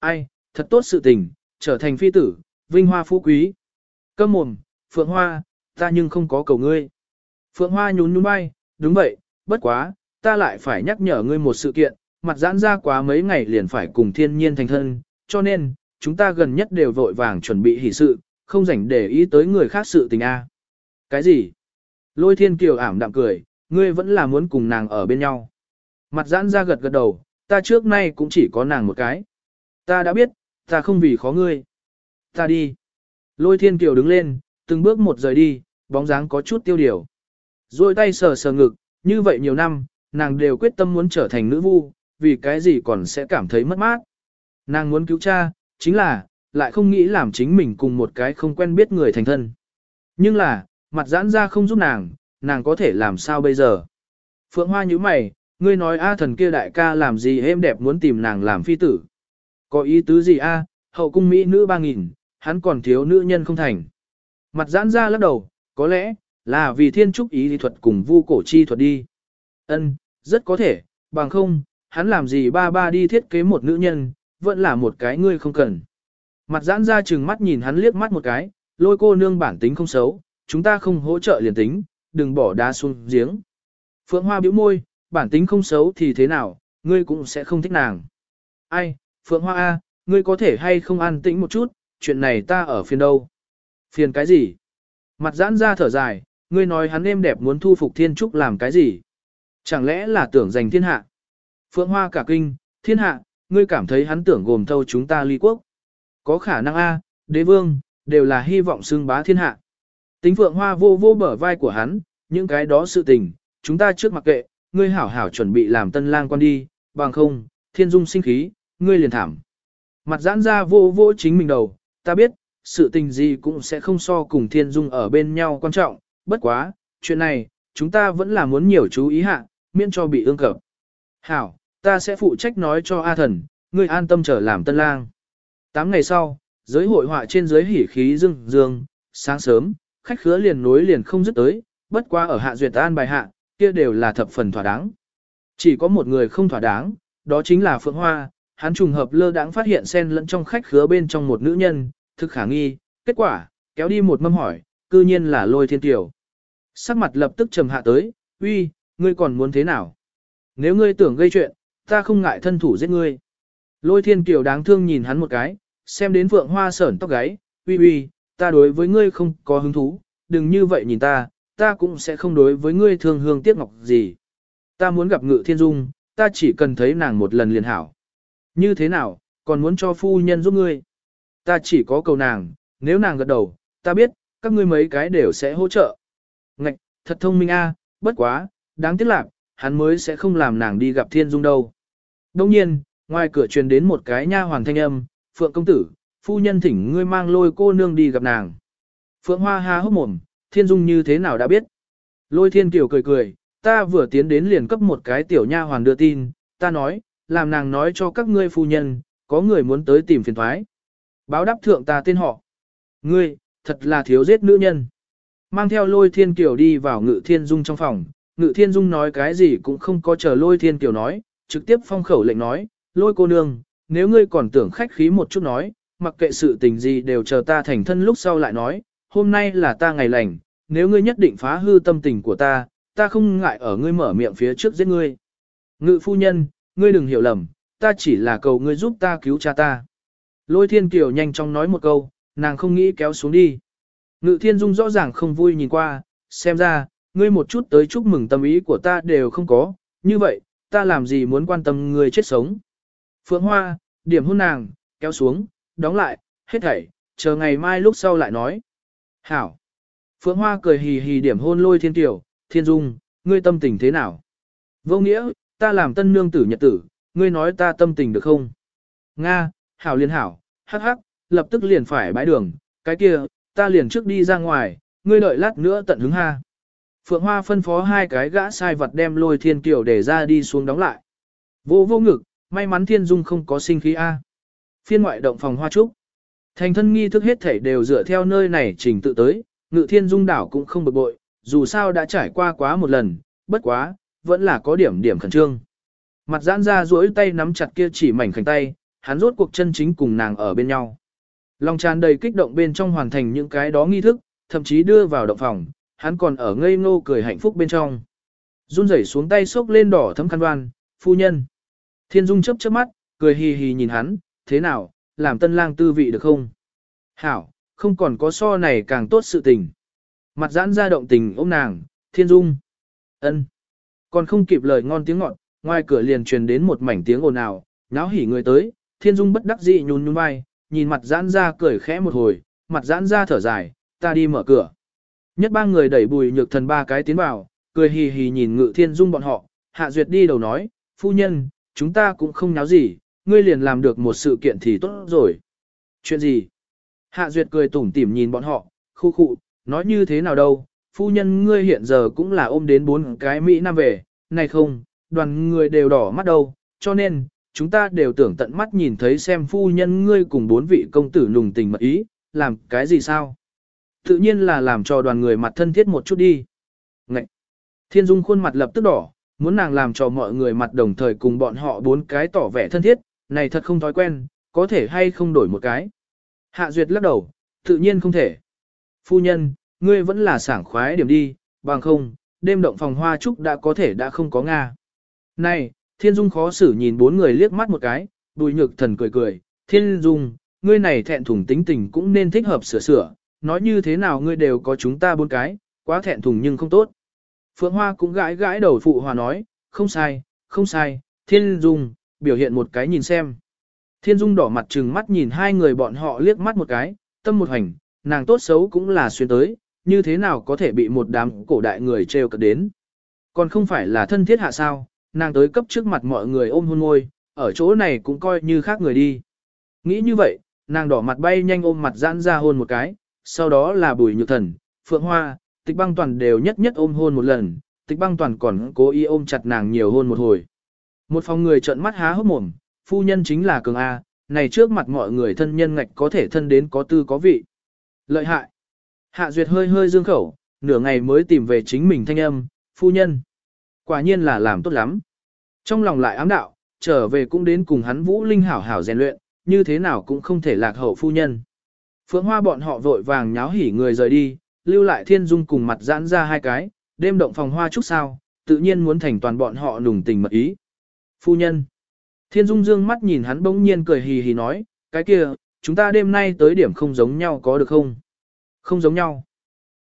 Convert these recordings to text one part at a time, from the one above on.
Ai, thật tốt sự tình, trở thành phi tử, vinh hoa phú quý. Câm mồm, Phượng Hoa, ta nhưng không có cầu ngươi. Phượng Hoa nhún nhún bay, đúng vậy, bất quá, ta lại phải nhắc nhở ngươi một sự kiện, mặt giãn ra quá mấy ngày liền phải cùng thiên nhiên thành thân, cho nên, chúng ta gần nhất đều vội vàng chuẩn bị hỷ sự, không rảnh để ý tới người khác sự tình a. Cái gì? Lôi thiên kiều ảm đạm cười, ngươi vẫn là muốn cùng nàng ở bên nhau. Mặt giãn ra gật gật đầu, ta trước nay cũng chỉ có nàng một cái. Ta đã biết, ta không vì khó ngươi. Ta đi. Lôi thiên kiều đứng lên, từng bước một rời đi, bóng dáng có chút tiêu điều. Rồi tay sờ sờ ngực, như vậy nhiều năm, nàng đều quyết tâm muốn trở thành nữ vu, vì cái gì còn sẽ cảm thấy mất mát. Nàng muốn cứu cha, chính là, lại không nghĩ làm chính mình cùng một cái không quen biết người thành thân. Nhưng là, mặt giãn ra không giúp nàng, nàng có thể làm sao bây giờ? Phượng Hoa như mày, ngươi nói A thần kia đại ca làm gì êm đẹp muốn tìm nàng làm phi tử. Có ý tứ gì A, hậu cung Mỹ nữ ba nghìn, hắn còn thiếu nữ nhân không thành. Mặt giãn ra lắc đầu, có lẽ, là vì thiên trúc ý lý thuật cùng vu cổ chi thuật đi. Ân, rất có thể, bằng không, hắn làm gì ba ba đi thiết kế một nữ nhân, vẫn là một cái ngươi không cần. Mặt giãn ra chừng mắt nhìn hắn liếc mắt một cái, lôi cô nương bản tính không xấu, chúng ta không hỗ trợ liền tính, đừng bỏ đá xuống giếng. Phượng Hoa bĩu môi, bản tính không xấu thì thế nào, ngươi cũng sẽ không thích nàng. Ai, Phượng Hoa A, ngươi có thể hay không an tĩnh một chút, chuyện này ta ở phiền đâu. Phiền cái gì? Mặt giãn ra thở dài, ngươi nói hắn êm đẹp muốn thu phục thiên trúc làm cái gì? Chẳng lẽ là tưởng giành thiên hạ? Phượng Hoa cả kinh, thiên hạ, ngươi cảm thấy hắn tưởng gồm thâu chúng ta ly quốc. Có khả năng A, đế vương, đều là hy vọng xưng bá thiên hạ. Tính Phượng Hoa vô vô bở vai của hắn, những cái đó sự tình, chúng ta trước mặc kệ, ngươi hảo hảo chuẩn bị làm tân lang quan đi, bằng không, thiên dung sinh khí, ngươi liền thảm. Mặt giãn ra vô vô chính mình đầu, ta biết, sự tình gì cũng sẽ không so cùng thiên dung ở bên nhau quan trọng, bất quá, chuyện này, chúng ta vẫn là muốn nhiều chú ý hạ, miễn cho bị ương cập. Hảo, ta sẽ phụ trách nói cho A thần, ngươi an tâm trở làm tân lang. Tám ngày sau, giới hội họa trên giới hỉ khí dương dương, sáng sớm, khách khứa liền nối liền không dứt tới, bất qua ở hạ duyệt an bài hạ, kia đều là thập phần thỏa đáng. Chỉ có một người không thỏa đáng, đó chính là Phượng Hoa, hắn trùng hợp lơ đãng phát hiện xen lẫn trong khách khứa bên trong một nữ nhân, thực khả nghi, kết quả, kéo đi một mâm hỏi, cư nhiên là lôi thiên tiểu. Sắc mặt lập tức trầm hạ tới, uy, ngươi còn muốn thế nào? Nếu ngươi tưởng gây chuyện, ta không ngại thân thủ giết ngươi. Lôi thiên tiểu đáng thương nhìn hắn một cái, xem đến vượng hoa sởn tóc gáy, uy uy, ta đối với ngươi không có hứng thú, đừng như vậy nhìn ta, ta cũng sẽ không đối với ngươi thương hương tiếc ngọc gì. Ta muốn gặp ngự thiên dung, ta chỉ cần thấy nàng một lần liền hảo. Như thế nào, còn muốn cho phu nhân giúp ngươi. Ta chỉ có cầu nàng, nếu nàng gật đầu, ta biết, các ngươi mấy cái đều sẽ hỗ trợ. Ngạch, thật thông minh a, à, bất quá, đáng tiếc lạc, hắn mới sẽ không làm nàng đi gặp thiên dung đâu. Đông nhiên, ngoài cửa truyền đến một cái nha hoàng thanh âm, Phượng công tử, phu nhân thỉnh ngươi mang lôi cô nương đi gặp nàng. Phượng Hoa ha hốc mồm, thiên dung như thế nào đã biết. Lôi thiên kiều cười cười, ta vừa tiến đến liền cấp một cái tiểu nha hoàng đưa tin, ta nói, làm nàng nói cho các ngươi phu nhân, có người muốn tới tìm phiền thoái. Báo đáp thượng ta tên họ. Ngươi, thật là thiếu giết nữ nhân. Mang theo lôi thiên kiều đi vào ngự thiên dung trong phòng, ngự thiên dung nói cái gì cũng không có chờ lôi thiên kiều nói, trực tiếp phong khẩu lệnh nói, lôi cô nương, nếu ngươi còn tưởng khách khí một chút nói, mặc kệ sự tình gì đều chờ ta thành thân lúc sau lại nói, hôm nay là ta ngày lành, nếu ngươi nhất định phá hư tâm tình của ta, ta không ngại ở ngươi mở miệng phía trước giết ngươi. Ngự phu nhân, ngươi đừng hiểu lầm, ta chỉ là cầu ngươi giúp ta cứu cha ta. Lôi thiên kiều nhanh chóng nói một câu, nàng không nghĩ kéo xuống đi. Ngự thiên dung rõ ràng không vui nhìn qua, xem ra, ngươi một chút tới chúc mừng tâm ý của ta đều không có, như vậy, ta làm gì muốn quan tâm ngươi chết sống. Phượng Hoa, điểm hôn nàng, kéo xuống, đóng lại, hết thảy, chờ ngày mai lúc sau lại nói. Hảo. Phượng Hoa cười hì hì điểm hôn lôi thiên tiểu, thiên dung, ngươi tâm tình thế nào? Vô nghĩa, ta làm tân nương tử nhật tử, ngươi nói ta tâm tình được không? Nga, hảo liên hảo, hắc hắc, lập tức liền phải bãi đường, cái kia, ta liền trước đi ra ngoài, ngươi đợi lát nữa tận hứng ha. Phượng Hoa phân phó hai cái gã sai vật đem lôi thiên kiều để ra đi xuống đóng lại. Vô vô ngực, may mắn thiên dung không có sinh khí A. Phiên ngoại động phòng hoa trúc. Thành thân nghi thức hết thể đều dựa theo nơi này trình tự tới, ngự thiên dung đảo cũng không bực bội, dù sao đã trải qua quá một lần, bất quá, vẫn là có điểm điểm khẩn trương. Mặt giãn ra duỗi tay nắm chặt kia chỉ mảnh khảnh tay, hắn rốt cuộc chân chính cùng nàng ở bên nhau. Lòng tràn đầy kích động bên trong hoàn thành những cái đó nghi thức, thậm chí đưa vào động phòng, hắn còn ở ngây ngô cười hạnh phúc bên trong. Run rẩy xuống tay xốc lên đỏ thấm khăn đoan, phu nhân. Thiên Dung chấp chớp mắt, cười hì hì nhìn hắn, thế nào, làm tân lang tư vị được không? Hảo, không còn có so này càng tốt sự tình. Mặt giãn ra động tình ôm nàng, Thiên Dung. ân, còn không kịp lời ngon tiếng ngọt, ngoài cửa liền truyền đến một mảnh tiếng ồn ào, náo hỉ người tới, Thiên Dung bất đắc dĩ nhún nhún vai, nhìn mặt giãn ra cười khẽ một hồi, mặt giãn ra thở dài, ta đi mở cửa. Nhất ba người đẩy bùi nhược thần ba cái tiến vào, cười hì hì nhìn ngự thiên dung bọn họ, hạ duyệt đi đầu nói, phu nhân, chúng ta cũng không nháo gì, ngươi liền làm được một sự kiện thì tốt rồi. Chuyện gì? Hạ duyệt cười tủm tỉm nhìn bọn họ, khu khụ, nói như thế nào đâu, phu nhân ngươi hiện giờ cũng là ôm đến bốn cái Mỹ Nam về, này không, đoàn người đều đỏ mắt đâu, cho nên, chúng ta đều tưởng tận mắt nhìn thấy xem phu nhân ngươi cùng bốn vị công tử nùng tình mật ý, làm cái gì sao? Tự nhiên là làm cho đoàn người mặt thân thiết một chút đi. Ngậy! Thiên Dung khuôn mặt lập tức đỏ, muốn nàng làm cho mọi người mặt đồng thời cùng bọn họ bốn cái tỏ vẻ thân thiết, này thật không thói quen, có thể hay không đổi một cái. Hạ Duyệt lắc đầu, tự nhiên không thể. Phu nhân, ngươi vẫn là sảng khoái điểm đi, bằng không, đêm động phòng hoa trúc đã có thể đã không có Nga. Này, Thiên Dung khó xử nhìn bốn người liếc mắt một cái, bùi nhược thần cười cười, Thiên Dung, ngươi này thẹn thùng tính tình cũng nên thích hợp sửa sửa, nói như thế nào ngươi đều có chúng ta bốn cái, quá thẹn thùng nhưng không tốt. Phượng Hoa cũng gãi gãi đầu phụ hòa nói, không sai, không sai, Thiên Dung, biểu hiện một cái nhìn xem. Thiên Dung đỏ mặt trừng mắt nhìn hai người bọn họ liếc mắt một cái, tâm một hành, nàng tốt xấu cũng là xuyên tới, như thế nào có thể bị một đám cổ đại người trêu cợt đến. Còn không phải là thân thiết hạ sao, nàng tới cấp trước mặt mọi người ôm hôn ngôi, ở chỗ này cũng coi như khác người đi. Nghĩ như vậy, nàng đỏ mặt bay nhanh ôm mặt giãn ra hôn một cái, sau đó là bùi nhược thần, phượng hoa, tịch băng toàn đều nhất nhất ôm hôn một lần, tịch băng toàn còn cố ý ôm chặt nàng nhiều hôn một hồi. Một phòng người trợn mắt há hốc mồm, phu nhân chính là cường A, này trước mặt mọi người thân nhân ngạch có thể thân đến có tư có vị. Lợi hại. Hạ Duyệt hơi hơi dương khẩu, nửa ngày mới tìm về chính mình thanh âm, phu nhân. Quả nhiên là làm tốt lắm. Trong lòng lại ám đạo, trở về cũng đến cùng hắn Vũ Linh hảo hảo rèn luyện, như thế nào cũng không thể lạc hậu phu nhân. Phượng Hoa bọn họ vội vàng nháo hỉ người rời đi, lưu lại Thiên Dung cùng mặt giãn ra hai cái, đêm động phòng hoa chút sao, tự nhiên muốn thành toàn bọn họ nùng tình mật ý. Phu nhân. Thiên Dung dương mắt nhìn hắn bỗng nhiên cười hì hì nói, cái kia, chúng ta đêm nay tới điểm không giống nhau có được không? Không giống nhau.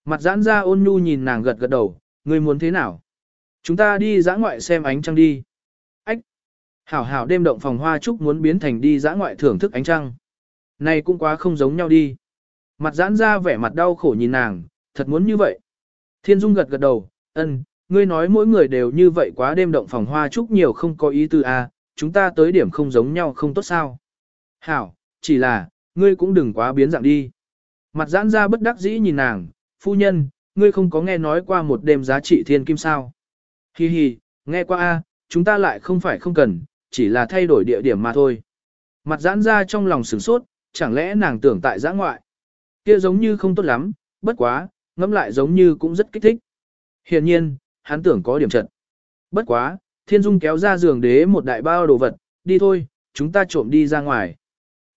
Mặt giãn ra ôn nhu nhìn nàng gật gật đầu, ngươi muốn thế nào? Chúng ta đi dã ngoại xem ánh trăng đi. Ách! Hảo hảo đêm động phòng hoa chúc muốn biến thành đi dã ngoại thưởng thức ánh trăng. Này cũng quá không giống nhau đi. Mặt giãn ra vẻ mặt đau khổ nhìn nàng, thật muốn như vậy. Thiên Dung gật gật đầu, ân, ngươi nói mỗi người đều như vậy quá đêm động phòng hoa chúc nhiều không có ý tư a, à, chúng ta tới điểm không giống nhau không tốt sao. Hảo, chỉ là, ngươi cũng đừng quá biến dạng đi. Mặt giãn ra bất đắc dĩ nhìn nàng, phu nhân, ngươi không có nghe nói qua một đêm giá trị thiên kim sao. Hi hi, nghe qua a, chúng ta lại không phải không cần, chỉ là thay đổi địa điểm mà thôi. Mặt giãn ra trong lòng sửng sốt, chẳng lẽ nàng tưởng tại giã ngoại. Kia giống như không tốt lắm, bất quá, ngẫm lại giống như cũng rất kích thích. Hiển nhiên, hắn tưởng có điểm trận. Bất quá, thiên dung kéo ra giường đế một đại bao đồ vật, đi thôi, chúng ta trộm đi ra ngoài.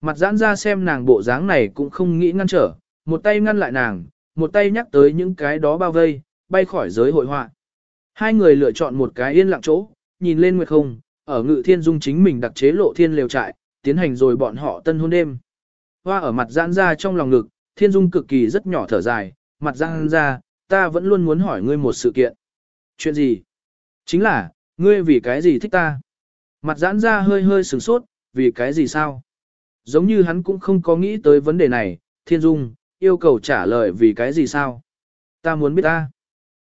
Mặt giãn ra xem nàng bộ dáng này cũng không nghĩ ngăn trở, một tay ngăn lại nàng, một tay nhắc tới những cái đó bao vây, bay khỏi giới hội họa. Hai người lựa chọn một cái yên lặng chỗ, nhìn lên nguyệt không, ở ngự thiên dung chính mình đặc chế lộ thiên liều trại, tiến hành rồi bọn họ tân hôn đêm. Hoa ở mặt giãn ra trong lòng ngực, thiên dung cực kỳ rất nhỏ thở dài, mặt giãn ra, ta vẫn luôn muốn hỏi ngươi một sự kiện. Chuyện gì? Chính là, ngươi vì cái gì thích ta? Mặt giãn ra hơi hơi sửng sốt, vì cái gì sao? Giống như hắn cũng không có nghĩ tới vấn đề này, thiên dung, yêu cầu trả lời vì cái gì sao? Ta muốn biết ta.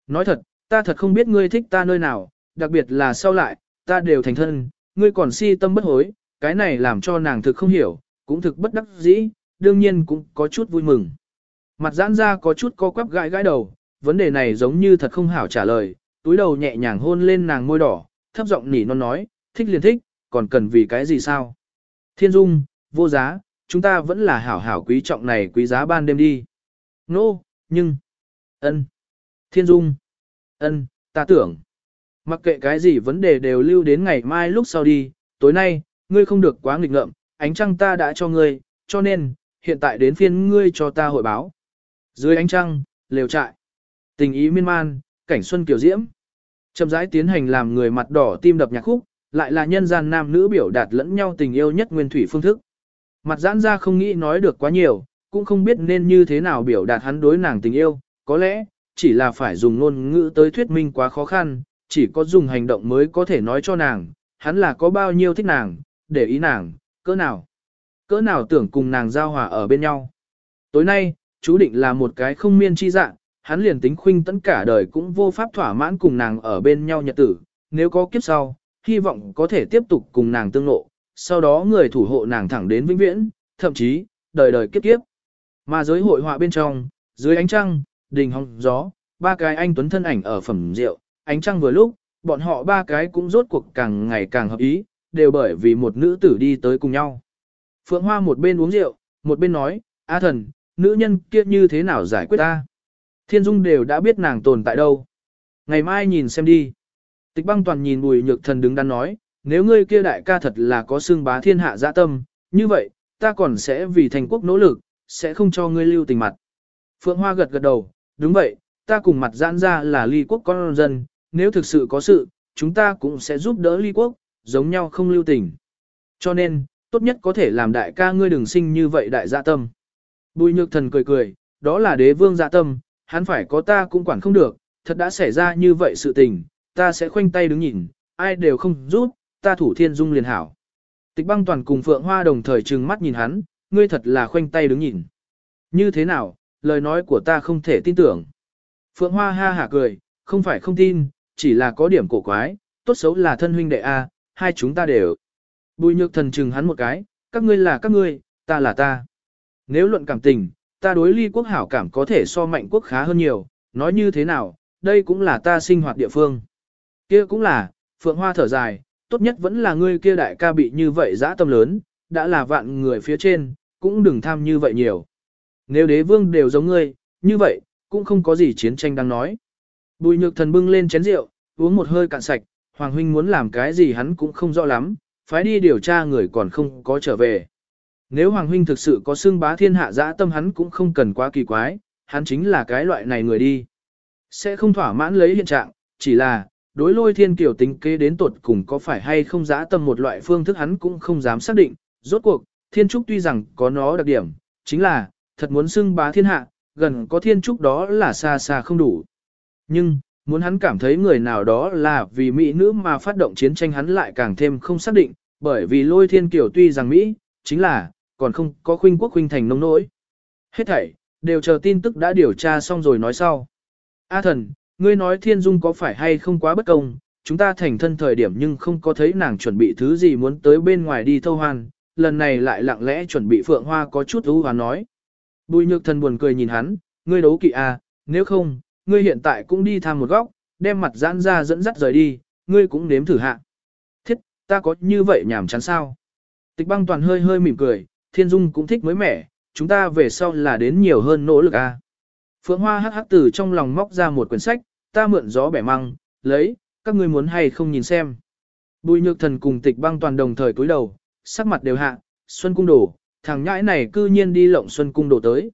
Nói thật, ta thật không biết ngươi thích ta nơi nào, đặc biệt là sau lại, ta đều thành thân, ngươi còn si tâm bất hối, cái này làm cho nàng thực không hiểu, cũng thực bất đắc dĩ, đương nhiên cũng có chút vui mừng. Mặt giãn ra có chút co quắp gãi gãi đầu, vấn đề này giống như thật không hảo trả lời, túi đầu nhẹ nhàng hôn lên nàng môi đỏ, thấp giọng nỉ non nói, thích liền thích, còn cần vì cái gì sao? Thiên Dung, vô giá, chúng ta vẫn là hảo hảo quý trọng này quý giá ban đêm đi. Nô, no, nhưng, ân, Thiên Dung, ân, ta tưởng, mặc kệ cái gì vấn đề đều lưu đến ngày mai lúc sau đi, tối nay, ngươi không được quá nghịch ngợm, ánh trăng ta đã cho ngươi, cho nên, hiện tại đến phiên ngươi cho ta hội báo. Dưới ánh trăng, lều trại, tình ý miên man, cảnh xuân kiều diễm. Chậm rãi tiến hành làm người mặt đỏ tim đập nhạc khúc, lại là nhân gian nam nữ biểu đạt lẫn nhau tình yêu nhất nguyên thủy phương thức. Mặt giãn ra không nghĩ nói được quá nhiều, cũng không biết nên như thế nào biểu đạt hắn đối nàng tình yêu, có lẽ, chỉ là phải dùng ngôn ngữ tới thuyết minh quá khó khăn, chỉ có dùng hành động mới có thể nói cho nàng, hắn là có bao nhiêu thích nàng, để ý nàng, cỡ nào. Cỡ nào tưởng cùng nàng giao hòa ở bên nhau. Tối nay, chú định là một cái không miên chi dạng, hắn liền tính khuynh tấn cả đời cũng vô pháp thỏa mãn cùng nàng ở bên nhau nhật tử, nếu có kiếp sau, hy vọng có thể tiếp tục cùng nàng tương lộ sau đó người thủ hộ nàng thẳng đến vĩnh viễn, thậm chí, đời đời kiếp kiếp. Mà giới hội họa bên trong, dưới ánh trăng, đình hóng gió, ba cái anh tuấn thân ảnh ở phẩm rượu, ánh trăng vừa lúc, bọn họ ba cái cũng rốt cuộc càng ngày càng hợp ý, đều bởi vì một nữ tử đi tới cùng nhau. Phượng Hoa một bên uống rượu, một bên nói, A thần, nữ nhân kia như thế nào giải quyết ta? Thiên Dung đều đã biết nàng tồn tại đâu. Ngày mai nhìn xem đi. Tịch băng toàn nhìn bùi nhược thần đứng đắn nói, nếu ngươi kia đại ca thật là có xương bá thiên hạ dạ tâm, như vậy, ta còn sẽ vì thành quốc nỗ lực, sẽ không cho ngươi lưu tình mặt. Phượng Hoa gật gật đầu, đúng vậy, ta cùng mặt giãn ra là ly quốc con dân, nếu thực sự có sự, chúng ta cũng sẽ giúp đỡ ly quốc, giống nhau không lưu tình. Cho nên, tốt nhất có thể làm đại ca ngươi đừng sinh như vậy đại dạ tâm. Bùi nhược thần cười cười, đó là đế vương dạ tâm, hắn phải có ta cũng quản không được, thật đã xảy ra như vậy sự tình, ta sẽ khoanh tay đứng nhìn, ai đều không giúp, ta thủ thiên dung liền hảo. Tịch băng toàn cùng Phượng Hoa đồng thời trừng mắt nhìn hắn, ngươi thật là khoanh tay đứng nhìn. Như thế nào, lời nói của ta không thể tin tưởng. Phượng Hoa ha hả cười, không phải không tin, chỉ là có điểm cổ quái, tốt xấu là thân huynh đệ A, hai chúng ta đều. Bùi nhược thần chừng hắn một cái, các ngươi là các ngươi, ta là ta. Nếu luận cảm tình, ta đối ly quốc hảo cảm có thể so mạnh quốc khá hơn nhiều, nói như thế nào, đây cũng là ta sinh hoạt địa phương. kia cũng là, Phượng Hoa thở dài, tốt nhất vẫn là ngươi kia đại ca bị như vậy dã tâm lớn, đã là vạn người phía trên, cũng đừng tham như vậy nhiều. Nếu đế vương đều giống ngươi, như vậy, cũng không có gì chiến tranh đang nói. Bùi nhược thần bưng lên chén rượu, uống một hơi cạn sạch, Hoàng huynh muốn làm cái gì hắn cũng không rõ lắm, phải đi điều tra người còn không có trở về. Nếu Hoàng huynh thực sự có xương bá thiên hạ dã tâm hắn cũng không cần quá kỳ quái, hắn chính là cái loại này người đi. Sẽ không thỏa mãn lấy hiện trạng, chỉ là, đối lôi thiên kiều tính kế đến tột cùng có phải hay không dã tâm một loại phương thức hắn cũng không dám xác định. Rốt cuộc, thiên trúc tuy rằng có nó đặc điểm, chính là, thật muốn xưng bá thiên hạ, gần có thiên trúc đó là xa xa không đủ. Nhưng, muốn hắn cảm thấy người nào đó là vì Mỹ nữ mà phát động chiến tranh hắn lại càng thêm không xác định, bởi vì lôi thiên kiều tuy rằng Mỹ, chính là, còn không có khuynh quốc khuynh thành nông nỗi. Hết thảy, đều chờ tin tức đã điều tra xong rồi nói sau. A thần, ngươi nói thiên dung có phải hay không quá bất công, chúng ta thành thân thời điểm nhưng không có thấy nàng chuẩn bị thứ gì muốn tới bên ngoài đi thâu hoan, lần này lại lặng lẽ chuẩn bị phượng hoa có chút ưu hoán nói. Bùi nhược thần buồn cười nhìn hắn, ngươi đấu kỵ à, nếu không, ngươi hiện tại cũng đi tham một góc, đem mặt giãn ra dẫn dắt rời đi, ngươi cũng nếm thử hạ. Thiết, ta có như vậy nhảm chán sao? Tịch băng toàn hơi hơi mỉm cười, thiên dung cũng thích mới mẻ, chúng ta về sau là đến nhiều hơn nỗ lực à. Phượng Hoa hắc hắc từ trong lòng móc ra một quyển sách, ta mượn gió bẻ măng, lấy, các ngươi muốn hay không nhìn xem. Bùi nhược thần cùng tịch băng toàn đồng thời cúi đầu, sắc mặt đều hạ, xuân cung đổ, thằng nhãi này cư nhiên đi lộng xuân cung đổ tới.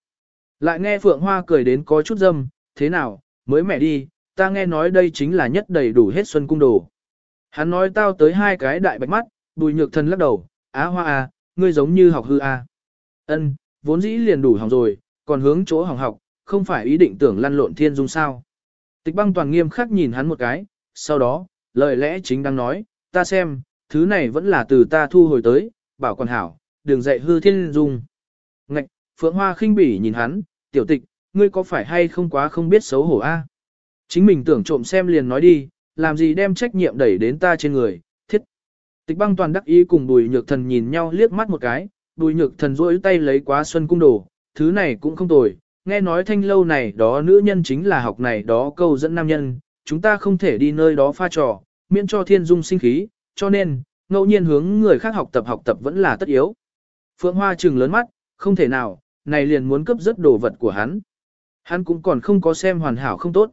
Lại nghe Phượng Hoa cười đến có chút dâm, thế nào, mới mẹ đi, ta nghe nói đây chính là nhất đầy đủ hết xuân cung đồ. Hắn nói tao tới hai cái đại bạch mắt, bùi nhược thần lắc đầu, á hoa à, ngươi giống như học hư à. Ân, vốn dĩ liền đủ hỏng rồi, còn hướng chỗ hỏng học, không phải ý định tưởng lăn lộn thiên dung sao. Tịch băng toàn nghiêm khắc nhìn hắn một cái, sau đó, lời lẽ chính đang nói, ta xem, thứ này vẫn là từ ta thu hồi tới, bảo còn hảo, đừng dạy hư thiên dung. Ngạch, phượng hoa khinh bỉ nhìn hắn, tiểu tịch, ngươi có phải hay không quá không biết xấu hổ a? Chính mình tưởng trộm xem liền nói đi, làm gì đem trách nhiệm đẩy đến ta trên người, thiết. Tịch băng toàn đắc ý cùng bùi nhược thần nhìn nhau liếc mắt một cái, bùi nhược thần rỗi tay lấy quá xuân cung đồ, thứ này cũng không tồi, nghe nói thanh lâu này đó nữ nhân chính là học này đó câu dẫn nam nhân, chúng ta không thể đi nơi đó pha trò, miễn cho thiên dung sinh khí, cho nên, ngẫu nhiên hướng người khác học tập học tập vẫn là tất yếu. Phượng Hoa trừng lớn mắt, không thể nào, này liền muốn cấp rất đồ vật của hắn. Hắn cũng còn không có xem hoàn hảo không tốt.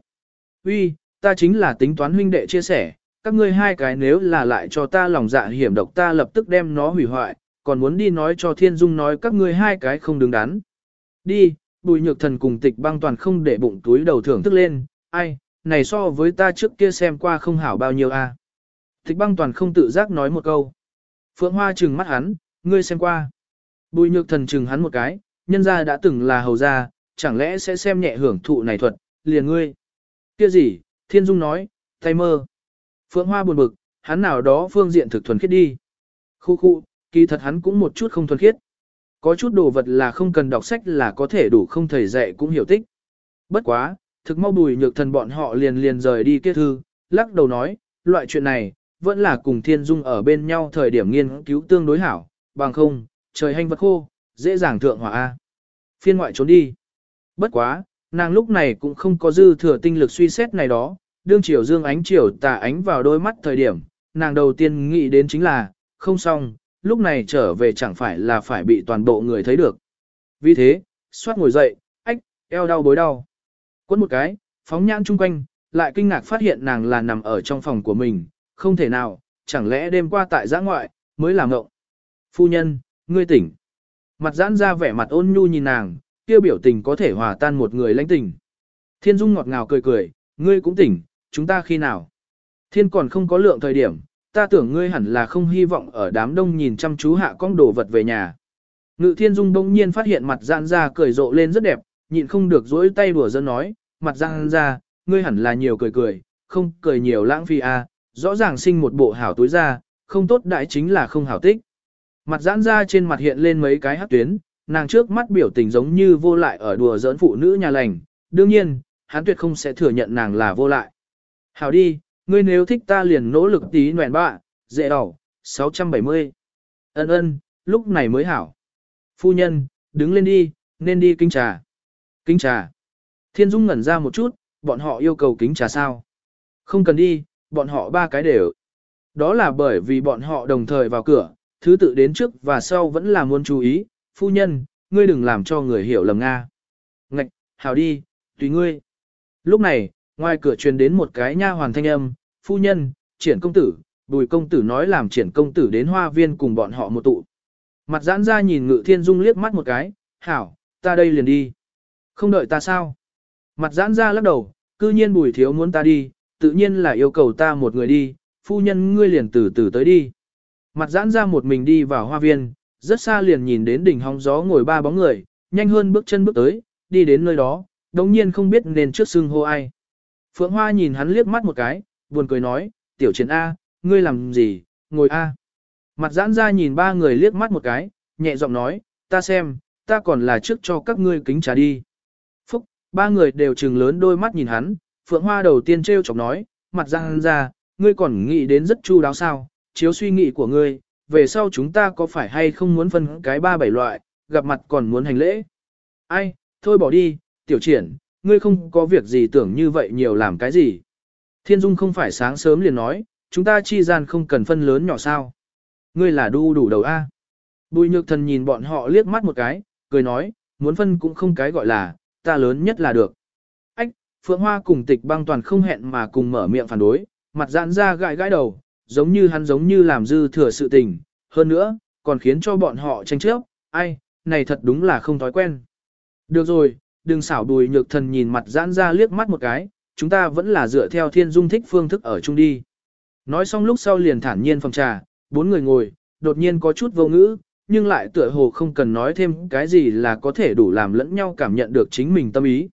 Uy, ta chính là tính toán huynh đệ chia sẻ, các ngươi hai cái nếu là lại cho ta lòng dạ hiểm độc ta lập tức đem nó hủy hoại, còn muốn đi nói cho Thiên Dung nói các ngươi hai cái không đứng đắn. Đi, bùi nhược thần cùng tịch băng toàn không để bụng túi đầu thưởng thức lên, ai, này so với ta trước kia xem qua không hảo bao nhiêu a. À? Tịch băng toàn không tự giác nói một câu. Phượng Hoa trừng mắt hắn, ngươi xem qua. Bùi nhược thần trừng hắn một cái, nhân gia đã từng là hầu gia, chẳng lẽ sẽ xem nhẹ hưởng thụ này thuật, liền ngươi. Kia gì, Thiên Dung nói, tay mơ. Phượng Hoa buồn bực, hắn nào đó phương diện thực thuần khiết đi. Khu khu, kỳ thật hắn cũng một chút không thuần khiết. Có chút đồ vật là không cần đọc sách là có thể đủ không thầy dạy cũng hiểu tích. Bất quá, thực mau bùi nhược thần bọn họ liền liền rời đi kết thư, lắc đầu nói, loại chuyện này, vẫn là cùng thiên dung ở bên nhau thời điểm nghiên cứu tương đối hảo, bằng không, trời hành vật khô, dễ dàng thượng hỏa A. Phiên ngoại trốn đi. Bất quá, nàng lúc này cũng không có dư thừa tinh lực suy xét này đó, đương chiều dương ánh chiều tà ánh vào đôi mắt thời điểm, nàng đầu tiên nghĩ đến chính là, không xong, lúc này trở về chẳng phải là phải bị toàn bộ người thấy được. Vì thế, xoát ngồi dậy, ách, eo đau bối đau. Quấn một cái, phóng nhãn chung quanh, lại kinh ngạc phát hiện nàng là nằm ở trong phòng của mình, không thể nào, chẳng lẽ đêm qua tại giã ngoại, mới làm ngộng. Phu nhân, ngươi tỉnh. Mặt giãn ra vẻ mặt ôn nhu nhìn nàng, kia biểu tình có thể hòa tan một người lãnh tình. Thiên Dung ngọt ngào cười cười, ngươi cũng tỉnh, chúng ta khi nào? Thiên còn không có lượng thời điểm, ta tưởng ngươi hẳn là không hy vọng ở đám đông nhìn chăm chú hạ con đồ vật về nhà. Ngự Thiên Dung bỗng nhiên phát hiện mặt giãn ra cười rộ lên rất đẹp, nhịn không được dỗi tay đùa dân nói, mặt giãn ra, ngươi hẳn là nhiều cười cười, không cười nhiều lãng phí à, rõ ràng sinh một bộ hảo túi ra, không tốt đại chính là không hảo tích. Mặt giãn ra trên mặt hiện lên mấy cái hát tuyến, nàng trước mắt biểu tình giống như vô lại ở đùa giỡn phụ nữ nhà lành, đương nhiên, hắn tuyệt không sẽ thừa nhận nàng là vô lại. Hảo đi, ngươi nếu thích ta liền nỗ lực tí nguyện bạ, dễ đỏ, 670. Ân ân, lúc này mới hảo. Phu nhân, đứng lên đi, nên đi kính trà. Kính trà. Thiên Dung ngẩn ra một chút, bọn họ yêu cầu kính trà sao? Không cần đi, bọn họ ba cái đều. Đó là bởi vì bọn họ đồng thời vào cửa, thứ tự đến trước và sau vẫn là muốn chú ý, phu nhân, ngươi đừng làm cho người hiểu lầm Nga. Ngạch, hảo đi, tùy ngươi. Lúc này, ngoài cửa truyền đến một cái nha hoàn thanh âm, phu nhân, triển công tử, bùi công tử nói làm triển công tử đến hoa viên cùng bọn họ một tụ. Mặt giãn ra nhìn ngự thiên dung liếc mắt một cái, hảo, ta đây liền đi. Không đợi ta sao? Mặt giãn ra lắc đầu, cư nhiên bùi thiếu muốn ta đi, tự nhiên là yêu cầu ta một người đi, phu nhân ngươi liền từ từ tới đi. Mặt giãn ra một mình đi vào hoa viên, rất xa liền nhìn đến đỉnh hóng gió ngồi ba bóng người, nhanh hơn bước chân bước tới, đi đến nơi đó, đồng nhiên không biết nên trước xưng hô ai. Phượng Hoa nhìn hắn liếc mắt một cái, buồn cười nói, tiểu triển A, ngươi làm gì, ngồi A. Mặt giãn ra nhìn ba người liếc mắt một cái, nhẹ giọng nói, ta xem, ta còn là trước cho các ngươi kính trà đi. Phúc, ba người đều trừng lớn đôi mắt nhìn hắn, Phượng Hoa đầu tiên trêu chọc nói, mặt giãn ra, ngươi còn nghĩ đến rất chu đáo sao, chiếu suy nghĩ của ngươi, về sau chúng ta có phải hay không muốn phân cái ba bảy loại, gặp mặt còn muốn hành lễ. Ai, thôi bỏ đi, tiểu triển, ngươi không có việc gì tưởng như vậy nhiều làm cái gì. Thiên Dung không phải sáng sớm liền nói, chúng ta chi gian không cần phân lớn nhỏ sao. Ngươi là đu đủ đầu A. Bùi nhược thần nhìn bọn họ liếc mắt một cái, cười nói, muốn phân cũng không cái gọi là, ta lớn nhất là được. Ách, Phượng Hoa cùng tịch băng toàn không hẹn mà cùng mở miệng phản đối, mặt giãn ra gãi gãi đầu, giống như hắn giống như làm dư thừa sự tình, hơn nữa, còn khiến cho bọn họ tranh chấp, ai, này thật đúng là không thói quen. Được rồi, đừng xảo đùi nhược thần nhìn mặt giãn ra liếc mắt một cái, chúng ta vẫn là dựa theo thiên dung thích phương thức ở chung đi. Nói xong lúc sau liền thản nhiên phòng trà, bốn người ngồi, đột nhiên có chút vô ngữ, nhưng lại tựa hồ không cần nói thêm cái gì là có thể đủ làm lẫn nhau cảm nhận được chính mình tâm ý.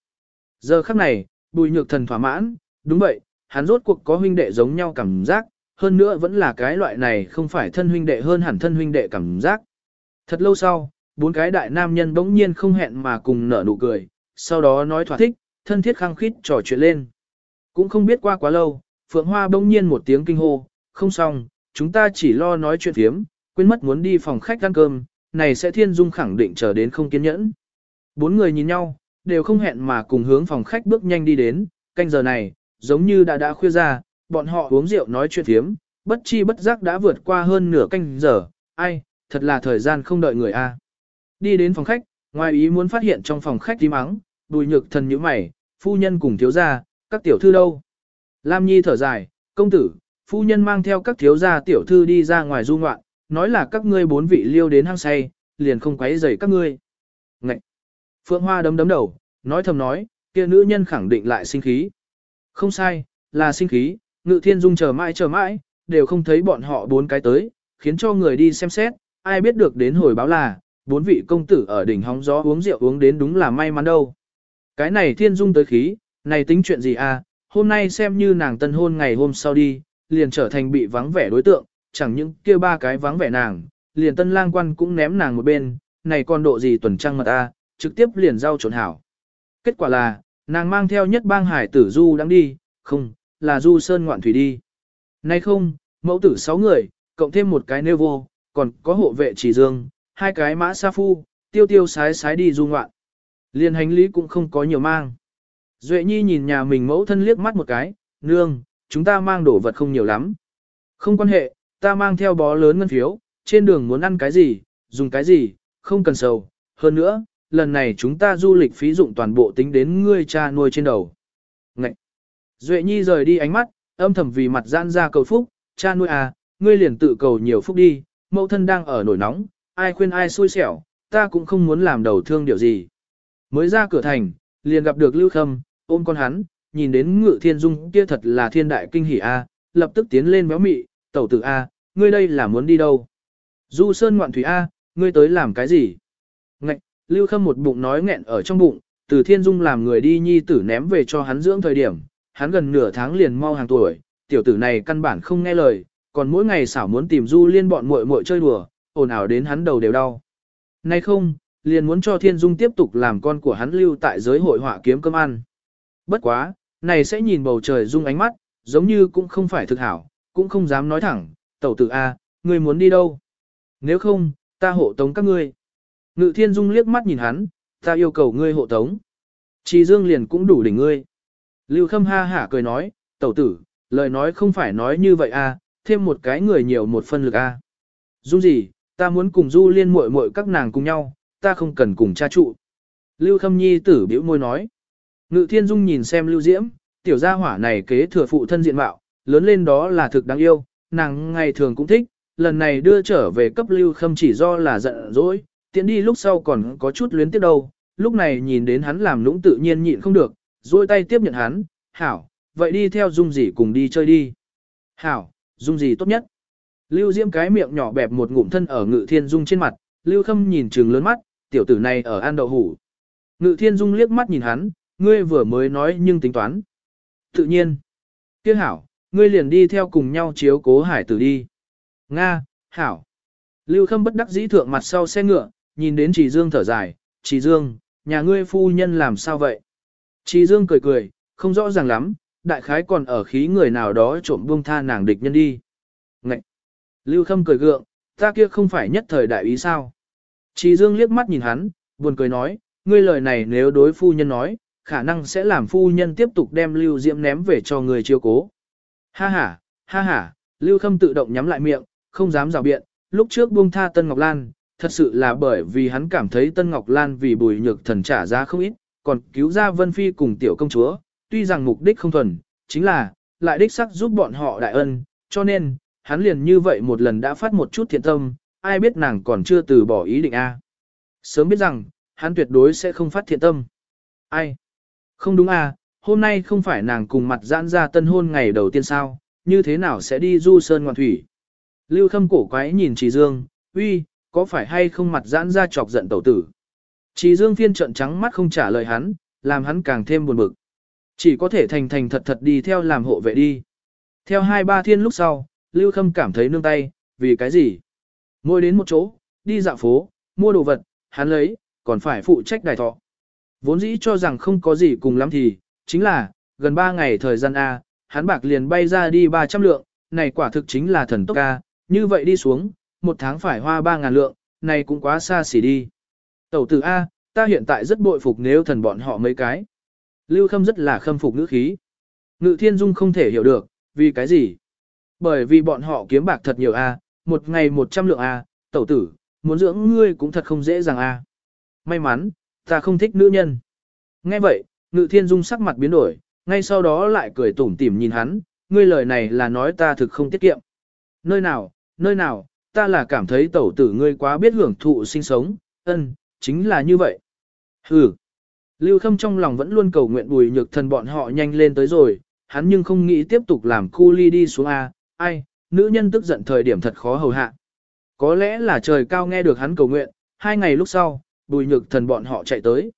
Giờ khắc này, bùi nhược thần thỏa mãn, đúng vậy, hắn rốt cuộc có huynh đệ giống nhau cảm giác, hơn nữa vẫn là cái loại này không phải thân huynh đệ hơn hẳn thân huynh đệ cảm giác. Thật lâu sau, bốn cái đại nam nhân bỗng nhiên không hẹn mà cùng nở nụ cười, sau đó nói thỏa thích, thân thiết khăng khít trò chuyện lên. Cũng không biết qua quá lâu, Phượng Hoa bỗng nhiên một tiếng kinh hô, không xong, chúng ta chỉ lo nói chuyện thiếm, quên mất muốn đi phòng khách ăn cơm, này sẽ thiên dung khẳng định chờ đến không kiên nhẫn. Bốn người nhìn nhau, đều không hẹn mà cùng hướng phòng khách bước nhanh đi đến, canh giờ này, giống như đã đã khuya ra, bọn họ uống rượu nói chuyện thiếm, bất chi bất giác đã vượt qua hơn nửa canh giờ, ai, thật là thời gian không đợi người a. Đi đến phòng khách, ngoài ý muốn phát hiện trong phòng khách tím mắng, đùi nhược thần như mày, phu nhân cùng thiếu gia, các tiểu thư đâu. Lam Nhi thở dài, công tử, phu nhân mang theo các thiếu gia tiểu thư đi ra ngoài du ngoạn, nói là các ngươi bốn vị liêu đến hang say, liền không quấy rầy các ngươi. Ngậy! Phượng Hoa đấm đấm đầu, nói thầm nói, kia nữ nhân khẳng định lại sinh khí. Không sai, là sinh khí, ngự thiên dung chờ mãi chờ mãi, đều không thấy bọn họ bốn cái tới, khiến cho người đi xem xét, ai biết được đến hồi báo là, bốn vị công tử ở đỉnh hóng gió uống rượu uống đến đúng là may mắn đâu. Cái này thiên dung tới khí, này tính chuyện gì à, hôm nay xem như nàng tân hôn ngày hôm sau đi, liền trở thành bị vắng vẻ đối tượng, chẳng những kia ba cái vắng vẻ nàng, liền tân lang quan cũng ném nàng một bên, này còn độ gì tuần trăng mật a, trực tiếp liền giao trộn hảo. Kết quả là, nàng mang theo nhất bang hải tử du đang đi, không, là du sơn ngoạn thủy đi. Nay không, mẫu tử sáu người, cộng thêm một cái nêu vô, còn có hộ vệ chỉ dương, hai cái mã sa phu, tiêu tiêu sái sái đi du ngoạn. liền hành lý cũng không có nhiều mang. Duệ Nhi nhìn nhà mình mẫu thân liếc mắt một cái, nương, chúng ta mang đồ vật không nhiều lắm. Không quan hệ, ta mang theo bó lớn ngân phiếu, trên đường muốn ăn cái gì, dùng cái gì, không cần sầu. Hơn nữa, lần này chúng ta du lịch phí dụng toàn bộ tính đến ngươi cha nuôi trên đầu. Ngậy! Duệ Nhi rời đi ánh mắt, âm thầm vì mặt gian ra cầu phúc, cha nuôi à, ngươi liền tự cầu nhiều phúc đi, mẫu thân đang ở nổi nóng, ai khuyên ai xui xẻo, ta cũng không muốn làm đầu thương điều gì. Mới ra cửa thành, liền gặp được Lưu Khâm, ôm con hắn, nhìn đến ngự thiên dung kia thật là thiên đại kinh hỉ a, lập tức tiến lên méo mị, tẩu tử a, ngươi đây là muốn đi đâu? Du sơn ngoạn thủy a, ngươi tới làm cái gì? Ngạch, Lưu Khâm một bụng nói nghẹn ở trong bụng, từ thiên dung làm người đi nhi tử ném về cho hắn dưỡng thời điểm, hắn gần nửa tháng liền mau hàng tuổi, tiểu tử này căn bản không nghe lời, còn mỗi ngày xảo muốn tìm du liên bọn muội muội chơi đùa, ồn ào đến hắn đầu đều đau. Nay không, liền muốn cho thiên dung tiếp tục làm con của hắn lưu tại giới hội họa kiếm cơm ăn. Bất quá, này sẽ nhìn bầu trời rung ánh mắt, giống như cũng không phải thực hảo, cũng không dám nói thẳng, tẩu tử A, ngươi muốn đi đâu? Nếu không, ta hộ tống các ngươi. Ngự thiên dung liếc mắt nhìn hắn, ta yêu cầu ngươi hộ tống. Chỉ dương liền cũng đủ đỉnh ngươi. Lưu khâm ha hả cười nói, tẩu tử, lời nói không phải nói như vậy a, thêm một cái người nhiều một phân lực a. Dung gì, ta muốn cùng du liên muội muội các nàng cùng nhau, ta không cần cùng cha trụ. Lưu khâm nhi tử biểu môi nói. Ngự thiên dung nhìn xem lưu diễm, tiểu gia hỏa này kế thừa phụ thân diện mạo, lớn lên đó là thực đáng yêu, nàng ngày thường cũng thích, lần này đưa trở về cấp lưu khâm chỉ do là giận dỗi, tiện đi lúc sau còn có chút luyến tiếc đâu, lúc này nhìn đến hắn làm lũng tự nhiên nhịn không được, dôi tay tiếp nhận hắn, hảo, vậy đi theo dung gì cùng đi chơi đi. Hảo, dung gì tốt nhất. Lưu diễm cái miệng nhỏ bẹp một ngụm thân ở ngự thiên dung trên mặt, lưu khâm nhìn trừng lớn mắt, tiểu tử này ở An đậu hủ. Ngự thiên dung liếc mắt nhìn hắn, ngươi vừa mới nói nhưng tính toán. Tự nhiên. Tiếc hảo, ngươi liền đi theo cùng nhau chiếu cố hải tử đi. Nga, hảo. Lưu Khâm bất đắc dĩ thượng mặt sau xe ngựa, nhìn đến Trì Dương thở dài, Trì Dương, nhà ngươi phu nhân làm sao vậy? Trì Dương cười cười, không rõ ràng lắm, đại khái còn ở khí người nào đó trộm buông tha nàng địch nhân đi. Ngậy! Lưu Khâm cười gượng, ta kia không phải nhất thời đại ý sao? Trì Dương liếc mắt nhìn hắn, buồn cười nói, ngươi lời này nếu đối phu nhân nói, khả năng sẽ làm phu nhân tiếp tục đem Lưu Diễm ném về cho người chiêu cố. Ha ha, ha ha, Lưu Khâm tự động nhắm lại miệng, không dám rào biện, lúc trước buông tha Tân Ngọc Lan, thật sự là bởi vì hắn cảm thấy Tân Ngọc Lan vì bùi nhược thần trả giá không ít, còn cứu ra Vân Phi cùng tiểu công chúa, tuy rằng mục đích không thuần, chính là, lại đích sắc giúp bọn họ đại ân, cho nên, hắn liền như vậy một lần đã phát một chút thiện tâm, ai biết nàng còn chưa từ bỏ ý định a. Sớm biết rằng, hắn tuyệt đối sẽ không phát thiện tâm. Ai? Không đúng à, hôm nay không phải nàng cùng mặt giãn ra tân hôn ngày đầu tiên sao, như thế nào sẽ đi du sơn ngoạn thủy. Lưu khâm cổ quái nhìn Trì Dương, uy, có phải hay không mặt giãn ra chọc giận tẩu tử. Trì Dương phiên trận trắng mắt không trả lời hắn, làm hắn càng thêm buồn bực. Chỉ có thể thành thành thật thật đi theo làm hộ vệ đi. Theo hai ba thiên lúc sau, Lưu Khâm cảm thấy nương tay, vì cái gì? Ngồi đến một chỗ, đi dạo phố, mua đồ vật, hắn lấy, còn phải phụ trách đài thọ. Vốn dĩ cho rằng không có gì cùng lắm thì, chính là, gần 3 ngày thời gian A, hắn bạc liền bay ra đi 300 lượng, này quả thực chính là thần tốc A, như vậy đi xuống, một tháng phải hoa 3.000 lượng, này cũng quá xa xỉ đi. Tẩu tử A, ta hiện tại rất bội phục nếu thần bọn họ mấy cái. Lưu Khâm rất là khâm phục ngữ khí. Ngự Thiên Dung không thể hiểu được, vì cái gì? Bởi vì bọn họ kiếm bạc thật nhiều A, một ngày 100 lượng A, tẩu tử, muốn dưỡng ngươi cũng thật không dễ dàng A. May mắn, ta không thích nữ nhân. Nghe vậy, ngự thiên dung sắc mặt biến đổi, ngay sau đó lại cười tủm tỉm nhìn hắn, ngươi lời này là nói ta thực không tiết kiệm. Nơi nào, nơi nào, ta là cảm thấy tẩu tử ngươi quá biết hưởng thụ sinh sống, ân, chính là như vậy. Hừ. Lưu Khâm trong lòng vẫn luôn cầu nguyện bùi nhược thần bọn họ nhanh lên tới rồi, hắn nhưng không nghĩ tiếp tục làm cu ly đi xuống A, ai, nữ nhân tức giận thời điểm thật khó hầu hạ. Có lẽ là trời cao nghe được hắn cầu nguyện, hai ngày lúc sau, bùi nhược thần bọn họ chạy tới.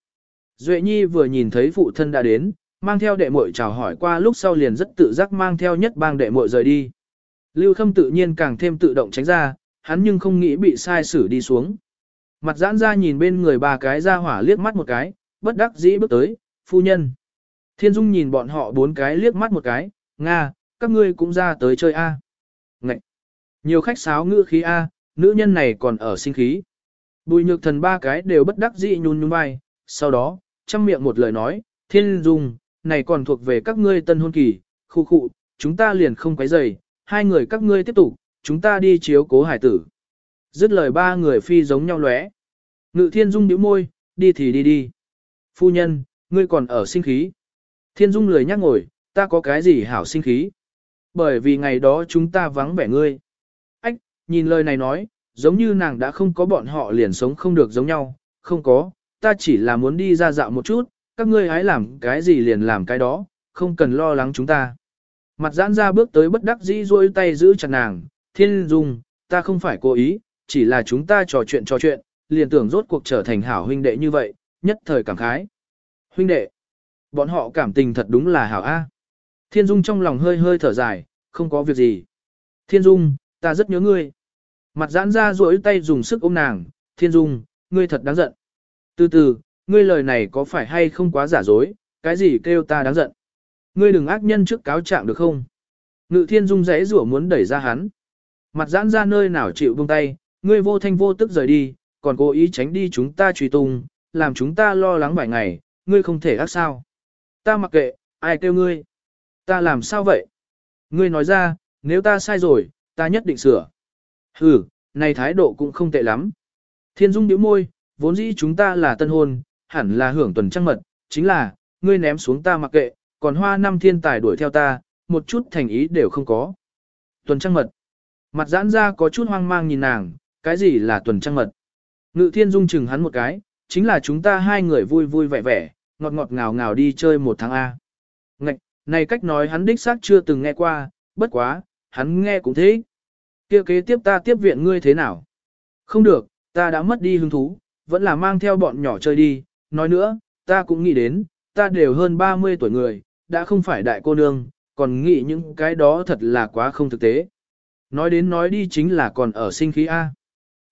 Duệ Nhi vừa nhìn thấy phụ thân đã đến, mang theo đệ muội chào hỏi qua lúc sau liền rất tự giác mang theo nhất bang đệ muội rời đi. Lưu Khâm tự nhiên càng thêm tự động tránh ra, hắn nhưng không nghĩ bị sai xử đi xuống. Mặt giãn ra nhìn bên người ba cái ra hỏa liếc mắt một cái, bất đắc dĩ bước tới, phu nhân. Thiên Dung nhìn bọn họ bốn cái liếc mắt một cái, Nga, các ngươi cũng ra tới chơi A. Ngậy! Nhiều khách sáo ngữ khí A, nữ nhân này còn ở sinh khí. Bùi nhược thần ba cái đều bất đắc dĩ nhún nhún vai, sau đó, chăm miệng một lời nói, Thiên Dung, này còn thuộc về các ngươi tân hôn kỳ, khu khu, chúng ta liền không quấy rầy, hai người các ngươi tiếp tục, chúng ta đi chiếu cố hải tử. Dứt lời ba người phi giống nhau lóe. Ngự thiên dung nhíu môi, đi thì đi đi. Phu nhân, ngươi còn ở sinh khí. Thiên dung lười nhắc ngồi, ta có cái gì hảo sinh khí. Bởi vì ngày đó chúng ta vắng vẻ ngươi. Ách, nhìn lời này nói, giống như nàng đã không có bọn họ liền sống không được giống nhau. Không có, ta chỉ là muốn đi ra dạo một chút, các ngươi hãy làm cái gì liền làm cái đó, không cần lo lắng chúng ta. Mặt giãn ra bước tới bất đắc dĩ duỗi tay giữ chặt nàng, thiên dung, ta không phải cố ý, chỉ là chúng ta trò chuyện trò chuyện, liền tưởng rốt cuộc trở thành hảo huynh đệ như vậy, nhất thời cảm khái. Huynh đệ, bọn họ cảm tình thật đúng là hảo A. Thiên dung trong lòng hơi hơi thở dài, không có việc gì. Thiên dung, ta rất nhớ ngươi. Mặt giãn ra duỗi tay dùng sức ôm nàng, thiên dung, ngươi thật đáng giận. Từ từ, ngươi lời này có phải hay không quá giả dối, cái gì kêu ta đáng giận. Ngươi đừng ác nhân trước cáo trạng được không? Ngự thiên dung rẽ rủa muốn đẩy ra hắn. Mặt giãn ra nơi nào chịu buông tay, ngươi vô thanh vô tức rời đi, còn cố ý tránh đi chúng ta truy tung, làm chúng ta lo lắng vài ngày, ngươi không thể ác sao. Ta mặc kệ, ai kêu ngươi? Ta làm sao vậy? Ngươi nói ra, nếu ta sai rồi, ta nhất định sửa hừ, này thái độ cũng không tệ lắm. Thiên Dung nhíu môi, vốn dĩ chúng ta là tân hôn, hẳn là hưởng tuần trăng mật, chính là, ngươi ném xuống ta mặc kệ, còn hoa năm thiên tài đuổi theo ta, một chút thành ý đều không có. Tuần trăng mật. Mặt giãn ra có chút hoang mang nhìn nàng, cái gì là tuần trăng mật? Ngự thiên dung chừng hắn một cái, chính là chúng ta hai người vui vui vẻ vẻ, ngọt ngọt ngào ngào đi chơi một tháng A. Ngạch, này cách nói hắn đích xác chưa từng nghe qua, bất quá, hắn nghe cũng thế kia kế tiếp ta tiếp viện ngươi thế nào? Không được, ta đã mất đi hứng thú, vẫn là mang theo bọn nhỏ chơi đi, nói nữa, ta cũng nghĩ đến, ta đều hơn 30 tuổi người, đã không phải đại cô nương, còn nghĩ những cái đó thật là quá không thực tế. Nói đến nói đi chính là còn ở sinh khí A.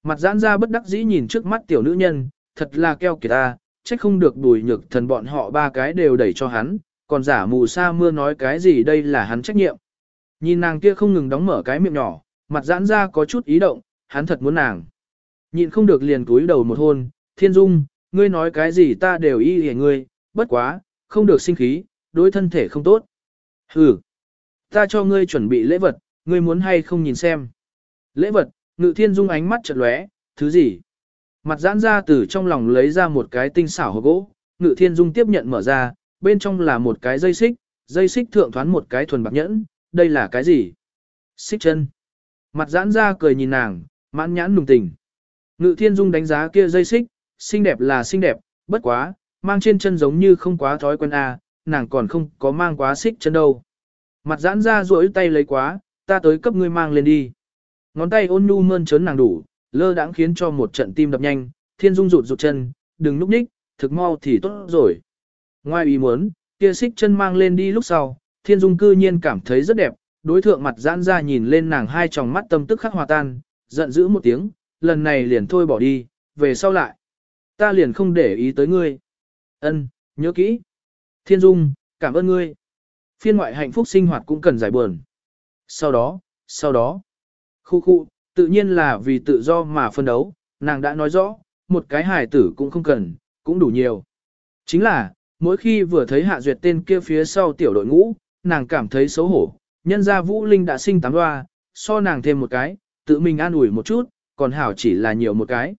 Mặt giãn ra bất đắc dĩ nhìn trước mắt tiểu nữ nhân, thật là keo kiệt ta, trách không được đùi nhược thần bọn họ ba cái đều đẩy cho hắn, còn giả mù sa mưa nói cái gì đây là hắn trách nhiệm. Nhìn nàng kia không ngừng đóng mở cái miệng nhỏ, mặt giãn ra có chút ý động, hắn thật muốn nàng. Nhìn không được liền túi đầu một hôn, thiên dung, ngươi nói cái gì ta đều y hề ngươi, bất quá, không được sinh khí, đối thân thể không tốt. Hừ, ta cho ngươi chuẩn bị lễ vật, ngươi muốn hay không nhìn xem. Lễ vật, ngự thiên dung ánh mắt chợt lóe, thứ gì? Mặt giãn ra từ trong lòng lấy ra một cái tinh xảo hộp gỗ, ngự thiên dung tiếp nhận mở ra, bên trong là một cái dây xích, dây xích thượng thoán một cái thuần bạc nhẫn, đây là cái gì? Xích chân. Mặt giãn ra cười nhìn nàng, mãn nhãn nùng tình. Ngự thiên dung đánh giá kia dây xích, xinh đẹp là xinh đẹp, bất quá, mang trên chân giống như không quá thói quen a, à, nàng còn không có mang quá xích chân đâu. Mặt giãn ra duỗi tay lấy quá, ta tới cấp ngươi mang lên đi. Ngón tay ôn nhu mơn trớn nàng đủ, lơ đãng khiến cho một trận tim đập nhanh, thiên dung rụt rụt chân, đừng núp ních, thực mau thì tốt rồi. Ngoài ý muốn, kia xích chân mang lên đi lúc sau, thiên dung cư nhiên cảm thấy rất đẹp, đối thượng mặt giãn ra nhìn lên nàng hai tròng mắt tâm tức khắc hòa tan, giận dữ một tiếng, lần này liền thôi bỏ đi, về sau lại. Ta liền không để ý tới ngươi. Ân, nhớ kỹ. Thiên dung, cảm ơn ngươi. Phiên ngoại hạnh phúc sinh hoạt cũng cần giải buồn. Sau đó, sau đó, khu khu, tự nhiên là vì tự do mà phân đấu, nàng đã nói rõ, một cái hài tử cũng không cần, cũng đủ nhiều. Chính là, mỗi khi vừa thấy hạ duyệt tên kia phía sau tiểu đội ngũ, nàng cảm thấy xấu hổ, nhân ra Vũ Linh đã sinh tám đoa, so nàng thêm một cái, tự mình an ủi một chút, còn hảo chỉ là nhiều một cái.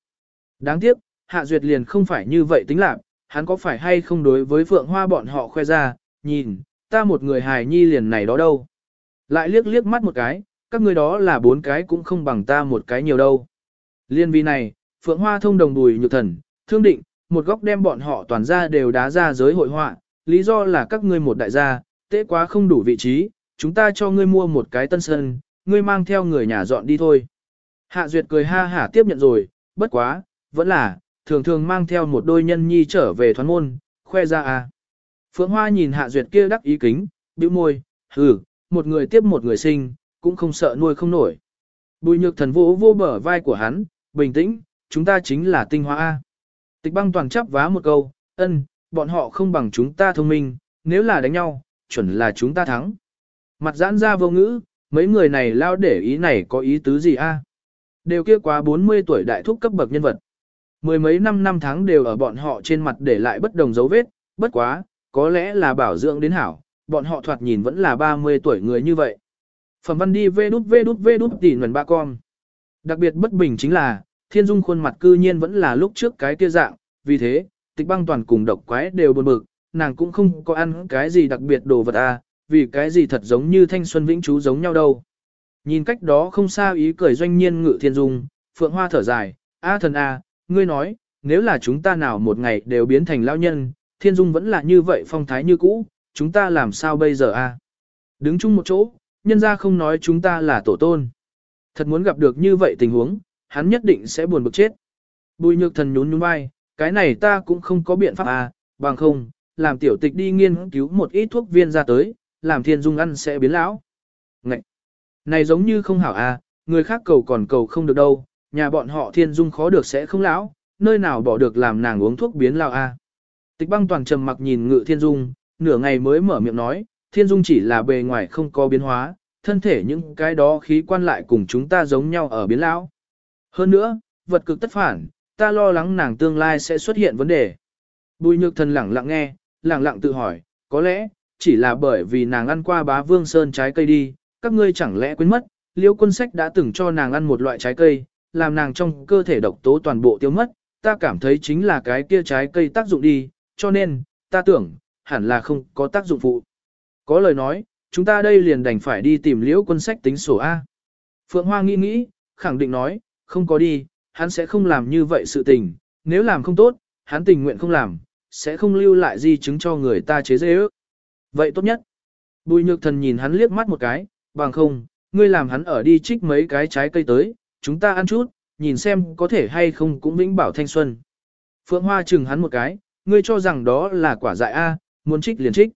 Đáng tiếc, hạ duyệt liền không phải như vậy tính lạc, hắn có phải hay không đối với phượng hoa bọn họ khoe ra, nhìn, ta một người hài nhi liền này đó đâu. Lại liếc liếc mắt một cái, các ngươi đó là bốn cái cũng không bằng ta một cái nhiều đâu. Liên vi này, Phượng Hoa thông đồng đùi nhược thần, thương định, một góc đem bọn họ toàn ra đều đá ra giới hội họa, lý do là các ngươi một đại gia, tế quá không đủ vị trí, chúng ta cho ngươi mua một cái tân sân, ngươi mang theo người nhà dọn đi thôi. Hạ Duyệt cười ha hả tiếp nhận rồi, bất quá, vẫn là, thường thường mang theo một đôi nhân nhi trở về thoán môn, khoe ra à. Phượng Hoa nhìn Hạ Duyệt kia đắc ý kính, bĩu môi, hừ, một người tiếp một người sinh, cũng không sợ nuôi không nổi. Bùi nhược thần vô vô bờ vai của hắn, bình tĩnh, chúng ta chính là tinh hoa A. Tịch băng toàn chấp vá một câu, ân, bọn họ không bằng chúng ta thông minh, nếu là đánh nhau, chuẩn là chúng ta thắng. Mặt giãn ra vô ngữ, mấy người này lao để ý này có ý tứ gì a? Đều kia quá 40 tuổi đại thúc cấp bậc nhân vật. Mười mấy năm năm tháng đều ở bọn họ trên mặt để lại bất đồng dấu vết, bất quá, có lẽ là bảo dưỡng đến hảo, bọn họ thoạt nhìn vẫn là 30 tuổi người như vậy. Phẩm văn đi vê đút vê đút vê đút tỉ nguồn ba con. Đặc biệt bất bình chính là, thiên dung khuôn mặt cư nhiên vẫn là lúc trước cái kia dạng, vì thế, tịch băng toàn cùng độc quái đều buồn bực, nàng cũng không có ăn cái gì đặc biệt đồ vật à, vì cái gì thật giống như thanh xuân vĩnh chú giống nhau đâu. Nhìn cách đó không xa ý cười doanh nhiên ngự thiên dung, phượng hoa thở dài, a thần a, ngươi nói, nếu là chúng ta nào một ngày đều biến thành lão nhân, thiên dung vẫn là như vậy phong thái như cũ, chúng ta làm sao bây giờ a? Đứng chung một chỗ, nhân ra không nói chúng ta là tổ tôn. Thật muốn gặp được như vậy tình huống, hắn nhất định sẽ buồn bực chết. Bùi nhược thần nhún nhún vai, cái này ta cũng không có biện pháp à, bằng không, làm tiểu tịch đi nghiên cứu một ít thuốc viên ra tới, làm thiên dung ăn sẽ biến lão. Ngậy! Này giống như không hảo à, người khác cầu còn cầu không được đâu, nhà bọn họ thiên dung khó được sẽ không lão, nơi nào bỏ được làm nàng uống thuốc biến lão à. Tịch băng toàn trầm mặc nhìn ngự thiên dung, nửa ngày mới mở miệng nói, thiên dung chỉ là bề ngoài không có biến hóa, thân thể những cái đó khí quan lại cùng chúng ta giống nhau ở biến lão. Hơn nữa, vật cực tất phản, ta lo lắng nàng tương lai sẽ xuất hiện vấn đề. Bùi nhược thần lẳng lặng nghe, lẳng lặng tự hỏi, có lẽ, chỉ là bởi vì nàng ăn qua bá vương sơn trái cây đi, các ngươi chẳng lẽ quên mất, liêu quân sách đã từng cho nàng ăn một loại trái cây, làm nàng trong cơ thể độc tố toàn bộ tiêu mất, ta cảm thấy chính là cái kia trái cây tác dụng đi, cho nên, ta tưởng, hẳn là không có tác dụng phụ. Có lời nói, chúng ta đây liền đành phải đi tìm liễu quân sách tính sổ A. Phượng Hoa nghĩ nghĩ, khẳng định nói, không có đi, hắn sẽ không làm như vậy sự tình, nếu làm không tốt, hắn tình nguyện không làm, sẽ không lưu lại di chứng cho người ta chế dễ ước. Vậy tốt nhất. Bùi nhược thần nhìn hắn liếc mắt một cái, bằng không, ngươi làm hắn ở đi trích mấy cái trái cây tới, chúng ta ăn chút, nhìn xem có thể hay không cũng vĩnh bảo thanh xuân. Phượng Hoa chừng hắn một cái, ngươi cho rằng đó là quả dại A, muốn trích liền trích.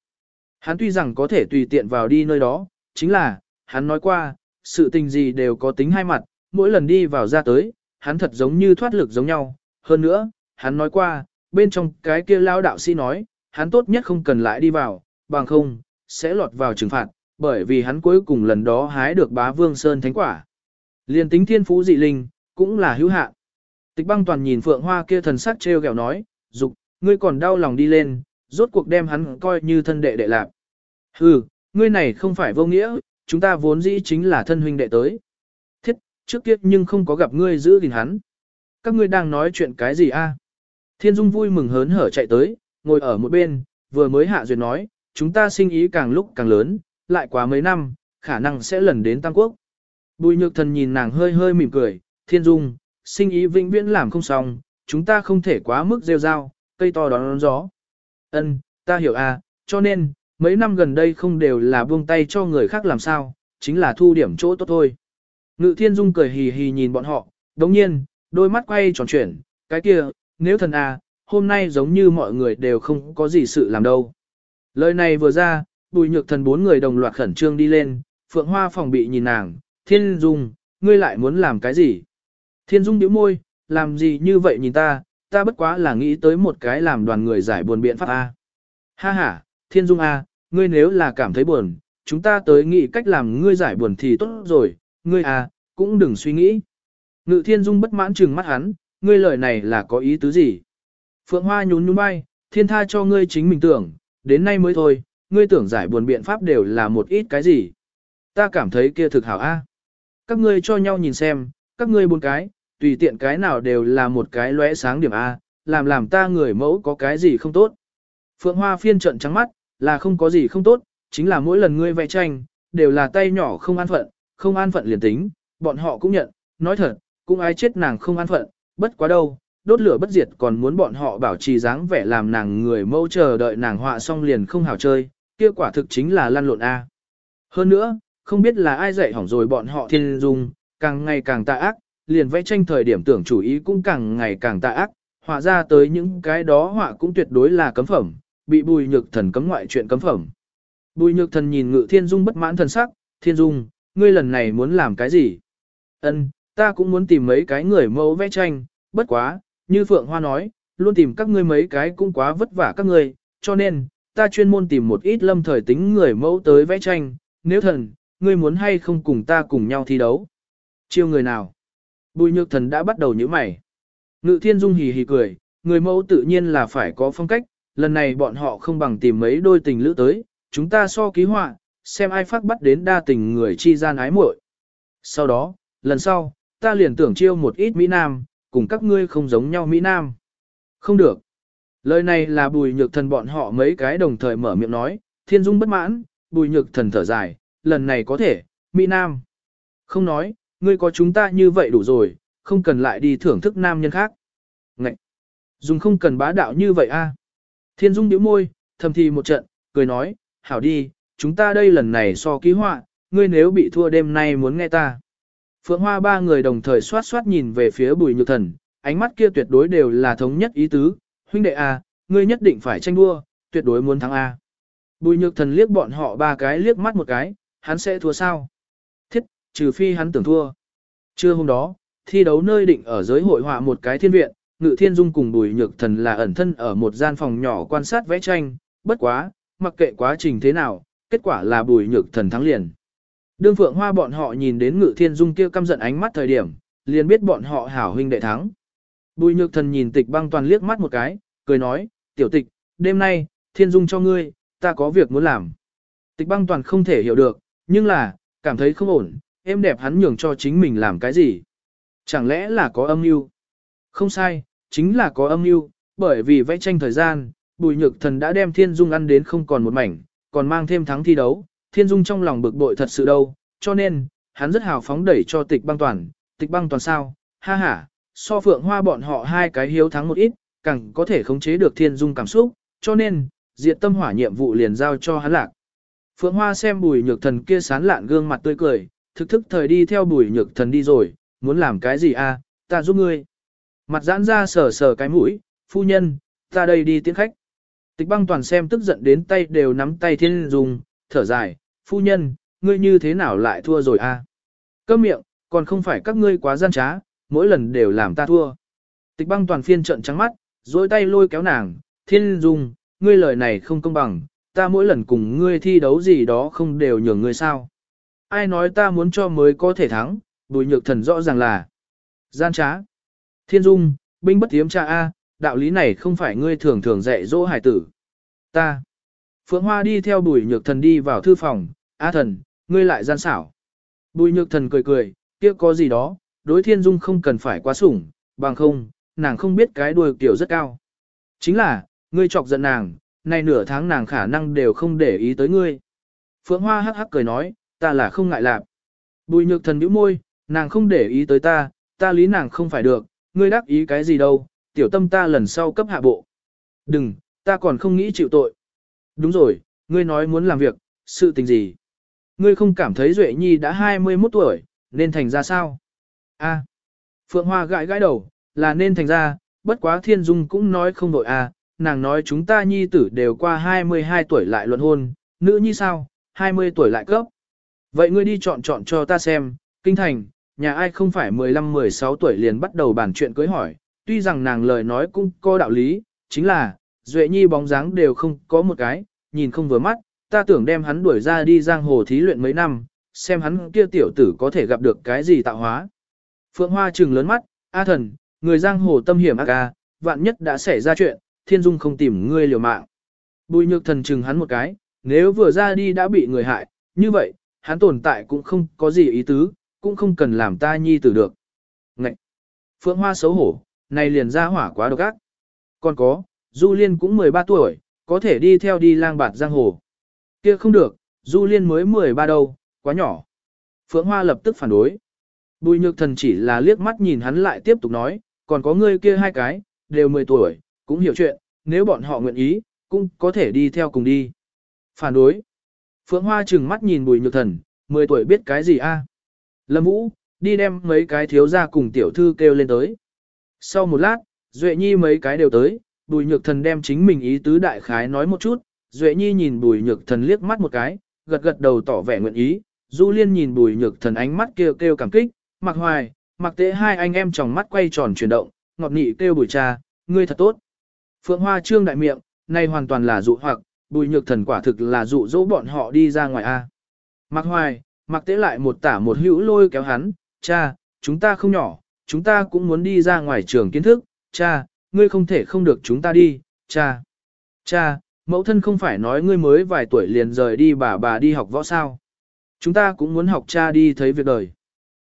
Hắn tuy rằng có thể tùy tiện vào đi nơi đó, chính là, hắn nói qua, sự tình gì đều có tính hai mặt, mỗi lần đi vào ra tới, hắn thật giống như thoát lực giống nhau. Hơn nữa, hắn nói qua, bên trong cái kia lao đạo sĩ nói, hắn tốt nhất không cần lại đi vào, bằng không, sẽ lọt vào trừng phạt, bởi vì hắn cuối cùng lần đó hái được bá vương sơn thánh quả. Liên tính thiên phú dị linh, cũng là hữu hạn. Tịch băng toàn nhìn phượng hoa kia thần sắc treo gẹo nói, dục, ngươi còn đau lòng đi lên, rốt cuộc đem hắn coi như thân đệ đệ lạc. Hừ, ngươi này không phải vô nghĩa, chúng ta vốn dĩ chính là thân huynh đệ tới. Thiết, trước kiếp nhưng không có gặp ngươi giữ gìn hắn. Các ngươi đang nói chuyện cái gì a? Thiên Dung vui mừng hớn hở chạy tới, ngồi ở một bên, vừa mới hạ duyệt nói, chúng ta sinh ý càng lúc càng lớn, lại quá mấy năm, khả năng sẽ lần đến Tam Quốc. Bùi nhược thần nhìn nàng hơi hơi mỉm cười, Thiên Dung, sinh ý vĩnh viễn làm không xong, chúng ta không thể quá mức rêu rao, cây to đón gió. Ân, ta hiểu à, cho nên, mấy năm gần đây không đều là buông tay cho người khác làm sao, chính là thu điểm chỗ tốt thôi. Ngự thiên dung cười hì hì nhìn bọn họ, đồng nhiên, đôi mắt quay tròn chuyển, cái kia, nếu thần à, hôm nay giống như mọi người đều không có gì sự làm đâu. Lời này vừa ra, bùi nhược thần bốn người đồng loạt khẩn trương đi lên, phượng hoa phòng bị nhìn nàng, thiên dung, ngươi lại muốn làm cái gì? Thiên dung nhíu môi, làm gì như vậy nhìn ta, ta bất quá là nghĩ tới một cái làm đoàn người giải buồn biện pháp A. Ha ha, thiên dung A, ngươi nếu là cảm thấy buồn, chúng ta tới nghĩ cách làm ngươi giải buồn thì tốt rồi, ngươi A, cũng đừng suy nghĩ. Ngự thiên dung bất mãn trừng mắt hắn, ngươi lời này là có ý tứ gì? Phượng Hoa nhún nhún bay, thiên tha cho ngươi chính mình tưởng, đến nay mới thôi, ngươi tưởng giải buồn biện pháp đều là một ít cái gì? Ta cảm thấy kia thực hảo A. Các ngươi cho nhau nhìn xem, các ngươi bốn cái, tùy tiện cái nào đều là một cái lóe sáng điểm A, làm làm ta người mẫu có cái gì không tốt. Phượng Hoa phiên trận trắng mắt, là không có gì không tốt, chính là mỗi lần ngươi vẽ tranh, đều là tay nhỏ không an phận, không an phận liền tính, bọn họ cũng nhận, nói thật, cũng ai chết nàng không an phận, bất quá đâu, đốt lửa bất diệt còn muốn bọn họ bảo trì dáng vẻ làm nàng người mâu chờ đợi nàng họa xong liền không hào chơi, kia quả thực chính là lăn lộn A. Hơn nữa, không biết là ai dạy hỏng rồi bọn họ thiên dung, càng ngày càng tà ác, liền vẽ tranh thời điểm tưởng chủ ý cũng càng ngày càng tà ác, họa ra tới những cái đó họa cũng tuyệt đối là cấm phẩm, bị bùi nhược thần cấm ngoại chuyện cấm phẩm. Bùi nhược thần nhìn ngự thiên dung bất mãn thần sắc, thiên dung, ngươi lần này muốn làm cái gì? Ân, ta cũng muốn tìm mấy cái người mẫu vẽ tranh, bất quá, như Phượng Hoa nói, luôn tìm các ngươi mấy cái cũng quá vất vả các ngươi, cho nên, ta chuyên môn tìm một ít lâm thời tính người mẫu tới vẽ tranh, nếu thần, ngươi muốn hay không cùng ta cùng nhau thi đấu. Chiêu người nào? Bùi nhược thần đã bắt đầu nhíu mày. Ngự thiên dung hì hì cười, người mẫu tự nhiên là phải có phong cách, lần này bọn họ không bằng tìm mấy đôi tình lữ tới, chúng ta so ký họa, xem ai phát bắt đến đa tình người chi gian ái muội. Sau đó, lần sau, ta liền tưởng chiêu một ít Mỹ Nam, cùng các ngươi không giống nhau Mỹ Nam. Không được. Lời này là bùi nhược thần bọn họ mấy cái đồng thời mở miệng nói, thiên dung bất mãn, bùi nhược thần thở dài, lần này có thể, Mỹ Nam. Không nói, ngươi có chúng ta như vậy đủ rồi, không cần lại đi thưởng thức nam nhân khác. Ngậy! Dùng không cần bá đạo như vậy a. Thiên dung nhíu môi, thầm thì một trận, cười nói, hảo đi, chúng ta đây lần này so ký họa, ngươi nếu bị thua đêm nay muốn nghe ta. Phượng Hoa ba người đồng thời xoát xoát nhìn về phía bùi nhược thần, ánh mắt kia tuyệt đối đều là thống nhất ý tứ, huynh đệ A, ngươi nhất định phải tranh đua, tuyệt đối muốn thắng A. Bùi nhược thần liếc bọn họ ba cái liếc mắt một cái, hắn sẽ thua sao? Thiết, trừ phi hắn tưởng thua. Trưa hôm đó, thi đấu nơi định ở giới hội họa một cái thiên viện, Ngự Thiên Dung cùng Bùi Nhược Thần là ẩn thân ở một gian phòng nhỏ quan sát vẽ tranh, bất quá, mặc kệ quá trình thế nào, kết quả là Bùi Nhược Thần thắng liền. Đương Phượng Hoa bọn họ nhìn đến Ngự Thiên Dung kia căm giận ánh mắt thời điểm, liền biết bọn họ hảo huynh đệ thắng. Bùi Nhược Thần nhìn Tịch Băng Toàn liếc mắt một cái, cười nói, "Tiểu Tịch, đêm nay, Thiên Dung cho ngươi, ta có việc muốn làm." Tịch Băng Toàn không thể hiểu được, nhưng là, cảm thấy không ổn, em đẹp hắn nhường cho chính mình làm cái gì? Chẳng lẽ là có âm mưu? Không sai, chính là có âm mưu, bởi vì vẽ tranh thời gian, Bùi Nhược Thần đã đem Thiên Dung ăn đến không còn một mảnh, còn mang thêm thắng thi đấu, Thiên Dung trong lòng bực bội thật sự đâu, cho nên, hắn rất hào phóng đẩy cho tịch băng toàn, tịch băng toàn sao, ha ha, so phượng hoa bọn họ hai cái hiếu thắng một ít, càng có thể khống chế được Thiên Dung cảm xúc, cho nên, diệt tâm hỏa nhiệm vụ liền giao cho hắn lạc. Phượng Hoa xem bùi nhược thần kia sán lạn gương mặt tươi cười, thực thức thời đi theo bùi nhược thần đi rồi, muốn làm cái gì a? À, ta giúp ngươi. Mặt giãn ra sờ sờ cái mũi, phu nhân, ta đây đi tiễn khách. Tịch băng toàn xem tức giận đến tay đều nắm tay thiên dung, thở dài, phu nhân, ngươi như thế nào lại thua rồi a? À? Câm miệng, còn không phải các ngươi quá gian trá, mỗi lần đều làm ta thua. Tịch băng toàn phiên trận trắng mắt, dối tay lôi kéo nàng, thiên dung, ngươi lời này không công bằng, ta mỗi lần cùng ngươi thi đấu gì đó không đều nhường ngươi sao. Ai nói ta muốn cho mới có thể thắng, bùi nhược thần rõ ràng là gian trá. Thiên dung, binh bất tiếm cha A, đạo lý này không phải ngươi thường thường dạy dỗ hải tử. Ta. Phượng Hoa đi theo bùi nhược thần đi vào thư phòng, A thần, ngươi lại gian xảo. Bùi nhược thần cười cười, kia có gì đó, đối thiên dung không cần phải quá sủng, bằng không, nàng không biết cái đuôi kiểu rất cao. Chính là, ngươi chọc giận nàng, nay nửa tháng nàng khả năng đều không để ý tới ngươi. Phượng Hoa hắc hắc cười nói, ta là không ngại lạp. Bùi nhược thần nhíu môi, nàng không để ý tới ta, ta lý nàng không phải được, ngươi đắc ý cái gì đâu, tiểu tâm ta lần sau cấp hạ bộ. Đừng, ta còn không nghĩ chịu tội. Đúng rồi, ngươi nói muốn làm việc, sự tình gì? Ngươi không cảm thấy Duệ Nhi đã 21 tuổi, nên thành ra sao? A. Phượng Hoa gãi gãi đầu, là nên thành ra, bất quá Thiên Dung cũng nói không đội a, nàng nói chúng ta nhi tử đều qua 22 tuổi lại luận hôn, nữ nhi sao, 20 tuổi lại cấp. Vậy ngươi đi chọn chọn cho ta xem, kinh thành, nhà ai không phải 15-16 tuổi liền bắt đầu bàn chuyện cưới hỏi, tuy rằng nàng lời nói cũng có đạo lý, chính là, Duệ Nhi bóng dáng đều không có một cái, nhìn không vừa mắt, ta tưởng đem hắn đuổi ra đi giang hồ thí luyện mấy năm, xem hắn kia tiểu tử có thể gặp được cái gì tạo hóa. Phượng Hoa trừng lớn mắt, A thần, người giang hồ tâm hiểm ác ca, vạn nhất đã xảy ra chuyện, thiên dung không tìm ngươi liều mạng. Bùi nhược thần chừng hắn một cái, nếu vừa ra đi đã bị người hại, như vậy, hắn tồn tại cũng không có gì ý tứ, cũng không cần làm ta nhi tử được. Ngậy! Phượng Hoa xấu hổ, này liền ra hỏa quá độc ác. Còn có, Du Liên cũng 13 tuổi, có thể đi theo đi lang bạt giang hồ. Kia không được, Du Liên mới 13 đâu, quá nhỏ. Phượng Hoa lập tức phản đối. Bùi nhược thần chỉ là liếc mắt nhìn hắn lại tiếp tục nói, còn có ngươi kia hai cái, đều 10 tuổi, cũng hiểu chuyện, nếu bọn họ nguyện ý, cũng có thể đi theo cùng đi. Phản đối. Phượng Hoa chừng mắt nhìn bùi nhược thần, 10 tuổi biết cái gì a? Lâm Vũ, đi đem mấy cái thiếu ra cùng tiểu thư kêu lên tới. Sau một lát, Duệ Nhi mấy cái đều tới, bùi nhược thần đem chính mình ý tứ đại khái nói một chút, Duệ Nhi nhìn bùi nhược thần liếc mắt một cái, gật gật đầu tỏ vẻ nguyện ý, Du Liên nhìn bùi nhược thần ánh mắt kêu kêu cảm kích, mặc hoài, mặc tế hai anh em tròng mắt quay tròn chuyển động, ngọt nị kêu bùi cha, ngươi thật tốt. Phượng Hoa trương đại miệng, này hoàn toàn là dụ hoặc, bùi nhược thần quả thực là dụ dỗ bọn họ đi ra ngoài A. Mặc hoài, mặc tế lại một tả một hữu lôi kéo hắn, cha, chúng ta không nhỏ, chúng ta cũng muốn đi ra ngoài trường kiến thức, cha, ngươi không thể không được chúng ta đi, cha. Cha, mẫu thân không phải nói ngươi mới vài tuổi liền rời đi bà bà đi học võ sao. Chúng ta cũng muốn học cha đi thấy việc đời.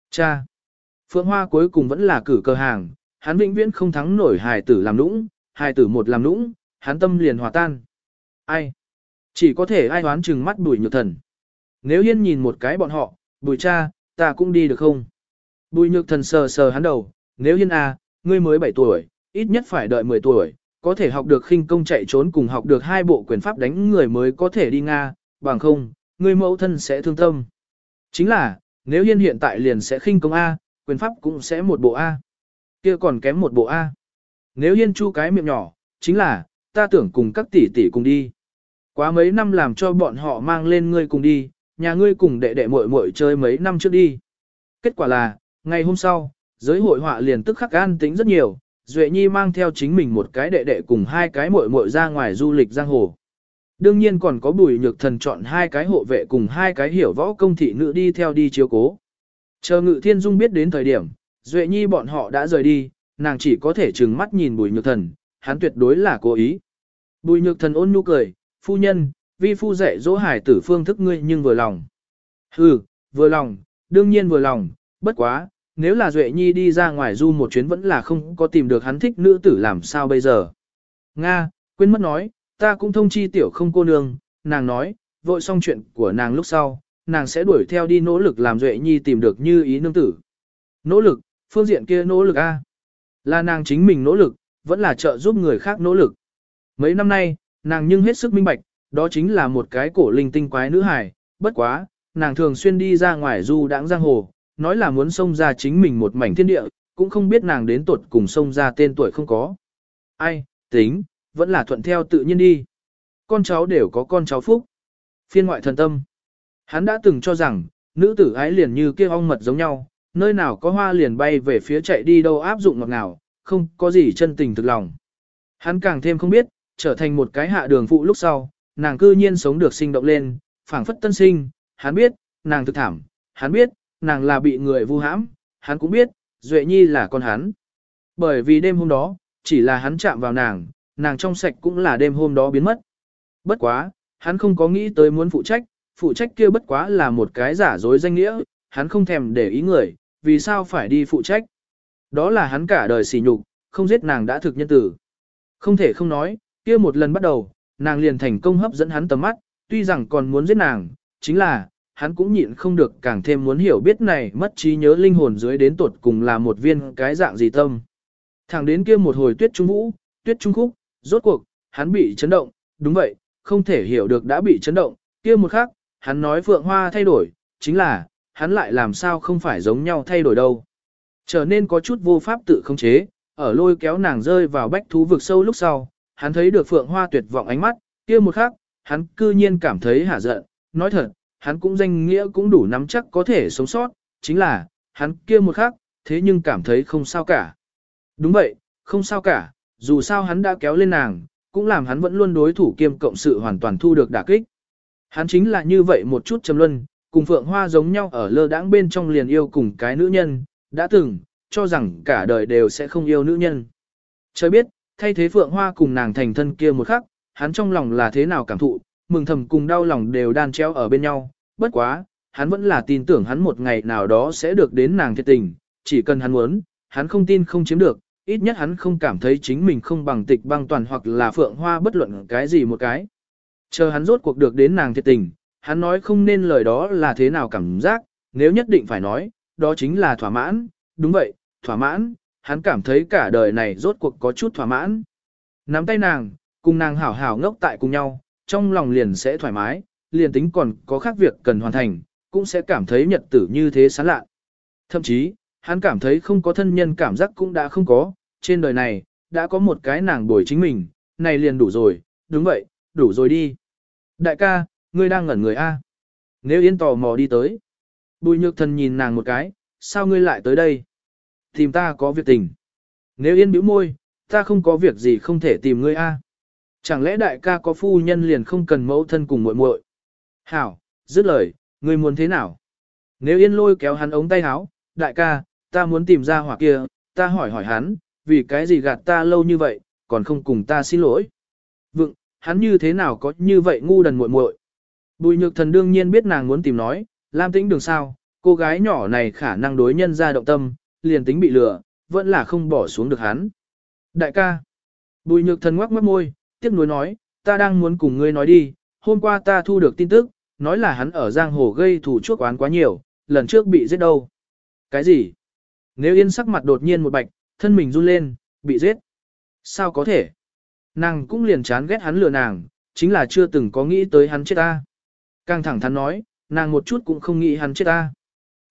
Cha. Phượng Hoa cuối cùng vẫn là cử cơ hàng, hắn vĩnh viễn không thắng nổi hài tử làm nũng, hài tử một làm nũng, hắn tâm liền hòa tan. Ai? Chỉ có thể ai đoán chừng mắt bùi nhược thần. Nếu hiên nhìn một cái bọn họ, bùi cha, ta cũng đi được không? Bùi nhược thần sờ sờ hắn đầu, nếu hiên à, ngươi mới 7 tuổi, ít nhất phải đợi 10 tuổi, có thể học được khinh công chạy trốn cùng học được hai bộ quyền pháp đánh người mới có thể đi Nga, bằng không, người mẫu thân sẽ thương tâm. Chính là, nếu hiên hiện tại liền sẽ khinh công A, quyền pháp cũng sẽ một bộ A. kia còn kém một bộ A. Nếu hiên chu cái miệng nhỏ, chính là, ta tưởng cùng các tỷ tỷ cùng đi. Quá mấy năm làm cho bọn họ mang lên ngươi cùng đi, nhà ngươi cùng đệ đệ muội muội chơi mấy năm trước đi. Kết quả là, ngày hôm sau, giới hội họa liền tức khắc an tính rất nhiều, Duệ Nhi mang theo chính mình một cái đệ đệ cùng hai cái muội muội ra ngoài du lịch giang hồ. Đương nhiên còn có bùi nhược thần chọn hai cái hộ vệ cùng hai cái hiểu võ công thị nữ đi theo đi chiếu cố. Chờ ngự thiên dung biết đến thời điểm, Duệ Nhi bọn họ đã rời đi, nàng chỉ có thể trừng mắt nhìn bùi nhược thần, hắn tuyệt đối là cố ý. Bùi nhược thần ôn nhu cười, phu nhân, vi phu dạy dỗ hải tử phương thức ngươi nhưng vừa lòng. Hừ, vừa lòng, đương nhiên vừa lòng, bất quá, nếu là Duệ Nhi đi ra ngoài du một chuyến vẫn là không có tìm được hắn thích nữ tử làm sao bây giờ. Nga, quên mất nói, ta cũng thông chi tiểu không cô nương, nàng nói, vội xong chuyện của nàng lúc sau, nàng sẽ đuổi theo đi nỗ lực làm Duệ Nhi tìm được như ý nương tử. Nỗ lực, phương diện kia nỗ lực A. Là nàng chính mình nỗ lực, vẫn là trợ giúp người khác nỗ lực. Mấy năm nay, nàng nhưng hết sức minh bạch, đó chính là một cái cổ linh tinh quái nữ hài, bất quá, nàng thường xuyên đi ra ngoài du đãng giang hồ, nói là muốn xông ra chính mình một mảnh thiên địa, cũng không biết nàng đến tuột cùng xông ra tên tuổi không có. Ai, tính, vẫn là thuận theo tự nhiên đi. Con cháu đều có con cháu phúc. Phiên ngoại thần tâm. Hắn đã từng cho rằng, nữ tử ái liền như kia ong mật giống nhau, nơi nào có hoa liền bay về phía chạy đi đâu áp dụng ngọt ngào, không có gì chân tình thực lòng. Hắn càng thêm không biết, trở thành một cái hạ đường phụ lúc sau, nàng cư nhiên sống được sinh động lên, phảng phất tân sinh, hắn biết, nàng thực thảm, hắn biết, nàng là bị người vu hãm, hắn cũng biết, Duệ Nhi là con hắn. Bởi vì đêm hôm đó, chỉ là hắn chạm vào nàng, nàng trong sạch cũng là đêm hôm đó biến mất. Bất quá, hắn không có nghĩ tới muốn phụ trách, phụ trách kia bất quá là một cái giả dối danh nghĩa, hắn không thèm để ý người, vì sao phải đi phụ trách. Đó là hắn cả đời sỉ nhục, không giết nàng đã thực nhân tử. Không thể không nói, kia một lần bắt đầu, nàng liền thành công hấp dẫn hắn tầm mắt, tuy rằng còn muốn giết nàng, chính là, hắn cũng nhịn không được càng thêm muốn hiểu biết này mất trí nhớ linh hồn dưới đến tột cùng là một viên cái dạng gì tâm. Thẳng đến kia một hồi tuyết trung vũ, tuyết trung khúc, rốt cuộc, hắn bị chấn động, đúng vậy, không thể hiểu được đã bị chấn động, kia một khắc, hắn nói phượng hoa thay đổi, chính là, hắn lại làm sao không phải giống nhau thay đổi đâu. Trở nên có chút vô pháp tự khống chế, ở lôi kéo nàng rơi vào bách thú vực sâu lúc sau, hắn thấy được phượng hoa tuyệt vọng ánh mắt, kia một khắc, hắn cư nhiên cảm thấy hả giận, nói thật, hắn cũng danh nghĩa cũng đủ nắm chắc có thể sống sót, chính là, hắn kia một khắc, thế nhưng cảm thấy không sao cả. Đúng vậy, không sao cả, dù sao hắn đã kéo lên nàng, cũng làm hắn vẫn luôn đối thủ kiêm cộng sự hoàn toàn thu được đả kích. Hắn chính là như vậy một chút trầm luân, cùng Phượng Hoa giống nhau ở lơ đãng bên trong liền yêu cùng cái nữ nhân, đã từng, cho rằng cả đời đều sẽ không yêu nữ nhân. Trời biết, thay thế Phượng Hoa cùng nàng thành thân kia một khắc, hắn trong lòng là thế nào cảm thụ, mừng thầm cùng đau lòng đều đan treo ở bên nhau, bất quá, hắn vẫn là tin tưởng hắn một ngày nào đó sẽ được đến nàng thiệt tình, chỉ cần hắn muốn, hắn không tin không chiếm được, ít nhất hắn không cảm thấy chính mình không bằng tịch băng toàn hoặc là phượng hoa bất luận cái gì một cái. Chờ hắn rốt cuộc được đến nàng thiệt tình, hắn nói không nên lời đó là thế nào cảm giác, nếu nhất định phải nói, đó chính là thỏa mãn, đúng vậy, thỏa mãn, hắn cảm thấy cả đời này rốt cuộc có chút thỏa mãn. Nắm tay nàng, cùng nàng hảo hảo ngốc tại cùng nhau, trong lòng liền sẽ thoải mái, liền tính còn có khác việc cần hoàn thành, cũng sẽ cảm thấy nhật tử như thế sán lạ. Thậm chí, hắn cảm thấy không có thân nhân cảm giác cũng đã không có, trên đời này, đã có một cái nàng bồi chính mình, này liền đủ rồi, đúng vậy, đủ rồi đi. Đại ca, ngươi đang ngẩn người A. Nếu yên tò mò đi tới. Bùi nhược thần nhìn nàng một cái, sao ngươi lại tới đây? Tìm ta có việc tình. Nếu yên bĩu môi, ta không có việc gì không thể tìm ngươi A. Chẳng lẽ đại ca có phu nhân liền không cần mẫu thân cùng muội muội? Hảo, dứt lời, ngươi muốn thế nào? Nếu yên lôi kéo hắn ống tay háo đại ca, ta muốn tìm ra hỏa kia, ta hỏi hỏi hắn, vì cái gì gạt ta lâu như vậy, còn không cùng ta xin lỗi. Vựng, hắn như thế nào có như vậy ngu đần muội muội. Bùi nhược thần đương nhiên biết nàng muốn tìm nói, Lam tĩnh đường sao, cô gái nhỏ này khả năng đối nhân ra động tâm, liền tính bị lừa, vẫn là không bỏ xuống được hắn. Đại ca, bùi nhược thần ngoắc mất môi, tiếc nuối nói, ta đang muốn cùng ngươi nói đi, hôm qua ta thu được tin tức, nói là hắn ở giang hồ gây thủ chuốc oán quá nhiều, lần trước bị giết đâu. Cái gì? Nếu yên sắc mặt đột nhiên một bạch, thân mình run lên, bị giết. Sao có thể? Nàng cũng liền chán ghét hắn lừa nàng, chính là chưa từng có nghĩ tới hắn chết ta. Càng thẳng thắn nói, nàng một chút cũng không nghĩ hắn chết ta.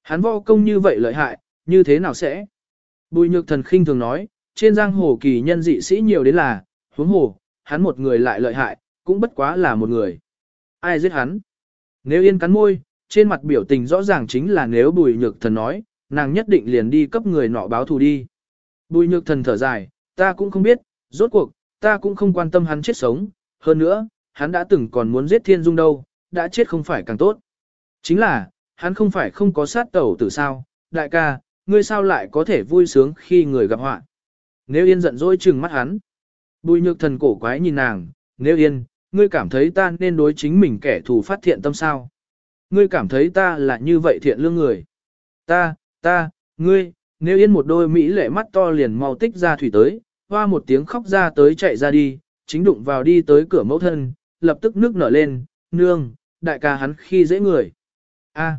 Hắn võ công như vậy lợi hại, như thế nào sẽ? Bùi nhược thần khinh thường nói, trên giang hồ kỳ nhân dị sĩ nhiều đến là, huống hồ, hắn một người lại lợi hại, cũng bất quá là một người. Ai giết hắn? Nếu yên cắn môi, trên mặt biểu tình rõ ràng chính là nếu bùi nhược thần nói, nàng nhất định liền đi cấp người nọ báo thù đi. Bùi nhược thần thở dài, ta cũng không biết, rốt cuộc, ta cũng không quan tâm hắn chết sống, hơn nữa, hắn đã từng còn muốn giết thiên dung đâu, đã chết không phải càng tốt. Chính là, hắn không phải không có sát tẩu tử sao, đại ca, ngươi sao lại có thể vui sướng khi người gặp họa. Nếu yên giận dỗi chừng mắt hắn. Bùi nhược thần cổ quái nhìn nàng, nếu yên, ngươi cảm thấy ta nên đối chính mình kẻ thù phát thiện tâm sao. Ngươi cảm thấy ta là như vậy thiện lương người. Ta, ta, ngươi, nếu yên một đôi mỹ lệ mắt to liền mau tích ra thủy tới, hoa một tiếng khóc ra tới chạy ra đi, chính đụng vào đi tới cửa mẫu thân, lập tức nước nở lên, nương, đại ca hắn khi dễ người. A.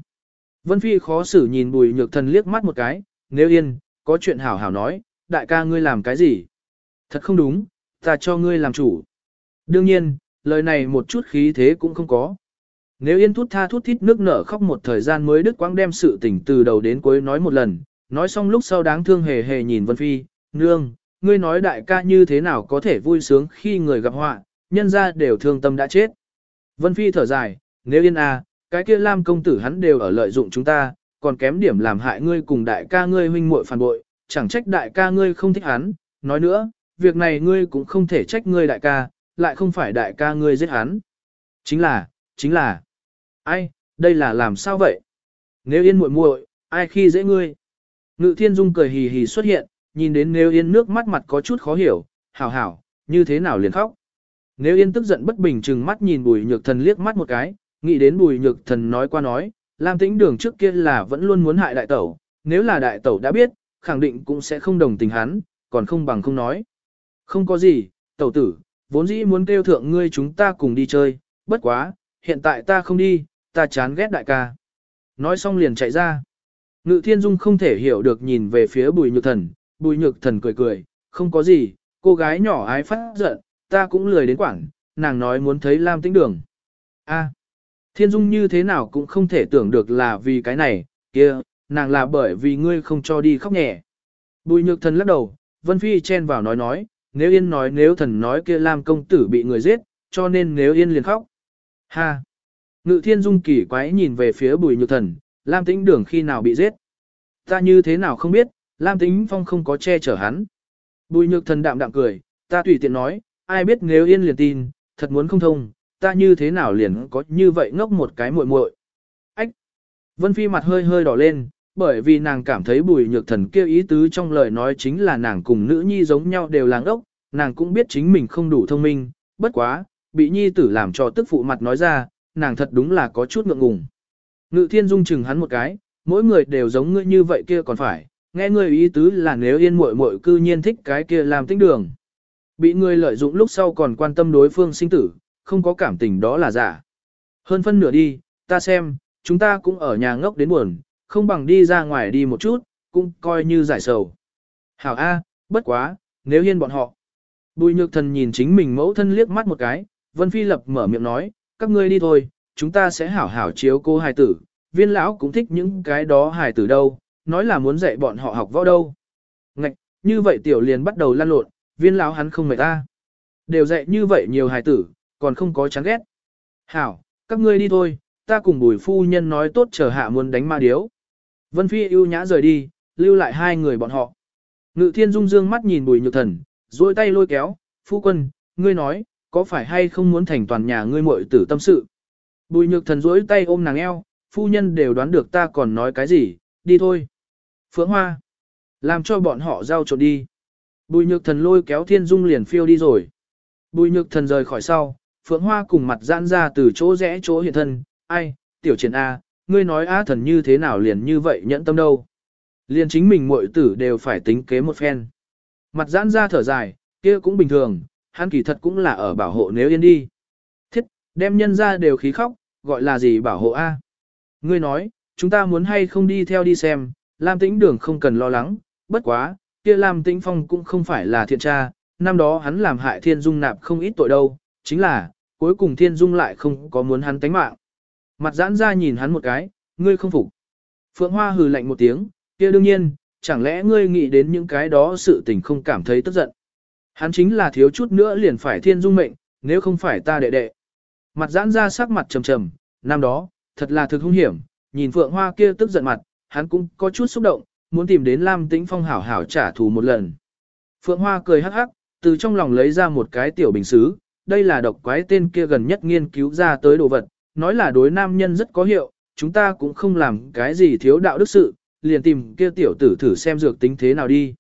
Vân Phi khó xử nhìn bùi nhược thần liếc mắt một cái, nếu yên, có chuyện hảo hảo nói, đại ca ngươi làm cái gì? Thật không đúng, ta cho ngươi làm chủ. Đương nhiên, lời này một chút khí thế cũng không có. Nếu yên thút tha thút thít nước nở khóc một thời gian mới đức quang đem sự tình từ đầu đến cuối nói một lần, nói xong lúc sau đáng thương hề hề nhìn Vân Phi, nương, ngươi nói đại ca như thế nào có thể vui sướng khi người gặp họa, nhân ra đều thương tâm đã chết. Vân Phi thở dài, nếu yên à, cái kia Lam công tử hắn đều ở lợi dụng chúng ta, còn kém điểm làm hại ngươi cùng đại ca ngươi huynh muội phản bội, chẳng trách đại ca ngươi không thích hắn, nói nữa, việc này ngươi cũng không thể trách ngươi đại ca, lại không phải đại ca ngươi giết hắn. Chính là, chính là, ai, đây là làm sao vậy? Nếu yên muội muội, ai khi dễ ngươi? Ngự thiên dung cười hì hì xuất hiện, nhìn đến nếu yên nước mắt mặt có chút khó hiểu, hảo hảo, như thế nào liền khóc. Nếu yên tức giận bất bình chừng mắt nhìn bùi nhược thần liếc mắt một cái, nghĩ đến bùi nhược thần nói qua nói, Lam tĩnh đường trước kia là vẫn luôn muốn hại đại tẩu, nếu là đại tẩu đã biết, khẳng định cũng sẽ không đồng tình hắn, còn không bằng không nói. Không có gì, tẩu tử, vốn dĩ muốn kêu thượng ngươi chúng ta cùng đi chơi, bất quá, hiện tại ta không đi, ta chán ghét đại ca. Nói xong liền chạy ra. Ngự thiên dung không thể hiểu được nhìn về phía bùi nhược thần, bùi nhược thần cười cười, không có gì, cô gái nhỏ ái phát giận, ta cũng lười đến quảng, nàng nói muốn thấy Lam tĩnh đường. A, thiên dung như thế nào cũng không thể tưởng được là vì cái này, kia, nàng là bởi vì ngươi không cho đi khóc nhẹ. Bùi nhược thần lắc đầu, Vân Phi chen vào nói nói, nếu yên nói nếu thần nói kia Lam công tử bị người giết, cho nên nếu yên liền khóc. Ha! Ngự thiên dung kỳ quái nhìn về phía bùi nhược thần, Lam tĩnh đường khi nào bị giết. Ta như thế nào không biết, Lam tĩnh phong không có che chở hắn. Bùi nhược thần đạm đạm cười, ta tùy tiện nói, ai biết nếu yên liền tin, thật muốn không thông, ta như thế nào liền có như vậy ngốc một cái muội muội. Ách! Vân Phi mặt hơi hơi đỏ lên, bởi vì nàng cảm thấy bùi nhược thần kia ý tứ trong lời nói chính là nàng cùng nữ nhi giống nhau đều làng ốc, nàng cũng biết chính mình không đủ thông minh, bất quá, bị nhi tử làm cho tức phụ mặt nói ra, nàng thật đúng là có chút ngượng ngùng. Ngự thiên dung chừng hắn một cái, mỗi người đều giống ngươi như vậy kia còn phải, nghe ngươi ý tứ là nếu yên muội muội cư nhiên thích cái kia làm tích đường. Bị ngươi lợi dụng lúc sau còn quan tâm đối phương sinh tử, không có cảm tình đó là giả. Hơn phân nửa đi, ta xem, chúng ta cũng ở nhà ngốc đến buồn, không bằng đi ra ngoài đi một chút, cũng coi như giải sầu. Hảo A, bất quá, nếu hiên bọn họ. Bùi nhược thần nhìn chính mình mẫu thân liếc mắt một cái, Vân Phi Lập mở miệng nói, các ngươi đi thôi, chúng ta sẽ hảo hảo chiếu cô hài tử, viên lão cũng thích những cái đó hài tử đâu, nói là muốn dạy bọn họ học võ đâu. Ngạch, như vậy tiểu liền bắt đầu lăn lộn, viên lão hắn không mệt ta. Đều dạy như vậy nhiều hài tử, còn không có chán ghét. Hảo, các ngươi đi thôi, ta cùng bùi phu nhân nói tốt chờ hạ muốn đánh ma điếu. Vân Phi ưu nhã rời đi, lưu lại hai người bọn họ. Ngự thiên dung dương mắt nhìn bùi nhược thần, duỗi tay lôi kéo, phu quân, ngươi nói, có phải hay không muốn thành toàn nhà ngươi muội tử tâm sự. Bùi nhược thần duỗi tay ôm nàng eo, phu nhân đều đoán được ta còn nói cái gì, đi thôi. Phượng Hoa, làm cho bọn họ giao trộn đi. Bùi nhược thần lôi kéo thiên dung liền phiêu đi rồi. Bùi nhược thần rời khỏi sau, Phượng Hoa cùng mặt giãn ra từ chỗ rẽ chỗ hiện thân, ai, tiểu triển A, ngươi nói A thần như thế nào liền như vậy nhẫn tâm đâu. Liền chính mình muội tử đều phải tính kế một phen. Mặt giãn ra thở dài, kia cũng bình thường, hắn kỳ thật cũng là ở bảo hộ nếu yên đi. Thiết, đem nhân ra đều khí khóc, gọi là gì bảo hộ A. Ngươi nói, chúng ta muốn hay không đi theo đi xem, Lam tĩnh đường không cần lo lắng, bất quá, kia Lam tĩnh phong cũng không phải là thiện tra, năm đó hắn làm hại thiên dung nạp không ít tội đâu, chính là, cuối cùng thiên dung lại không có muốn hắn tánh mạng. Mặt giãn ra nhìn hắn một cái, ngươi không phục. Phượng Hoa hừ lạnh một tiếng, kia đương nhiên, chẳng lẽ ngươi nghĩ đến những cái đó sự tình không cảm thấy tức giận. Hắn chính là thiếu chút nữa liền phải thiên dung mệnh, nếu không phải ta đệ đệ. Mặt giãn ra sắc mặt trầm trầm, năm đó, thật là thực hung hiểm, nhìn Phượng Hoa kia tức giận mặt, hắn cũng có chút xúc động, muốn tìm đến Lam Tĩnh Phong hảo hảo trả thù một lần. Phượng Hoa cười hắc hắc, từ trong lòng lấy ra một cái tiểu bình xứ, đây là độc quái tên kia gần nhất nghiên cứu ra tới đồ vật, nói là đối nam nhân rất có hiệu, chúng ta cũng không làm cái gì thiếu đạo đức sự, liền tìm kia tiểu tử thử xem dược tính thế nào đi.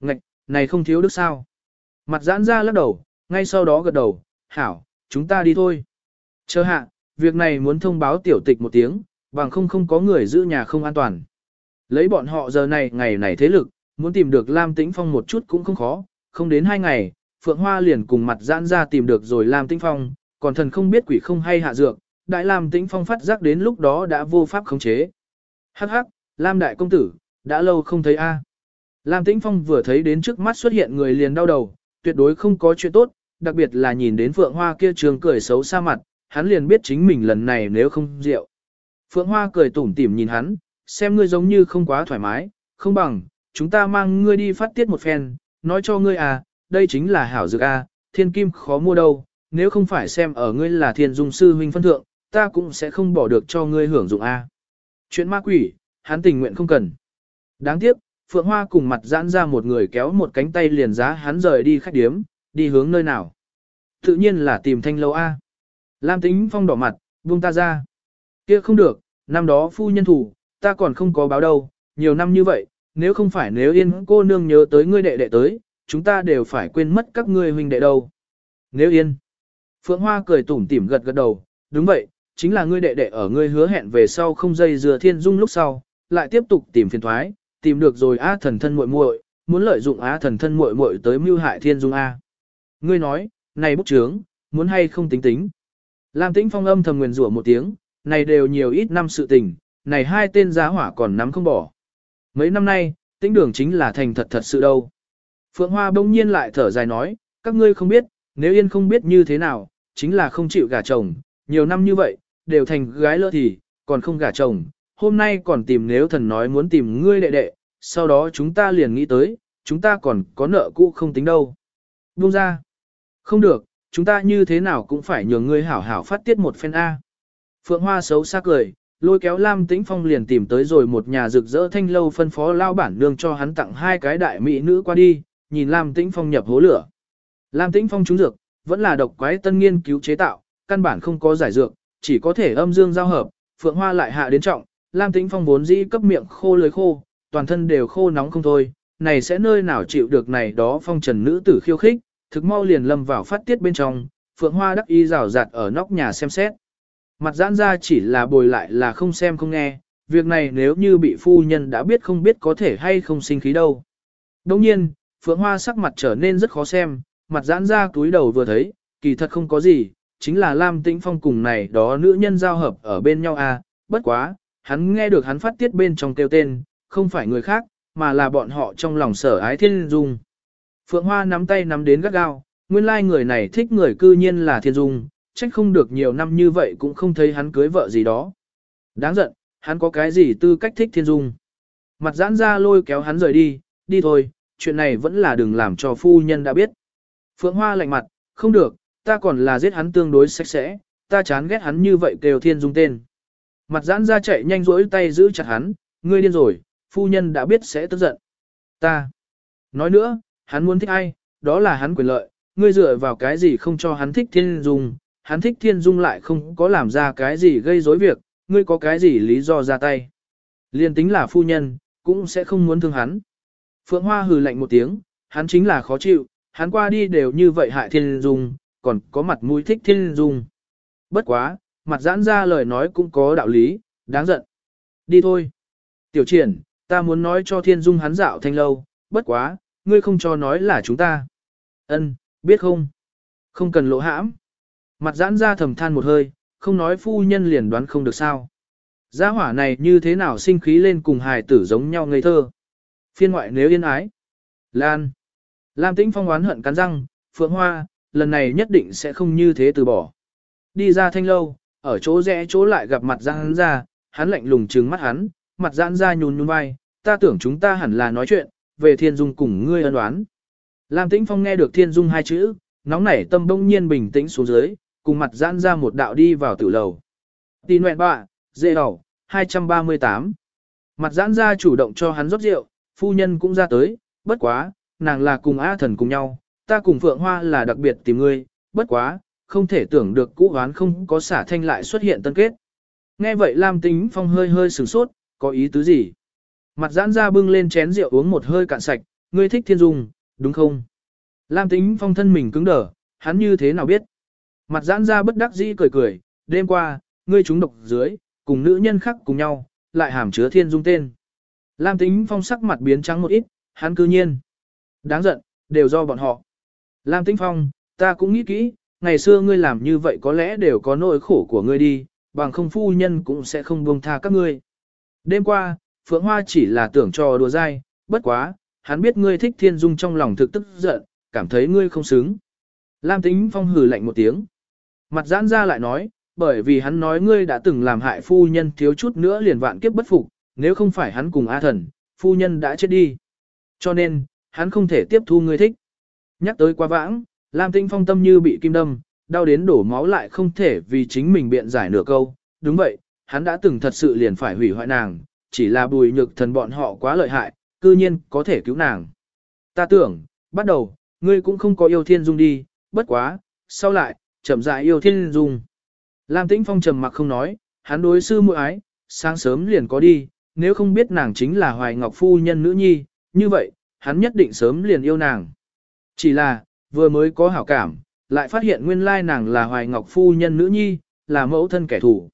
Ngạch, này không thiếu đức sao? Mặt giãn ra lắc đầu, ngay sau đó gật đầu, hảo, chúng ta đi thôi. Chờ hạ, việc này muốn thông báo tiểu tịch một tiếng, bằng không không có người giữ nhà không an toàn. Lấy bọn họ giờ này ngày này thế lực, muốn tìm được Lam Tĩnh Phong một chút cũng không khó, không đến hai ngày, Phượng Hoa liền cùng mặt giãn ra tìm được rồi Lam Tĩnh Phong, còn thần không biết quỷ không hay hạ dược, đại Lam Tĩnh Phong phát giác đến lúc đó đã vô pháp khống chế. Hắc hắc, Lam đại công tử, đã lâu không thấy a. Lam Tĩnh Phong vừa thấy đến trước mắt xuất hiện người liền đau đầu, tuyệt đối không có chuyện tốt, đặc biệt là nhìn đến Phượng Hoa kia trường cười xấu xa mặt, hắn liền biết chính mình lần này nếu không rượu. Phượng Hoa cười tủm tỉm nhìn hắn, xem ngươi giống như không quá thoải mái, không bằng, chúng ta mang ngươi đi phát tiết một phen, nói cho ngươi à, đây chính là hảo dược a, thiên kim khó mua đâu, nếu không phải xem ở ngươi là thiên dung sư huynh phân thượng, ta cũng sẽ không bỏ được cho ngươi hưởng dụng a. Chuyện ma quỷ, hắn tình nguyện không cần. Đáng tiếc, Phượng Hoa cùng mặt giãn ra một người kéo một cánh tay liền giá hắn rời đi khách điếm, đi hướng nơi nào. Tự nhiên là tìm thanh lâu A. Lam tính phong đỏ mặt, buông ta ra. kia không được, năm đó phu nhân thủ, ta còn không có báo đâu, nhiều năm như vậy, nếu không phải nếu yên cô nương nhớ tới ngươi đệ đệ tới, chúng ta đều phải quên mất các ngươi huynh đệ đâu. Nếu yên. Phượng Hoa cười tủm tỉm gật gật đầu, đúng vậy, chính là ngươi đệ đệ ở ngươi hứa hẹn về sau không dây dừa thiên dung lúc sau, lại tiếp tục tìm phiền thoái, tìm được rồi á thần thân muội muội, muốn lợi dụng á thần thân muội muội tới mưu hại thiên dung a. Ngươi nói, này bút chướng, muốn hay không tính tính. Lam Tĩnh Phong âm thầm nguyền rủa một tiếng, này đều nhiều ít năm sự tình, này hai tên giá hỏa còn nắm không bỏ. Mấy năm nay, tĩnh đường chính là thành thật thật sự đâu. Phượng Hoa bỗng nhiên lại thở dài nói, các ngươi không biết, nếu yên không biết như thế nào, chính là không chịu gả chồng, nhiều năm như vậy, đều thành gái lỡ thì, còn không gả chồng, hôm nay còn tìm nếu thần nói muốn tìm ngươi đệ đệ, sau đó chúng ta liền nghĩ tới, chúng ta còn có nợ cũ không tính đâu. Buông ra. Không được, chúng ta như thế nào cũng phải nhường ngươi hảo hảo phát tiết một phen A. Phượng Hoa xấu xa cười, lôi kéo Lam Tĩnh Phong liền tìm tới rồi một nhà rực rỡ thanh lâu phân phó lao bản nương cho hắn tặng hai cái đại mỹ nữ qua đi, nhìn Lam Tĩnh Phong nhập hố lửa. Lam Tĩnh Phong trúng dược, vẫn là độc quái tân nghiên cứu chế tạo, căn bản không có giải dược, chỉ có thể âm dương giao hợp, Phượng Hoa lại hạ đến trọng, Lam Tĩnh Phong vốn dĩ cấp miệng khô lưới khô, toàn thân đều khô nóng không thôi, này sẽ nơi nào chịu được này đó phong trần nữ tử khiêu khích, thực mau liền lâm vào phát tiết bên trong, Phượng Hoa đắc y rào rạt ở nóc nhà xem xét. Mặt giãn ra chỉ là bồi lại là không xem không nghe, việc này nếu như bị phu nhân đã biết không biết có thể hay không sinh khí đâu. Đồng nhiên, Phượng Hoa sắc mặt trở nên rất khó xem, mặt giãn ra túi đầu vừa thấy, kỳ thật không có gì, chính là Lam Tĩnh Phong cùng này đó nữ nhân giao hợp ở bên nhau à, bất quá, hắn nghe được hắn phát tiết bên trong kêu tên, không phải người khác, mà là bọn họ trong lòng sở ái thiên dung. Phượng Hoa nắm tay nắm đến gắt gao, nguyên lai người này thích người cư nhiên là thiên dung, trách không được nhiều năm như vậy cũng không thấy hắn cưới vợ gì đó. Đáng giận, hắn có cái gì tư cách thích thiên dung. Mặt giãn ra lôi kéo hắn rời đi, đi thôi, chuyện này vẫn là đừng làm cho phu nhân đã biết. Phượng Hoa lạnh mặt, không được, ta còn là giết hắn tương đối sạch sẽ, ta chán ghét hắn như vậy kêu thiên dung tên. Mặt giãn ra chạy nhanh rỗi tay giữ chặt hắn, ngươi điên rồi, phu nhân đã biết sẽ tức giận. Ta. Nói nữa, hắn muốn thích ai, đó là hắn quyền lợi, ngươi dựa vào cái gì không cho hắn thích thiên dung, hắn thích thiên dung lại không có làm ra cái gì gây rối việc, ngươi có cái gì lý do ra tay. Liên tính là phu nhân, cũng sẽ không muốn thương hắn. Phượng Hoa hừ lạnh một tiếng, hắn chính là khó chịu, hắn qua đi đều như vậy hại thiên dung, còn có mặt mũi thích thiên dung. Bất quá, mặt giãn ra lời nói cũng có đạo lý, đáng giận. Đi thôi. Tiểu triển, ta muốn nói cho thiên dung hắn dạo thanh lâu, bất quá, ngươi không cho nói là chúng ta. Ân, biết không? Không cần lộ hãm. Mặt giãn ra thầm than một hơi, không nói phu nhân liền đoán không được sao. Gia hỏa này như thế nào sinh khí lên cùng hài tử giống nhau ngây thơ. Phiên ngoại nếu yên ái. Lan. Lam tĩnh phong oán hận cắn răng, phượng hoa, lần này nhất định sẽ không như thế từ bỏ. Đi ra thanh lâu, ở chỗ rẽ chỗ lại gặp mặt giãn ra, hắn lạnh lùng trừng mắt hắn, mặt giãn ra nhún nhún vai, ta tưởng chúng ta hẳn là nói chuyện, về thiên dung cùng ngươi ân đoán. Lam tĩnh phong nghe được thiên dung hai chữ, nóng nảy tâm bỗng nhiên bình tĩnh xuống dưới, cùng mặt giãn ra một đạo đi vào tử lầu. Tì nguyện bạ, dễ đầu, 238. Mặt giãn ra chủ động cho hắn rót rượu, phu nhân cũng ra tới, bất quá, nàng là cùng A thần cùng nhau, ta cùng Phượng Hoa là đặc biệt tìm ngươi, bất quá, không thể tưởng được cũ hoán không có xả thanh lại xuất hiện tân kết. Nghe vậy Lam Tính Phong hơi hơi sửng sốt, có ý tứ gì? Mặt giãn ra bưng lên chén rượu uống một hơi cạn sạch, ngươi thích thiên dung, đúng không? Lam Tính Phong thân mình cứng đờ, hắn như thế nào biết? Mặt giãn ra bất đắc dĩ cười cười, đêm qua, ngươi chúng độc dưới, cùng nữ nhân khác cùng nhau, lại hàm chứa thiên dung tên. Lam Tính Phong sắc mặt biến trắng một ít, hắn cư nhiên. Đáng giận, đều do bọn họ. Lam Tĩnh Phong, ta cũng nghĩ kỹ, ngày xưa ngươi làm như vậy có lẽ đều có nỗi khổ của ngươi đi, bằng không phu nhân cũng sẽ không buông tha các ngươi. Đêm qua, Phượng Hoa chỉ là tưởng trò đùa dai, bất quá, hắn biết ngươi thích thiên dung trong lòng thực tức giận, cảm thấy ngươi không xứng. Lam Tĩnh Phong hừ lạnh một tiếng. Mặt giãn ra lại nói, bởi vì hắn nói ngươi đã từng làm hại phu nhân thiếu chút nữa liền vạn kiếp bất phục, nếu không phải hắn cùng A thần, phu nhân đã chết đi. Cho nên, hắn không thể tiếp thu ngươi thích. Nhắc tới quá vãng, Lam Tinh Phong tâm như bị kim đâm, đau đến đổ máu lại không thể vì chính mình biện giải nửa câu. Đúng vậy, hắn đã từng thật sự liền phải hủy hoại nàng, chỉ là bùi nhược thần bọn họ quá lợi hại, cư nhiên có thể cứu nàng. Ta tưởng, bắt đầu, ngươi cũng không có yêu thiên dung đi, bất quá, sau lại, chậm rãi yêu thiên dung. Lam Tĩnh Phong trầm mặc không nói, hắn đối sư muội ái, sáng sớm liền có đi, nếu không biết nàng chính là Hoài Ngọc Phu Nhân nữ nhi, như vậy, hắn nhất định sớm liền yêu nàng. Chỉ là, vừa mới có hảo cảm, lại phát hiện nguyên lai nàng là Hoài Ngọc Phu Nhân nữ nhi, là mẫu thân kẻ thù.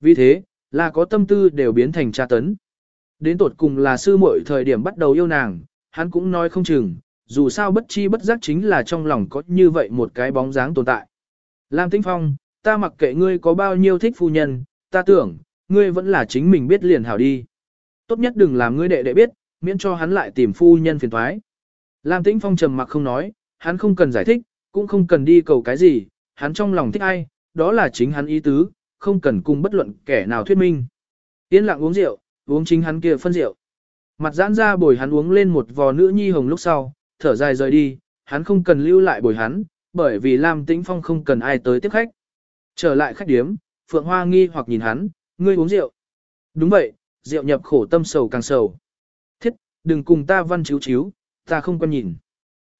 Vì thế, là có tâm tư đều biến thành tra tấn. Đến tột cùng là sư muội thời điểm bắt đầu yêu nàng, hắn cũng nói không chừng, dù sao bất chi bất giác chính là trong lòng có như vậy một cái bóng dáng tồn tại. Lam Tĩnh Phong, ta mặc kệ ngươi có bao nhiêu thích phu nhân, ta tưởng, ngươi vẫn là chính mình biết liền hảo đi. Tốt nhất đừng làm ngươi đệ đệ biết, miễn cho hắn lại tìm phu nhân phiền thoái. Lam Tĩnh Phong trầm mặc không nói, hắn không cần giải thích, cũng không cần đi cầu cái gì, hắn trong lòng thích ai, đó là chính hắn ý tứ, không cần cùng bất luận kẻ nào thuyết minh. Yên lặng uống rượu, uống chính hắn kia phân rượu. Mặt giãn ra bồi hắn uống lên một vò nữ nhi hồng lúc sau, thở dài rời đi, hắn không cần lưu lại bồi hắn, bởi vì Lam Tĩnh Phong không cần ai tới tiếp khách. Trở lại khách điếm, Phượng Hoa nghi hoặc nhìn hắn, ngươi uống rượu. Đúng vậy, rượu nhập khổ tâm sầu càng sầu. Thiết, đừng cùng ta văn chiếu chiếu, ta không quan nhìn.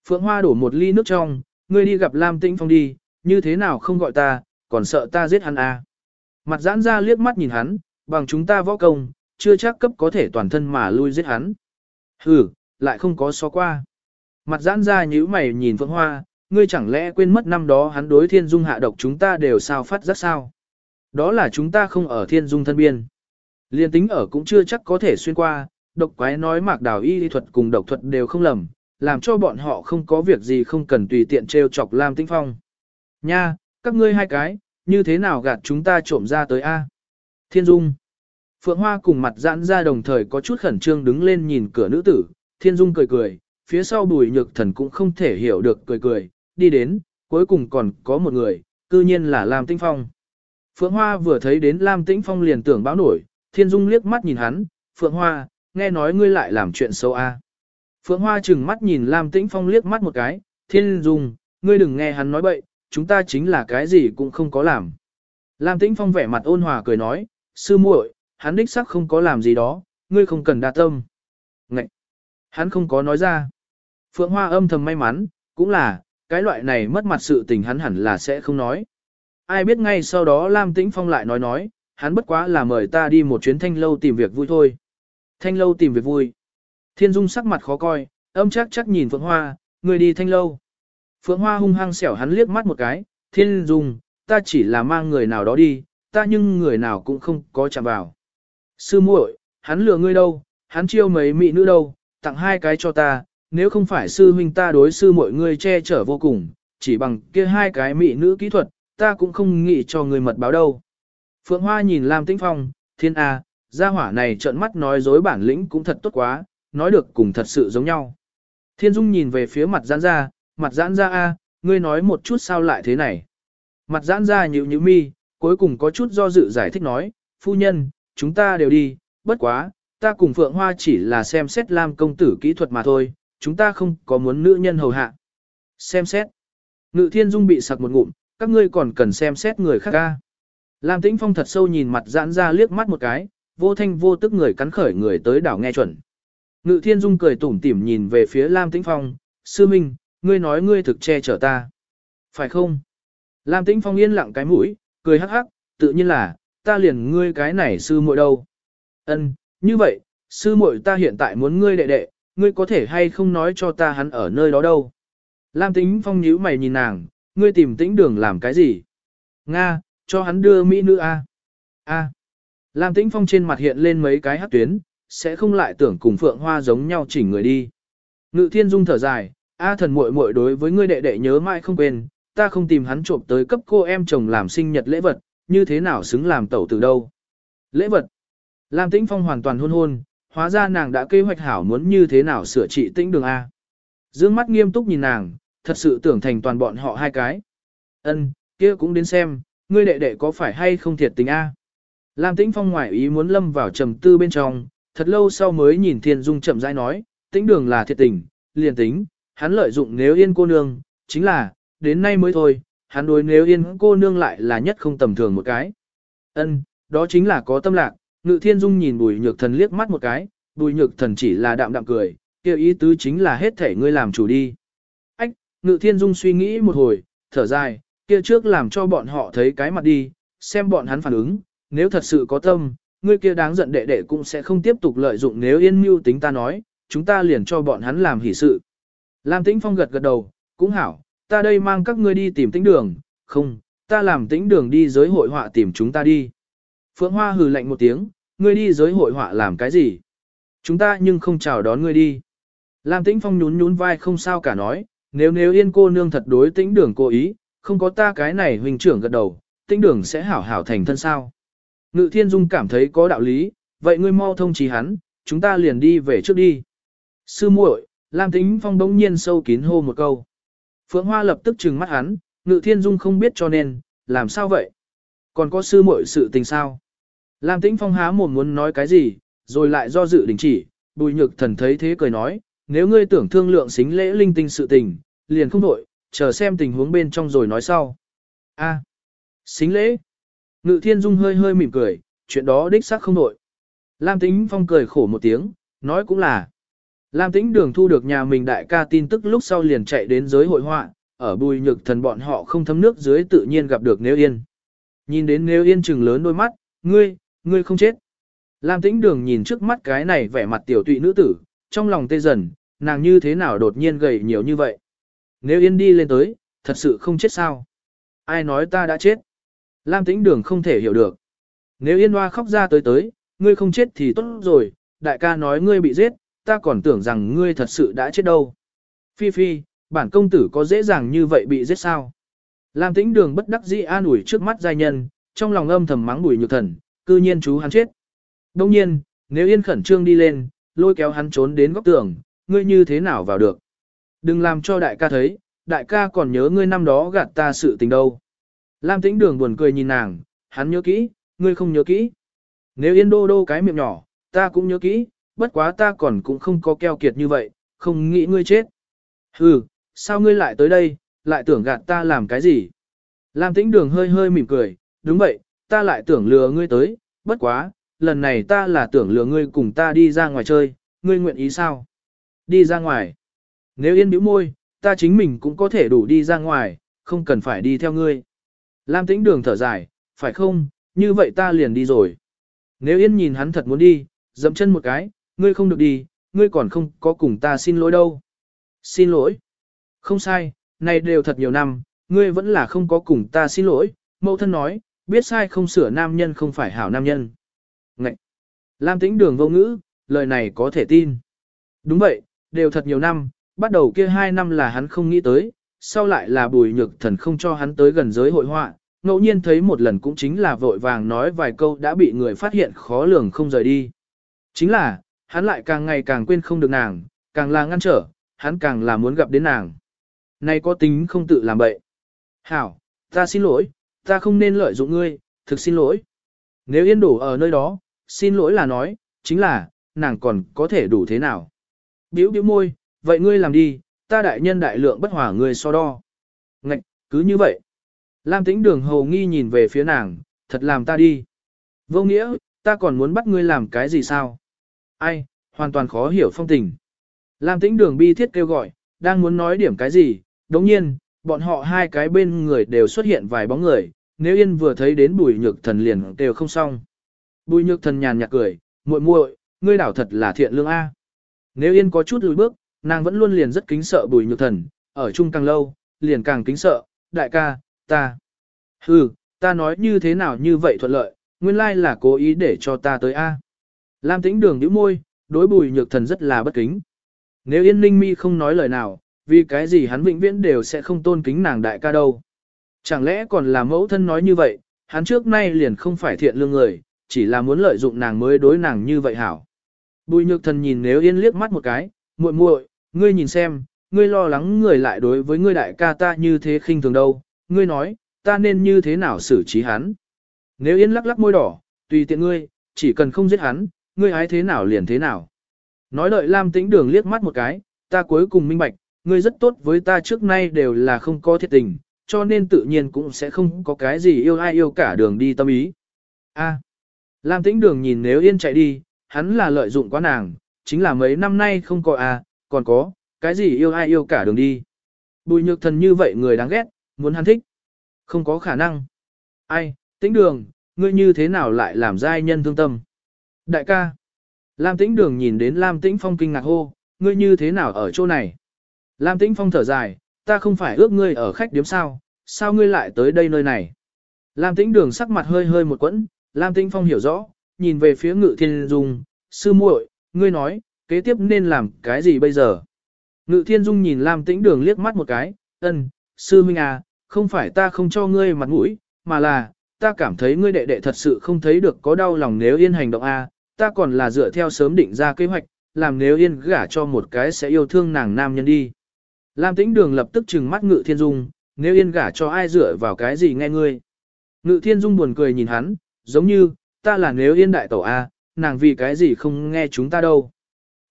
Phượng Hoa đổ một ly nước trong, ngươi đi gặp Lam Tĩnh Phong đi, như thế nào không gọi ta, còn sợ ta giết hắn à. Mặt giãn ra liếc mắt nhìn hắn, bằng chúng ta võ công, chưa chắc cấp có thể toàn thân mà lui giết hắn. Hừ, lại không có so qua. Mặt giãn ra nhíu mày nhìn Phượng Hoa, ngươi chẳng lẽ quên mất năm đó hắn đối thiên dung hạ độc chúng ta đều sao phát rất sao. Đó là chúng ta không ở thiên dung thân biên. Liên tính ở cũng chưa chắc có thể xuyên qua, độc quái nói mạc đào y thuật cùng độc thuật đều không lầm, làm cho bọn họ không có việc gì không cần tùy tiện trêu chọc Lam Tĩnh Phong. Nha, các ngươi hai cái, như thế nào gạt chúng ta trộm ra tới A? Thiên Dung. Phượng Hoa cùng mặt giãn ra đồng thời có chút khẩn trương đứng lên nhìn cửa nữ tử, Thiên Dung cười cười, phía sau bùi nhược thần cũng không thể hiểu được cười cười, đi đến, cuối cùng còn có một người, cư nhiên là Lam Tĩnh Phong. Phượng Hoa vừa thấy đến Lam Tĩnh Phong liền tưởng báo nổi, Thiên Dung liếc mắt nhìn hắn, Phượng Hoa, nghe nói ngươi lại làm chuyện xấu a. À. Phượng Hoa chừng mắt nhìn Lam Tĩnh Phong liếc mắt một cái, Thiên Dung, ngươi đừng nghe hắn nói bậy, chúng ta chính là cái gì cũng không có làm. Lam Tĩnh Phong vẻ mặt ôn hòa cười nói, sư muội, hắn đích xác không có làm gì đó, ngươi không cần đa tâm. Ngậy! Hắn không có nói ra. Phượng Hoa âm thầm may mắn, cũng là, cái loại này mất mặt sự tình hắn hẳn là sẽ không nói. Ai biết ngay sau đó Lam Tĩnh Phong lại nói nói, hắn bất quá là mời ta đi một chuyến thanh lâu tìm việc vui thôi. Thanh lâu tìm việc vui. Thiên Dung sắc mặt khó coi, âm chắc chắc nhìn Phượng Hoa, người đi thanh lâu. Phượng Hoa hung hăng xẻo hắn liếc mắt một cái, Thiên Dung, ta chỉ là mang người nào đó đi, ta nhưng người nào cũng không có chạm vào. Sư muội, hắn lừa ngươi đâu, hắn chiêu mấy mỹ nữ đâu, tặng hai cái cho ta, nếu không phải sư huynh ta đối sư muội ngươi che chở vô cùng, chỉ bằng kia hai cái mỹ nữ kỹ thuật, ta cũng không nghĩ cho người mật báo đâu. Phượng Hoa nhìn Lam Tĩnh Phong, thiên A, gia hỏa này trợn mắt nói dối bản lĩnh cũng thật tốt quá, nói được cùng thật sự giống nhau. Thiên Dung nhìn về phía mặt giãn ra, mặt giãn ra A, ngươi nói một chút sao lại thế này. Mặt giãn ra nhịu nhịu mi, cuối cùng có chút do dự giải thích nói, phu nhân, chúng ta đều đi, bất quá, ta cùng Phượng Hoa chỉ là xem xét Lam công tử kỹ thuật mà thôi, chúng ta không có muốn nữ nhân hầu hạ. Xem xét. Ngự thiên dung bị sặc một ngụm, các ngươi còn cần xem xét người khác ca. Lam tĩnh phong thật sâu nhìn mặt giãn ra liếc mắt một cái, vô thanh vô tức người cắn khởi người tới đảo nghe chuẩn. Ngự thiên dung cười tủm tỉm nhìn về phía Lam tĩnh phong, sư minh, ngươi nói ngươi thực che chở ta. Phải không? Lam tĩnh phong yên lặng cái mũi, cười hắc hắc, tự nhiên là, ta liền ngươi cái này sư muội đâu. Ân, như vậy, sư muội ta hiện tại muốn ngươi đệ đệ, ngươi có thể hay không nói cho ta hắn ở nơi đó đâu. Lam Tĩnh Phong nhíu mày nhìn nàng, ngươi tìm tĩnh đường làm cái gì? Nga, cho hắn đưa Mỹ nữ A. A. Lam Tĩnh Phong trên mặt hiện lên mấy cái hắc tuyến, sẽ không lại tưởng cùng Phượng Hoa giống nhau chỉnh người đi. Ngự Thiên Dung thở dài, A thần muội muội đối với ngươi đệ đệ nhớ mãi không quên, ta không tìm hắn trộm tới cấp cô em chồng làm sinh nhật lễ vật, như thế nào xứng làm tẩu từ đâu. Lễ vật. Lam Tĩnh Phong hoàn toàn hôn hôn, hóa ra nàng đã kế hoạch hảo muốn như thế nào sửa trị tĩnh đường A. Dương mắt nghiêm túc nhìn nàng, thật sự tưởng thành toàn bọn họ hai cái. Ân, kia cũng đến xem, ngươi đệ đệ có phải hay không thiệt tình A. Lam Tĩnh Phong ngoại ý muốn lâm vào trầm tư bên trong, thật lâu sau mới nhìn Thiên Dung chậm rãi nói, tĩnh đường là thiệt tình, liền tính, hắn lợi dụng nếu yên cô nương, chính là, đến nay mới thôi, hắn đối nếu yên cô nương lại là nhất không tầm thường một cái. Ân, đó chính là có tâm lạc, ngự thiên dung nhìn bùi nhược thần liếc mắt một cái, bùi nhược thần chỉ là đạm đạm cười, kêu ý tứ chính là hết thể ngươi làm chủ đi. Ách, ngự thiên dung suy nghĩ một hồi, thở dài, kia trước làm cho bọn họ thấy cái mặt đi, xem bọn hắn phản ứng, nếu thật sự có tâm, ngươi kia đáng giận đệ đệ cũng sẽ không tiếp tục lợi dụng nếu yên mưu tính ta nói, chúng ta liền cho bọn hắn làm hỷ sự. Lam tĩnh phong gật gật đầu, cũng hảo, ta đây mang các ngươi đi tìm tĩnh đường, không, ta làm tĩnh đường đi giới hội họa tìm chúng ta đi. Phượng Hoa hừ lạnh một tiếng, ngươi đi giới hội họa làm cái gì? Chúng ta nhưng không chào đón ngươi đi. Lam Tĩnh Phong nhún nhún vai không sao cả nói, nếu nếu yên cô nương thật đối tĩnh đường cố ý, không có ta cái này huynh trưởng gật đầu, tĩnh đường sẽ hảo hảo thành thân sao. Ngự thiên dung cảm thấy có đạo lý, vậy ngươi mau thông trí hắn, chúng ta liền đi về trước đi. Sư muội, Lam Tĩnh Phong bỗng nhiên sâu kín hô một câu. Phượng Hoa lập tức trừng mắt hắn, Ngự Thiên Dung không biết cho nên, làm sao vậy? Còn có sư muội sự tình sao? Lam Tĩnh Phong há mồm muốn nói cái gì, rồi lại do dự đình chỉ, bùi nhược thần thấy thế cười nói, nếu ngươi tưởng thương lượng xính lễ linh tinh sự tình, liền không đổi, chờ xem tình huống bên trong rồi nói sau. A, xính lễ. Ngự Thiên Dung hơi hơi mỉm cười, chuyện đó đích xác không nội. Lam Tĩnh Phong cười khổ một tiếng, nói cũng là. Lam Tĩnh Đường thu được nhà mình đại ca tin tức lúc sau liền chạy đến giới hội họa, ở bùi nhược thần bọn họ không thấm nước dưới tự nhiên gặp được Nếu Yên. Nhìn đến Nếu Yên trừng lớn đôi mắt, ngươi, ngươi không chết. Lam Tĩnh Đường nhìn trước mắt cái này vẻ mặt tiểu tụy nữ tử, trong lòng tê dần, nàng như thế nào đột nhiên gầy nhiều như vậy. Nếu Yên đi lên tới, thật sự không chết sao? Ai nói ta đã chết? Lam Tĩnh Đường không thể hiểu được. Nếu Yên Hoa khóc ra tới tới, ngươi không chết thì tốt rồi, đại ca nói ngươi bị giết, ta còn tưởng rằng ngươi thật sự đã chết đâu. Phi Phi, bản công tử có dễ dàng như vậy bị giết sao? Lam Tĩnh Đường bất đắc dĩ an ủi trước mắt giai nhân, trong lòng âm thầm mắng bùi nhược thần, cư nhiên chú hắn chết. Đông nhiên, nếu yên khẩn trương đi lên, lôi kéo hắn trốn đến góc tường, ngươi như thế nào vào được. Đừng làm cho đại ca thấy, đại ca còn nhớ ngươi năm đó gạt ta sự tình đâu. Lam tĩnh đường buồn cười nhìn nàng, hắn nhớ kỹ, ngươi không nhớ kỹ. Nếu yên đô đô cái miệng nhỏ, ta cũng nhớ kỹ, bất quá ta còn cũng không có keo kiệt như vậy, không nghĩ ngươi chết. Hừ, sao ngươi lại tới đây, lại tưởng gạt ta làm cái gì? Lam tĩnh đường hơi hơi mỉm cười, đúng vậy, ta lại tưởng lừa ngươi tới, bất quá, lần này ta là tưởng lừa ngươi cùng ta đi ra ngoài chơi, ngươi nguyện ý sao? Đi ra ngoài. Nếu yên bĩu môi, ta chính mình cũng có thể đủ đi ra ngoài, không cần phải đi theo ngươi. Lam tĩnh đường thở dài, phải không, như vậy ta liền đi rồi. Nếu yên nhìn hắn thật muốn đi, dậm chân một cái, ngươi không được đi, ngươi còn không có cùng ta xin lỗi đâu. Xin lỗi. Không sai, này đều thật nhiều năm, ngươi vẫn là không có cùng ta xin lỗi. Mẫu thân nói, biết sai không sửa nam nhân không phải hảo nam nhân. Ngậy! Lam tĩnh đường vô ngữ, lời này có thể tin. Đúng vậy, đều thật nhiều năm, bắt đầu kia hai năm là hắn không nghĩ tới, sau lại là bùi nhược thần không cho hắn tới gần giới hội họa, ngẫu nhiên thấy một lần cũng chính là vội vàng nói vài câu đã bị người phát hiện khó lường không rời đi. Chính là, hắn lại càng ngày càng quên không được nàng, càng là ngăn trở, hắn càng là muốn gặp đến nàng. Này có tính không tự làm bậy. Hảo, ta xin lỗi, ta không nên lợi dụng ngươi, thực xin lỗi. Nếu yên đủ ở nơi đó, xin lỗi là nói, chính là, nàng còn có thể đủ thế nào. Biểu biểu môi, vậy ngươi làm đi, ta đại nhân đại lượng bất hòa ngươi so đo. Ngạch, cứ như vậy. Lam tĩnh đường hầu nghi nhìn về phía nàng, thật làm ta đi. Vô nghĩa, ta còn muốn bắt ngươi làm cái gì sao? Ai, hoàn toàn khó hiểu phong tình. Lam tĩnh đường bi thiết kêu gọi, đang muốn nói điểm cái gì, đồng nhiên, bọn họ hai cái bên người đều xuất hiện vài bóng người, nếu yên vừa thấy đến bùi nhược thần liền đều không xong. Bùi nhược thần nhàn nhạt cười, muội muội, ngươi đảo thật là thiện lương A. Nếu yên có chút lùi bước, nàng vẫn luôn liền rất kính sợ bùi nhược thần, ở chung càng lâu, liền càng kính sợ, đại ca, ta. Hừ, ta nói như thế nào như vậy thuận lợi, nguyên lai là cố ý để cho ta tới A. Lam tĩnh đường nhíu môi, đối bùi nhược thần rất là bất kính. Nếu yên ninh mi không nói lời nào, vì cái gì hắn vĩnh viễn đều sẽ không tôn kính nàng đại ca đâu. Chẳng lẽ còn là mẫu thân nói như vậy, hắn trước nay liền không phải thiện lương người, chỉ là muốn lợi dụng nàng mới đối nàng như vậy hảo. Bùi nhược thần nhìn nếu yên liếc mắt một cái, muội muội, ngươi nhìn xem, ngươi lo lắng người lại đối với ngươi đại ca ta như thế khinh thường đâu, ngươi nói, ta nên như thế nào xử trí hắn. Nếu yên lắc lắc môi đỏ, tùy tiện ngươi, chỉ cần không giết hắn, ngươi hái thế nào liền thế nào. Nói đợi Lam tĩnh đường liếc mắt một cái, ta cuối cùng minh bạch, ngươi rất tốt với ta trước nay đều là không có thiệt tình, cho nên tự nhiên cũng sẽ không có cái gì yêu ai yêu cả đường đi tâm ý. A. Lam tĩnh đường nhìn nếu yên chạy đi, hắn là lợi dụng quá nàng, chính là mấy năm nay không có a, còn có, cái gì yêu ai yêu cả đường đi. Bùi nhược thần như vậy người đáng ghét, muốn hắn thích. Không có khả năng. Ai, tĩnh đường, ngươi như thế nào lại làm giai nhân thương tâm? Đại ca. Lam tĩnh đường nhìn đến Lam tĩnh phong kinh ngạc hô, ngươi như thế nào ở chỗ này? Lam tĩnh phong thở dài, ta không phải ước ngươi ở khách điếm sao, sao ngươi lại tới đây nơi này? Lam tĩnh đường sắc mặt hơi hơi một quẫn, Lam tĩnh phong hiểu rõ, nhìn về phía ngự thiên dung, sư muội, ngươi nói, kế tiếp nên làm cái gì bây giờ? Ngự thiên dung nhìn Lam tĩnh đường liếc mắt một cái, ân, sư minh à, không phải ta không cho ngươi mặt mũi, mà là, ta cảm thấy ngươi đệ đệ thật sự không thấy được có đau lòng nếu yên hành động a, ta còn là dựa theo sớm định ra kế hoạch, làm nếu yên gả cho một cái sẽ yêu thương nàng nam nhân đi. Lam tĩnh đường lập tức trừng mắt ngự thiên dung, nếu yên gả cho ai dựa vào cái gì nghe ngươi. Ngự thiên dung buồn cười nhìn hắn, giống như, ta là nếu yên đại tổ A, nàng vì cái gì không nghe chúng ta đâu.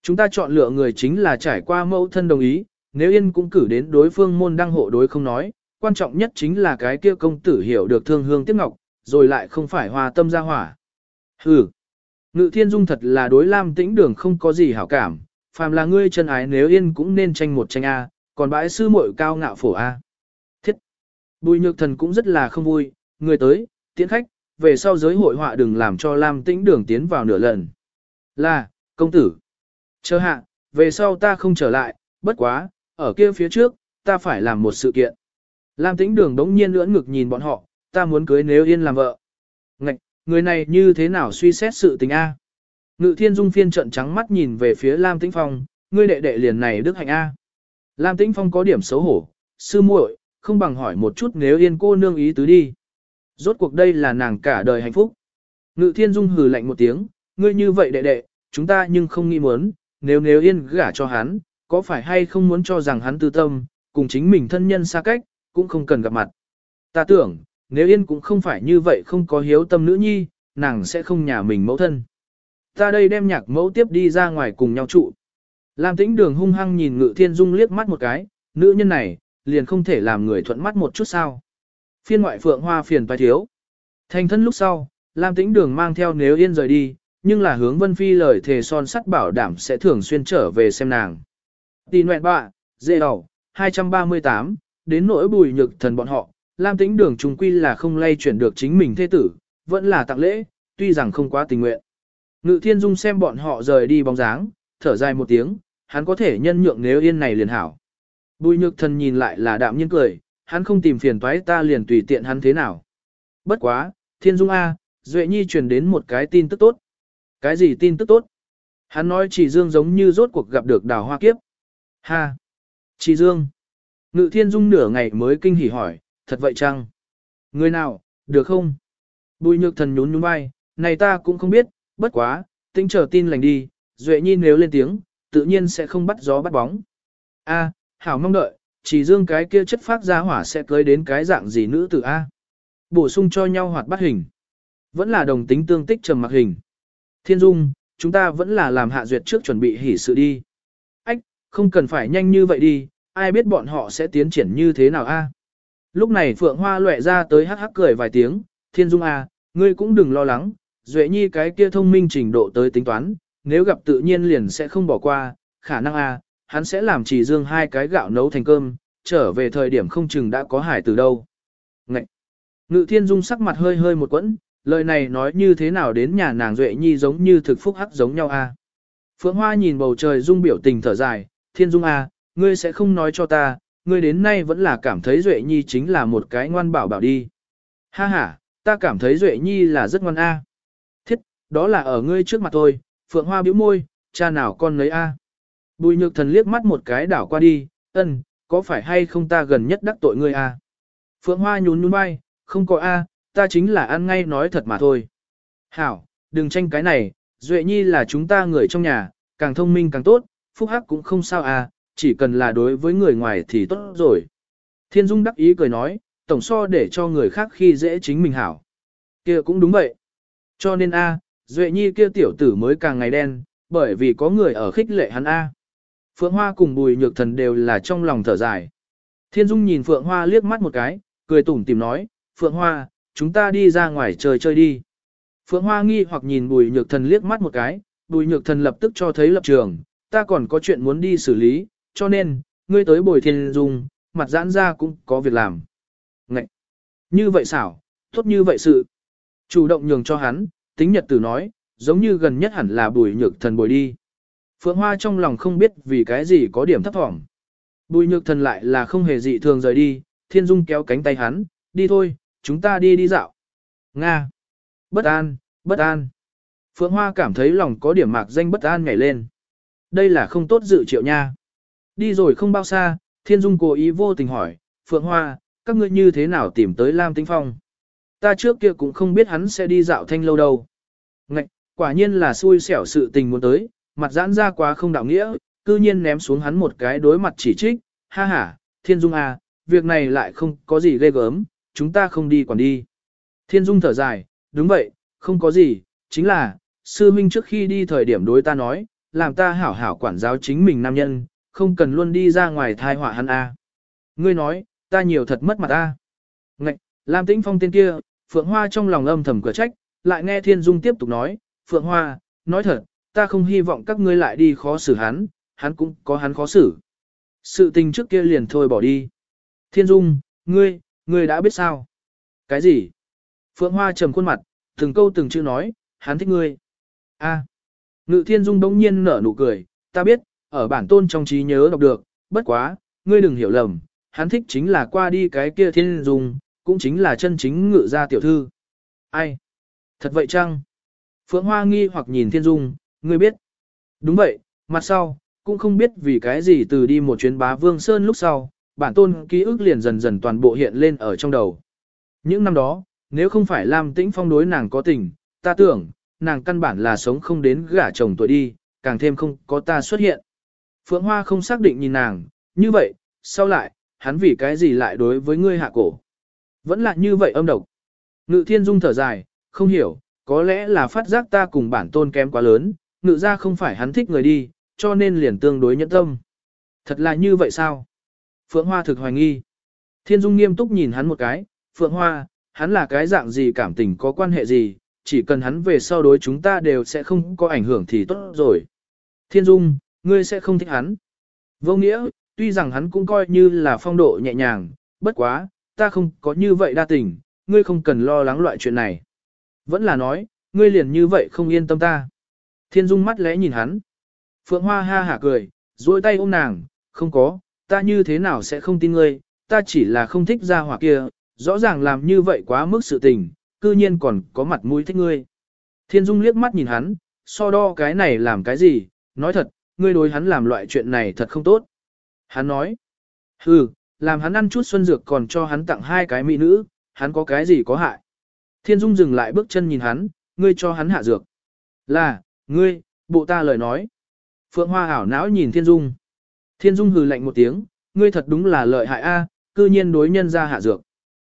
Chúng ta chọn lựa người chính là trải qua mẫu thân đồng ý, nếu yên cũng cử đến đối phương môn đăng hộ đối không nói, quan trọng nhất chính là cái kia công tử hiểu được thương hương tiếc ngọc, rồi lại không phải hòa tâm ra hỏa. Hừ, ngự thiên dung thật là đối lam tĩnh đường không có gì hảo cảm, phàm là ngươi chân ái nếu yên cũng nên tranh một tranh A, còn bãi sư muội cao ngạo phổ A. Thiết, bùi nhược thần cũng rất là không vui, người tới, tiễn khách, về sau giới hội họa đừng làm cho lam tĩnh đường tiến vào nửa lần. Là, công tử, chờ hạ, về sau ta không trở lại, bất quá, ở kia phía trước, ta phải làm một sự kiện. Lam tĩnh đường đống nhiên lưỡn ngực nhìn bọn họ, ta muốn cưới nếu yên làm vợ. Ngạch, người này như thế nào suy xét sự tình A. Ngự thiên dung phiên trận trắng mắt nhìn về phía Lam tĩnh phong, ngươi đệ đệ liền này đức hạnh A. Lam tĩnh phong có điểm xấu hổ, sư muội, không bằng hỏi một chút nếu yên cô nương ý tứ đi. Rốt cuộc đây là nàng cả đời hạnh phúc. Ngự thiên dung hừ lạnh một tiếng, ngươi như vậy đệ đệ, chúng ta nhưng không nghĩ muốn, nếu nếu yên gả cho hắn, có phải hay không muốn cho rằng hắn tư tâm, cùng chính mình thân nhân xa cách, cũng không cần gặp mặt. Ta tưởng, nếu yên cũng không phải như vậy không có hiếu tâm nữ nhi, nàng sẽ không nhà mình mẫu thân. Ta đây đem nhạc mẫu tiếp đi ra ngoài cùng nhau trụ. Lam tĩnh đường hung hăng nhìn ngự thiên dung liếc mắt một cái, nữ nhân này, liền không thể làm người thuận mắt một chút sao. Phiên ngoại phượng hoa phiền phải thiếu. Thành thân lúc sau, Lam tĩnh đường mang theo nếu yên rời đi, nhưng là hướng vân phi lời thề son sắt bảo đảm sẽ thường xuyên trở về xem nàng. Tì nguyện bạ, dễ đầu, 238, đến nỗi bùi nhược thần bọn họ, Lam tĩnh đường trùng quy là không lay chuyển được chính mình thế tử, vẫn là tặng lễ, tuy rằng không quá tình nguyện. Ngự thiên dung xem bọn họ rời đi bóng dáng, thở dài một tiếng, hắn có thể nhân nhượng nếu yên này liền hảo. Bùi nhược thần nhìn lại là đạm nhiên cười, hắn không tìm phiền toái ta liền tùy tiện hắn thế nào. Bất quá, thiên dung A, Duệ Nhi truyền đến một cái tin tức tốt. Cái gì tin tức tốt? Hắn nói chỉ dương giống như rốt cuộc gặp được đào hoa kiếp. Ha! Chỉ dương! Ngự thiên dung nửa ngày mới kinh hỉ hỏi, thật vậy chăng? Người nào, được không? Bùi nhược thần nhún nhún vai, này ta cũng không biết, bất quá, tính chờ tin lành đi, Duệ Nhi nếu lên tiếng, tự nhiên sẽ không bắt gió bắt bóng. A, hảo mong đợi, chỉ dương cái kia chất phát ra hỏa sẽ cưới đến cái dạng gì nữ tử A. Bổ sung cho nhau hoạt bắt hình. Vẫn là đồng tính tương tích trầm mặc hình. Thiên Dung, chúng ta vẫn là làm hạ duyệt trước chuẩn bị hỉ sự đi. Ách, không cần phải nhanh như vậy đi, ai biết bọn họ sẽ tiến triển như thế nào a? Lúc này Phượng Hoa lệ ra tới hắc hắc cười vài tiếng, Thiên Dung a, ngươi cũng đừng lo lắng, Duệ Nhi cái kia thông minh trình độ tới tính toán, nếu gặp tự nhiên liền sẽ không bỏ qua, khả năng a, hắn sẽ làm chỉ dương hai cái gạo nấu thành cơm, trở về thời điểm không chừng đã có hải từ đâu. Ngậy! Ngự Thiên Dung sắc mặt hơi hơi một quẫn, lời này nói như thế nào đến nhà nàng Duệ Nhi giống như thực phúc hắc giống nhau a. Phượng Hoa nhìn bầu trời Dung biểu tình thở dài, Thiên Dung a, ngươi sẽ không nói cho ta, ngươi đến nay vẫn là cảm thấy Duệ Nhi chính là một cái ngoan bảo bảo đi. Ha ha, ta cảm thấy Duệ Nhi là rất ngoan a. Thiết, đó là ở ngươi trước mặt thôi. Phượng Hoa bĩu môi, cha nào con lấy a. Bùi nhược thần liếc mắt một cái đảo qua đi, ân, có phải hay không ta gần nhất đắc tội ngươi a? Phượng Hoa nhún nhún vai, không có a, ta chính là ăn ngay nói thật mà thôi. Hảo, đừng tranh cái này, Duệ Nhi là chúng ta người trong nhà, càng thông minh càng tốt, phúc hắc cũng không sao à, chỉ cần là đối với người ngoài thì tốt rồi. Thiên Dung đắc ý cười nói, tổng so để cho người khác khi dễ chính mình hảo. kia cũng đúng vậy. Cho nên a, Duệ Nhi kia tiểu tử mới càng ngày đen, bởi vì có người ở khích lệ hắn a. Phượng Hoa cùng Bùi Nhược Thần đều là trong lòng thở dài. Thiên Dung nhìn Phượng Hoa liếc mắt một cái, cười tủm tìm nói, Phượng Hoa, chúng ta đi ra ngoài chơi chơi đi. Phượng Hoa nghi hoặc nhìn Bùi Nhược Thần liếc mắt một cái, Bùi Nhược Thần lập tức cho thấy lập trường, ta còn có chuyện muốn đi xử lý, cho nên, ngươi tới Bồi Thiên Dung, mặt giãn ra cũng có việc làm. Ngậy! Như vậy xảo, tốt như vậy sự. Chủ động nhường cho hắn, tính nhật tử nói, giống như gần nhất hẳn là Bùi Nhược Thần bồi đi. Phượng Hoa trong lòng không biết vì cái gì có điểm thấp thỏm. Bùi Nhược Thần lại là không hề dị thường rời đi, Thiên Dung kéo cánh tay hắn, đi thôi, chúng ta đi đi dạo. Nga. Bất an, bất an. Phượng Hoa cảm thấy lòng có điểm mạc danh bất an nhảy lên. Đây là không tốt dự triệu nha. Đi rồi không bao xa, Thiên Dung cố ý vô tình hỏi, Phượng Hoa, các ngươi như thế nào tìm tới Lam Tĩnh Phong? Ta trước kia cũng không biết hắn sẽ đi dạo thanh lâu đâu. Ngạch, quả nhiên là xui xẻo sự tình muốn tới, mặt giãn ra quá không đạo nghĩa, cư nhiên ném xuống hắn một cái đối mặt chỉ trích, ha ha, Thiên Dung à, việc này lại không có gì ghê gớm, chúng ta không đi còn đi. Thiên Dung thở dài, đúng vậy, không có gì, chính là, sư minh trước khi đi thời điểm đối ta nói, làm ta hảo hảo quản giáo chính mình nam nhân, không cần luôn đi ra ngoài thai họa hắn a. Ngươi nói, ta nhiều thật mất mặt a. Ngạch, Lam Tĩnh Phong tên kia, Phượng Hoa trong lòng âm thầm cửa trách, lại nghe Thiên Dung tiếp tục nói, Phượng Hoa, nói thật, ta không hy vọng các ngươi lại đi khó xử hắn, hắn cũng có hắn khó xử. Sự tình trước kia liền thôi bỏ đi. Thiên Dung, ngươi, Ngươi đã biết sao? Cái gì? Phượng Hoa trầm khuôn mặt, từng câu từng chữ nói, hắn thích ngươi. A. Ngự Thiên Dung đống nhiên nở nụ cười, ta biết, ở bản tôn trong trí nhớ đọc được, bất quá, ngươi đừng hiểu lầm, hắn thích chính là qua đi cái kia Thiên Dung, cũng chính là chân chính ngự gia tiểu thư. Ai? Thật vậy chăng? Phượng Hoa nghi hoặc nhìn Thiên Dung, ngươi biết. Đúng vậy, mặt sau, cũng không biết vì cái gì từ đi một chuyến bá vương sơn lúc sau, bản tôn ký ức liền dần dần toàn bộ hiện lên ở trong đầu. Những năm đó, nếu không phải Lam Tĩnh Phong đối nàng có tình, ta tưởng, nàng căn bản là sống không đến gả chồng tuổi đi, càng thêm không có ta xuất hiện. Phượng Hoa không xác định nhìn nàng, như vậy, sau lại, hắn vì cái gì lại đối với ngươi hạ cổ. Vẫn là như vậy âm độc. Ngự thiên dung thở dài, không hiểu, có lẽ là phát giác ta cùng bản tôn kém quá lớn, ngự ra không phải hắn thích người đi, cho nên liền tương đối nhẫn tâm. Thật là như vậy sao? Phượng Hoa thực hoài nghi. Thiên Dung nghiêm túc nhìn hắn một cái, Phượng Hoa, hắn là cái dạng gì cảm tình có quan hệ gì, chỉ cần hắn về sau đối chúng ta đều sẽ không có ảnh hưởng thì tốt rồi. Thiên Dung, ngươi sẽ không thích hắn. Vô nghĩa, tuy rằng hắn cũng coi như là phong độ nhẹ nhàng, bất quá, ta không có như vậy đa tình, ngươi không cần lo lắng loại chuyện này. Vẫn là nói, ngươi liền như vậy không yên tâm ta. Thiên Dung mắt lẽ nhìn hắn. Phượng Hoa ha hả cười, duỗi tay ôm nàng, không có, ta như thế nào sẽ không tin ngươi, ta chỉ là không thích ra hỏa kia, rõ ràng làm như vậy quá mức sự tình, cư nhiên còn có mặt mũi thích ngươi. Thiên Dung liếc mắt nhìn hắn, so đo cái này làm cái gì, nói thật, ngươi đối hắn làm loại chuyện này thật không tốt. Hắn nói, hừ, làm hắn ăn chút xuân dược còn cho hắn tặng hai cái mỹ nữ, hắn có cái gì có hại. Thiên Dung dừng lại bước chân nhìn hắn, ngươi cho hắn hạ dược. Là, ngươi, bộ ta lời nói. Phượng Hoa ảo não nhìn Thiên Dung. Thiên Dung hừ lạnh một tiếng, ngươi thật đúng là lợi hại a, cư nhiên đối nhân ra hạ dược.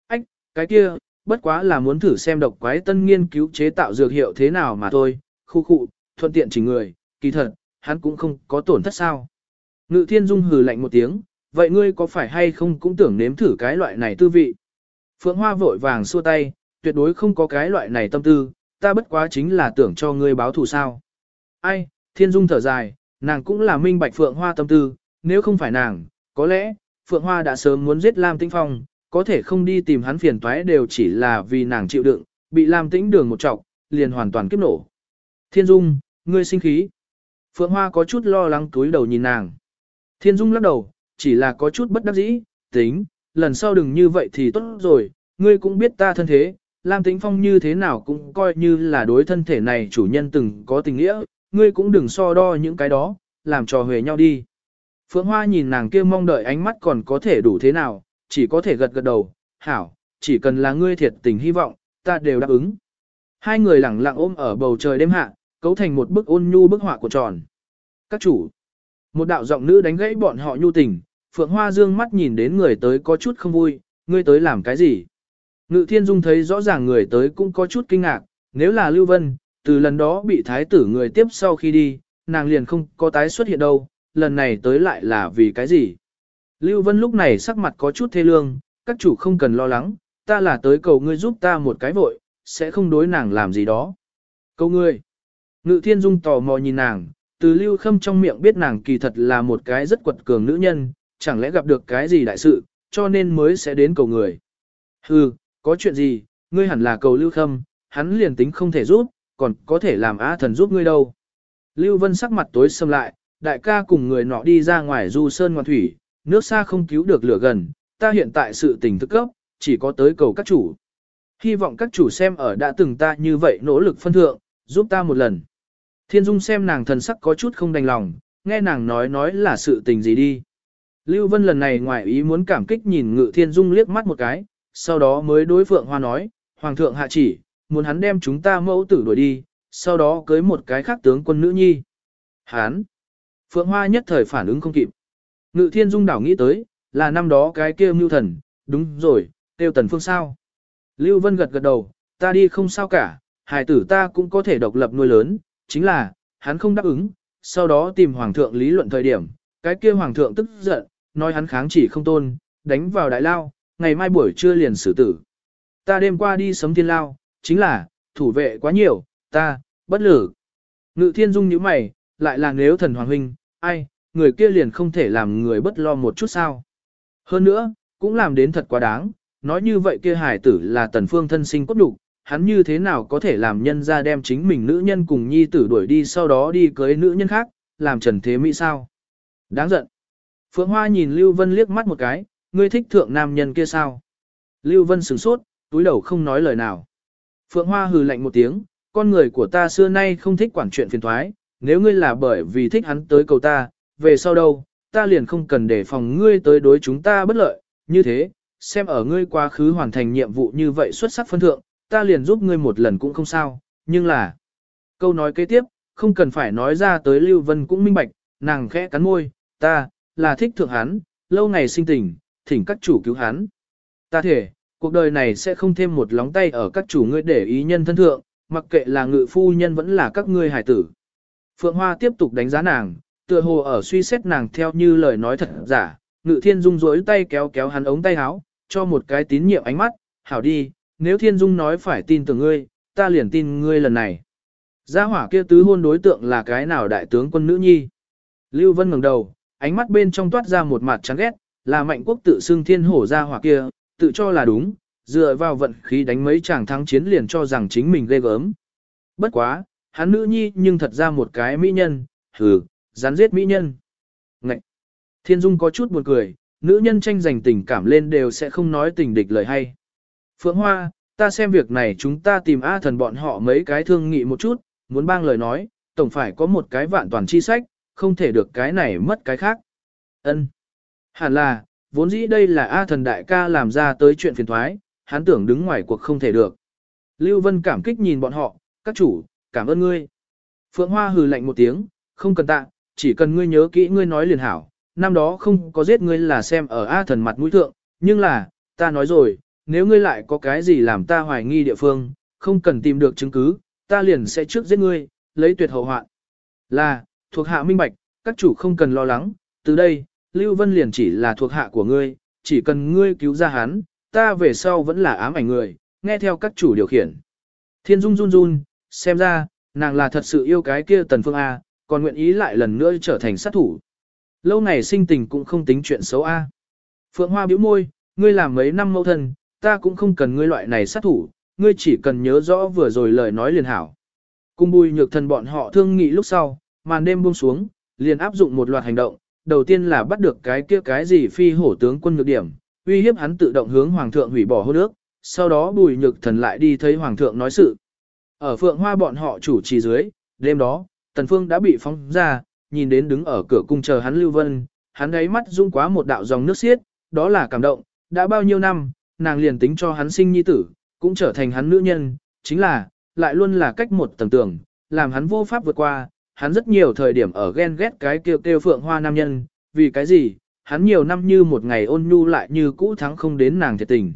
Ách, cái kia, bất quá là muốn thử xem độc quái tân nghiên cứu chế tạo dược hiệu thế nào mà thôi, khu khu, thuận tiện chỉ người, kỳ thật, hắn cũng không có tổn thất sao. Ngự Thiên Dung hừ lạnh một tiếng, vậy ngươi có phải hay không cũng tưởng nếm thử cái loại này tư vị. Phượng Hoa vội vàng xua tay, tuyệt đối không có cái loại này tâm tư, ta bất quá chính là tưởng cho ngươi báo thù sao. Ai, Thiên Dung thở dài, nàng cũng là minh bạch Phượng Hoa tâm tư, nếu không phải nàng, có lẽ, Phượng Hoa đã sớm muốn giết Lam Tĩnh Phong, có thể không đi tìm hắn phiền toái đều chỉ là vì nàng chịu đựng, bị Lam Tĩnh đường một trọc, liền hoàn toàn kiếp nổ. Thiên Dung, ngươi sinh khí. Phượng Hoa có chút lo lắng túi đầu nhìn nàng. Thiên Dung lắc đầu, chỉ là có chút bất đắc dĩ, tính, lần sau đừng như vậy thì tốt rồi, ngươi cũng biết ta thân thế, Lam Tĩnh Phong như thế nào cũng coi như là đối thân thể này chủ nhân từng có tình nghĩa, ngươi cũng đừng so đo những cái đó, làm trò huề nhau đi. Phượng Hoa nhìn nàng kia mong đợi ánh mắt còn có thể đủ thế nào, chỉ có thể gật gật đầu, hảo, chỉ cần là ngươi thiệt tình hy vọng, ta đều đáp ứng. Hai người lẳng lặng ôm ở bầu trời đêm hạ, cấu thành một bức ôn nhu bức họa của tròn. Các chủ, một đạo giọng nữ đánh gãy bọn họ nhu tình, Phượng Hoa dương mắt nhìn đến người tới có chút không vui, ngươi tới làm cái gì? Ngự Thiên Dung thấy rõ ràng người tới cũng có chút kinh ngạc, nếu là Lưu Vân, từ lần đó bị thái tử người tiếp sau khi đi, nàng liền không có tái xuất hiện đâu, lần này tới lại là vì cái gì? Lưu Vân lúc này sắc mặt có chút thê lương, các chủ không cần lo lắng, ta là tới cầu ngươi giúp ta một cái vội, sẽ không đối nàng làm gì đó. Cầu ngươi. Ngự Thiên Dung tò mò nhìn nàng, từ Lưu Khâm trong miệng biết nàng kỳ thật là một cái rất quật cường nữ nhân, chẳng lẽ gặp được cái gì đại sự, cho nên mới sẽ đến cầu người. Hừ, có chuyện gì, ngươi hẳn là cầu Lưu Khâm, hắn liền tính không thể giúp, còn có thể làm á thần giúp ngươi đâu. Lưu Vân sắc mặt tối sầm lại, đại ca cùng người nọ đi ra ngoài du sơn ngoan thủy, nước xa không cứu được lửa gần, ta hiện tại sự tình thức cấp, chỉ có tới cầu các chủ. Hy vọng các chủ xem ở đã từng ta như vậy nỗ lực phân thượng, giúp ta một lần. Thiên Dung xem nàng thần sắc có chút không đành lòng, nghe nàng nói nói là sự tình gì đi. Lưu Vân lần này ngoài ý muốn cảm kích nhìn Ngự Thiên Dung liếc mắt một cái, sau đó mới đối Phượng Hoa nói, Hoàng thượng hạ chỉ, muốn hắn đem chúng ta mẫu tử đuổi đi, sau đó cưới một cái khác tướng quân nữ nhi. Hán! Phượng Hoa nhất thời phản ứng không kịp. Ngự Thiên Dung đảo nghĩ tới, là năm đó cái kia mưu thần, đúng rồi, tiêu tần phương sao. Lưu Vân gật gật đầu, ta đi không sao cả, hài tử ta cũng có thể độc lập nuôi lớn, chính là, hắn không đáp ứng, sau đó tìm hoàng thượng lý luận thời điểm, cái kia hoàng thượng tức giận, nói hắn kháng chỉ không tôn, đánh vào đại lao, ngày mai buổi trưa liền xử tử. Ta đêm qua đi sấm thiên lao, chính là, thủ vệ quá nhiều, ta, bất lử. Ngự thiên dung như mày, lại là nếu thần hoàng huynh, ai, người kia liền không thể làm người bất lo một chút sao. Hơn nữa, cũng làm đến thật quá đáng, nói như vậy kia hải tử là tần phương thân sinh cốt đủ, hắn như thế nào có thể làm nhân ra đem chính mình nữ nhân cùng nhi tử đuổi đi sau đó đi cưới nữ nhân khác, làm trần thế mỹ sao. Đáng giận. Phượng Hoa nhìn Lưu Vân liếc mắt một cái, ngươi thích thượng nam nhân kia sao? Lưu Vân sửng sốt, túi đầu không nói lời nào. Phượng Hoa hừ lạnh một tiếng, con người của ta xưa nay không thích quản chuyện phiền thoái, nếu ngươi là bởi vì thích hắn tới cầu ta, về sau đâu, ta liền không cần để phòng ngươi tới đối chúng ta bất lợi, như thế, xem ở ngươi quá khứ hoàn thành nhiệm vụ như vậy xuất sắc phân thượng, ta liền giúp ngươi một lần cũng không sao, nhưng là, Câu nói kế tiếp, không cần phải nói ra tới Lưu Vân cũng minh bạch, nàng khẽ cắn môi, ta, là thích thượng hắn, lâu ngày sinh tình, thỉnh các chủ cứu hắn. Ta thể, cuộc đời này sẽ không thêm một lóng tay ở các chủ ngươi để ý nhân thân thượng, mặc kệ là ngự phu nhân vẫn là các ngươi hải tử. Phượng Hoa tiếp tục đánh giá nàng, tựa hồ ở suy xét nàng theo như lời nói thật giả, ngự thiên dung rối tay kéo kéo hắn ống tay áo, cho một cái tín nhiệm ánh mắt, hảo đi, nếu thiên dung nói phải tin tưởng ngươi, ta liền tin ngươi lần này. Gia hỏa kia tứ hôn đối tượng là cái nào đại tướng quân nữ nhi. Lưu Vân ngẩng đầu, ánh mắt bên trong toát ra một mặt chán ghét, là mạnh quốc tự xưng thiên hổ gia hỏa kia, tự cho là đúng, dựa vào vận khí đánh mấy chàng thắng chiến liền cho rằng chính mình ghê gớm. Bất quá, hắn nữ nhi nhưng thật ra một cái mỹ nhân, hừ, rắn giết mỹ nhân. Ngậy! Thiên Dung có chút buồn cười, nữ nhân tranh giành tình cảm lên đều sẽ không nói tình địch lời hay. Phượng Hoa, ta xem việc này chúng ta tìm A thần bọn họ mấy cái thương nghị một chút, muốn bang lời nói, tổng phải có một cái vạn toàn chi sách, không thể được cái này mất cái khác. Ân, Hẳn là, vốn dĩ đây là A thần đại ca làm ra tới chuyện phiền thoái, hắn tưởng đứng ngoài cuộc không thể được. Lưu Vân cảm kích nhìn bọn họ, các chủ, cảm ơn ngươi. Phượng Hoa hừ lạnh một tiếng, không cần tạ, chỉ cần ngươi nhớ kỹ ngươi nói liền hảo, năm đó không có giết ngươi là xem ở A thần mặt mũi thượng, nhưng là, ta nói rồi, nếu ngươi lại có cái gì làm ta hoài nghi địa phương, không cần tìm được chứng cứ, ta liền sẽ trước giết ngươi, lấy tuyệt hậu hoạn. Là, thuộc hạ minh bạch, các chủ không cần lo lắng, từ đây, Lưu Vân liền chỉ là thuộc hạ của ngươi, chỉ cần ngươi cứu ra hắn, ta về sau vẫn là ám ảnh người, nghe theo các chủ điều khiển. Thiên Dung run run, xem ra, nàng là thật sự yêu cái kia Tần Phương A, còn nguyện ý lại lần nữa trở thành sát thủ. Lâu ngày sinh tình cũng không tính chuyện xấu A. Phượng Hoa bĩu môi, ngươi làm mấy năm mâu thân, ta cũng không cần ngươi loại này sát thủ, ngươi chỉ cần nhớ rõ vừa rồi lời nói liền hảo. Cung bùi nhược thần bọn họ thương nghị lúc sau, màn đêm buông xuống, liền áp dụng một loạt hành động, đầu tiên là bắt được cái kia cái gì phi hổ tướng quân nhược điểm, uy hiếp hắn tự động hướng hoàng thượng hủy bỏ hôn nước, sau đó bùi nhược thần lại đi thấy hoàng thượng nói sự. Ở phượng hoa bọn họ chủ trì dưới, đêm đó, tần phương đã bị phóng ra, nhìn đến đứng ở cửa cung chờ hắn lưu vân, hắn ấy mắt rung quá một đạo dòng nước xiết, đó là cảm động, đã bao nhiêu năm, nàng liền tính cho hắn sinh nhi tử, cũng trở thành hắn nữ nhân, chính là, lại luôn là cách một tầng tưởng, làm hắn vô pháp vượt qua, hắn rất nhiều thời điểm ở ghen ghét cái kêu kêu phượng hoa nam nhân, vì cái gì, hắn nhiều năm như một ngày ôn nhu lại như cũ thắng không đến nàng thiệt tình.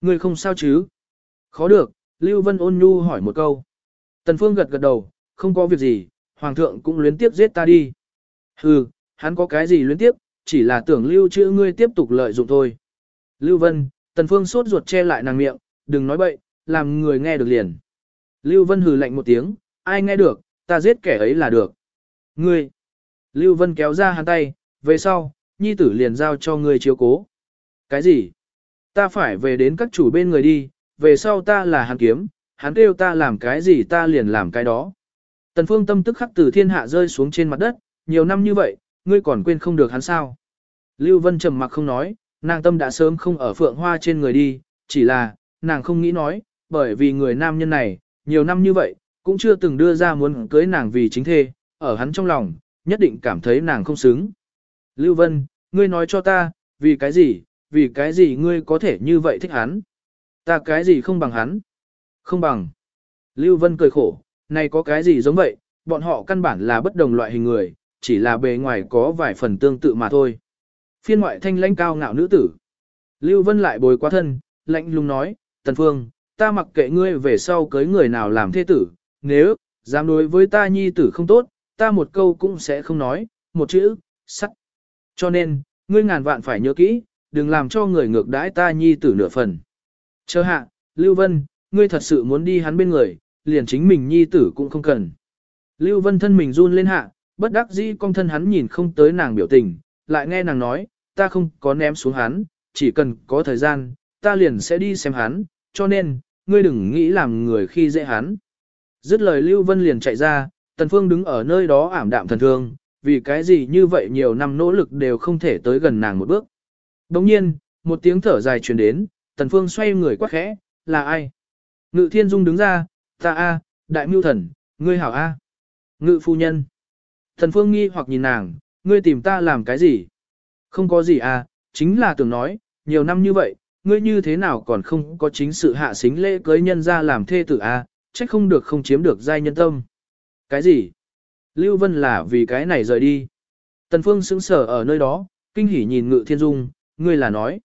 Người không sao chứ? Khó được, Lưu Vân ôn nhu hỏi một câu. Tần Phương gật gật đầu, không có việc gì, Hoàng thượng cũng luyến tiếp giết ta đi. Hừ, hắn có cái gì luyến tiếp, chỉ là tưởng lưu chữ ngươi tiếp tục lợi dụng thôi. Lưu Vân, Tần Phương sốt ruột che lại nàng miệng, đừng nói bậy, làm người nghe được liền. Lưu Vân hừ lạnh một tiếng, ai nghe được, ta giết kẻ ấy là được. Ngươi. Lưu Vân kéo ra hắn tay, về sau, nhi tử liền giao cho ngươi chiếu cố. Cái gì? Ta phải về đến các chủ bên người đi, về sau ta là hắn kiếm, hắn kêu ta làm cái gì ta liền làm cái đó. Tần Phương tâm tức khắc từ thiên hạ rơi xuống trên mặt đất, nhiều năm như vậy, ngươi còn quên không được hắn sao? Lưu Vân trầm mặc không nói, nàng tâm đã sớm không ở phượng hoa trên người đi, chỉ là, nàng không nghĩ nói, bởi vì người nam nhân này, nhiều năm như vậy, cũng chưa từng đưa ra muốn cưới nàng vì chính thê, ở hắn trong lòng, nhất định cảm thấy nàng không xứng. Lưu Vân, ngươi nói cho ta, vì cái gì, vì cái gì ngươi có thể như vậy thích hắn? Ta cái gì không bằng hắn? Không bằng. Lưu Vân cười khổ, này có cái gì giống vậy, bọn họ căn bản là bất đồng loại hình người, chỉ là bề ngoài có vài phần tương tự mà thôi. Phiên ngoại thanh lãnh cao ngạo nữ tử. Lưu Vân lại bồi qua thân, lạnh lùng nói, Tần Phương, ta mặc kệ ngươi về sau cưới người nào làm thế tử, nếu, dám đối với ta nhi tử không tốt, ta một câu cũng sẽ không nói, một chữ, sắt. Cho nên, ngươi ngàn vạn phải nhớ kỹ, đừng làm cho người ngược đãi ta nhi tử nửa phần. Chờ hạ, Lưu Vân, ngươi thật sự muốn đi hắn bên người, liền chính mình nhi tử cũng không cần. Lưu Vân thân mình run lên hạ, bất đắc dĩ con thân hắn nhìn không tới nàng biểu tình, lại nghe nàng nói, ta không có ném xuống hắn, chỉ cần có thời gian, ta liền sẽ đi xem hắn, cho nên, ngươi đừng nghĩ làm người khi dễ hắn. Dứt lời Lưu Vân liền chạy ra, Tần Phương đứng ở nơi đó ảm đạm thần thương, vì cái gì như vậy nhiều năm nỗ lực đều không thể tới gần nàng một bước. Đồng nhiên, một tiếng thở dài truyền đến, Tần Phương xoay người quát khẽ, là ai? Ngự Thiên Dung đứng ra, ta a, đại mưu thần, ngươi hảo a. Ngự phu nhân. Tần Phương nghi hoặc nhìn nàng, ngươi tìm ta làm cái gì? Không có gì à, chính là tưởng nói, nhiều năm như vậy, ngươi như thế nào còn không có chính sự hạ xính lễ cưới nhân ra làm thê tử à, trách không được không chiếm được giai nhân tâm. Cái gì? Lưu Vân là vì cái này rời đi. Tần Phương sững sờ ở nơi đó, kinh hỉ nhìn Ngự Thiên Dung, ngươi là nói.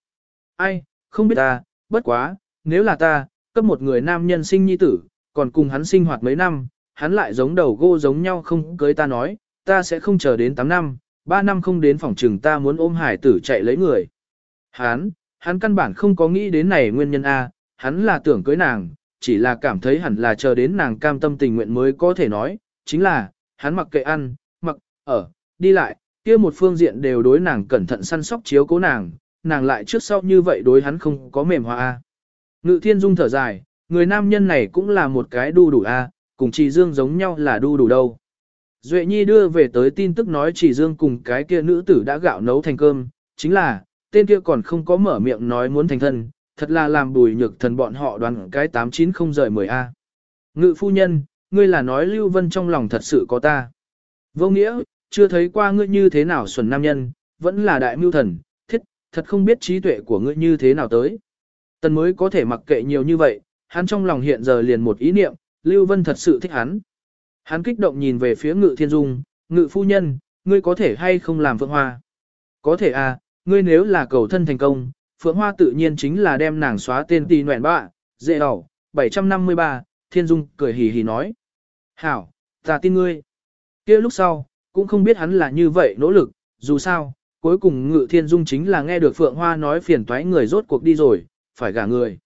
Ai, không biết ta, bất quá, nếu là ta, cấp một người nam nhân sinh nhi tử, còn cùng hắn sinh hoạt mấy năm, hắn lại giống đầu gô giống nhau không cưới ta nói, ta sẽ không chờ đến 8 năm, Ba năm không đến phòng trừng ta muốn ôm hải tử chạy lấy người. Hắn, hắn căn bản không có nghĩ đến này nguyên nhân A, hắn là tưởng cưới nàng, chỉ là cảm thấy hẳn là chờ đến nàng cam tâm tình nguyện mới có thể nói, chính là, hắn mặc kệ ăn, mặc, ở, đi lại, kia một phương diện đều đối nàng cẩn thận săn sóc chiếu cố nàng, nàng lại trước sau như vậy đối hắn không có mềm hoa A. Ngự thiên dung thở dài, người nam nhân này cũng là một cái đu đủ A, cùng chỉ dương giống nhau là đu đủ đâu. Duệ Nhi đưa về tới tin tức nói chỉ dương cùng cái kia nữ tử đã gạo nấu thành cơm, chính là, tên kia còn không có mở miệng nói muốn thành thân, thật là làm bùi nhược thần bọn họ đoàn cái 890 rời 10A. Ngự phu nhân, ngươi là nói Lưu Vân trong lòng thật sự có ta. Vô nghĩa, chưa thấy qua ngươi như thế nào xuẩn nam nhân, vẫn là đại mưu thần, thiết, thật không biết trí tuệ của ngươi như thế nào tới. Tần mới có thể mặc kệ nhiều như vậy, hắn trong lòng hiện giờ liền một ý niệm, Lưu Vân thật sự thích hắn. Hắn kích động nhìn về phía ngự thiên dung, ngự phu nhân, ngươi có thể hay không làm phượng hoa? Có thể à, ngươi nếu là cầu thân thành công, phượng hoa tự nhiên chính là đem nàng xóa tên tì nguyện bạ, dễ đỏ, 753, thiên dung cười hì hì nói. Hảo, ta tin ngươi. kia lúc sau, cũng không biết hắn là như vậy nỗ lực, dù sao, cuối cùng ngự thiên dung chính là nghe được phượng hoa nói phiền toái người rốt cuộc đi rồi, phải gả người.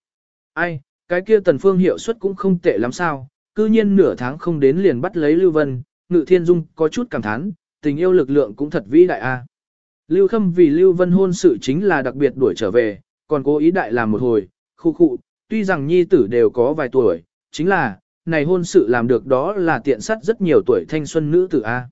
Ai, cái kia tần phương hiệu suất cũng không tệ lắm sao, cư nhiên nửa tháng không đến liền bắt lấy Lưu Vân, Ngự Thiên Dung có chút cảm thán, tình yêu lực lượng cũng thật vĩ đại a. Lưu Khâm vì Lưu Vân hôn sự chính là đặc biệt đuổi trở về, còn cố ý đại làm một hồi, khu khu, tuy rằng nhi tử đều có vài tuổi, chính là, này hôn sự làm được đó là tiện sắt rất nhiều tuổi thanh xuân nữ tử A.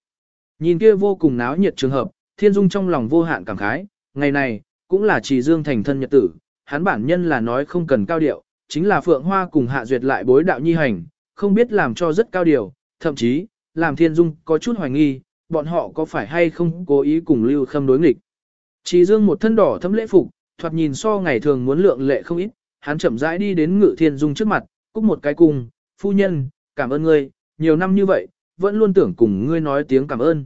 Nhìn kia vô cùng náo nhiệt trường hợp, Thiên Dung trong lòng vô hạn cảm khái, ngày này, cũng là chỉ dương thành thân nhật tử, hắn bản nhân là nói không cần cao điệu, chính là Phượng Hoa cùng Hạ Duyệt lại bối đạo nhi hành, không biết làm cho rất cao điều, thậm chí, làm Thiên Dung có chút hoài nghi, bọn họ có phải hay không cố ý cùng Lưu Khâm đối nghịch. Chỉ dương một thân đỏ thấm lễ phục, thoạt nhìn so ngày thường muốn lượng lệ không ít, hắn chậm rãi đi đến Ngự Thiên Dung trước mặt, cúc một cái cùng, phu nhân, cảm ơn ngươi, nhiều năm như vậy, vẫn luôn tưởng cùng ngươi nói tiếng cảm ơn.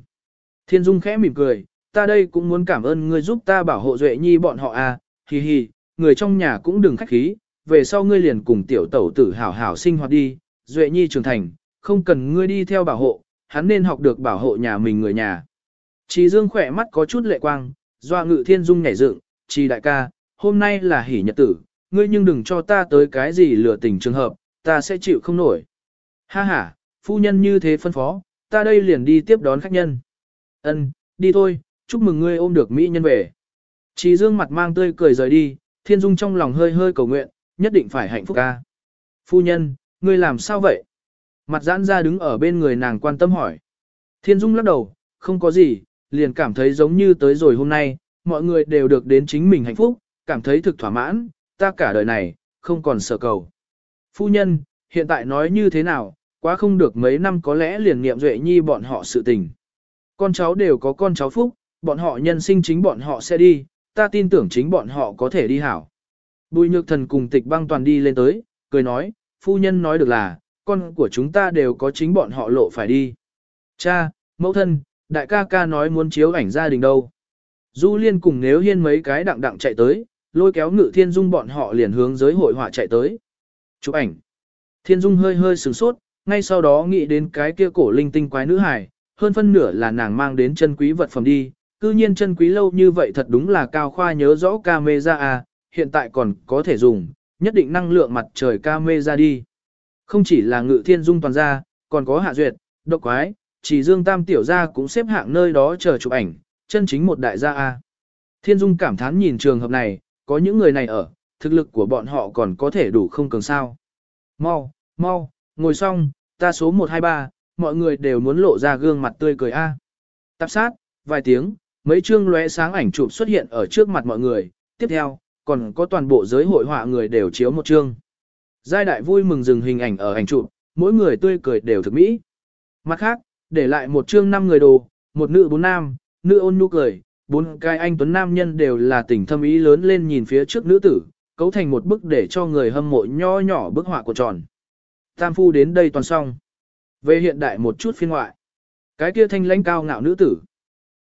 Thiên Dung khẽ mỉm cười, ta đây cũng muốn cảm ơn ngươi giúp ta bảo hộ Duệ Nhi bọn họ à, hì hì, người trong nhà cũng đừng khách khí, về sau ngươi liền cùng tiểu tẩu tử hảo hảo sinh hoạt đi, Duệ Nhi trưởng thành, không cần ngươi đi theo bảo hộ, hắn nên học được bảo hộ nhà mình người nhà. Trì Dương khỏe mắt có chút lệ quang, doa ngự thiên dung nhảy dựng, Trì đại ca, hôm nay là hỷ nhật tử, ngươi nhưng đừng cho ta tới cái gì lừa tình trường hợp, ta sẽ chịu không nổi. Ha ha, phu nhân như thế phân phó, ta đây liền đi tiếp đón khách nhân. Ân, đi thôi, chúc mừng ngươi ôm được mỹ nhân về. Trì Dương mặt mang tươi cười rời đi, thiên dung trong lòng hơi hơi cầu nguyện, nhất định phải hạnh phúc ca. Phu nhân, ngươi làm sao vậy? Mặt giãn ra đứng ở bên người nàng quan tâm hỏi. Thiên Dung lắc đầu, không có gì, liền cảm thấy giống như tới rồi hôm nay, mọi người đều được đến chính mình hạnh phúc, cảm thấy thực thỏa mãn, ta cả đời này, không còn sợ cầu. Phu nhân, hiện tại nói như thế nào, quá không được mấy năm có lẽ liền nghiệm duệ nhi bọn họ sự tình. Con cháu đều có con cháu phúc, bọn họ nhân sinh chính bọn họ sẽ đi, ta tin tưởng chính bọn họ có thể đi hảo. Bùi nhược thần cùng tịch băng toàn đi lên tới, cười nói, phu nhân nói được là, con của chúng ta đều có chính bọn họ lộ phải đi. Cha, mẫu thân, đại ca ca nói muốn chiếu ảnh gia đình đâu. Du liên cùng nếu hiên mấy cái đặng đặng chạy tới, lôi kéo ngự thiên dung bọn họ liền hướng giới hội họa chạy tới. Chụp ảnh. Thiên dung hơi hơi sửng sốt, ngay sau đó nghĩ đến cái kia cổ linh tinh quái nữ hải, hơn phân nửa là nàng mang đến chân quý vật phẩm đi. Cư nhiên chân quý lâu như vậy thật đúng là cao khoa nhớ rõ camera à, hiện tại còn có thể dùng, nhất định năng lượng mặt trời ca mê ra đi. Không chỉ là ngự thiên dung toàn gia, còn có hạ duyệt, độc quái, chỉ dương tam tiểu gia cũng xếp hạng nơi đó chờ chụp ảnh, chân chính một đại gia A. Thiên dung cảm thán nhìn trường hợp này, có những người này ở, thực lực của bọn họ còn có thể đủ không cường sao. Mau, mau, ngồi xong, ta số 123, mọi người đều muốn lộ ra gương mặt tươi cười A. Tạp sát, vài tiếng, mấy chương lóe sáng ảnh chụp xuất hiện ở trước mặt mọi người, tiếp theo, còn có toàn bộ giới hội họa người đều chiếu một chương. Giai đại vui mừng dừng hình ảnh ở ảnh chụp, mỗi người tươi cười đều thực mỹ. Mặt khác, để lại một chương năm người đồ, một nữ bốn nam, nữ ôn nhu cười, bốn cái anh tuấn nam nhân đều là tình thâm ý lớn lên nhìn phía trước nữ tử, cấu thành một bức để cho người hâm mộ nho nhỏ bức họa của tròn. Tam phu đến đây toàn xong. Về hiện đại một chút phiên ngoại. Cái kia thanh lãnh cao ngạo nữ tử.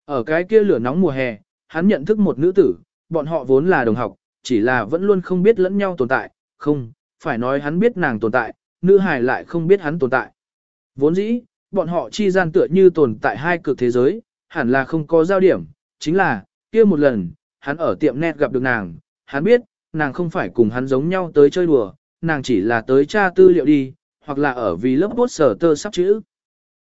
Ở cái kia lửa nóng mùa hè, hắn nhận thức một nữ tử, bọn họ vốn là đồng học, chỉ là vẫn luôn không biết lẫn nhau tồn tại, không, phải nói hắn biết nàng tồn tại, nữ hài lại không biết hắn tồn tại. Vốn dĩ, bọn họ chi gian tựa như tồn tại hai cực thế giới, hẳn là không có giao điểm, chính là, kia một lần, hắn ở tiệm net gặp được nàng, hắn biết, nàng không phải cùng hắn giống nhau tới chơi đùa, nàng chỉ là tới tra tư liệu đi, hoặc là ở vì lớp bốt sở tơ sắp chữ.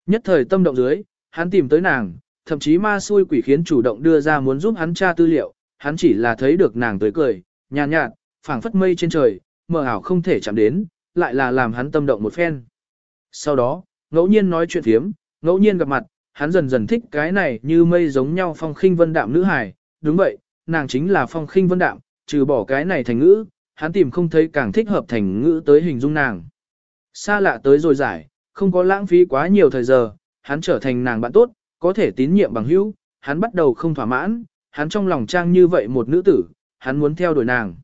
Nhất thời tâm động dưới, hắn tìm tới nàng, thậm chí ma xui quỷ khiến chủ động đưa ra muốn giúp hắn tra tư liệu, hắn chỉ là thấy được nàng tới cười, nhàn nhạt, phảng phất mây trên trời, mờ ảo không thể chạm đến, lại là làm hắn tâm động một phen. Sau đó, ngẫu nhiên nói chuyện thiếm, ngẫu nhiên gặp mặt, hắn dần dần thích cái này như mây giống nhau phong khinh vân đạm nữ hài, đúng vậy, nàng chính là phong khinh vân đạm, trừ bỏ cái này thành ngữ, hắn tìm không thấy càng thích hợp thành ngữ tới hình dung nàng. Xa lạ tới rồi giải, không có lãng phí quá nhiều thời giờ, hắn trở thành nàng bạn tốt, có thể tín nhiệm bằng hữu, hắn bắt đầu không thỏa mãn, hắn trong lòng trang như vậy một nữ tử, hắn muốn theo đuổi nàng.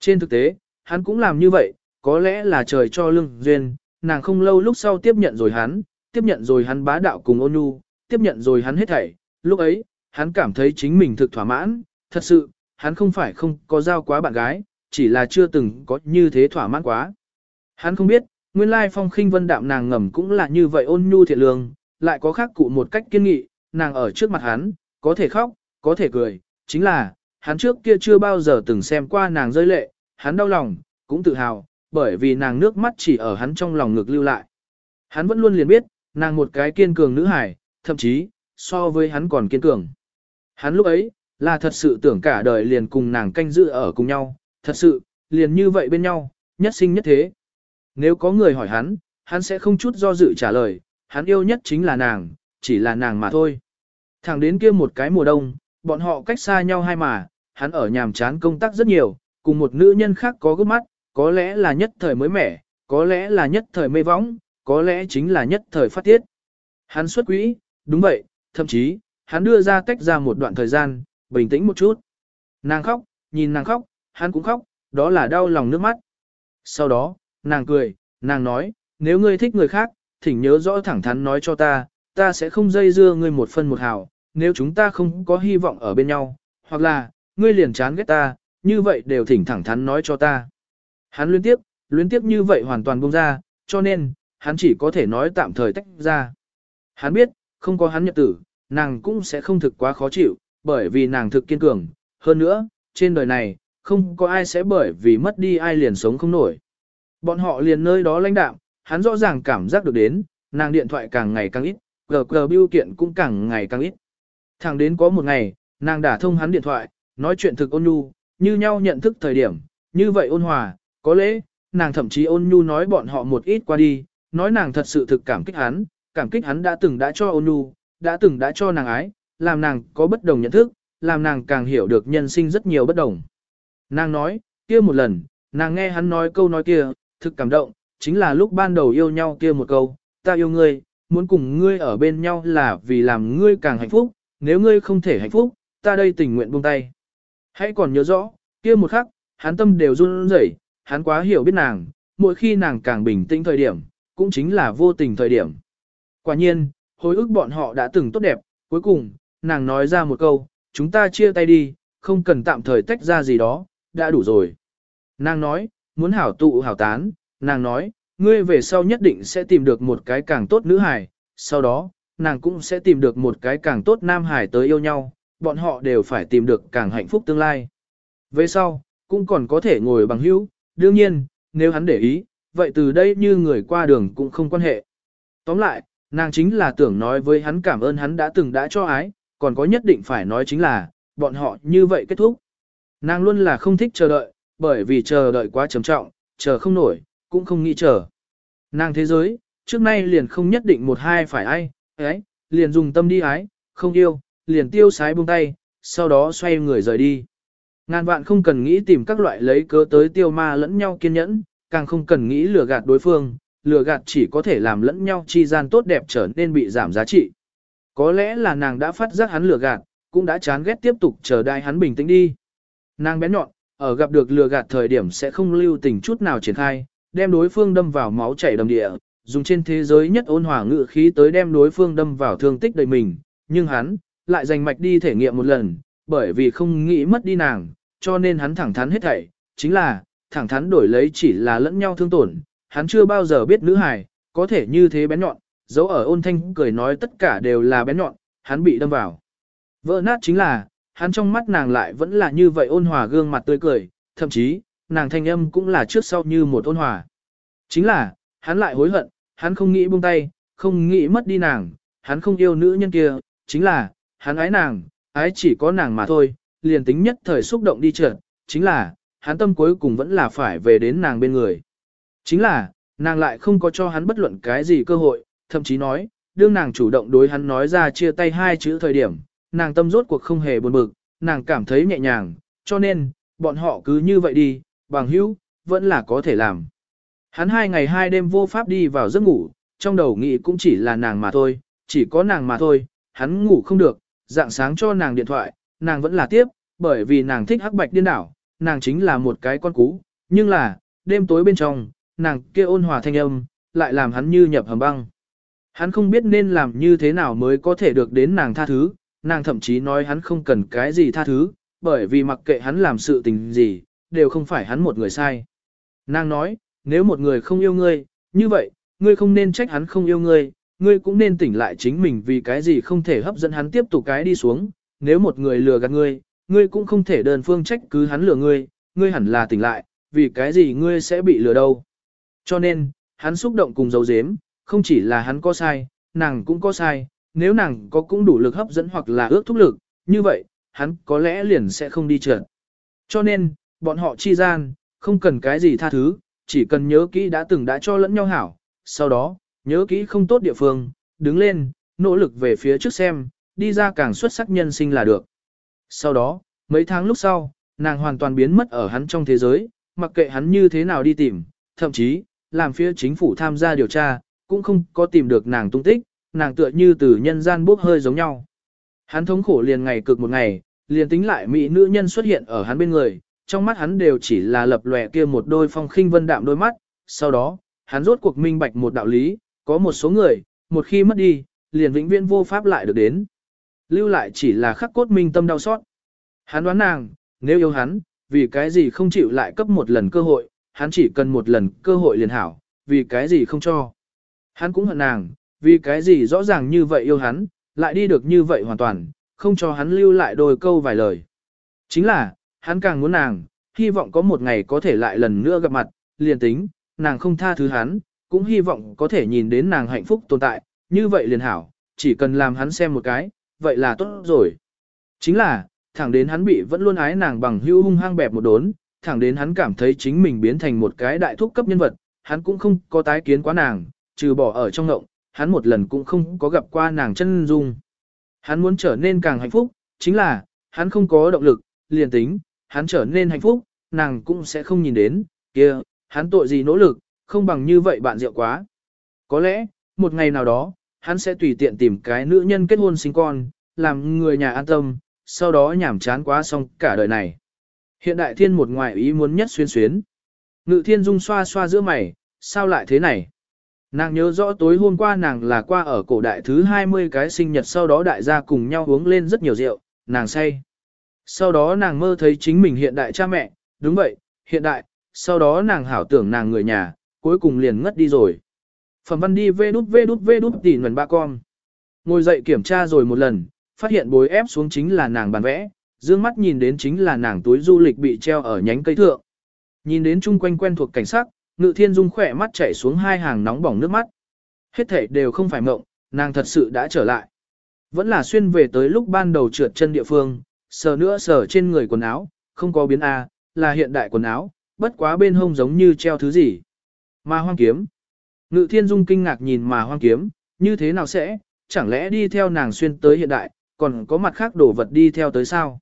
Trên thực tế, hắn cũng làm như vậy, có lẽ là trời cho lương duyên, nàng không lâu lúc sau tiếp nhận rồi hắn, tiếp nhận rồi hắn bá đạo cùng ôn nhu, tiếp nhận rồi hắn hết thảy, lúc ấy, hắn cảm thấy chính mình thực thỏa mãn, thật sự, hắn không phải không có giao quá bạn gái, chỉ là chưa từng có như thế thỏa mãn quá. Hắn không biết, nguyên lai phong khinh vân đạm nàng ngầm cũng là như vậy ôn nhu thiện lương, lại có khác cụ một cách kiên nghị, nàng ở trước mặt hắn, có thể khóc, có thể cười, chính là, hắn trước kia chưa bao giờ từng xem qua nàng rơi lệ, hắn đau lòng, cũng tự hào, bởi vì nàng nước mắt chỉ ở hắn trong lòng ngực lưu lại. Hắn vẫn luôn liền biết, nàng một cái kiên cường nữ hải, thậm chí, so với hắn còn kiên cường. Hắn lúc ấy, là thật sự tưởng cả đời liền cùng nàng canh giữ ở cùng nhau, thật sự, liền như vậy bên nhau, nhất sinh nhất thế. Nếu có người hỏi hắn, hắn sẽ không chút do dự trả lời, hắn yêu nhất chính là nàng, chỉ là nàng mà thôi. Thẳng đến kia một cái mùa đông, bọn họ cách xa nhau hai mà, hắn ở nhàm chán công tác rất nhiều, cùng một nữ nhân khác có gấp mắt, có lẽ là nhất thời mới mẻ, có lẽ là nhất thời mê võng, có lẽ chính là nhất thời phát tiết. Hắn xuất quỹ, đúng vậy, thậm chí, hắn đưa ra tách ra một đoạn thời gian, bình tĩnh một chút. Nàng khóc, nhìn nàng khóc, hắn cũng khóc, đó là đau lòng nước mắt. Sau đó, nàng cười, nàng nói, nếu ngươi thích người khác, thỉnh nhớ rõ thẳng thắn nói cho ta, ta sẽ không dây dưa ngươi một phân một hào, nếu chúng ta không có hy vọng ở bên nhau, hoặc là, ngươi liền chán ghét ta, như vậy đều thỉnh thẳng thắn nói cho ta. Hắn luyến tiếp, luyến tiếp như vậy hoàn toàn buông ra, cho nên, hắn chỉ có thể nói tạm thời tách ra. Hắn biết, không có hắn nhật tử, nàng cũng sẽ không thực quá khó chịu, bởi vì nàng thực kiên cường. Hơn nữa, trên đời này, không có ai sẽ bởi vì mất đi ai liền sống không nổi. Bọn họ liền nơi đó lãnh đạm, hắn rõ ràng cảm giác được đến, nàng điện thoại càng ngày càng ít, gờ gờ biêu kiện cũng càng ngày càng ít. Thẳng đến có một ngày, nàng đả thông hắn điện thoại, nói chuyện thực ôn nhu, như nhau nhận thức thời điểm, như vậy ôn hòa, có lẽ, nàng thậm chí ôn nhu nói bọn họ một ít qua đi, nói nàng thật sự thực cảm kích hắn, cảm kích hắn đã từng đã cho ôn nhu, đã từng đã cho nàng ái, làm nàng có bất đồng nhận thức, làm nàng càng hiểu được nhân sinh rất nhiều bất đồng. Nàng nói, kia một lần, nàng nghe hắn nói câu nói kia, thực cảm động, chính là lúc ban đầu yêu nhau kia một câu, ta yêu ngươi, muốn cùng ngươi ở bên nhau là vì làm ngươi càng hạnh phúc, nếu ngươi không thể hạnh phúc, ta đây tình nguyện buông tay. Hãy còn nhớ rõ, kia một khắc, hắn tâm đều run rẩy, hắn quá hiểu biết nàng, mỗi khi nàng càng bình tĩnh thời điểm, cũng chính là vô tình thời điểm. Quả nhiên, hồi ức bọn họ đã từng tốt đẹp, cuối cùng, nàng nói ra một câu, chúng ta chia tay đi, không cần tạm thời tách ra gì đó, đã đủ rồi. Nàng nói, muốn hảo tụ hảo tán, nàng nói, ngươi về sau nhất định sẽ tìm được một cái càng tốt nữ hài, sau đó, nàng cũng sẽ tìm được một cái càng tốt nam hải tới yêu nhau, bọn họ đều phải tìm được càng hạnh phúc tương lai. Về sau, cũng còn có thể ngồi bằng hữu, đương nhiên, nếu hắn để ý, vậy từ đây như người qua đường cũng không quan hệ. Tóm lại, nàng chính là tưởng nói với hắn cảm ơn hắn đã từng đã cho ái, còn có nhất định phải nói chính là, bọn họ như vậy kết thúc. Nàng luôn là không thích chờ đợi, bởi vì chờ đợi quá trầm trọng, chờ không nổi, cũng không nghĩ chờ. Nàng thế giới, trước nay liền không nhất định một hai phải ai, ấy, liền dùng tâm đi ái, không yêu, liền tiêu sái buông tay, sau đó xoay người rời đi. Ngàn vạn không cần nghĩ tìm các loại lấy cớ tới tiêu ma lẫn nhau kiên nhẫn, càng không cần nghĩ lừa gạt đối phương, lừa gạt chỉ có thể làm lẫn nhau chi gian tốt đẹp trở nên bị giảm giá trị. Có lẽ là nàng đã phát giác hắn lừa gạt, cũng đã chán ghét tiếp tục chờ đai hắn bình tĩnh đi. Nàng bén nhọn, ở gặp được lừa gạt thời điểm sẽ không lưu tình chút nào triển khai, đem đối phương đâm vào máu chảy đầm địa, dùng trên thế giới nhất ôn hòa ngự khí tới đem đối phương đâm vào thương tích đời mình, nhưng hắn, lại dành mạch đi thể nghiệm một lần, bởi vì không nghĩ mất đi nàng, cho nên hắn thẳng thắn hết thảy, chính là, thẳng thắn đổi lấy chỉ là lẫn nhau thương tổn, hắn chưa bao giờ biết nữ hài, có thể như thế bén nhọn, dấu ở ôn thanh cười nói tất cả đều là bén nhọn, hắn bị đâm vào. Vỡ nát chính là, hắn trong mắt nàng lại vẫn là như vậy ôn hòa gương mặt tươi cười, thậm chí, nàng thanh âm cũng là trước sau như một ôn hòa. Chính là, hắn lại hối hận, hắn không nghĩ buông tay, không nghĩ mất đi nàng, hắn không yêu nữ nhân kia, chính là, hắn ái nàng, ái chỉ có nàng mà thôi, liền tính nhất thời xúc động đi trượt, chính là, hắn tâm cuối cùng vẫn là phải về đến nàng bên người. Chính là, nàng lại không có cho hắn bất luận cái gì cơ hội, thậm chí nói, đương nàng chủ động đối hắn nói ra chia tay hai chữ thời điểm, nàng tâm rốt cuộc không hề buồn bực, nàng cảm thấy nhẹ nhàng, cho nên, bọn họ cứ như vậy đi, bằng hữu, vẫn là có thể làm. Hắn hai ngày hai đêm vô pháp đi vào giấc ngủ, trong đầu nghĩ cũng chỉ là nàng mà thôi, chỉ có nàng mà thôi, hắn ngủ không được, dạng sáng cho nàng điện thoại, nàng vẫn là tiếp, bởi vì nàng thích hắc bạch điên đảo, nàng chính là một cái con cú, nhưng là, đêm tối bên trong, nàng kia ôn hòa thanh âm, lại làm hắn như nhập hầm băng. Hắn không biết nên làm như thế nào mới có thể được đến nàng tha thứ, nàng thậm chí nói hắn không cần cái gì tha thứ, bởi vì mặc kệ hắn làm sự tình gì, đều không phải hắn một người sai. Nàng nói, nếu một người không yêu ngươi, như vậy, ngươi không nên trách hắn không yêu ngươi, ngươi cũng nên tỉnh lại chính mình vì cái gì không thể hấp dẫn hắn tiếp tục cái đi xuống, nếu một người lừa gạt ngươi, ngươi cũng không thể đơn phương trách cứ hắn lừa ngươi, ngươi hẳn là tỉnh lại, vì cái gì ngươi sẽ bị lừa đâu. Cho nên, hắn xúc động cùng dấu dếm, không chỉ là hắn có sai, nàng cũng có sai, nếu nàng có cũng đủ lực hấp dẫn hoặc là ước thúc lực, như vậy, hắn có lẽ liền sẽ không đi trượt. Cho nên, bọn họ chi gian, không cần cái gì tha thứ, chỉ cần nhớ kỹ đã từng đã cho lẫn nhau hảo, sau đó, nhớ kỹ không tốt địa phương, đứng lên, nỗ lực về phía trước xem, đi ra càng xuất sắc nhân sinh là được. Sau đó, mấy tháng lúc sau, nàng hoàn toàn biến mất ở hắn trong thế giới, mặc kệ hắn như thế nào đi tìm, thậm chí, làm phía chính phủ tham gia điều tra, cũng không có tìm được nàng tung tích, nàng tựa như từ nhân gian bốc hơi giống nhau. Hắn thống khổ liền ngày cực một ngày, liền tính lại mỹ nữ nhân xuất hiện ở hắn bên người, trong mắt hắn đều chỉ là lập lòe kia một đôi phong khinh vân đạm đôi mắt, sau đó, hắn rốt cuộc minh bạch một đạo lý, có một số người, một khi mất đi, liền vĩnh viễn vô pháp lại được đến. Lưu lại chỉ là khắc cốt minh tâm đau xót. Hắn đoán nàng, nếu yêu hắn, vì cái gì không chịu lại cấp một lần cơ hội, hắn chỉ cần một lần cơ hội liền hảo, vì cái gì không cho. Hắn cũng hận nàng, vì cái gì rõ ràng như vậy yêu hắn, lại đi được như vậy hoàn toàn, không cho hắn lưu lại đôi câu vài lời. Chính là, hắn càng muốn nàng, hy vọng có một ngày có thể lại lần nữa gặp mặt, liền tính, nàng không tha thứ hắn, cũng hy vọng có thể nhìn đến nàng hạnh phúc tồn tại, như vậy liền hảo, chỉ cần làm hắn xem một cái, vậy là tốt rồi. Chính là, thẳng đến hắn bị vẫn luôn ái nàng bằng hưu hung hăng bẹp một đốn, thẳng đến hắn cảm thấy chính mình biến thành một cái đại thúc cấp nhân vật, hắn cũng không có tái kiến quá nàng, trừ bỏ ở trong ngộng, hắn một lần cũng không có gặp qua nàng chân dung. Hắn muốn trở nên càng hạnh phúc, chính là, hắn không có động lực, liền tính, hắn trở nên hạnh phúc, nàng cũng sẽ không nhìn đến, kia, hắn tội gì nỗ lực, không bằng như vậy bạn rượu quá. Có lẽ, một ngày nào đó, hắn sẽ tùy tiện tìm cái nữ nhân kết hôn sinh con, làm người nhà an tâm, sau đó nhảm chán quá xong cả đời này. Hiện đại thiên một ngoại ý muốn nhất xuyên xuyến. Ngự thiên dung xoa xoa giữa mày, sao lại thế này? Nàng nhớ rõ tối hôm qua nàng là qua ở cổ đại thứ 20 cái sinh nhật sau đó đại gia cùng nhau uống lên rất nhiều rượu, nàng say. Sau đó nàng mơ thấy chính mình hiện đại cha mẹ, đúng vậy, hiện đại, sau đó nàng hảo tưởng nàng người nhà, cuối cùng liền ngất đi rồi. Phẩm văn đi vê đút vê đút vê đút tỉ nguồn ba con. Ngồi dậy kiểm tra rồi một lần, phát hiện bối ép xuống chính là nàng bàn vẽ, dương mắt nhìn đến chính là nàng túi du lịch bị treo ở nhánh cây thượng. Nhìn đến chung quanh quen thuộc cảnh sắc, ngự thiên dung khỏe mắt chảy xuống hai hàng nóng bỏng nước mắt. Hết thể đều không phải mộng, nàng thật sự đã trở lại. Vẫn là xuyên về tới lúc ban đầu trượt chân địa phương, sờ nữa sờ trên người quần áo, không có biến A, là hiện đại quần áo, bất quá bên hông giống như treo thứ gì. Mà hoang kiếm. Ngự thiên dung kinh ngạc nhìn mà hoang kiếm, như thế nào sẽ, chẳng lẽ đi theo nàng xuyên tới hiện đại, còn có mặt khác đổ vật đi theo tới sao?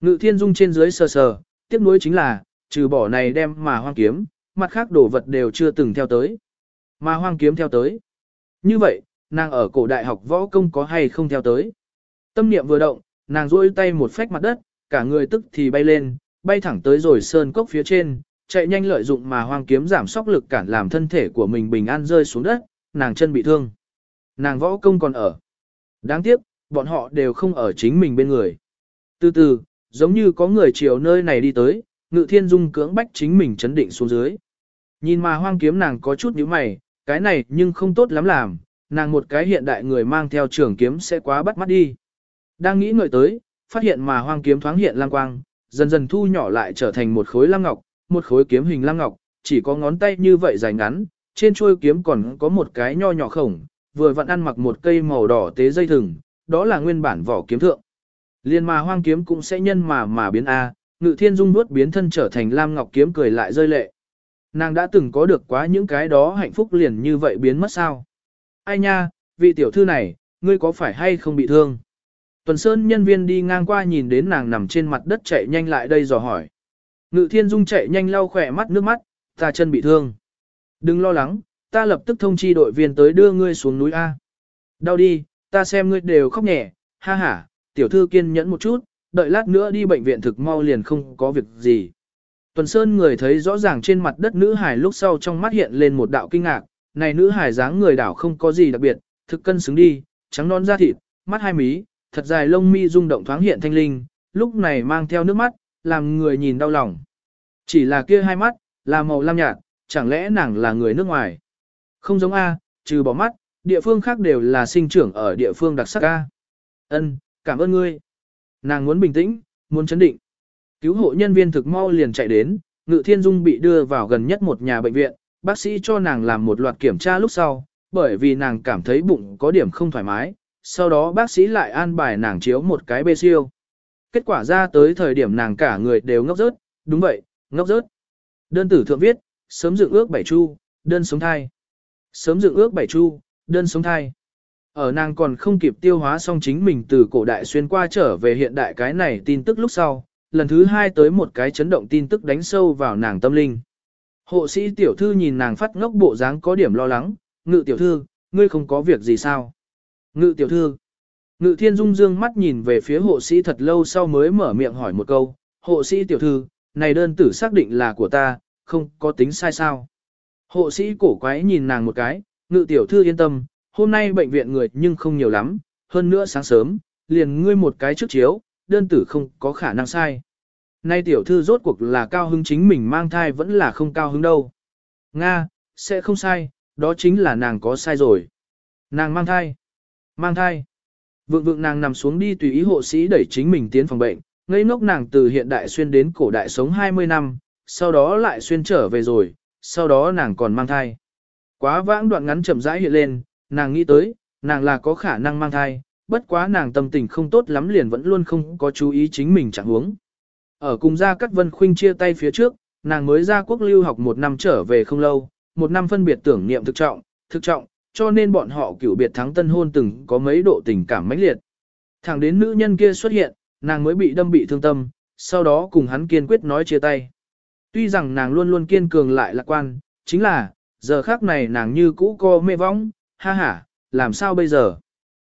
Ngự thiên dung trên dưới sờ sờ, tiếc nuối chính là, trừ bỏ này đem mà hoang kiếm, mặt khác đổ vật đều chưa từng theo tới. Mà hoang kiếm theo tới. Như vậy, nàng ở cổ đại học võ công có hay không theo tới? Tâm niệm vừa động, nàng duỗi tay một phách mặt đất, cả người tức thì bay lên, bay thẳng tới rồi sơn cốc phía trên, chạy nhanh lợi dụng mà hoang kiếm giảm sóc lực cản làm thân thể của mình bình an rơi xuống đất, nàng chân bị thương. Nàng võ công còn ở. Đáng tiếc, bọn họ đều không ở chính mình bên người. Từ từ, giống như có người chiều nơi này đi tới, ngự thiên dung cưỡng bách chính mình chấn định xuống dưới. Nhìn mà hoang kiếm nàng có chút nhíu mày, cái này nhưng không tốt lắm làm, nàng một cái hiện đại người mang theo trường kiếm sẽ quá bắt mắt đi. Đang nghĩ ngợi tới, phát hiện mà hoang kiếm thoáng hiện lang quang, dần dần thu nhỏ lại trở thành một khối lam ngọc, một khối kiếm hình lam ngọc, chỉ có ngón tay như vậy dài ngắn, trên chuôi kiếm còn có một cái nho nhỏ khổng, vừa vặn ăn mặc một cây màu đỏ tế dây thừng, đó là nguyên bản vỏ kiếm thượng. Liên mà hoang kiếm cũng sẽ nhân mà mà biến A, ngự thiên dung nuốt biến thân trở thành lam ngọc kiếm cười lại rơi lệ. Nàng đã từng có được quá những cái đó hạnh phúc liền như vậy biến mất sao? Ai nha, vị tiểu thư này, ngươi có phải hay không bị thương? Tuần Sơn nhân viên đi ngang qua nhìn đến nàng nằm trên mặt đất chạy nhanh lại đây dò hỏi. Ngự thiên dung chạy nhanh lau khỏe mắt nước mắt, ta chân bị thương. Đừng lo lắng, ta lập tức thông chi đội viên tới đưa ngươi xuống núi A. Đau đi, ta xem ngươi đều khóc nhẹ, ha ha, tiểu thư kiên nhẫn một chút, đợi lát nữa đi bệnh viện thực mau liền không có việc gì. Tuần Sơn người thấy rõ ràng trên mặt đất nữ hải lúc sau trong mắt hiện lên một đạo kinh ngạc, này nữ hải dáng người đảo không có gì đặc biệt, thực cân xứng đi, trắng non da thịt, mắt hai mí, thật dài lông mi rung động thoáng hiện thanh linh, lúc này mang theo nước mắt, làm người nhìn đau lòng. Chỉ là kia hai mắt, là màu lam nhạt, chẳng lẽ nàng là người nước ngoài? Không giống A, trừ bỏ mắt, địa phương khác đều là sinh trưởng ở địa phương đặc sắc A. Ân, cảm ơn ngươi. Nàng muốn bình tĩnh, muốn chấn định. Cứu hộ nhân viên thực mau liền chạy đến, Ngự Thiên Dung bị đưa vào gần nhất một nhà bệnh viện, bác sĩ cho nàng làm một loạt kiểm tra lúc sau, bởi vì nàng cảm thấy bụng có điểm không thoải mái, sau đó bác sĩ lại an bài nàng chiếu một cái bê siêu. Kết quả ra tới thời điểm nàng cả người đều ngốc rớt, đúng vậy, ngốc rớt. Đơn tử thượng viết, sớm dựng ước bảy chu, đơn sống thai. Sớm dựng ước bảy chu, đơn sống thai. Ở nàng còn không kịp tiêu hóa xong chính mình từ cổ đại xuyên qua trở về hiện đại cái này tin tức lúc sau, lần thứ hai tới một cái chấn động tin tức đánh sâu vào nàng tâm linh. Hộ sĩ tiểu thư nhìn nàng phát ngốc bộ dáng có điểm lo lắng, ngự tiểu thư, ngươi không có việc gì sao? Ngự tiểu thư, ngự thiên dung dương mắt nhìn về phía hộ sĩ thật lâu sau mới mở miệng hỏi một câu, hộ sĩ tiểu thư, này đơn tử xác định là của ta, không có tính sai sao? Hộ sĩ cổ quái nhìn nàng một cái, ngự tiểu thư yên tâm, hôm nay bệnh viện người nhưng không nhiều lắm, hơn nữa sáng sớm, liền ngươi một cái trước chiếu, đơn tử không có khả năng sai. Nay tiểu thư rốt cuộc là cao hứng chính mình mang thai vẫn là không cao hứng đâu. Nga, sẽ không sai, đó chính là nàng có sai rồi. Nàng mang thai. Mang thai. Vượng vượng nàng nằm xuống đi tùy ý hộ sĩ đẩy chính mình tiến phòng bệnh, ngây ngốc nàng từ hiện đại xuyên đến cổ đại sống 20 năm, sau đó lại xuyên trở về rồi, sau đó nàng còn mang thai. Quá vãng đoạn ngắn chậm rãi hiện lên, nàng nghĩ tới, nàng là có khả năng mang thai, bất quá nàng tâm tình không tốt lắm liền vẫn luôn không có chú ý chính mình chẳng huống. Ở cùng gia Cát Vân Khuynh chia tay phía trước, nàng mới ra quốc lưu học một năm trở về không lâu, một năm phân biệt tưởng niệm thực trọng, thực trọng, cho nên bọn họ cửu biệt thắng tân hôn từng có mấy độ tình cảm mãnh liệt. Thẳng đến nữ nhân kia xuất hiện, nàng mới bị đâm bị thương tâm, sau đó cùng hắn kiên quyết nói chia tay. Tuy rằng nàng luôn luôn kiên cường lại lạc quan, chính là, giờ khác này nàng như cũ co mê vong, ha ha, làm sao bây giờ?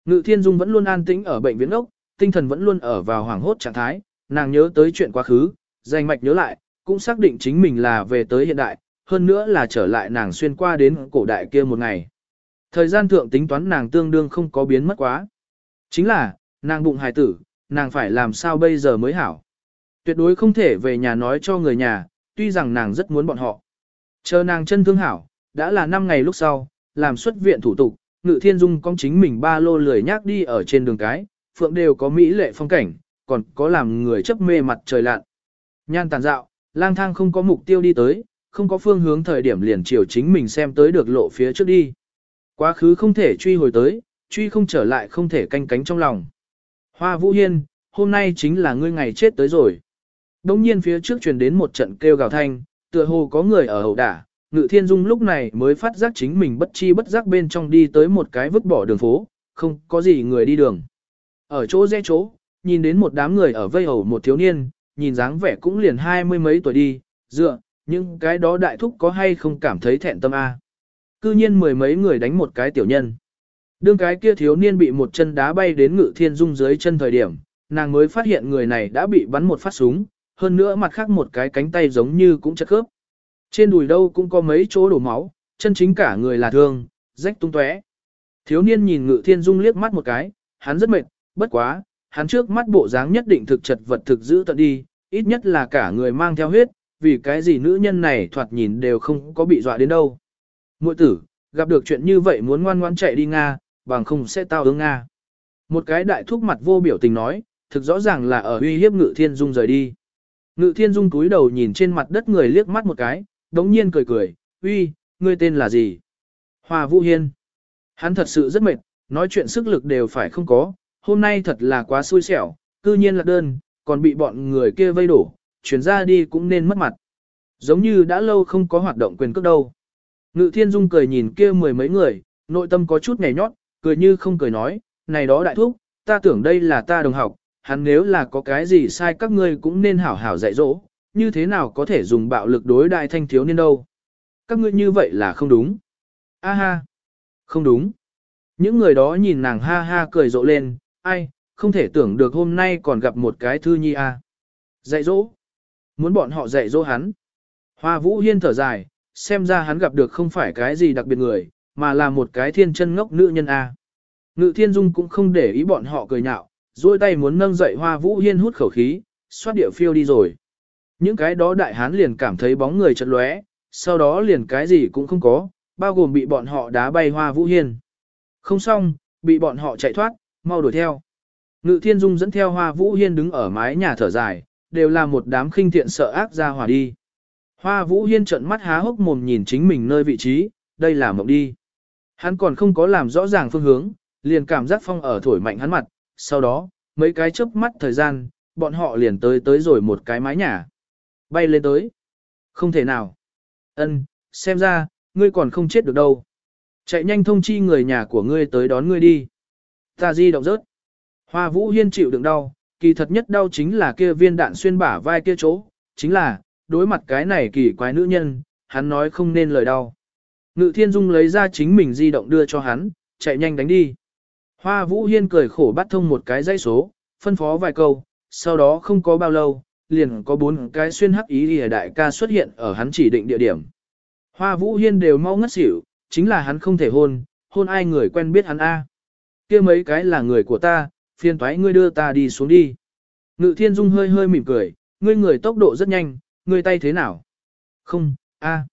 Ngự thiên dung vẫn luôn an tĩnh ở bệnh viện ốc, tinh thần vẫn luôn ở vào hoảng hốt trạng thái, nàng nhớ tới chuyện quá khứ, danh mạch nhớ lại, cũng xác định chính mình là về tới hiện đại, hơn nữa là trở lại nàng xuyên qua đến cổ đại kia một ngày. Thời gian thượng tính toán nàng tương đương không có biến mất quá. Chính là, nàng bụng hài tử, nàng phải làm sao bây giờ mới hảo. Tuyệt đối không thể về nhà nói cho người nhà, tuy rằng nàng rất muốn bọn họ. Chờ nàng chân thương hảo, đã là 5 ngày lúc sau, làm xuất viện thủ tục, Ngự Thiên Dung con chính mình ba lô lười nhác đi ở trên đường cái, phượng đều có mỹ lệ phong cảnh, còn có làm người chấp mê mặt trời lặn. Nhan tàn dạo, lang thang không có mục tiêu đi tới, không có phương hướng thời điểm liền chiều chính mình xem tới được lộ phía trước đi. Quá khứ không thể truy hồi tới, truy không trở lại không thể canh cánh trong lòng. Hoa Vũ Hiên, hôm nay chính là ngươi ngày chết tới rồi. Đông nhiên phía trước truyền đến một trận kêu gào thanh, tựa hồ có người ở hậu đả, Ngự Thiên Dung lúc này mới phát giác chính mình bất chi bất giác bên trong đi tới một cái vứt bỏ đường phố, không có gì người đi đường. Ở chỗ rẽ chỗ, nhìn đến một đám người ở vây hầu một thiếu niên, nhìn dáng vẻ cũng liền hai mươi mấy tuổi đi, dựa, nhưng cái đó đại thúc có hay không cảm thấy thẹn tâm a? Cư nhiên mười mấy người đánh một cái tiểu nhân. Đương cái kia thiếu niên bị một chân đá bay đến ngự thiên dung dưới chân thời điểm, nàng mới phát hiện người này đã bị bắn một phát súng, hơn nữa mặt khác một cái cánh tay giống như cũng chất khớp. Trên đùi đâu cũng có mấy chỗ đổ máu, chân chính cả người là thương, rách tung tóe. Thiếu niên nhìn Ngự Thiên Dung liếc mắt một cái, hắn rất mệt, bất quá, hắn trước mắt bộ dáng nhất định thực chật vật thực giữ tận đi, ít nhất là cả người mang theo huyết, vì cái gì nữ nhân này thoạt nhìn đều không có bị dọa đến đâu. Muội tử, gặp được chuyện như vậy muốn ngoan ngoãn chạy đi Nga, bằng không sẽ tao ứng Nga. Một cái đại thúc mặt vô biểu tình nói, thực rõ ràng là ở uy hiếp Ngự Thiên Dung rời đi. Ngự Thiên Dung cúi đầu nhìn trên mặt đất người liếc mắt một cái, đống nhiên cười cười, uy, ngươi tên là gì? Hoa Vũ Hiên. Hắn thật sự rất mệt, nói chuyện sức lực đều phải không có, hôm nay thật là quá xui xẻo, cư nhiên là đơn, còn bị bọn người kia vây đổ, chuyển ra đi cũng nên mất mặt. Giống như đã lâu không có hoạt động quyền cước đâu. Ngự thiên dung cười nhìn kia mười mấy người, nội tâm có chút nhảy nhót, cười như không cười nói, này đó đại thúc, ta tưởng đây là ta đồng học, hắn nếu là có cái gì sai các ngươi cũng nên hảo hảo dạy dỗ, như thế nào có thể dùng bạo lực đối đại thanh thiếu niên đâu. Các ngươi như vậy là không đúng. A ha, không đúng. Những người đó nhìn nàng ha ha cười rộ lên, ai, không thể tưởng được hôm nay còn gặp một cái thư nhi a. Dạy dỗ. Muốn bọn họ dạy dỗ hắn. Hoa vũ hiên thở dài, xem ra hắn gặp được không phải cái gì đặc biệt người, mà là một cái thiên chân ngốc nữ nhân a. Ngự thiên dung cũng không để ý bọn họ cười nhạo, duỗi tay muốn nâng dậy hoa vũ hiên hút khẩu khí, xoát địa phiêu đi rồi. Những cái đó đại hán liền cảm thấy bóng người chật lóe, sau đó liền cái gì cũng không có, bao gồm bị bọn họ đá bay hoa vũ hiên. Không xong, bị bọn họ chạy thoát, mau đuổi theo. Ngự thiên dung dẫn theo hoa vũ hiên đứng ở mái nhà thở dài, đều là một đám khinh thiện sợ ác ra hỏa đi. Hoa vũ hiên trợn mắt há hốc mồm nhìn chính mình nơi vị trí, đây là mộng đi. Hắn còn không có làm rõ ràng phương hướng, liền cảm giác phong ở thổi mạnh hắn mặt, sau đó, mấy cái chớp mắt thời gian, bọn họ liền tới tới rồi một cái mái nhà. Bay lên tới. Không thể nào. Ân, xem ra, ngươi còn không chết được đâu. Chạy nhanh thông chi người nhà của ngươi tới đón ngươi đi. Ta di động rớt. Hoa vũ hiên chịu đựng đau, kỳ thật nhất đau chính là kia viên đạn xuyên bả vai kia chỗ, chính là, đối mặt cái này kỳ quái nữ nhân, hắn nói không nên lời đau. Ngự thiên dung lấy ra chính mình di động đưa cho hắn, chạy nhanh đánh đi. Hoa vũ hiên cười khổ bắt thông một cái dãy số, phân phó vài câu, sau đó không có bao lâu, liền có bốn cái xuyên hắc ý lìa đại ca xuất hiện ở hắn chỉ định địa điểm. Hoa vũ hiên đều mau ngất xỉu, chính là hắn không thể hôn, hôn ai người quen biết hắn a. kia mấy cái là người của ta, phiền toái ngươi đưa ta đi xuống đi. Ngự thiên dung hơi hơi mỉm cười, ngươi người tốc độ rất nhanh, ngươi tay thế nào? Không, a.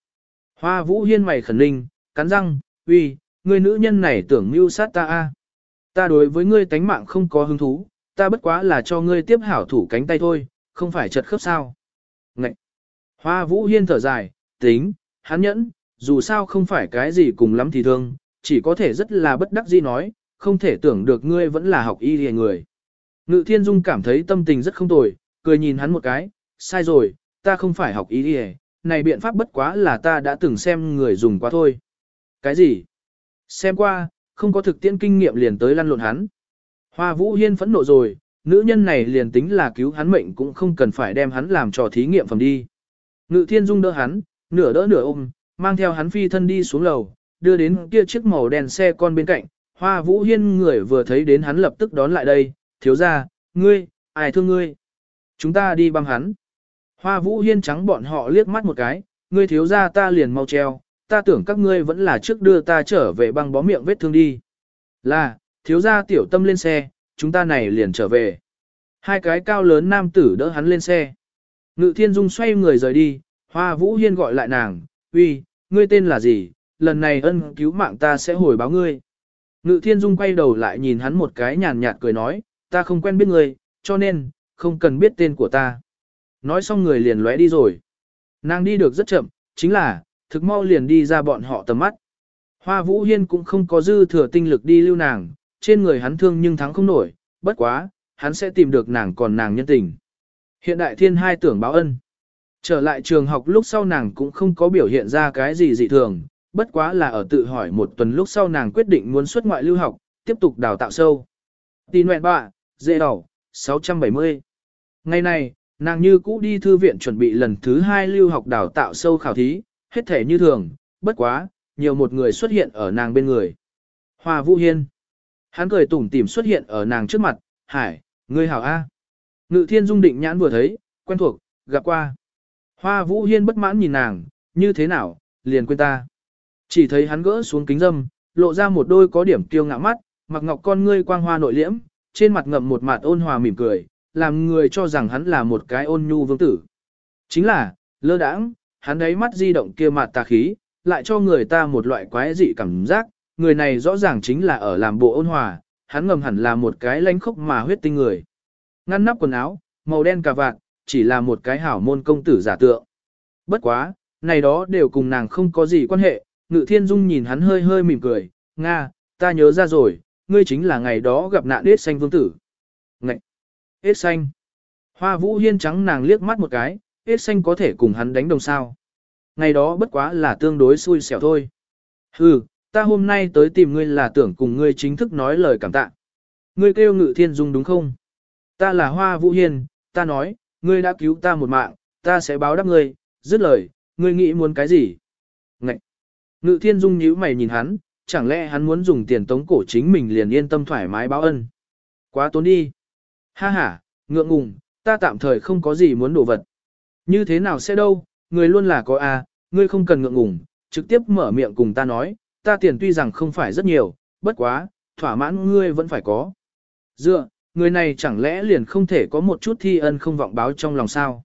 Hoa vũ hiên mày khẩn linh, cắn răng, uy, ngươi nữ nhân này tưởng mưu sát ta a. Ta đối với ngươi tánh mạng không có hứng thú, ta bất quá là cho ngươi tiếp hảo thủ cánh tay thôi, không phải chật khớp sao. Ngậy! Hoa vũ hiên thở dài, tính, hắn nhẫn, dù sao không phải cái gì cùng lắm thì thương, chỉ có thể rất là bất đắc dĩ nói, không thể tưởng được ngươi vẫn là học y hề người. Ngự thiên dung cảm thấy tâm tình rất không tồi, cười nhìn hắn một cái, sai rồi, ta không phải học y hề, này biện pháp bất quá là ta đã từng xem người dùng quá thôi. Cái gì? Xem qua, không có thực tiễn kinh nghiệm liền tới lăn lộn hắn. Hoa Vũ Hiên phẫn nộ rồi, nữ nhân này liền tính là cứu hắn mệnh cũng không cần phải đem hắn làm trò thí nghiệm phẩm đi. Ngự Thiên Dung đỡ hắn, nửa đỡ nửa ôm, mang theo hắn phi thân đi xuống lầu, đưa đến kia chiếc màu đen xe con bên cạnh. Hoa Vũ Hiên người vừa thấy đến hắn lập tức đón lại đây, thiếu ra, ngươi, ai thương ngươi. Chúng ta đi băng hắn. Hoa Vũ Hiên trắng bọn họ liếc mắt một cái, ngươi thiếu ra ta liền mau treo, ta tưởng các ngươi vẫn là trước đưa ta trở về băng bó miệng vết thương đi. Là, thiếu ra tiểu tâm lên xe, chúng ta này liền trở về. Hai cái cao lớn nam tử đỡ hắn lên xe. Ngự thiên dung xoay người rời đi, hoa vũ hiên gọi lại nàng, uy, ngươi tên là gì, lần này ân cứu mạng ta sẽ hồi báo ngươi. Ngự thiên dung quay đầu lại nhìn hắn một cái nhàn nhạt cười nói, ta không quen biết ngươi, cho nên, không cần biết tên của ta. Nói xong người liền lóe đi rồi. Nàng đi được rất chậm, chính là, thực mau liền đi ra bọn họ tầm mắt. Hoa Vũ Hiên cũng không có dư thừa tinh lực đi lưu nàng, trên người hắn thương nhưng thắng không nổi, bất quá, hắn sẽ tìm được nàng còn nàng nhân tình. Hiện đại thiên hai tưởng báo ân. Trở lại trường học lúc sau nàng cũng không có biểu hiện ra cái gì dị thường, bất quá là ở tự hỏi một tuần lúc sau nàng quyết định muốn xuất ngoại lưu học, tiếp tục đào tạo sâu. Tì nguyện bạ, dễ đỏ, 670. Ngày này, nàng như cũ đi thư viện chuẩn bị lần thứ hai lưu học đào tạo sâu khảo thí, hết thể như thường, bất quá, nhiều một người xuất hiện ở nàng bên người. Hoa Vũ Hiên. Hắn cười tủm tỉm xuất hiện ở nàng trước mặt, hải, ngươi hảo A. Ngự thiên dung định nhãn vừa thấy, quen thuộc, gặp qua. Hoa Vũ Hiên bất mãn nhìn nàng, như thế nào, liền quên ta. Chỉ thấy hắn gỡ xuống kính dâm, lộ ra một đôi có điểm kiêu ngạo mắt, mặc ngọc con ngươi quang hoa nội liễm, trên mặt ngậm một mặt ôn hòa mỉm cười, làm người cho rằng hắn là một cái ôn nhu vương tử. Chính là, lơ đãng, hắn đấy mắt di động kia mặt tà khí, lại cho người ta một loại quái dị cảm giác, người này rõ ràng chính là ở làm bộ ôn hòa, hắn ngầm hẳn là một cái lánh khốc mà huyết tinh người. Ngăn nắp quần áo, màu đen cà vạt, chỉ là một cái hảo môn công tử giả tượng. Bất quá, này đó đều cùng nàng không có gì quan hệ, ngự thiên dung nhìn hắn hơi hơi mỉm cười, Nga, ta nhớ ra rồi, ngươi chính là ngày đó gặp nạn đết xanh vương tử. Ngậy! Hết xanh! Hoa vũ hiên trắng nàng liếc mắt một cái, hết xanh có thể cùng hắn đánh đồng sao. Ngày đó bất quá là tương đối xui xẻo thôi. Hừ, ta hôm nay tới tìm ngươi là tưởng cùng ngươi chính thức nói lời cảm tạ. Ngươi kêu ngự thiên dung đúng không? Ta là Hoa Vũ Hiên, ta nói, ngươi đã cứu ta một mạng, ta sẽ báo đáp ngươi, dứt lời, ngươi nghĩ muốn cái gì? Ngậy! Ngự thiên dung nhíu mày nhìn hắn, chẳng lẽ hắn muốn dùng tiền tống cổ chính mình liền yên tâm thoải mái báo ân? Quá tốn đi! Ha ha, ngượng ngùng, ta tạm thời không có gì muốn đổ vật. Như thế nào sẽ đâu, người luôn là có a, ngươi không cần ngượng ngùng, trực tiếp mở miệng cùng ta nói, ta tiền tuy rằng không phải rất nhiều, bất quá, thỏa mãn ngươi vẫn phải có. Dựa, người này chẳng lẽ liền không thể có một chút thi ân không vọng báo trong lòng sao?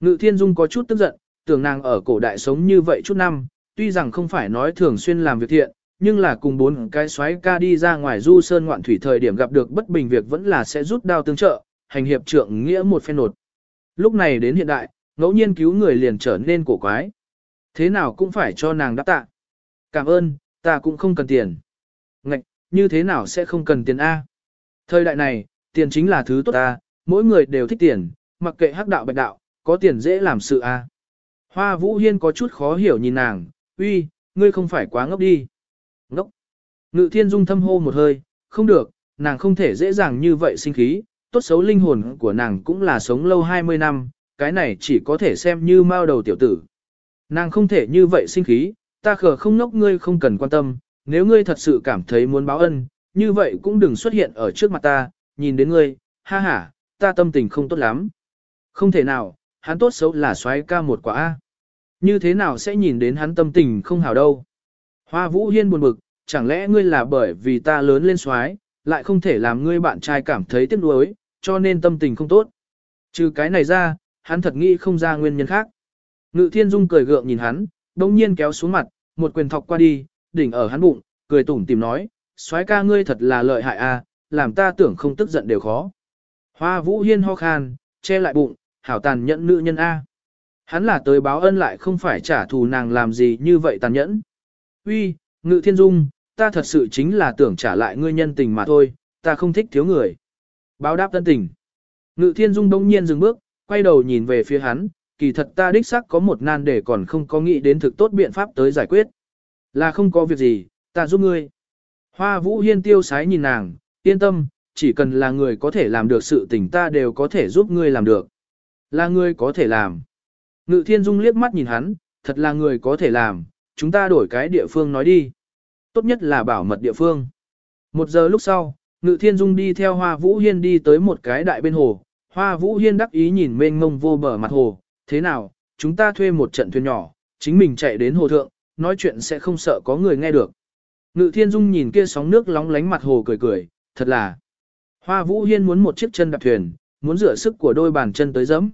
Ngự thiên dung có chút tức giận, tưởng nàng ở cổ đại sống như vậy chút năm, tuy rằng không phải nói thường xuyên làm việc thiện, nhưng là cùng bốn cái xoáy ca đi ra ngoài du sơn ngoạn thủy thời điểm gặp được bất bình việc vẫn là sẽ rút đao tương trợ, hành hiệp trượng nghĩa một phen nột. Lúc này đến hiện đại, ngẫu nhiên cứu người liền trở nên cổ quái. Thế nào cũng phải cho nàng đáp tạ. Cảm ơn, ta cũng không cần tiền. Ngạch, như thế nào sẽ không cần tiền A? Thời đại này, tiền chính là thứ tốt ta mỗi người đều thích tiền, mặc kệ hắc đạo bạch đạo, có tiền dễ làm sự A. Hoa Vũ Hiên có chút khó hiểu nhìn nàng, uy, ngươi không phải quá ngốc đi. Ngự thiên dung thâm hô một hơi, không được, nàng không thể dễ dàng như vậy sinh khí, tốt xấu linh hồn của nàng cũng là sống lâu 20 năm, cái này chỉ có thể xem như mao đầu tiểu tử. Nàng không thể như vậy sinh khí, ta khờ không ngốc ngươi không cần quan tâm, nếu ngươi thật sự cảm thấy muốn báo ân, như vậy cũng đừng xuất hiện ở trước mặt ta, nhìn đến ngươi, ha ha, ta tâm tình không tốt lắm. Không thể nào, hắn tốt xấu là xoáy ca một quả A. Như thế nào sẽ nhìn đến hắn tâm tình không hào đâu. Hoa Vũ Hiên buồn bực, chẳng lẽ ngươi là bởi vì ta lớn lên xoái, lại không thể làm ngươi bạn trai cảm thấy tiếc nuối, cho nên tâm tình không tốt. Trừ cái này ra, hắn thật nghĩ không ra nguyên nhân khác. Ngự thiên dung cười gượng nhìn hắn, đông nhiên kéo xuống mặt, một quyền thọc qua đi, đỉnh ở hắn bụng, cười tủm tìm nói, soái ca ngươi thật là lợi hại a, làm ta tưởng không tức giận đều khó. Hoa vũ hiên ho khan, che lại bụng, hảo tàn nhẫn nữ nhân a. Hắn là tới báo ân lại không phải trả thù nàng làm gì như vậy tàn nhẫn. Uy, ngự thiên dung, ta thật sự chính là tưởng trả lại ngươi nhân tình mà thôi, ta không thích thiếu người. Báo đáp tân tình. Ngự thiên dung đông nhiên dừng bước, quay đầu nhìn về phía hắn, kỳ thật ta đích xác có một nan để còn không có nghĩ đến thực tốt biện pháp tới giải quyết. Là không có việc gì, ta giúp ngươi. Hoa vũ hiên tiêu sái nhìn nàng, yên tâm, chỉ cần là người có thể làm được sự tình ta đều có thể giúp ngươi làm được. Là người có thể làm. Ngự thiên dung liếc mắt nhìn hắn, thật là người có thể làm, chúng ta đổi cái địa phương nói đi. Tốt nhất là bảo mật địa phương. Một giờ lúc sau, Ngự thiên dung đi theo hoa vũ hiên đi tới một cái đại bên hồ. Hoa vũ hiên đắc ý nhìn mênh mông vô bờ mặt hồ, thế nào, chúng ta thuê một trận thuyền nhỏ, chính mình chạy đến hồ thượng, nói chuyện sẽ không sợ có người nghe được. Ngự thiên dung nhìn kia sóng nước lóng lánh mặt hồ cười cười, thật là. Hoa vũ hiên muốn một chiếc chân đạp thuyền, muốn rửa sức của đôi bàn chân tới giấm.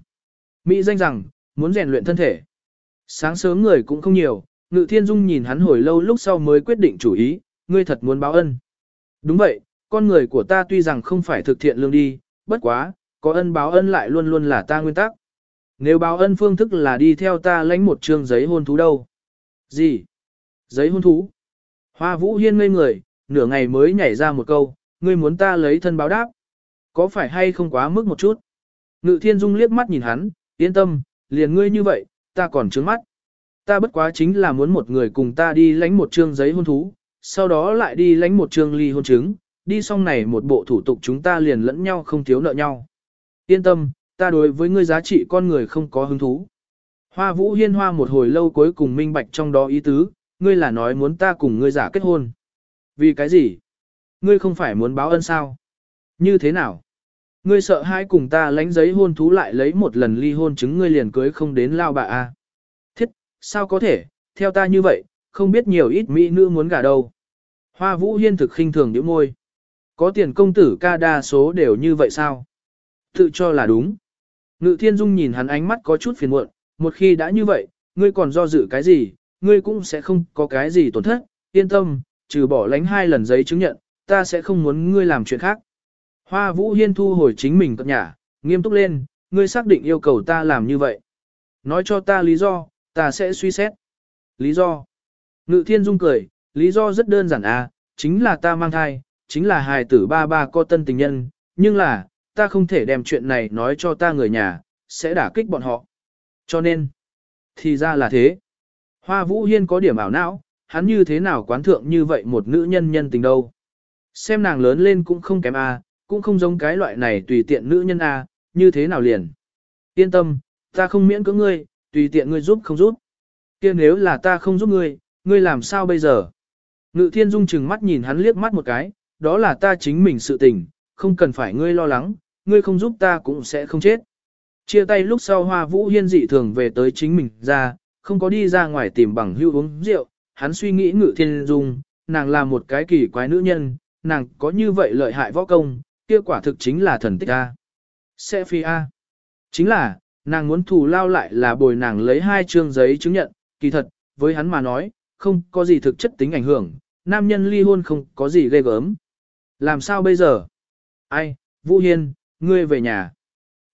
Mỹ danh rằng, muốn rèn luyện thân thể. Sáng sớm người cũng không nhiều, ngự thiên dung nhìn hắn hồi lâu lúc sau mới quyết định chủ ý, ngươi thật muốn báo ân. Đúng vậy, con người của ta tuy rằng không phải thực thiện lương đi, bất quá, có ân báo ân lại luôn luôn là ta nguyên tắc. Nếu báo ân phương thức là đi theo ta lãnh một trương giấy hôn thú đâu? Gì? Giấy hôn thú? Hoa vũ hiên ngây người, nửa ngày mới nhảy ra một câu, ngươi muốn ta lấy thân báo đáp. Có phải hay không quá mức một chút? Ngự thiên dung liếc mắt nhìn hắn, yên tâm, liền ngươi như vậy, ta còn trướng mắt. Ta bất quá chính là muốn một người cùng ta đi lãnh một trương giấy hôn thú, sau đó lại đi lãnh một trương ly hôn chứng, đi xong này một bộ thủ tục chúng ta liền lẫn nhau không thiếu nợ nhau. Yên tâm, ta đối với ngươi giá trị con người không có hứng thú. Hoa vũ hiên hoa một hồi lâu cuối cùng minh bạch trong đó ý tứ, ngươi là nói muốn ta cùng ngươi giả kết hôn. Vì cái gì? Ngươi không phải muốn báo ân sao? Như thế nào? Ngươi sợ hai cùng ta lánh giấy hôn thú lại lấy một lần ly hôn chứng ngươi liền cưới không đến lao bà a à? Sao có thể, theo ta như vậy, không biết nhiều ít mỹ nữ muốn gả đâu. Hoa Vũ Hiên thực khinh thường nhíu môi. Có tiền công tử ca đa số đều như vậy sao? Tự cho là đúng. Ngự thiên dung nhìn hắn ánh mắt có chút phiền muộn, một khi đã như vậy, ngươi còn do dự cái gì, ngươi cũng sẽ không có cái gì tổn thất, yên tâm, trừ bỏ lánh hai lần giấy chứng nhận, ta sẽ không muốn ngươi làm chuyện khác. Hoa Vũ Hiên thu hồi chính mình cập nhà, nghiêm túc lên, ngươi xác định yêu cầu ta làm như vậy. Nói cho ta lý do, ta sẽ suy xét. Lý do? Ngự thiên dung cười, lý do rất đơn giản à, chính là ta mang thai, chính là hài tử ba ba có tân tình nhân, nhưng là, ta không thể đem chuyện này nói cho ta người nhà, sẽ đả kích bọn họ. Cho nên, thì ra là thế. Hoa Vũ Hiên có điểm ảo não, hắn như thế nào quán thượng như vậy một nữ nhân nhân tình đâu. Xem nàng lớn lên cũng không kém a, cũng không giống cái loại này tùy tiện nữ nhân a, như thế nào liền. Yên tâm, ta không miễn cưỡng ngươi, tùy tiện ngươi giúp không giúp. kia nếu là ta không giúp ngươi, ngươi làm sao bây giờ? Ngự thiên dung chừng mắt nhìn hắn liếc mắt một cái, đó là ta chính mình sự tình, không cần phải ngươi lo lắng, ngươi không giúp ta cũng sẽ không chết. Chia tay lúc sau hoa vũ hiên dị thường về tới chính mình ra, không có đi ra ngoài tìm bằng hưu uống rượu, hắn suy nghĩ ngự thiên dung, nàng là một cái kỳ quái nữ nhân, nàng có như vậy lợi hại võ công, kia quả thực chính là thần tích A. Sẽ phi A. Chính là, nàng muốn thù lao lại là bồi nàng lấy hai chương giấy chứng nhận, kỳ thật, với hắn mà nói, không có gì thực chất tính ảnh hưởng, nam nhân ly hôn không có gì ghê gớm. Làm sao bây giờ? Ai, Vũ Hiên, ngươi về nhà.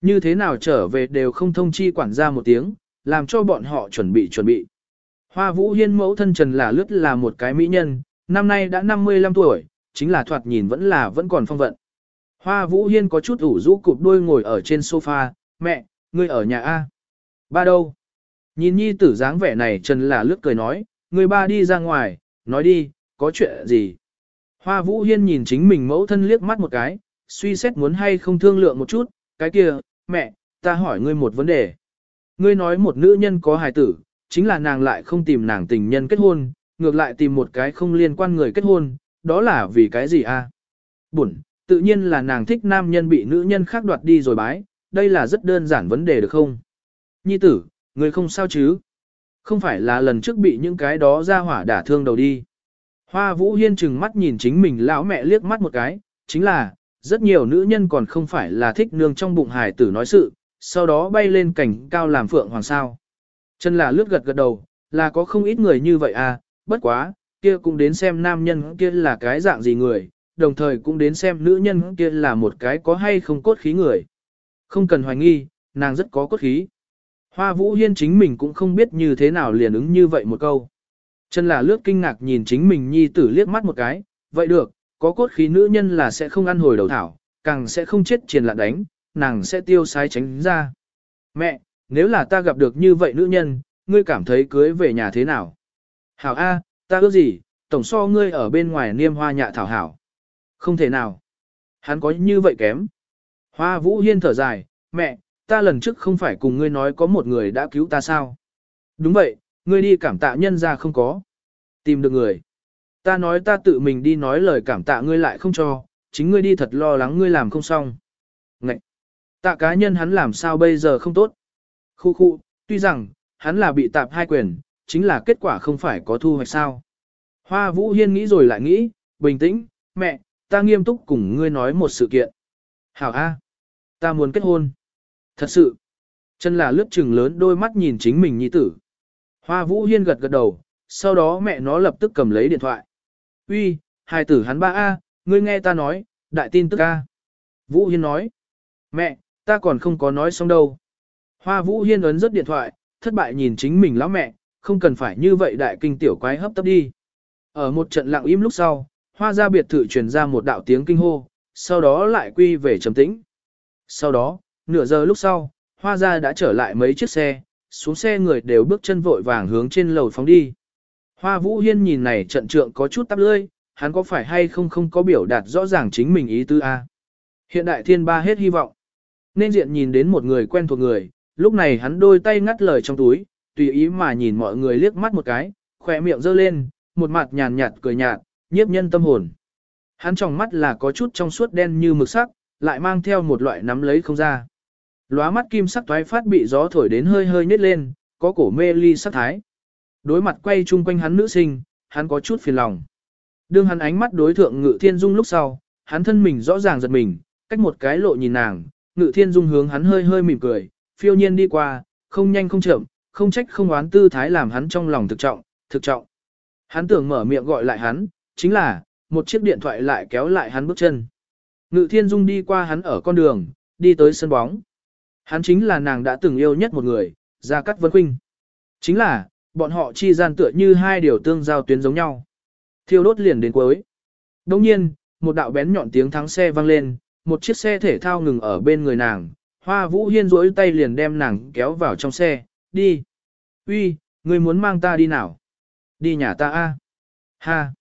Như thế nào trở về đều không thông chi quản gia một tiếng, làm cho bọn họ chuẩn bị chuẩn bị. Hoa Vũ Hiên mẫu thân Trần là lướt là một cái mỹ nhân, năm nay đã 55 tuổi, chính là thoạt nhìn vẫn là vẫn còn phong vận. Hoa Vũ Hiên có chút ủ rũ cụp đuôi ngồi ở trên sofa, mẹ, ngươi ở nhà A. Ba đâu? Nhìn nhi tử dáng vẻ này Trần là lướt cười nói, ngươi ba đi ra ngoài, nói đi, có chuyện gì? Hoa Vũ Hiên nhìn chính mình mẫu thân liếc mắt một cái, suy xét muốn hay không thương lượng một chút, cái kia, mẹ, ta hỏi ngươi một vấn đề. Ngươi nói một nữ nhân có hài tử, chính là nàng lại không tìm nàng tình nhân kết hôn, ngược lại tìm một cái không liên quan người kết hôn, đó là vì cái gì a? À? Bụn, tự nhiên là nàng thích nam nhân bị nữ nhân khác đoạt đi rồi bái, đây là rất đơn giản vấn đề được không? Nhi tử, người không sao chứ? Không phải là lần trước bị những cái đó ra hỏa đả thương đầu đi. Hoa Vũ Hiên chừng mắt nhìn chính mình lão mẹ liếc mắt một cái, chính là, rất nhiều nữ nhân còn không phải là thích nương trong bụng hài tử nói sự, sau đó bay lên cảnh cao làm phượng hoàng sao. Chân là lướt gật gật đầu, là có không ít người như vậy à, bất quá, kia cũng đến xem nam nhân kia là cái dạng gì người, đồng thời cũng đến xem nữ nhân kia là một cái có hay không cốt khí người. Không cần hoài nghi, nàng rất có cốt khí. Hoa Vũ Hiên chính mình cũng không biết như thế nào liền ứng như vậy một câu. Chân là lướt kinh ngạc nhìn chính mình nhi tử liếc mắt một cái, vậy được, có cốt khí nữ nhân là sẽ không ăn hồi đầu thảo, càng sẽ không chết triền lạn đánh, nàng sẽ tiêu sái tránh ra. Mẹ, nếu là ta gặp được như vậy nữ nhân, ngươi cảm thấy cưới về nhà thế nào? Hảo A, ta ước gì, tổng so ngươi ở bên ngoài niêm hoa nhạ thảo hảo. Không thể nào. Hắn có như vậy kém. Hoa Vũ Hiên thở dài, mẹ, ta lần trước không phải cùng ngươi nói có một người đã cứu ta sao? Đúng vậy, ngươi đi cảm tạ nhân ra không có. Tìm được người. Ta nói ta tự mình đi nói lời cảm tạ ngươi lại không cho, chính ngươi đi thật lo lắng ngươi làm không xong. Ngậy! Tạ cá nhân hắn làm sao bây giờ không tốt. Khu khu, tuy rằng, hắn là bị tạp hai quyền, chính là kết quả không phải có thu hoạch sao. Hoa Vũ Hiên nghĩ rồi lại nghĩ, bình tĩnh, mẹ, ta nghiêm túc cùng ngươi nói một sự kiện. Hảo A, ta muốn kết hôn. Thật sự, chân là lướt chừng lớn đôi mắt nhìn chính mình nhi tử. Hoa Vũ Hiên gật gật đầu, sau đó mẹ nó lập tức cầm lấy điện thoại. Uy, hài tử hắn ba A, ngươi nghe ta nói, đại tin tức A. Vũ Hiên nói. Mẹ, ta còn không có nói xong đâu. Hoa Vũ Hiên ấn rất điện thoại, thất bại nhìn chính mình lão mẹ, không cần phải như vậy đại kinh tiểu quái hấp tấp đi. Ở một trận lặng im lúc sau, hoa ra biệt thự truyền ra một đạo tiếng kinh hô, sau đó lại quy về trầm tĩnh. Sau đó, nửa giờ lúc sau, hoa ra đã trở lại mấy chiếc xe, xuống xe người đều bước chân vội vàng hướng trên lầu phóng đi. Hoa Vũ Hiên nhìn này trận trượng có chút tắp lưỡi, hắn có phải hay không không có biểu đạt rõ ràng chính mình ý tư A. Hiện đại thiên ba hết hy vọng. Nên diện nhìn đến một người quen thuộc người, lúc này hắn đôi tay ngắt lời trong túi, tùy ý mà nhìn mọi người liếc mắt một cái, khỏe miệng giơ lên, một mặt nhàn nhạt cười nhạt, nhiếp nhân tâm hồn. Hắn trong mắt là có chút trong suốt đen như mực sắc, lại mang theo một loại nắm lấy không ra. Lóa mắt kim sắc toái phát bị gió thổi đến hơi hơi nhếch lên, có cổ mê ly sắc thái. Đối mặt quay chung quanh hắn nữ sinh, hắn có chút phiền lòng. Đương hắn ánh mắt đối thượng Ngự Thiên Dung lúc sau, hắn thân mình rõ ràng giật mình, cách một cái lộ nhìn nàng, Ngự Thiên Dung hướng hắn hơi hơi mỉm cười, phiêu nhiên đi qua, không nhanh không chậm, không trách không oán tư thái làm hắn trong lòng thực trọng, thực trọng. Hắn tưởng mở miệng gọi lại hắn, chính là, một chiếc điện thoại lại kéo lại hắn bước chân. Ngự Thiên Dung đi qua hắn ở con đường, đi tới sân bóng. Hắn chính là nàng đã từng yêu nhất một người, Gia Cát Vân Khuynh. Chính là, bọn họ chi gian tựa như hai điều tương giao tuyến giống nhau. Thiêu đốt liền đến cuối. Đồng nhiên, một đạo bén nhọn tiếng thắng xe vang lên, một chiếc xe thể thao ngừng ở bên người nàng, Hoa Vũ Hiên rỗi tay liền đem nàng kéo vào trong xe, đi. Uy, người muốn mang ta đi nào? Đi nhà ta a? Ha.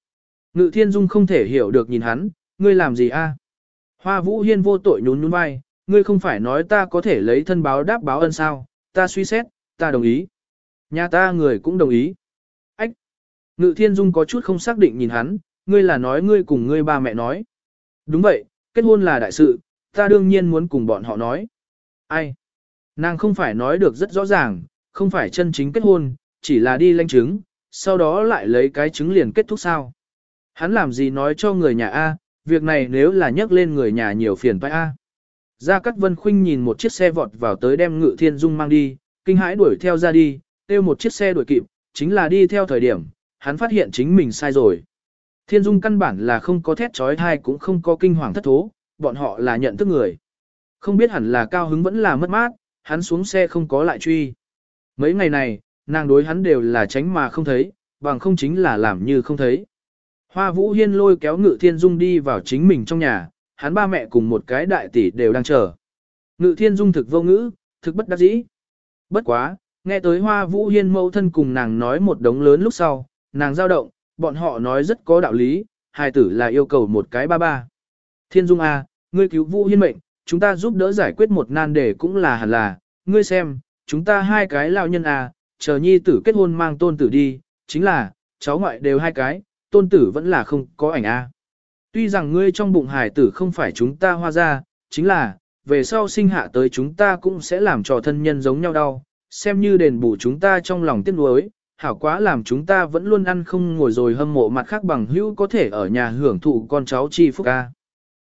Ngự Thiên Dung không thể hiểu được nhìn hắn, ngươi làm gì a? Hoa Vũ Hiên vô tội nhún nhún vai, ngươi không phải nói ta có thể lấy thân báo đáp báo ân sao, ta suy xét, ta đồng ý. Nhà ta người cũng đồng ý. Ách! Ngự thiên dung có chút không xác định nhìn hắn, ngươi là nói ngươi cùng ngươi ba mẹ nói. Đúng vậy, kết hôn là đại sự, ta đương nhiên muốn cùng bọn họ nói. Ai? Nàng không phải nói được rất rõ ràng, không phải chân chính kết hôn, chỉ là đi lanh chứng, sau đó lại lấy cái chứng liền kết thúc sao. Hắn làm gì nói cho người nhà A, việc này nếu là nhắc lên người nhà nhiều phiền phải A. Gia Cát Vân Khuynh nhìn một chiếc xe vọt vào tới đem Ngự Thiên Dung mang đi, kinh hãi đuổi theo ra đi, tiêu một chiếc xe đuổi kịp, chính là đi theo thời điểm, hắn phát hiện chính mình sai rồi. Thiên Dung căn bản là không có thét trói thai cũng không có kinh hoàng thất thố, bọn họ là nhận thức người. Không biết hẳn là cao hứng vẫn là mất mát, hắn xuống xe không có lại truy. Mấy ngày này, nàng đối hắn đều là tránh mà không thấy, bằng không chính là làm như không thấy. Hoa Vũ Hiên lôi kéo Ngự Thiên Dung đi vào chính mình trong nhà, hắn ba mẹ cùng một cái đại tỷ đều đang chờ. Ngự Thiên Dung thực vô ngữ, thực bất đắc dĩ. Bất quá, nghe tới Hoa Vũ Hiên mâu thân cùng nàng nói một đống lớn lúc sau, nàng giao động, bọn họ nói rất có đạo lý, hài tử là yêu cầu một cái ba ba. Thiên Dung A, ngươi cứu Vũ Hiên mệnh, chúng ta giúp đỡ giải quyết một nan đề cũng là hẳn là, ngươi xem, chúng ta hai cái lão nhân A, chờ nhi tử kết hôn mang tôn tử đi, chính là, cháu ngoại đều hai cái, tôn tử vẫn là không có ảnh A. Tuy rằng ngươi trong bụng hài tử không phải chúng ta hoa ra, chính là, về sau sinh hạ tới chúng ta cũng sẽ làm cho thân nhân giống nhau đau, xem như đền bù chúng ta trong lòng tiếc nuối, hảo quá làm chúng ta vẫn luôn ăn không ngồi rồi hâm mộ mặt khác bằng hữu có thể ở nhà hưởng thụ con cháu chi phúc ca.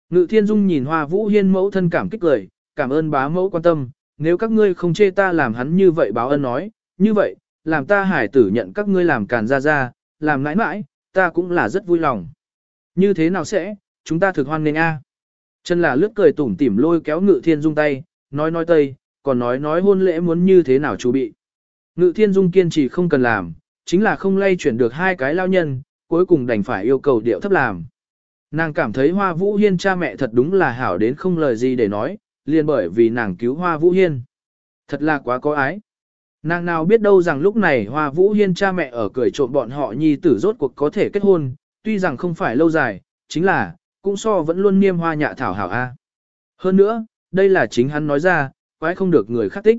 Ngự thiên dung nhìn hoa vũ hiên mẫu thân cảm kích lời, cảm ơn bá mẫu quan tâm, nếu các ngươi không chê ta làm hắn như vậy báo ân nói, như vậy, làm ta hải tử nhận các ngươi làm càn ra ra, làm mãi mãi, ta cũng là rất vui lòng. Như thế nào sẽ, chúng ta thực hoan nên a. Chân là lướt cười tủm tỉm lôi kéo ngự thiên dung tay, nói nói tây, còn nói nói hôn lễ muốn như thế nào chú bị. Ngự thiên dung kiên trì không cần làm, chính là không lay chuyển được hai cái lao nhân, cuối cùng đành phải yêu cầu điệu thấp làm. Nàng cảm thấy Hoa Vũ Hiên cha mẹ thật đúng là hảo đến không lời gì để nói, liền bởi vì nàng cứu Hoa Vũ Hiên. Thật là quá có ái. Nàng nào biết đâu rằng lúc này Hoa Vũ Hiên cha mẹ ở cười trộm bọn họ nhi tử rốt cuộc có thể kết hôn, tuy rằng không phải lâu dài, chính là, cũng so vẫn luôn niêm hoa nhạ thảo hảo A. Hơn nữa, đây là chính hắn nói ra, quái không được người khác tích.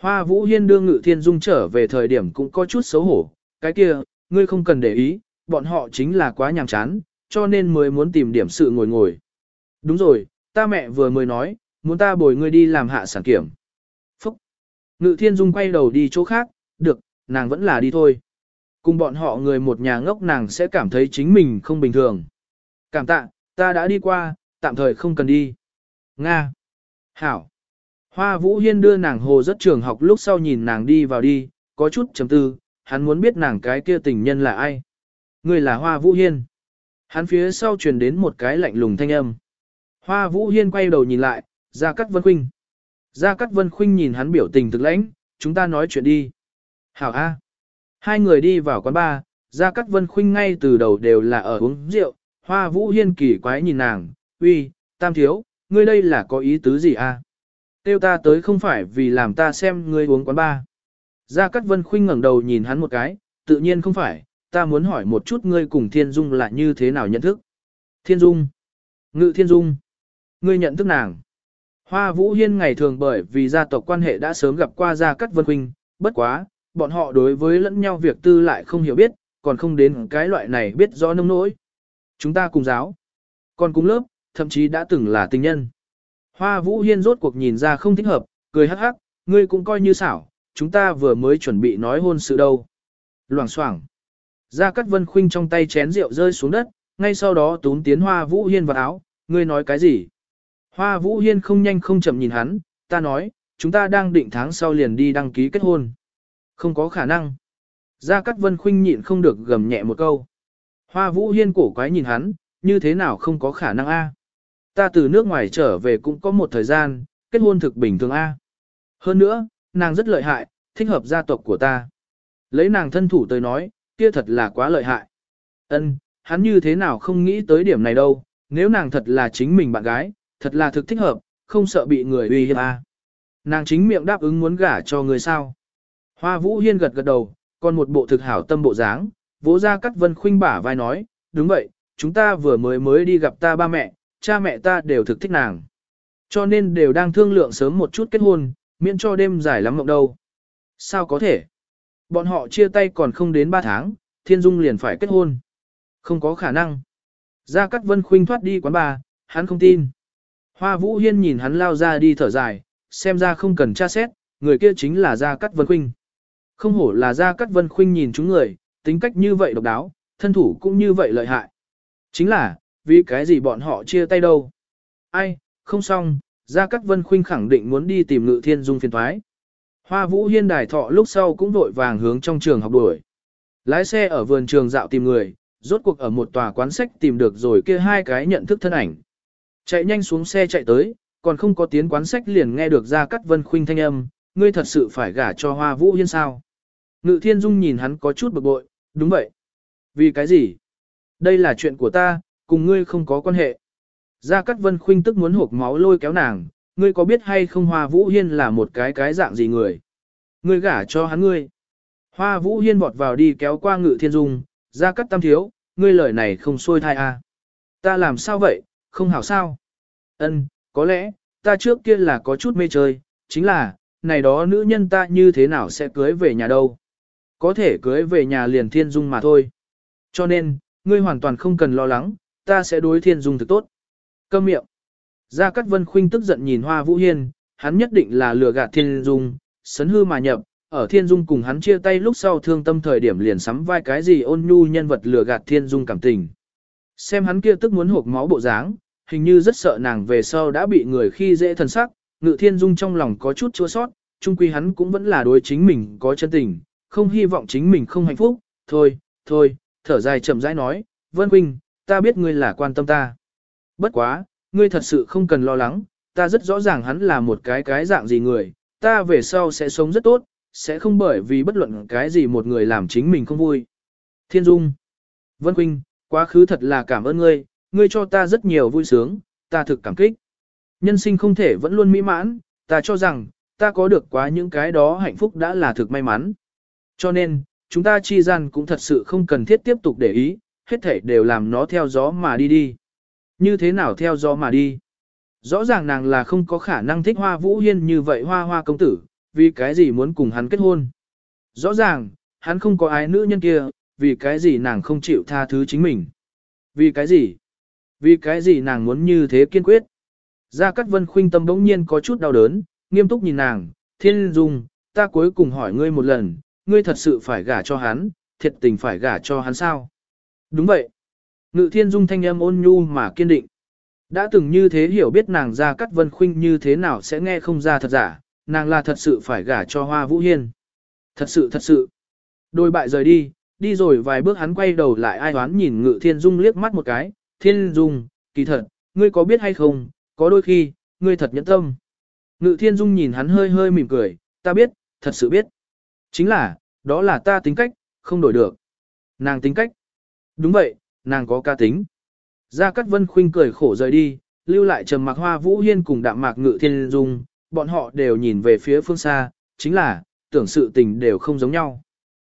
Hoa Vũ Hiên đưa Ngự Thiên Dung trở về thời điểm cũng có chút xấu hổ, cái kia, ngươi không cần để ý, bọn họ chính là quá nhàm chán, cho nên mới muốn tìm điểm sự ngồi ngồi. Đúng rồi, ta mẹ vừa mới nói, muốn ta bồi ngươi đi làm hạ sản kiểm. Ngự Thiên Dung quay đầu đi chỗ khác, được, nàng vẫn là đi thôi. Cùng bọn họ người một nhà ngốc nàng sẽ cảm thấy chính mình không bình thường. Cảm tạ, ta đã đi qua, tạm thời không cần đi. Nga. Hảo. Hoa Vũ Hiên đưa nàng hồ rất trường học lúc sau nhìn nàng đi vào đi, có chút chấm tư, hắn muốn biết nàng cái kia tình nhân là ai. Người là Hoa Vũ Hiên. Hắn phía sau truyền đến một cái lạnh lùng thanh âm. Hoa Vũ Hiên quay đầu nhìn lại, Gia Cát Vân Khuynh. Gia Cát Vân Khuynh nhìn hắn biểu tình thực lãnh, chúng ta nói chuyện đi. Hảo A. Hai người đi vào quán bar, Gia Cát Vân Khuynh ngay từ đầu đều là ở uống rượu, Hoa Vũ Hiên kỳ quái nhìn nàng, uy, tam thiếu, ngươi đây là có ý tứ gì a? Tiêu ta tới không phải vì làm ta xem ngươi uống quán bar. Gia Cát Vân Khuynh ngẩng đầu nhìn hắn một cái, tự nhiên không phải, ta muốn hỏi một chút ngươi cùng Thiên Dung là như thế nào nhận thức. Thiên Dung. Ngự Thiên Dung. Ngươi nhận thức nàng. Hoa Vũ Hiên ngày thường bởi vì gia tộc quan hệ đã sớm gặp qua Gia Cát Vân Huynh, bất quá, bọn họ đối với lẫn nhau việc tư lại không hiểu biết, còn không đến cái loại này biết rõ nông nỗi. Chúng ta cùng giáo, còn cùng lớp, thậm chí đã từng là tình nhân. Hoa Vũ Hiên rốt cuộc nhìn ra không thích hợp, cười hắc hắc, ngươi cũng coi như xảo, chúng ta vừa mới chuẩn bị nói hôn sự đâu. Loảng xoảng. Gia Cát Vân Khuynh trong tay chén rượu rơi xuống đất, ngay sau đó tún tiến Hoa Vũ Hiên vào áo, ngươi nói cái gì? Hoa Vũ Hiên không nhanh không chậm nhìn hắn, ta nói, chúng ta đang định tháng sau liền đi đăng ký kết hôn. Không có khả năng. Gia Cát Vân Khuynh nhịn không được gầm nhẹ một câu. Hoa Vũ Hiên cổ quái nhìn hắn, như thế nào không có khả năng a? Ta từ nước ngoài trở về cũng có một thời gian, kết hôn thực bình thường a. Hơn nữa, nàng rất lợi hại, thích hợp gia tộc của ta. Lấy nàng thân thủ tới nói, kia thật là quá lợi hại. Ân, hắn như thế nào không nghĩ tới điểm này đâu, nếu nàng thật là chính mình bạn gái, thật là thực thích hợp, không sợ bị người uy hiếp à? Nàng chính miệng đáp ứng muốn gả cho người sao. Hoa Vũ Hiên gật gật đầu, còn một bộ thực hảo tâm bộ dáng, vỗ ra cắt vân khuynh bả vai nói, đúng vậy, chúng ta vừa mới mới đi gặp ta ba mẹ, cha mẹ ta đều thực thích nàng. Cho nên đều đang thương lượng sớm một chút kết hôn, miễn cho đêm dài lắm mộng đâu. Sao có thể? Bọn họ chia tay còn không đến 3 tháng, Thiên Dung liền phải kết hôn. Không có khả năng. Gia Cát Vân khuynh thoát đi quán bà, hắn không tin. Hoa Vũ Hiên nhìn hắn lao ra đi thở dài, xem ra không cần tra xét, người kia chính là Gia Cát Vân khuynh. Không hổ là Gia Cát Vân khuynh nhìn chúng người, tính cách như vậy độc đáo, thân thủ cũng như vậy lợi hại. Chính là, vì cái gì bọn họ chia tay đâu? Ai, không xong, Gia Cát Vân Khuynh khẳng định muốn đi tìm Ngự Thiên Dung phiền thoái. Hoa Vũ Hiên đài thọ lúc sau cũng vội vàng hướng trong trường học đuổi. Lái xe ở vườn trường dạo tìm người, rốt cuộc ở một tòa quán sách tìm được rồi kia hai cái nhận thức thân ảnh. Chạy nhanh xuống xe chạy tới, còn không có tiến quán sách liền nghe được Gia Cát Vân Khuynh thanh âm, ngươi thật sự phải gả cho Hoa Vũ Hiên sao? Ngự Thiên Dung nhìn hắn có chút bực bội, đúng vậy. Vì cái gì? Đây là chuyện của ta, cùng ngươi không có quan hệ. Gia Cát Vân Khuynh tức muốn hộp máu lôi kéo nàng, ngươi có biết hay không Hoa Vũ Hiên là một cái cái dạng gì người? Ngươi gả cho hắn ngươi. Hoa Vũ Hiên vọt vào đi kéo qua Ngự Thiên Dung, Gia Cát Tam thiếu, ngươi lời này không xôi thai à? Ta làm sao vậy, không hảo sao? Ân, có lẽ, ta trước kia là có chút mê chơi, chính là, này đó nữ nhân ta như thế nào sẽ cưới về nhà đâu? Có thể cưới về nhà liền Thiên Dung mà thôi. Cho nên, ngươi hoàn toàn không cần lo lắng, ta sẽ đối Thiên Dung thực tốt. Câm miệng. Gia Cát Vân Khuynh tức giận nhìn Hoa Vũ Hiên, hắn nhất định là lừa gạt Thiên Dung, sấn hư mà nhập, ở Thiên Dung cùng hắn chia tay lúc sau thương tâm thời điểm liền sắm vai cái gì ôn nhu nhân vật lừa gạt Thiên Dung cảm tình. Xem hắn kia tức muốn hộp máu bộ dáng, hình như rất sợ nàng về sau đã bị người khi dễ thần sắc, Ngự Thiên Dung trong lòng có chút chua sót, chung quy hắn cũng vẫn là đối chính mình có chân tình, không hy vọng chính mình không hạnh phúc, thôi, thôi, thở dài chậm rãi nói, Vân Quynh, ta biết ngươi là quan tâm ta. Bất quá, ngươi thật sự không cần lo lắng, ta rất rõ ràng hắn là một cái cái dạng gì người, ta về sau sẽ sống rất tốt, sẽ không bởi vì bất luận cái gì một người làm chính mình không vui. Thiên Dung, Vân Quynh, quá khứ thật là cảm ơn ngươi, ngươi cho ta rất nhiều vui sướng, ta thực cảm kích. Nhân sinh không thể vẫn luôn mỹ mãn, ta cho rằng, ta có được quá những cái đó hạnh phúc đã là thực may mắn. Cho nên, chúng ta chi gian cũng thật sự không cần thiết tiếp tục để ý, hết thảy đều làm nó theo gió mà đi đi. Như thế nào theo gió mà đi? Rõ ràng nàng là không có khả năng thích hoa vũ hiên như vậy hoa hoa công tử, vì cái gì muốn cùng hắn kết hôn. Rõ ràng, hắn không có ai nữ nhân kia, vì cái gì nàng không chịu tha thứ chính mình. Vì cái gì? Vì cái gì nàng muốn như thế kiên quyết? Gia Cát Vân khuynh tâm bỗng nhiên có chút đau đớn, nghiêm túc nhìn nàng, thiên dung, ta cuối cùng hỏi ngươi một lần, ngươi thật sự phải gả cho hắn, thiệt tình phải gả cho hắn sao? Đúng vậy. Ngự thiên dung thanh âm ôn nhu mà kiên định. Đã từng như thế hiểu biết nàng gia cát vân khuynh như thế nào sẽ nghe không ra thật giả, nàng là thật sự phải gả cho hoa vũ hiên. Thật sự thật sự. Đôi bại rời đi, đi rồi vài bước hắn quay đầu lại ai oán nhìn ngự thiên dung liếc mắt một cái, thiên dung, kỳ thật, ngươi có biết hay không, có đôi khi, ngươi thật nhẫn tâm. Ngự thiên dung nhìn hắn hơi hơi mỉm cười, ta biết, thật sự biết. Chính là, đó là ta tính cách, không đổi được. Nàng tính cách. Đúng vậy, nàng có ca tính. Gia Cát Vân Khuynh cười khổ rời đi, lưu lại trầm mặc hoa vũ hiên cùng đạm mạc ngự thiên dung, bọn họ đều nhìn về phía phương xa, chính là, tưởng sự tình đều không giống nhau.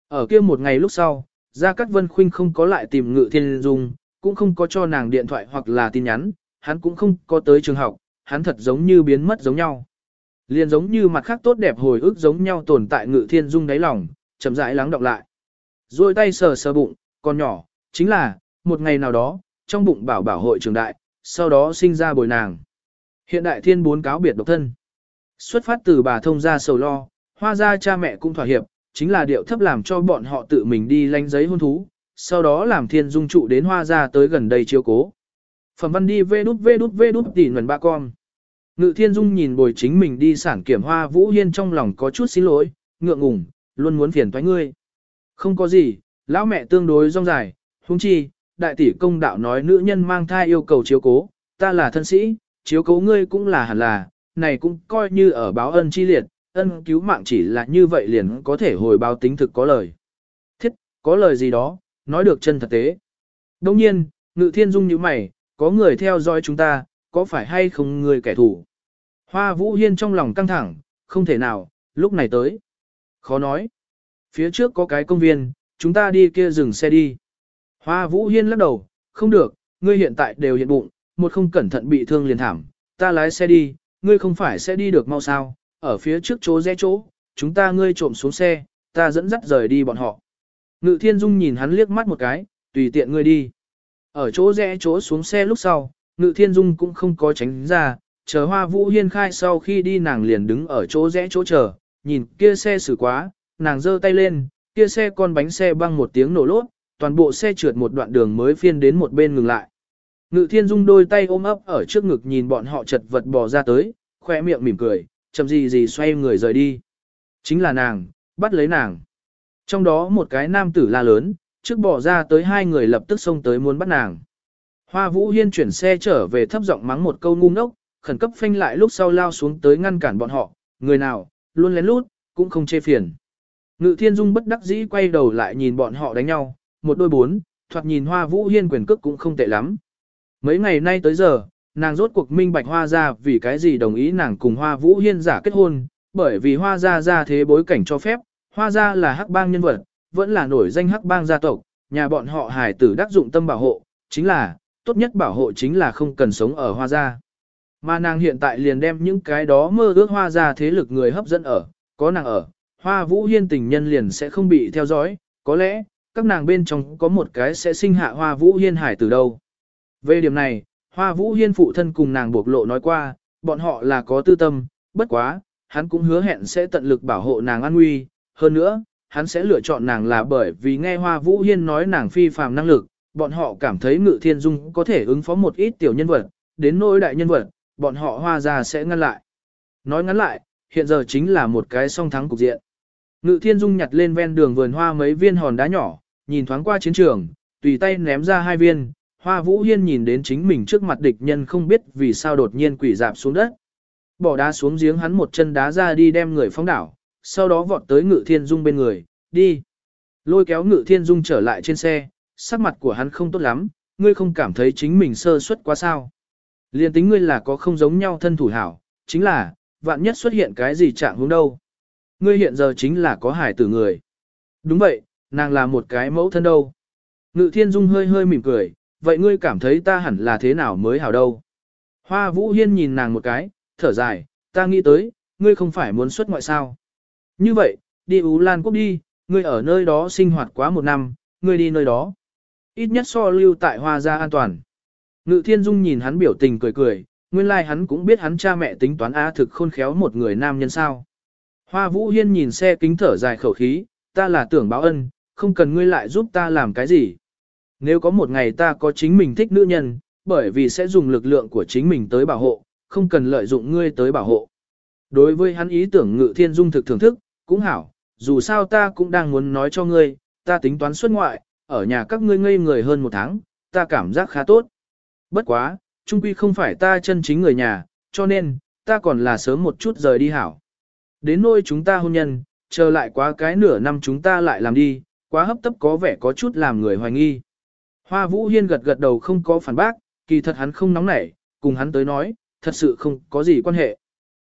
Ở kia một ngày lúc sau, Gia Cát Vân Khuynh không có lại tìm ngự thiên dung, cũng không có cho nàng điện thoại hoặc là tin nhắn, hắn cũng không có tới trường học, hắn thật giống như biến mất giống nhau. Liền giống như mặt khác tốt đẹp hồi ức giống nhau tồn tại ngự thiên dung đáy lòng, chậm rãi lắng đọng lại. Rồi tay sờ sờ bụng, con nhỏ, chính là, một ngày nào đó, trong bụng bảo bảo hội trường đại, sau đó sinh ra bồi nàng. Hiện đại thiên bốn cáo biệt độc thân. Xuất phát từ bà thông gia sầu lo, hoa gia cha mẹ cũng thỏa hiệp, chính là điệu thấp làm cho bọn họ tự mình đi lánh giấy hôn thú, sau đó làm thiên dung trụ đến hoa ra tới gần đây chiếu cố. Phẩm văn đi vê đút vê đút vê đút tỉ nguồn ba con. Ngự thiên dung nhìn bồi chính mình đi sản kiểm hoa vũ hiên trong lòng có chút xin lỗi, ngượng ngùng, luôn muốn phiền toái ngươi. Không có gì, lão mẹ tương đối rong dài, huống chi, đại tỷ công đạo nói nữ nhân mang thai yêu cầu chiếu cố, ta là thân sĩ, chiếu cố ngươi cũng là hẳn là, này cũng coi như ở báo ân chi liệt, ân cứu mạng chỉ là như vậy liền có thể hồi báo tính thực có lời. Thiết, có lời gì đó, nói được chân thật tế. Đồng nhiên, ngự thiên dung như mày, có người theo dõi chúng ta, có phải hay không người kẻ thù? Hoa Vũ Hiên trong lòng căng thẳng, không thể nào, lúc này tới. Khó nói. Phía trước có cái công viên, chúng ta đi kia dừng xe đi. Hoa Vũ Hiên lắc đầu, không được, ngươi hiện tại đều hiện bụng, một không cẩn thận bị thương liền thảm, ta lái xe đi, ngươi không phải sẽ đi được mau sao, ở phía trước chỗ rẽ chỗ, chúng ta ngươi trộm xuống xe, ta dẫn dắt rời đi bọn họ. Ngự Thiên Dung nhìn hắn liếc mắt một cái, tùy tiện ngươi đi. Ở chỗ rẽ chỗ xuống xe lúc sau, Ngự Thiên Dung cũng không có tránh ra, chờ Hoa Vũ Hiên khai sau khi đi nàng liền đứng ở chỗ rẽ chỗ chờ, nhìn kia xe xử quá, nàng giơ tay lên, kia xe con bánh xe băng một tiếng nổ lốt, toàn bộ xe trượt một đoạn đường mới phiên đến một bên ngừng lại. Ngự Thiên Dung đôi tay ôm ấp ở trước ngực nhìn bọn họ chật vật bò ra tới, khoe miệng mỉm cười, chậm gì gì xoay người rời đi. Chính là nàng, bắt lấy nàng. Trong đó một cái nam tử la lớn, trước bỏ ra tới hai người lập tức xông tới muốn bắt nàng. Hoa Vũ Hiên chuyển xe trở về thấp giọng mắng một câu ngu ngốc, khẩn cấp phanh lại lúc sau lao xuống tới ngăn cản bọn họ, người nào, luôn lén lút, cũng không chê phiền. Ngự Thiên Dung bất đắc dĩ quay đầu lại nhìn bọn họ đánh nhau, một đôi bốn, thoạt nhìn Hoa Vũ Hiên quyền cước cũng không tệ lắm. Mấy ngày nay tới giờ, nàng rốt cuộc minh bạch Hoa ra vì cái gì đồng ý nàng cùng Hoa Vũ Hiên giả kết hôn, bởi vì Hoa ra ra thế bối cảnh cho phép, Hoa ra là hắc bang nhân vật, vẫn là nổi danh hắc bang gia tộc, nhà bọn họ hài tử đắc dụng tâm bảo hộ, chính là, tốt nhất bảo hộ chính là không cần sống ở Hoa gia. Mà nàng hiện tại liền đem những cái đó mơ ước Hoa gia thế lực người hấp dẫn ở, có nàng ở, Hoa Vũ Hiên tình nhân liền sẽ không bị theo dõi, có lẽ, các nàng bên trong có một cái sẽ sinh hạ Hoa Vũ Hiên hải từ đâu. Về điểm này, Hoa Vũ Hiên phụ thân cùng nàng buộc lộ nói qua, bọn họ là có tư tâm, bất quá, hắn cũng hứa hẹn sẽ tận lực bảo hộ nàng an nguy, hơn nữa, hắn sẽ lựa chọn nàng là bởi vì nghe Hoa Vũ Hiên nói nàng phi phàm năng lực, bọn họ cảm thấy Ngự Thiên Dung có thể ứng phó một ít tiểu nhân vật, đến nỗi đại nhân vật, bọn họ hoa ra sẽ ngăn lại. Nói ngắn lại, hiện giờ chính là một cái song thắng cục diện. Ngự Thiên Dung nhặt lên ven đường vườn hoa mấy viên hòn đá nhỏ, nhìn thoáng qua chiến trường, tùy tay ném ra hai viên, Hoa Vũ Hiên nhìn đến chính mình trước mặt địch nhân không biết vì sao đột nhiên quỷ dạp xuống đất. Bỏ đá xuống giếng hắn một chân đá ra đi đem người phóng đảo, sau đó vọt tới Ngự Thiên Dung bên người, đi. Lôi kéo Ngự Thiên Dung trở lại trên xe, sắc mặt của hắn không tốt lắm, ngươi không cảm thấy chính mình sơ suất quá sao. Liên tính ngươi là có không giống nhau thân thủ hảo, chính là, vạn nhất xuất hiện cái gì trạng hướng đâu. Ngươi hiện giờ chính là có hải tử người. Đúng vậy, nàng là một cái mẫu thân đâu. Ngự thiên dung hơi hơi mỉm cười, vậy ngươi cảm thấy ta hẳn là thế nào mới hảo đâu. Hoa vũ hiên nhìn nàng một cái, thở dài, ta nghĩ tới, ngươi không phải muốn xuất ngoại sao. Như vậy, đi Ú Lan Quốc đi, ngươi ở nơi đó sinh hoạt quá một năm, ngươi đi nơi đó. Ít nhất so lưu tại hoa gia an toàn. Ngự thiên dung nhìn hắn biểu tình cười cười, nguyên lai like hắn cũng biết hắn cha mẹ tính toán á thực khôn khéo một người nam nhân sao. Hoa vũ hiên nhìn xe kính thở dài khẩu khí, ta là tưởng báo ân, không cần ngươi lại giúp ta làm cái gì. Nếu có một ngày ta có chính mình thích nữ nhân, bởi vì sẽ dùng lực lượng của chính mình tới bảo hộ, không cần lợi dụng ngươi tới bảo hộ. Đối với hắn ý tưởng ngự thiên dung thực thưởng thức, cũng hảo, dù sao ta cũng đang muốn nói cho ngươi, ta tính toán xuất ngoại, ở nhà các ngươi ngây người hơn một tháng, ta cảm giác khá tốt. Bất quá, trung quy không phải ta chân chính người nhà, cho nên, ta còn là sớm một chút rời đi hảo. Đến nôi chúng ta hôn nhân, chờ lại quá cái nửa năm chúng ta lại làm đi, quá hấp tấp có vẻ có chút làm người hoài nghi. Hoa Vũ Hiên gật gật đầu không có phản bác, kỳ thật hắn không nóng nảy, cùng hắn tới nói, thật sự không có gì quan hệ.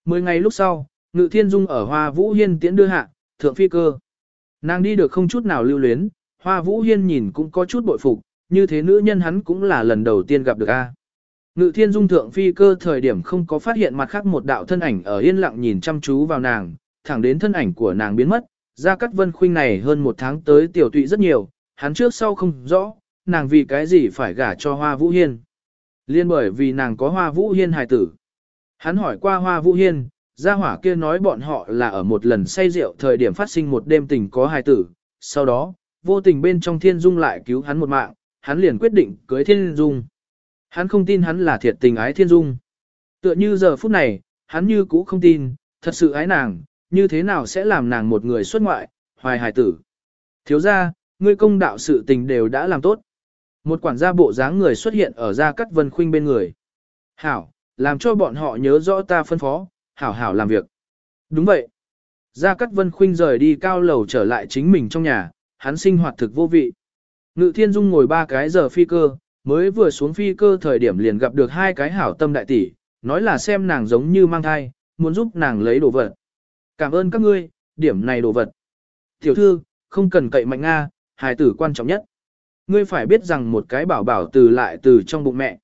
Mười ngày lúc sau, Ngự Thiên Dung ở Hoa Vũ Hiên tiễn đưa hạ, thượng phi cơ. Nàng đi được không chút nào lưu luyến, Hoa Vũ Hiên nhìn cũng có chút bội phục, như thế nữ nhân hắn cũng là lần đầu tiên gặp được a. Ngự thiên dung thượng phi cơ thời điểm không có phát hiện mặt khác một đạo thân ảnh ở yên lặng nhìn chăm chú vào nàng, thẳng đến thân ảnh của nàng biến mất, ra cắt vân khuynh này hơn một tháng tới tiểu tụy rất nhiều, hắn trước sau không rõ, nàng vì cái gì phải gả cho hoa vũ hiên. Liên bởi vì nàng có hoa vũ hiên hài tử. Hắn hỏi qua hoa vũ hiên, gia hỏa kia nói bọn họ là ở một lần say rượu thời điểm phát sinh một đêm tình có hài tử, sau đó, vô tình bên trong Thiên Dung lại cứu hắn một mạng, hắn liền quyết định cưới Thiên Dung. Hắn không tin hắn là thiệt tình ái Thiên Dung. Tựa như giờ phút này, hắn như cũ không tin, thật sự ái nàng, như thế nào sẽ làm nàng một người xuất ngoại, hoài hài tử. Thiếu ra, ngươi công đạo sự tình đều đã làm tốt. Một quản gia bộ dáng người xuất hiện ở Gia Cát Vân Khuynh bên người. Hảo, làm cho bọn họ nhớ rõ ta phân phó, hảo hảo làm việc. Đúng vậy. Gia Cát Vân Khuynh rời đi cao lầu trở lại chính mình trong nhà, hắn sinh hoạt thực vô vị. Ngự Thiên Dung ngồi ba cái giờ phi cơ, mới vừa xuống phi cơ thời điểm liền gặp được hai cái hảo tâm đại tỷ, nói là xem nàng giống như mang thai, muốn giúp nàng lấy đồ vật. Cảm ơn các ngươi, điểm này đồ vật. Tiểu thư, không cần cậy mạnh Nga, hài tử quan trọng nhất. Ngươi phải biết rằng một cái bảo bảo từ lại từ trong bụng mẹ.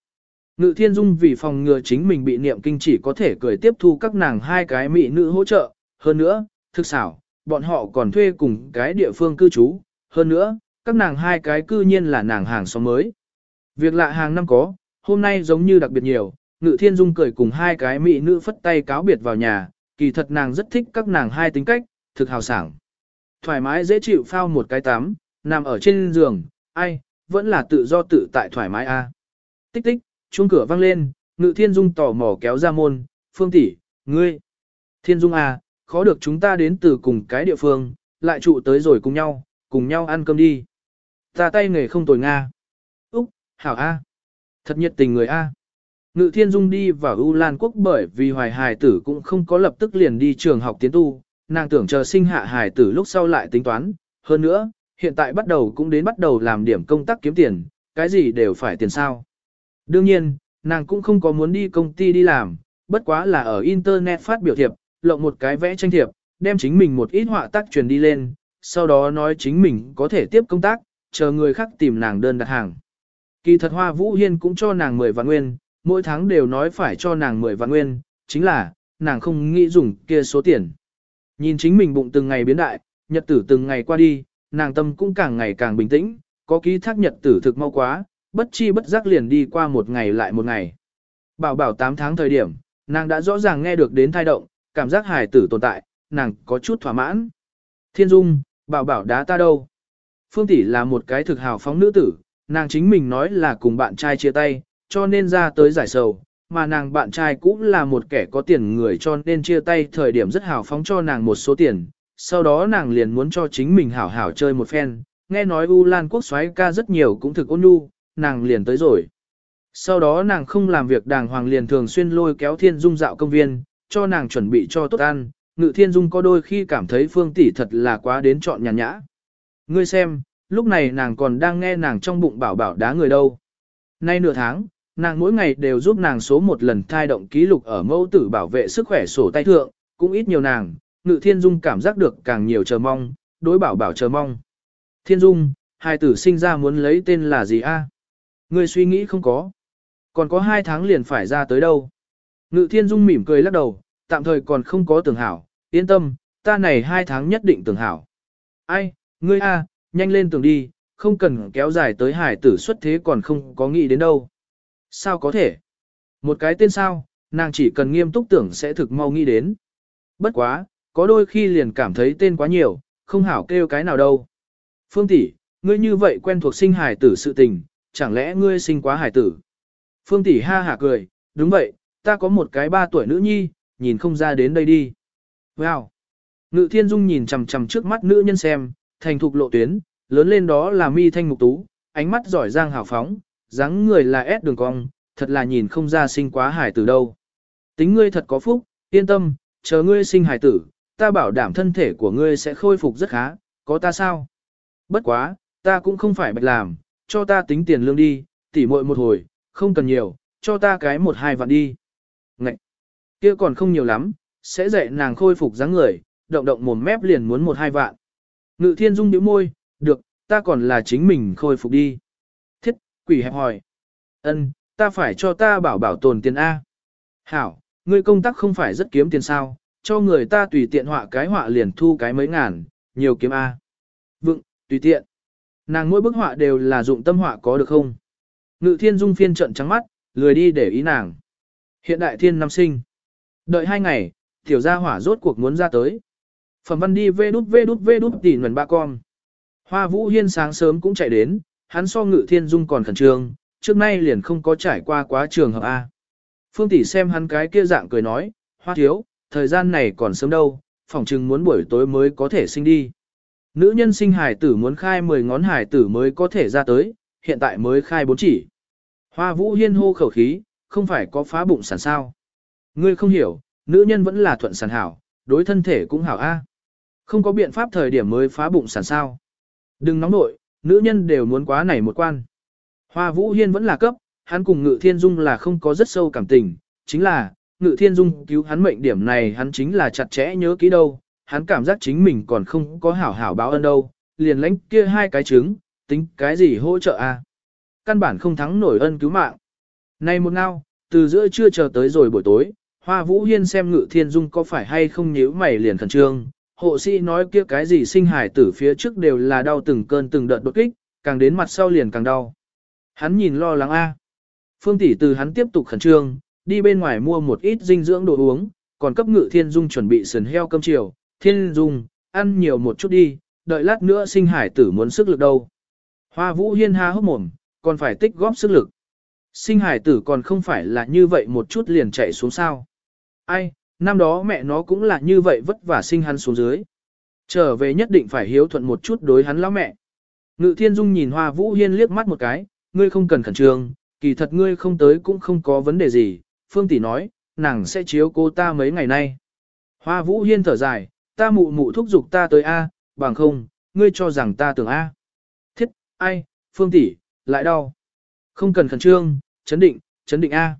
Ngự thiên dung vì phòng ngừa chính mình bị niệm kinh chỉ có thể cười tiếp thu các nàng hai cái mỹ nữ hỗ trợ. Hơn nữa, thực xảo, bọn họ còn thuê cùng cái địa phương cư trú. Hơn nữa, các nàng hai cái cư nhiên là nàng hàng xóm mới. Việc lạ hàng năm có, hôm nay giống như đặc biệt nhiều, Ngự Thiên Dung cười cùng hai cái mỹ nữ phất tay cáo biệt vào nhà, kỳ thật nàng rất thích các nàng hai tính cách, thực hào sảng. Thoải mái dễ chịu phao một cái tắm, nằm ở trên giường, ai, vẫn là tự do tự tại thoải mái a. Tích tích, chuông cửa vang lên, Ngự Thiên Dung tò mò kéo ra môn, "Phương tỷ, ngươi?" "Thiên Dung à, khó được chúng ta đến từ cùng cái địa phương, lại trụ tới rồi cùng nhau, cùng nhau ăn cơm đi." Ta tay nghề không tồi nga. Úc, hảo a. Thật nhiệt tình người a. Ngự Thiên Dung đi vào U Lan Quốc bởi vì hoài hài tử cũng không có lập tức liền đi trường học tiến tu, nàng tưởng chờ sinh hạ hài tử lúc sau lại tính toán. Hơn nữa, hiện tại bắt đầu cũng đến bắt đầu làm điểm công tác kiếm tiền, cái gì đều phải tiền sao. Đương nhiên, nàng cũng không có muốn đi công ty đi làm, bất quá là ở Internet phát biểu thiệp, lộng một cái vẽ tranh thiệp, đem chính mình một ít họa tác truyền đi lên, sau đó nói chính mình có thể tiếp công tác, chờ người khác tìm nàng đơn đặt hàng. Kỳ thật Hoa Vũ Hiên cũng cho nàng 10 vạn nguyên, mỗi tháng đều nói phải cho nàng 10 vạn nguyên, chính là, nàng không nghĩ dùng kia số tiền. Nhìn chính mình bụng từng ngày biến đại, nhật tử từng ngày qua đi, nàng tâm cũng càng ngày càng bình tĩnh, có ký thác nhật tử thực mau quá, bất chi bất giác liền đi qua một ngày lại một ngày. Bảo bảo 8 tháng thời điểm, nàng đã rõ ràng nghe được đến thai động, cảm giác hài tử tồn tại, nàng có chút thỏa mãn. Thiên Dung, bảo bảo đá ta đâu? Phương Tỷ là một cái thực hào phóng nữ tử, nàng chính mình nói là cùng bạn trai chia tay, cho nên ra tới giải sầu, mà nàng bạn trai cũng là một kẻ có tiền người cho nên chia tay thời điểm rất hào phóng cho nàng một số tiền, sau đó nàng liền muốn cho chính mình hảo hảo chơi một phen, nghe nói U Lan quốc xoáy ca rất nhiều cũng thực ôn nhu, nàng liền tới rồi. Sau đó nàng không làm việc đàng hoàng liền thường xuyên lôi kéo Thiên Dung dạo công viên, cho nàng chuẩn bị cho tốt ăn, Ngự Thiên Dung có đôi khi cảm thấy Phương tỷ thật là quá đến chọn nhàn nhã. Ngươi xem, lúc này nàng còn đang nghe nàng trong bụng bảo bảo đá người đâu. Nay nửa tháng, nàng mỗi ngày đều giúp nàng số một lần thai động ký lục ở mẫu tử bảo vệ sức khỏe sổ tay thượng, cũng ít nhiều nàng, ngự thiên dung cảm giác được càng nhiều chờ mong, đối bảo bảo chờ mong. Thiên dung, hai tử sinh ra muốn lấy tên là gì a? Ngươi suy nghĩ không có. Còn có hai tháng liền phải ra tới đâu. Ngự thiên dung mỉm cười lắc đầu, tạm thời còn không có tưởng hảo, yên tâm, ta này hai tháng nhất định tưởng hảo. Ai, ngươi a, nhanh lên tưởng đi, không cần kéo dài tới hải tử xuất thế còn không có nghĩ đến đâu. Sao có thể? Một cái tên sao, nàng chỉ cần nghiêm túc tưởng sẽ thực mau nghĩ đến. Bất quá, có đôi khi liền cảm thấy tên quá nhiều, không hảo kêu cái nào đâu. Phương tỷ, ngươi như vậy quen thuộc sinh hải tử sự tình, chẳng lẽ ngươi sinh quá hải tử? Phương tỷ ha hả cười, đúng vậy, ta có một cái ba tuổi nữ nhi, nhìn không ra đến đây đi. Wow! Ngự thiên dung nhìn chằm chằm trước mắt nữ nhân xem, thành thục lộ tuyến, lớn lên đó là mi thanh mục tú, ánh mắt giỏi giang hào phóng, dáng người là ép đường cong, thật là nhìn không ra sinh quá hải tử đâu. Tính ngươi thật có phúc, yên tâm, chờ ngươi sinh hải tử, ta bảo đảm thân thể của ngươi sẽ khôi phục rất khá, có ta sao? Bất quá, ta cũng không phải bạch làm, cho ta tính tiền lương đi, tỉ muội một hồi, không cần nhiều, cho ta cái một hai vạn đi. Ngậy! kia còn không nhiều lắm, sẽ dạy nàng khôi phục dáng người, động động mồm mép liền muốn một hai vạn. Ngự thiên dung nhíu môi, được, ta còn là chính mình khôi phục đi. Thiết, quỷ hẹp hỏi. ân, ta phải cho ta bảo bảo tồn tiền A. Hảo, ngươi công tác không phải rất kiếm tiền sao, cho người ta tùy tiện họa cái họa liền thu cái mấy ngàn, nhiều kiếm A. Vựng, tùy tiện. Nàng mỗi bức họa đều là dụng tâm họa có được không? Ngự thiên dung phiên trận trắng mắt, lười đi để ý nàng. Hiện đại thiên năm sinh. Đợi hai ngày, tiểu gia hỏa rốt cuộc muốn ra tới. Phẩm văn đi vê đút vê đút vê đút tỉ nguồn ba con. Hoa Vũ Hiên sáng sớm cũng chạy đến, hắn so Ngự Thiên Dung còn khẩn trương, trước nay liền không có trải qua quá trường hợp A. Phương Tỷ xem hắn cái kia dạng cười nói, Hoa thiếu, thời gian này còn sớm đâu, phỏng chừng muốn buổi tối mới có thể sinh đi. Nữ nhân sinh hải tử muốn khai 10 ngón hải tử mới có thể ra tới, hiện tại mới khai bốn chỉ. Hoa Vũ Hiên hô khẩu khí, không phải có phá bụng sản sao. Ngươi không hiểu, nữ nhân vẫn là thuận sản hảo, đối thân thể cũng hảo A. Không có biện pháp thời điểm mới phá bụng sản sao. Đừng nóng nội, nữ nhân đều muốn quá này một quan. Hoa Vũ Hiên vẫn là cấp, hắn cùng Ngự Thiên Dung là không có rất sâu cảm tình, chính là, Ngự Thiên Dung cứu hắn mệnh điểm này hắn chính là chặt chẽ nhớ kỹ đâu, hắn cảm giác chính mình còn không có hảo hảo báo ân đâu, liền lãnh kia hai cái trứng, tính cái gì hỗ trợ a? Căn bản không thắng nổi ân cứu mạng. nay một ngao, từ giữa trưa chờ tới rồi buổi tối, Hoa Vũ Hiên xem Ngự Thiên Dung có phải hay không nhíu mày liền khẩn trương, hộ sĩ nói kia cái gì sinh hải tử phía trước đều là đau từng cơn từng đợt đột kích, càng đến mặt sau liền càng đau. Hắn nhìn lo lắng a. Phương tỷ từ hắn tiếp tục khẩn trương, đi bên ngoài mua một ít dinh dưỡng đồ uống, còn cấp Ngự Thiên Dung chuẩn bị sườn heo cơm chiều, Thiên Dung, ăn nhiều một chút đi, đợi lát nữa sinh hải tử muốn sức lực đâu. Hoa Vũ Hiên ha hốc mồm, còn phải tích góp sức lực. Sinh hải tử còn không phải là như vậy một chút liền chạy xuống sao. Ai, năm đó mẹ nó cũng là như vậy vất vả sinh hắn xuống dưới. Trở về nhất định phải hiếu thuận một chút đối hắn lão mẹ. Ngự thiên dung nhìn hoa vũ hiên liếc mắt một cái, ngươi không cần khẩn trương, kỳ thật ngươi không tới cũng không có vấn đề gì, phương tỷ nói, nàng sẽ chiếu cô ta mấy ngày nay. Hoa vũ hiên thở dài, ta mụ mụ thúc giục ta tới A, bằng không, ngươi cho rằng ta tưởng A. Thiết, ai, phương tỷ, lại đau. Không cần khẩn trương, chấn định, chấn định A.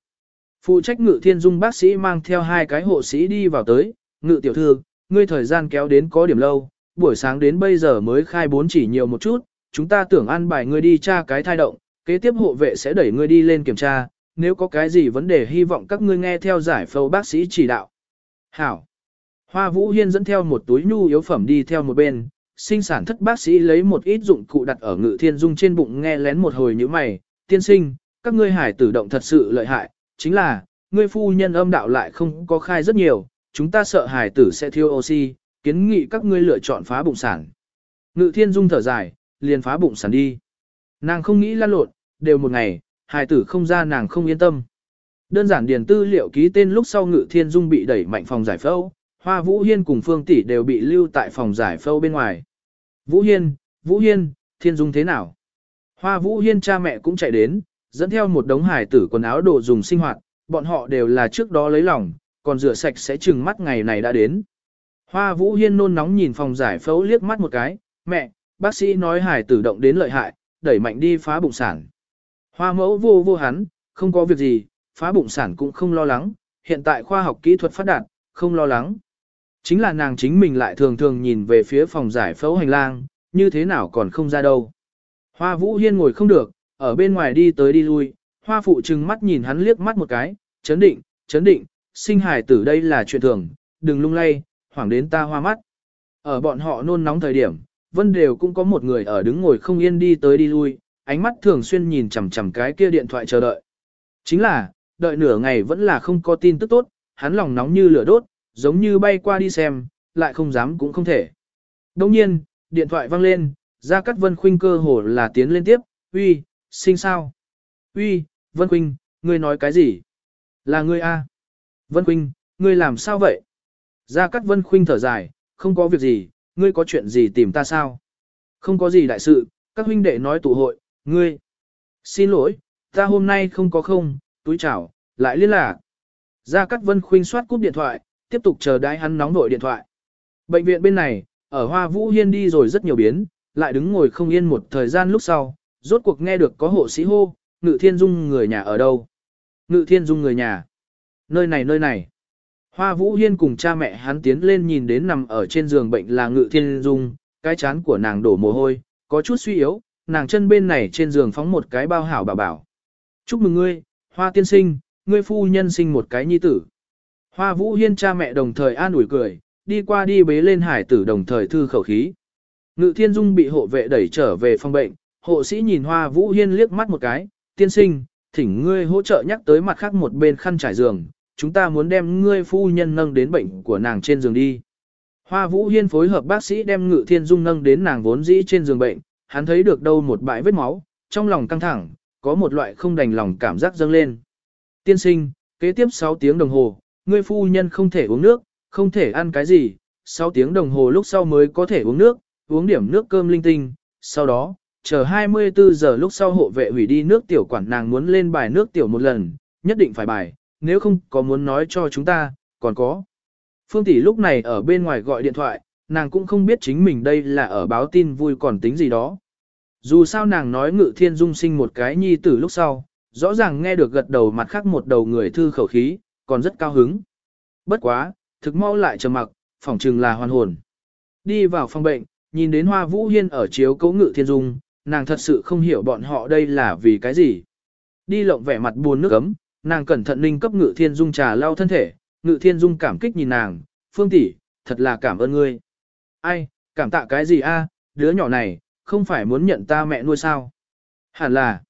Phụ trách ngự thiên dung bác sĩ mang theo hai cái hộ sĩ đi vào tới, ngự tiểu thư, ngươi thời gian kéo đến có điểm lâu, buổi sáng đến bây giờ mới khai bốn chỉ nhiều một chút, chúng ta tưởng ăn bài ngươi đi tra cái thai động, kế tiếp hộ vệ sẽ đẩy ngươi đi lên kiểm tra, nếu có cái gì vấn đề hy vọng các ngươi nghe theo giải phẫu bác sĩ chỉ đạo. Hảo. Hoa Vũ Hiên dẫn theo một túi nhu yếu phẩm đi theo một bên, sinh sản thất bác sĩ lấy một ít dụng cụ đặt ở ngự thiên dung trên bụng nghe lén một hồi như mày, tiên sinh, các ngươi hải tử động thật sự lợi hại, chính là, ngươi phu nhân âm đạo lại không có khai rất nhiều, chúng ta sợ hải tử sẽ thiếu oxy, kiến nghị các ngươi lựa chọn phá bụng sản. Ngự thiên dung thở dài, liền phá bụng sản đi. Nàng không nghĩ lan lộn, đều một ngày, hải tử không ra nàng không yên tâm. Đơn giản điền tư liệu ký tên lúc sau ngự thiên dung bị đẩy mạnh phòng giải phẫu, hoa vũ hiên cùng phương tỷ đều bị lưu tại phòng giải phẫu bên ngoài. Vũ hiên, vũ hiên, thiên dung thế nào? Hoa vũ hiên cha mẹ cũng chạy đến, dẫn theo một đống hải tử quần áo đồ dùng sinh hoạt, bọn họ đều là trước đó lấy lòng, còn rửa sạch sẽ chừng mắt ngày này đã đến. Hoa Vũ Hiên nôn nóng nhìn phòng giải phẫu liếc mắt một cái, mẹ, bác sĩ nói hải tử động đến lợi hại, đẩy mạnh đi phá bụng sản. Hoa mẫu vô vô hắn, không có việc gì, phá bụng sản cũng không lo lắng, hiện tại khoa học kỹ thuật phát đạt, không lo lắng. Chính là nàng chính mình lại thường thường nhìn về phía phòng giải phẫu hành lang, như thế nào còn không ra đâu. Hoa Vũ Hiên ngồi không được, ở bên ngoài đi tới đi lui, hoa phụ trừng mắt nhìn hắn liếc mắt một cái, chấn định, chấn định, sinh hài tử đây là chuyện thường, đừng lung lay, hoảng đến ta hoa mắt. Ở bọn họ nôn nóng thời điểm, vân đều cũng có một người ở đứng ngồi không yên đi tới đi lui, ánh mắt thường xuyên nhìn chằm chằm cái kia điện thoại chờ đợi. Chính là, đợi nửa ngày vẫn là không có tin tức tốt, hắn lòng nóng như lửa đốt, giống như bay qua đi xem, lại không dám cũng không thể. Đồng nhiên, điện thoại vang lên, gia cát vân khuynh cơ hồ là tiến lên tiếp, uy, sinh sao? Uy, Vân Khuynh, ngươi nói cái gì? Là ngươi a? Vân Khuynh, ngươi làm sao vậy? Gia Cát Vân Khuynh thở dài, không có việc gì, ngươi có chuyện gì tìm ta sao? Không có gì đại sự, các huynh đệ nói tụ hội, ngươi. Xin lỗi, ta hôm nay không có không, túi chào, lại liên lạc. Gia Cát Vân Khuynh soát cúp điện thoại, tiếp tục chờ đãi hắn nóng nội điện thoại. Bệnh viện bên này, ở Hoa Vũ Hiên đi rồi rất nhiều biến, lại đứng ngồi không yên một thời gian lúc sau, rốt cuộc nghe được có hộ sĩ hô, Ngự Thiên Dung người nhà ở đâu? Ngự Thiên Dung người nhà. Nơi này nơi này. Hoa Vũ Hiên cùng cha mẹ hắn tiến lên nhìn đến nằm ở trên giường bệnh là Ngự Thiên Dung, cái chán của nàng đổ mồ hôi, có chút suy yếu, nàng chân bên này trên giường phóng một cái bao hảo bảo bảo. Chúc mừng ngươi, Hoa tiên sinh, ngươi phu nhân sinh một cái nhi tử. Hoa Vũ Hiên cha mẹ đồng thời an ủi cười, đi qua đi bế lên hải tử đồng thời thư khẩu khí. Ngự Thiên Dung bị hộ vệ đẩy trở về phòng bệnh, hộ sĩ nhìn Hoa Vũ Hiên liếc mắt một cái, tiên sinh, thỉnh ngươi hỗ trợ nhắc tới mặt khác một bên khăn trải giường, chúng ta muốn đem ngươi phu nhân nâng đến bệnh của nàng trên giường đi. Hoa Vũ Hiên phối hợp bác sĩ đem Ngự Thiên Dung nâng đến nàng vốn dĩ trên giường bệnh, hắn thấy được đâu một bãi vết máu, trong lòng căng thẳng, có một loại không đành lòng cảm giác dâng lên. Tiên sinh, kế tiếp 6 tiếng đồng hồ, ngươi phu nhân không thể uống nước, không thể ăn cái gì, 6 tiếng đồng hồ lúc sau mới có thể uống nước, uống điểm nước cơm linh tinh, sau đó, chờ 24 giờ lúc sau hộ vệ hủy đi nước tiểu quản nàng muốn lên bài nước tiểu một lần, nhất định phải bài, nếu không có muốn nói cho chúng ta, còn có. Phương tỷ lúc này ở bên ngoài gọi điện thoại, nàng cũng không biết chính mình đây là ở báo tin vui còn tính gì đó. Dù sao nàng nói ngự thiên dung sinh một cái nhi tử lúc sau, rõ ràng nghe được gật đầu mặt khác một đầu người thư khẩu khí, còn rất cao hứng. Bất quá, thực mau lại trầm mặc, phỏng chừng là hoàn hồn. Đi vào phòng bệnh, nhìn đến hoa vũ hiên ở chiếu cấu ngự thiên dung, nàng thật sự không hiểu bọn họ đây là vì cái gì. Đi lộng vẻ mặt buồn nước ấm, nàng cẩn thận ninh cấp ngự thiên dung trà lau thân thể, ngự thiên dung cảm kích nhìn nàng, phương tỷ, thật là cảm ơn ngươi. Ai, cảm tạ cái gì a? đứa nhỏ này, không phải muốn nhận ta mẹ nuôi sao? Hẳn là,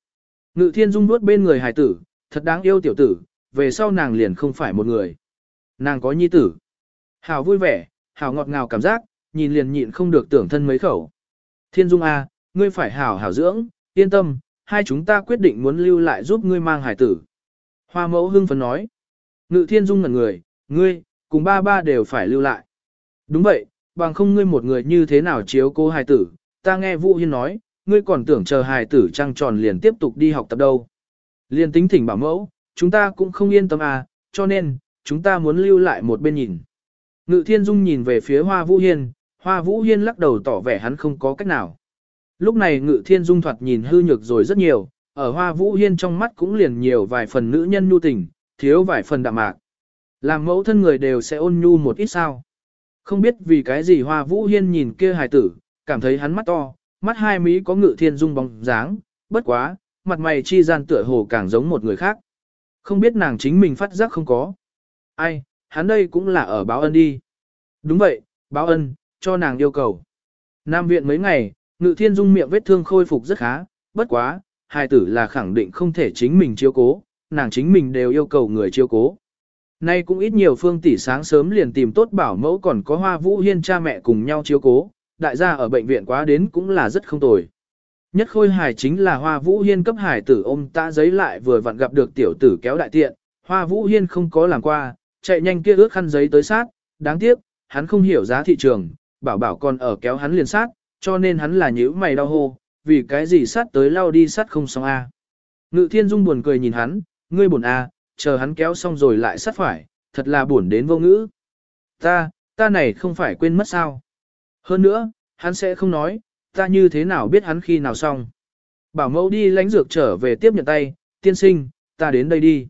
ngự thiên dung nuốt bên người hài tử, thật đáng yêu tiểu tử, về sau nàng liền không phải một người. Nàng có nhi tử. Hào vui vẻ, hào ngọt ngào cảm giác, nhìn liền nhịn không được tưởng thân mấy khẩu. Thiên dung a, ngươi phải hảo hảo dưỡng, yên tâm, hai chúng ta quyết định muốn lưu lại giúp ngươi mang hải tử. Hoa mẫu hưng phấn nói. Ngự thiên dung ngẩn người, ngươi, cùng ba ba đều phải lưu lại. Đúng vậy, bằng không ngươi một người như thế nào chiếu cố hài tử, ta nghe Vũ Hiên nói, ngươi còn tưởng chờ hài tử trăng tròn liền tiếp tục đi học tập đâu. Liên tính thỉnh bảo mẫu, chúng ta cũng không yên tâm à, cho nên, chúng ta muốn lưu lại một bên nhìn. Ngự thiên dung nhìn về phía Hoa Vũ Hiên, Hoa Vũ Hiên lắc đầu tỏ vẻ hắn không có cách nào. Lúc này ngự thiên dung thoạt nhìn hư nhược rồi rất nhiều, ở Hoa Vũ Hiên trong mắt cũng liền nhiều vài phần nữ nhân nhu tình, thiếu vài phần đạm mạc. Làm mẫu thân người đều sẽ ôn nhu một ít sao. Không biết vì cái gì Hoa Vũ Hiên nhìn kia hài tử, cảm thấy hắn mắt to, mắt hai mí có ngự thiên dung bóng dáng, bất quá, mặt mày chi gian tựa hồ càng giống một người khác. Không biết nàng chính mình phát giác không có. Ai, hắn đây cũng là ở báo ân đi. Đúng vậy, báo ân, cho nàng yêu cầu. Nam viện mấy ngày, ngự thiên dung miệng vết thương khôi phục rất khá, bất quá, hài tử là khẳng định không thể chính mình chiếu cố, nàng chính mình đều yêu cầu người chiếu cố. Nay cũng ít nhiều phương tỷ sáng sớm liền tìm tốt bảo mẫu còn có hoa vũ hiên cha mẹ cùng nhau chiếu cố, đại gia ở bệnh viện quá đến cũng là rất không tồi. Nhất khôi hài chính là hoa vũ hiên cấp hải tử ôm tã giấy lại vừa vặn gặp được tiểu tử kéo đại tiện, hoa vũ hiên không có làm qua, chạy nhanh kia ước khăn giấy tới sát, đáng tiếc, hắn không hiểu giá thị trường, bảo bảo còn ở kéo hắn liền sát, cho nên hắn là nhíu mày đau hô, vì cái gì sát tới lao đi sát không xong a. Ngự thiên dung buồn cười nhìn hắn, ngươi buồn a, chờ hắn kéo xong rồi lại sát phải, thật là buồn đến vô ngữ. Ta, ta này không phải quên mất sao. Hơn nữa, hắn sẽ không nói, ta như thế nào biết hắn khi nào xong. Bảo mẫu đi lánh dược trở về tiếp nhận tay, tiên sinh, ta đến đây đi.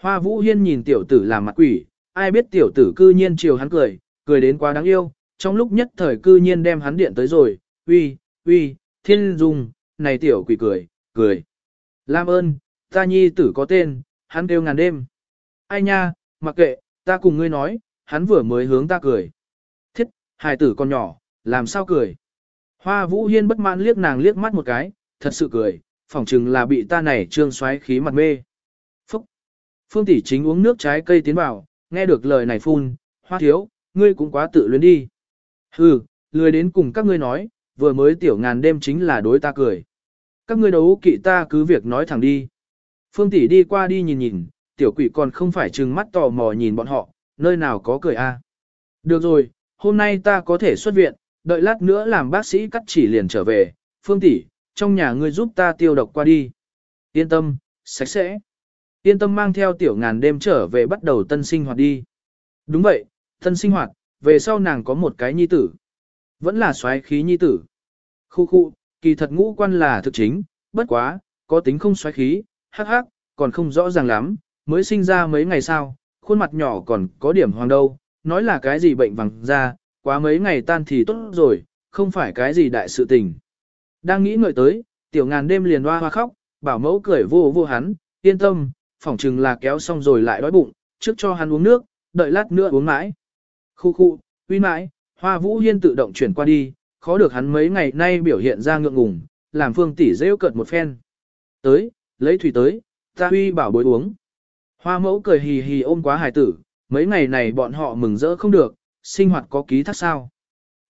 Hoa vũ hiên nhìn tiểu tử làm mặt quỷ, ai biết tiểu tử cư nhiên chiều hắn cười, cười đến quá đáng yêu, trong lúc nhất thời cư nhiên đem hắn điện tới rồi, uy, uy, thiên dung, này tiểu quỷ cười, cười. Lam ơn, ta nhi tử có tên, hắn kêu ngàn đêm. Ai nha, mặc kệ, ta cùng ngươi nói, hắn vừa mới hướng ta cười. Thiết, hài tử con nhỏ, làm sao cười. Hoa vũ hiên bất mãn liếc nàng liếc mắt một cái, thật sự cười, phỏng chừng là bị ta này trương xoáy khí mặt mê. Phúc! Phương tỷ chính uống nước trái cây tiến vào, nghe được lời này phun, hoa thiếu, ngươi cũng quá tự luyến đi. Hừ, lười đến cùng các ngươi nói, vừa mới tiểu ngàn đêm chính là đối ta cười. Các ngươi đấu kỵ ta cứ việc nói thẳng đi. Phương tỷ đi qua đi nhìn nhìn, tiểu quỷ còn không phải trừng mắt tò mò nhìn bọn họ, nơi nào có cười a? Được rồi, hôm nay ta có thể xuất viện, đợi lát nữa làm bác sĩ cắt chỉ liền trở về, Phương tỷ, trong nhà ngươi giúp ta tiêu độc qua đi. Yên tâm, sạch sẽ. Yên tâm mang theo tiểu ngàn đêm trở về bắt đầu tân sinh hoạt đi. Đúng vậy, tân sinh hoạt, về sau nàng có một cái nhi tử. Vẫn là xoáy khí nhi tử. Khu khu, kỳ thật ngũ quan là thực chính, bất quá, có tính không xoáy khí, hắc hắc, còn không rõ ràng lắm, mới sinh ra mấy ngày sau, khuôn mặt nhỏ còn có điểm hoàng đâu, nói là cái gì bệnh vàng da, quá mấy ngày tan thì tốt rồi, không phải cái gì đại sự tình. Đang nghĩ ngợi tới, tiểu ngàn đêm liền hoa hoa khóc, bảo mẫu cười vô vô hắn, yên tâm, phỏng chừng là kéo xong rồi lại đói bụng, trước cho hắn uống nước, đợi lát nữa uống mãi. Khu khu, uy mãi, hoa vũ hiên tự động chuyển qua đi, khó được hắn mấy ngày nay biểu hiện ra ngượng ngùng, làm phương tỷ rêu cợt một phen. Tới, lấy thủy tới, ta huy bảo bối uống. Hoa mẫu cười hì hì ôm quá hài tử, mấy ngày này bọn họ mừng rỡ không được, sinh hoạt có ký thác sao.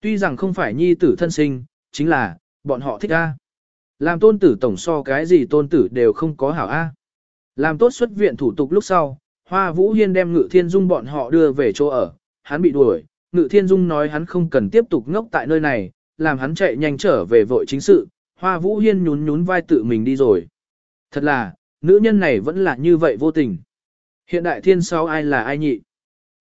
Tuy rằng không phải nhi tử thân sinh, chính là, bọn họ thích A. Làm tôn tử tổng so cái gì tôn tử đều không có hảo A. Làm tốt xuất viện thủ tục lúc sau, Hoa Vũ Hiên đem Ngự Thiên Dung bọn họ đưa về chỗ ở, hắn bị đuổi, Ngự Thiên Dung nói hắn không cần tiếp tục ngốc tại nơi này, làm hắn chạy nhanh trở về vội chính sự, Hoa Vũ Hiên nhún nhún vai tự mình đi rồi. Thật là, nữ nhân này vẫn là như vậy vô tình. Hiện đại thiên sau ai là ai nhị?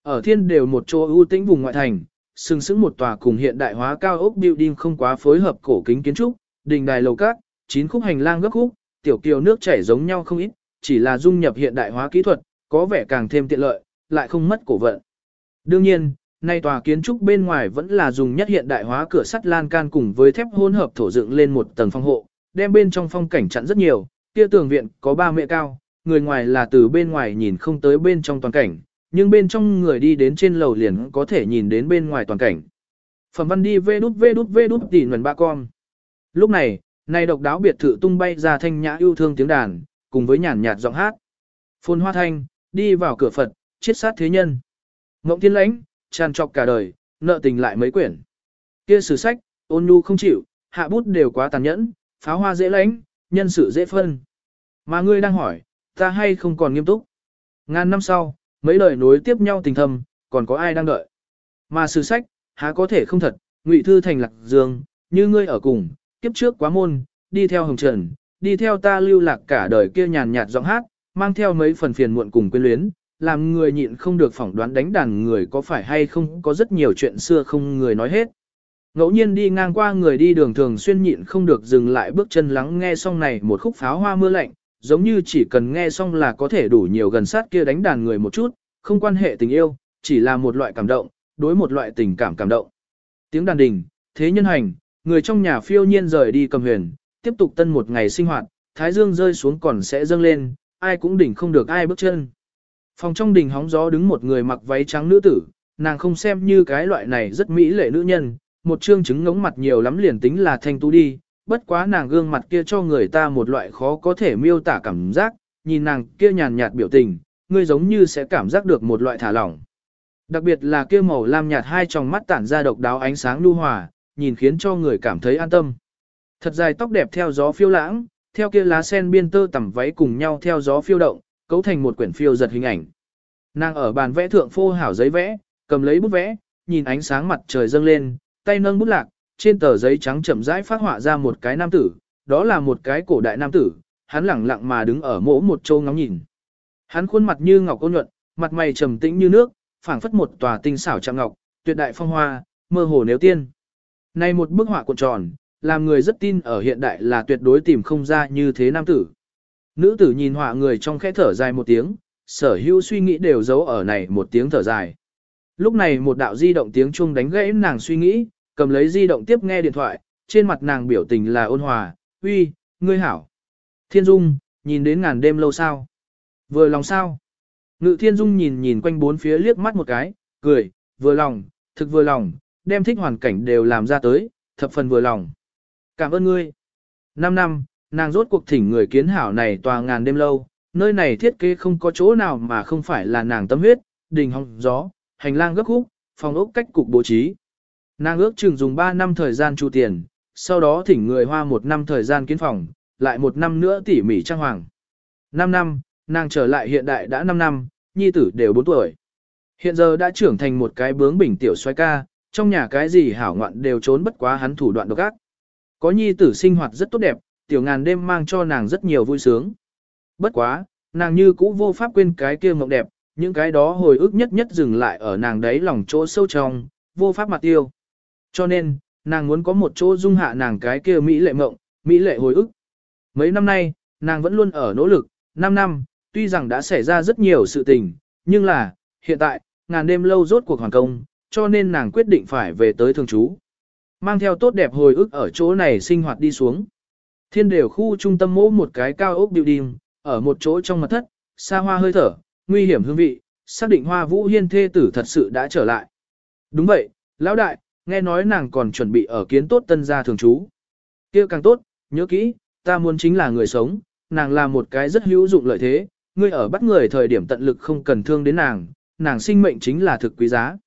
Ở thiên đều một chỗ ưu tĩnh vùng ngoại thành, sừng sững một tòa cùng hiện đại hóa cao ốc building không quá phối hợp cổ kính kiến trúc, đình đài lầu cát, chín khúc hành lang gấp khúc, tiểu kiều nước chảy giống nhau không ít, chỉ là dung nhập hiện đại hóa kỹ thuật, có vẻ càng thêm tiện lợi, lại không mất cổ vận. Đương nhiên, nay tòa kiến trúc bên ngoài vẫn là dùng nhất hiện đại hóa cửa sắt lan can cùng với thép hỗn hợp thổ dựng lên một tầng phong hộ, đem bên trong phong cảnh chặn rất nhiều, kia tường viện có 3 mẹ cao, người ngoài là từ bên ngoài nhìn không tới bên trong toàn cảnh, nhưng bên trong người đi đến trên lầu liền có thể nhìn đến bên ngoài toàn cảnh. Phẩm văn đi vê đút vê đút vê đút tỉ nguồn ba con. Lúc này, này độc đáo biệt thự tung bay ra thanh nhã yêu thương tiếng đàn, cùng với nhàn nhạt giọng hát. Phôn hoa thanh, đi vào cửa Phật, chiết sát thế nhân. Ngộng thiên lãnh, tràn trọc cả đời, nợ tình lại mấy quyển. Kia sử sách, ôn nhu không chịu, hạ bút đều quá tàn nhẫn, pháo hoa dễ lãnh, nhân sự dễ phân. Mà ngươi đang hỏi, ta hay không còn nghiêm túc. Ngàn năm sau, mấy lời nối tiếp nhau tình thầm, còn có ai đang đợi. Mà sử sách, há có thể không thật, ngụy thư thành lạc dương, như ngươi ở cùng, kiếp trước quá môn, đi theo hồng trần, đi theo ta lưu lạc cả đời kia nhàn nhạt giọng hát, mang theo mấy phần phiền muộn cùng quyến luyến, làm người nhịn không được phỏng đoán đánh đàn người có phải hay không có rất nhiều chuyện xưa không người nói hết. Ngẫu nhiên đi ngang qua người đi đường thường xuyên nhịn không được dừng lại bước chân lắng nghe xong này một khúc pháo hoa mưa lạnh, giống như chỉ cần nghe xong là có thể đủ nhiều gần sát kia đánh đàn người một chút, không quan hệ tình yêu, chỉ là một loại cảm động, đối một loại tình cảm cảm động. Tiếng đàn đình, thế nhân hành, người trong nhà phiêu nhiên rời đi cầm huyền, tiếp tục tân một ngày sinh hoạt, thái dương rơi xuống còn sẽ dâng lên, ai cũng đỉnh không được ai bước chân. Phòng trong đình hóng gió đứng một người mặc váy trắng nữ tử, nàng không xem như cái loại này rất mỹ lệ nữ nhân, một trương chứng ngống mặt nhiều lắm liền tính là thanh tú đi, bất quá nàng gương mặt kia cho người ta một loại khó có thể miêu tả cảm giác, nhìn nàng kia nhàn nhạt biểu tình, ngươi giống như sẽ cảm giác được một loại thả lỏng. Đặc biệt là kia màu lam nhạt hai tròng mắt tản ra độc đáo ánh sáng nhu hòa, nhìn khiến cho người cảm thấy an tâm. Thật dài tóc đẹp theo gió phiêu lãng, theo kia lá sen biên tơ tẩm váy cùng nhau theo gió phiêu động, cấu thành một quyển phiêu giật hình ảnh. Nàng ở bàn vẽ thượng phô hảo giấy vẽ, cầm lấy bút vẽ, nhìn ánh sáng mặt trời dâng lên, tay nâng bút lạc, trên tờ giấy trắng chậm rãi phát họa ra một cái nam tử, đó là một cái cổ đại nam tử, hắn lẳng lặng mà đứng ở mỗ một châu ngóng nhìn. Hắn khuôn mặt như ngọc ôn nhuận, mặt mày trầm tĩnh như nước, phảng phất một tòa tinh xảo trang ngọc, tuyệt đại phong hoa, mơ hồ nếu tiên. Này một bức họa cuộn tròn, làm người rất tin ở hiện đại là tuyệt đối tìm không ra như thế nam tử. Nữ tử nhìn họa người trong khẽ thở dài một tiếng, sở hữu suy nghĩ đều giấu ở này một tiếng thở dài. Lúc này một đạo di động tiếng chuông đánh gãy nàng suy nghĩ, cầm lấy di động tiếp nghe điện thoại, trên mặt nàng biểu tình là ôn hòa, uy, ngươi hảo. Thiên Dung, nhìn đến ngàn đêm lâu sao? Vừa lòng sao? Ngự Thiên Dung nhìn nhìn quanh bốn phía liếc mắt một cái, cười, vừa lòng, thực vừa lòng, đem thích hoàn cảnh đều làm ra tới, thập phần vừa lòng. Cảm ơn ngươi. Năm năm, nàng rốt cuộc thỉnh người kiến hảo này tòa ngàn đêm lâu, nơi này thiết kế không có chỗ nào mà không phải là nàng tâm huyết, đình hong gió, hành lang gấp khúc, phòng ốc cách cục bố trí. Nàng ước chừng dùng 3 năm thời gian chu tiền, sau đó thỉnh người hoa một năm thời gian kiến phòng, lại một năm nữa tỉ mỉ trang hoàng. 5 năm, nàng trở lại hiện đại đã 5 năm, nhi tử đều 4 tuổi. Hiện giờ đã trưởng thành một cái bướng bỉnh tiểu xoay ca, trong nhà cái gì hảo ngoạn đều trốn bất quá hắn thủ đoạn độc ác. Có nhi tử sinh hoạt rất tốt đẹp, tiểu ngàn đêm mang cho nàng rất nhiều vui sướng. Bất quá, nàng như cũ vô pháp quên cái kia mộng đẹp, những cái đó hồi ức nhất nhất dừng lại ở nàng đấy lòng chỗ sâu trong, vô pháp mặt tiêu. Cho nên, nàng muốn có một chỗ dung hạ nàng cái kia mỹ lệ mộng, mỹ lệ hồi ức. Mấy năm nay, nàng vẫn luôn ở nỗ lực, 5 năm, tuy rằng đã xảy ra rất nhiều sự tình, nhưng là, hiện tại, ngàn đêm lâu rốt cuộc hoàn công, cho nên nàng quyết định phải về tới thường trú. Mang theo tốt đẹp hồi ức ở chỗ này sinh hoạt đi xuống. Thiên đều khu trung tâm mỗ một cái cao ốc building, ở một chỗ trong mặt thất, xa hoa hơi thở, nguy hiểm hương vị, xác định hoa vũ hiên thê tử thật sự đã trở lại. Đúng vậy, lão đại, nghe nói nàng còn chuẩn bị ở kiến tốt tân gia thường trú. kia càng tốt, nhớ kỹ, ta muốn chính là người sống, nàng là một cái rất hữu dụng lợi thế, ngươi ở bắt người thời điểm tận lực không cần thương đến nàng, nàng sinh mệnh chính là thực quý giá.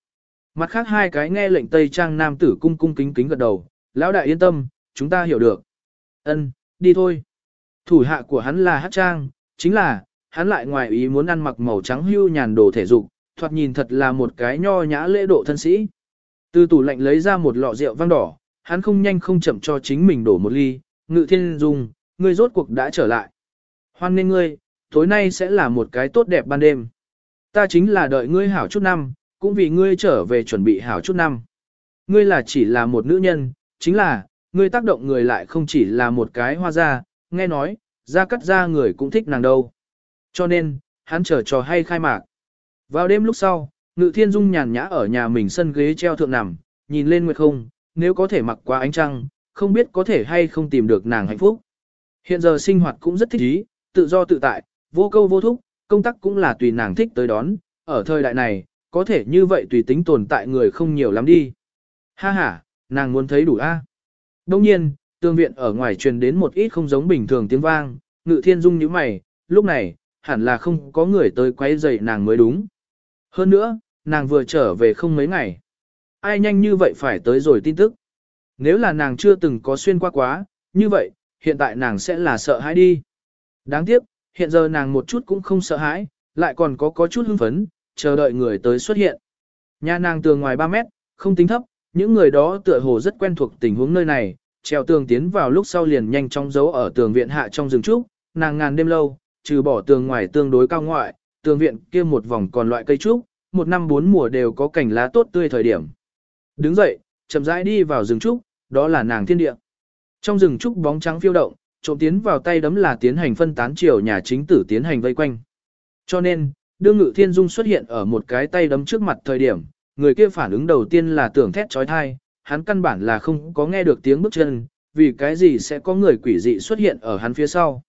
Mặt khác hai cái nghe lệnh Tây Trang nam tử cung cung kính kính gật đầu, lão đại yên tâm, chúng ta hiểu được. Ân, đi thôi. Thủ hạ của hắn là Hát Trang, chính là, hắn lại ngoài ý muốn ăn mặc màu trắng hưu nhàn đồ thể dục, thoạt nhìn thật là một cái nho nhã lễ độ thân sĩ. Từ tủ lạnh lấy ra một lọ rượu vang đỏ, hắn không nhanh không chậm cho chính mình đổ một ly, ngự thiên dung, ngươi rốt cuộc đã trở lại. Hoan nên ngươi, tối nay sẽ là một cái tốt đẹp ban đêm. Ta chính là đợi ngươi hảo chút năm, cũng vì ngươi trở về chuẩn bị hảo chút năm. Ngươi là chỉ là một nữ nhân, chính là, ngươi tác động người lại không chỉ là một cái hoa da, nghe nói, da cắt da người cũng thích nàng đâu. Cho nên, hắn chờ trò hay khai mạc. Vào đêm lúc sau, Ngự Thiên Dung nhàn nhã ở nhà mình sân ghế treo thượng nằm, nhìn lên nguyệt không, nếu có thể mặc qua ánh trăng, không biết có thể hay không tìm được nàng hạnh phúc. Hiện giờ sinh hoạt cũng rất thích ý, tự do tự tại, vô câu vô thúc, công tác cũng là tùy nàng thích tới đón, ở thời đại này, có thể như vậy tùy tính tồn tại người không nhiều lắm đi. Ha ha, nàng muốn thấy đủ a. À. Đông nhiên, tương viện ở ngoài truyền đến một ít không giống bình thường tiếng vang, ngự thiên dung như mày, lúc này, hẳn là không có người tới quấy rầy nàng mới đúng. Hơn nữa, nàng vừa trở về không mấy ngày. Ai nhanh như vậy phải tới rồi tin tức. Nếu là nàng chưa từng có xuyên qua quá, như vậy, hiện tại nàng sẽ là sợ hãi đi. Đáng tiếc, hiện giờ nàng một chút cũng không sợ hãi, lại còn có có chút hưng phấn, chờ đợi người tới xuất hiện. Nhà nàng tường ngoài 3 mét, không tính thấp, những người đó tựa hồ rất quen thuộc tình huống nơi này, treo tường tiến vào lúc sau liền nhanh chóng giấu ở tường viện hạ trong rừng trúc, nàng ngàn đêm lâu, trừ bỏ tường ngoài tương đối cao ngoại, tường viện kia một vòng còn loại cây trúc, một năm bốn mùa đều có cảnh lá tốt tươi thời điểm. Đứng dậy, chậm rãi đi vào rừng trúc, đó là nàng thiên địa. Trong rừng trúc bóng trắng phiêu động, trộm tiến vào tay đấm là tiến hành phân tán chiều nhà chính tử tiến hành vây quanh. Cho nên, đương ngự thiên dung xuất hiện ở một cái tay đấm trước mặt thời điểm, người kia phản ứng đầu tiên là tưởng thét trói thai, hắn căn bản là không có nghe được tiếng bước chân, vì cái gì sẽ có người quỷ dị xuất hiện ở hắn phía sau.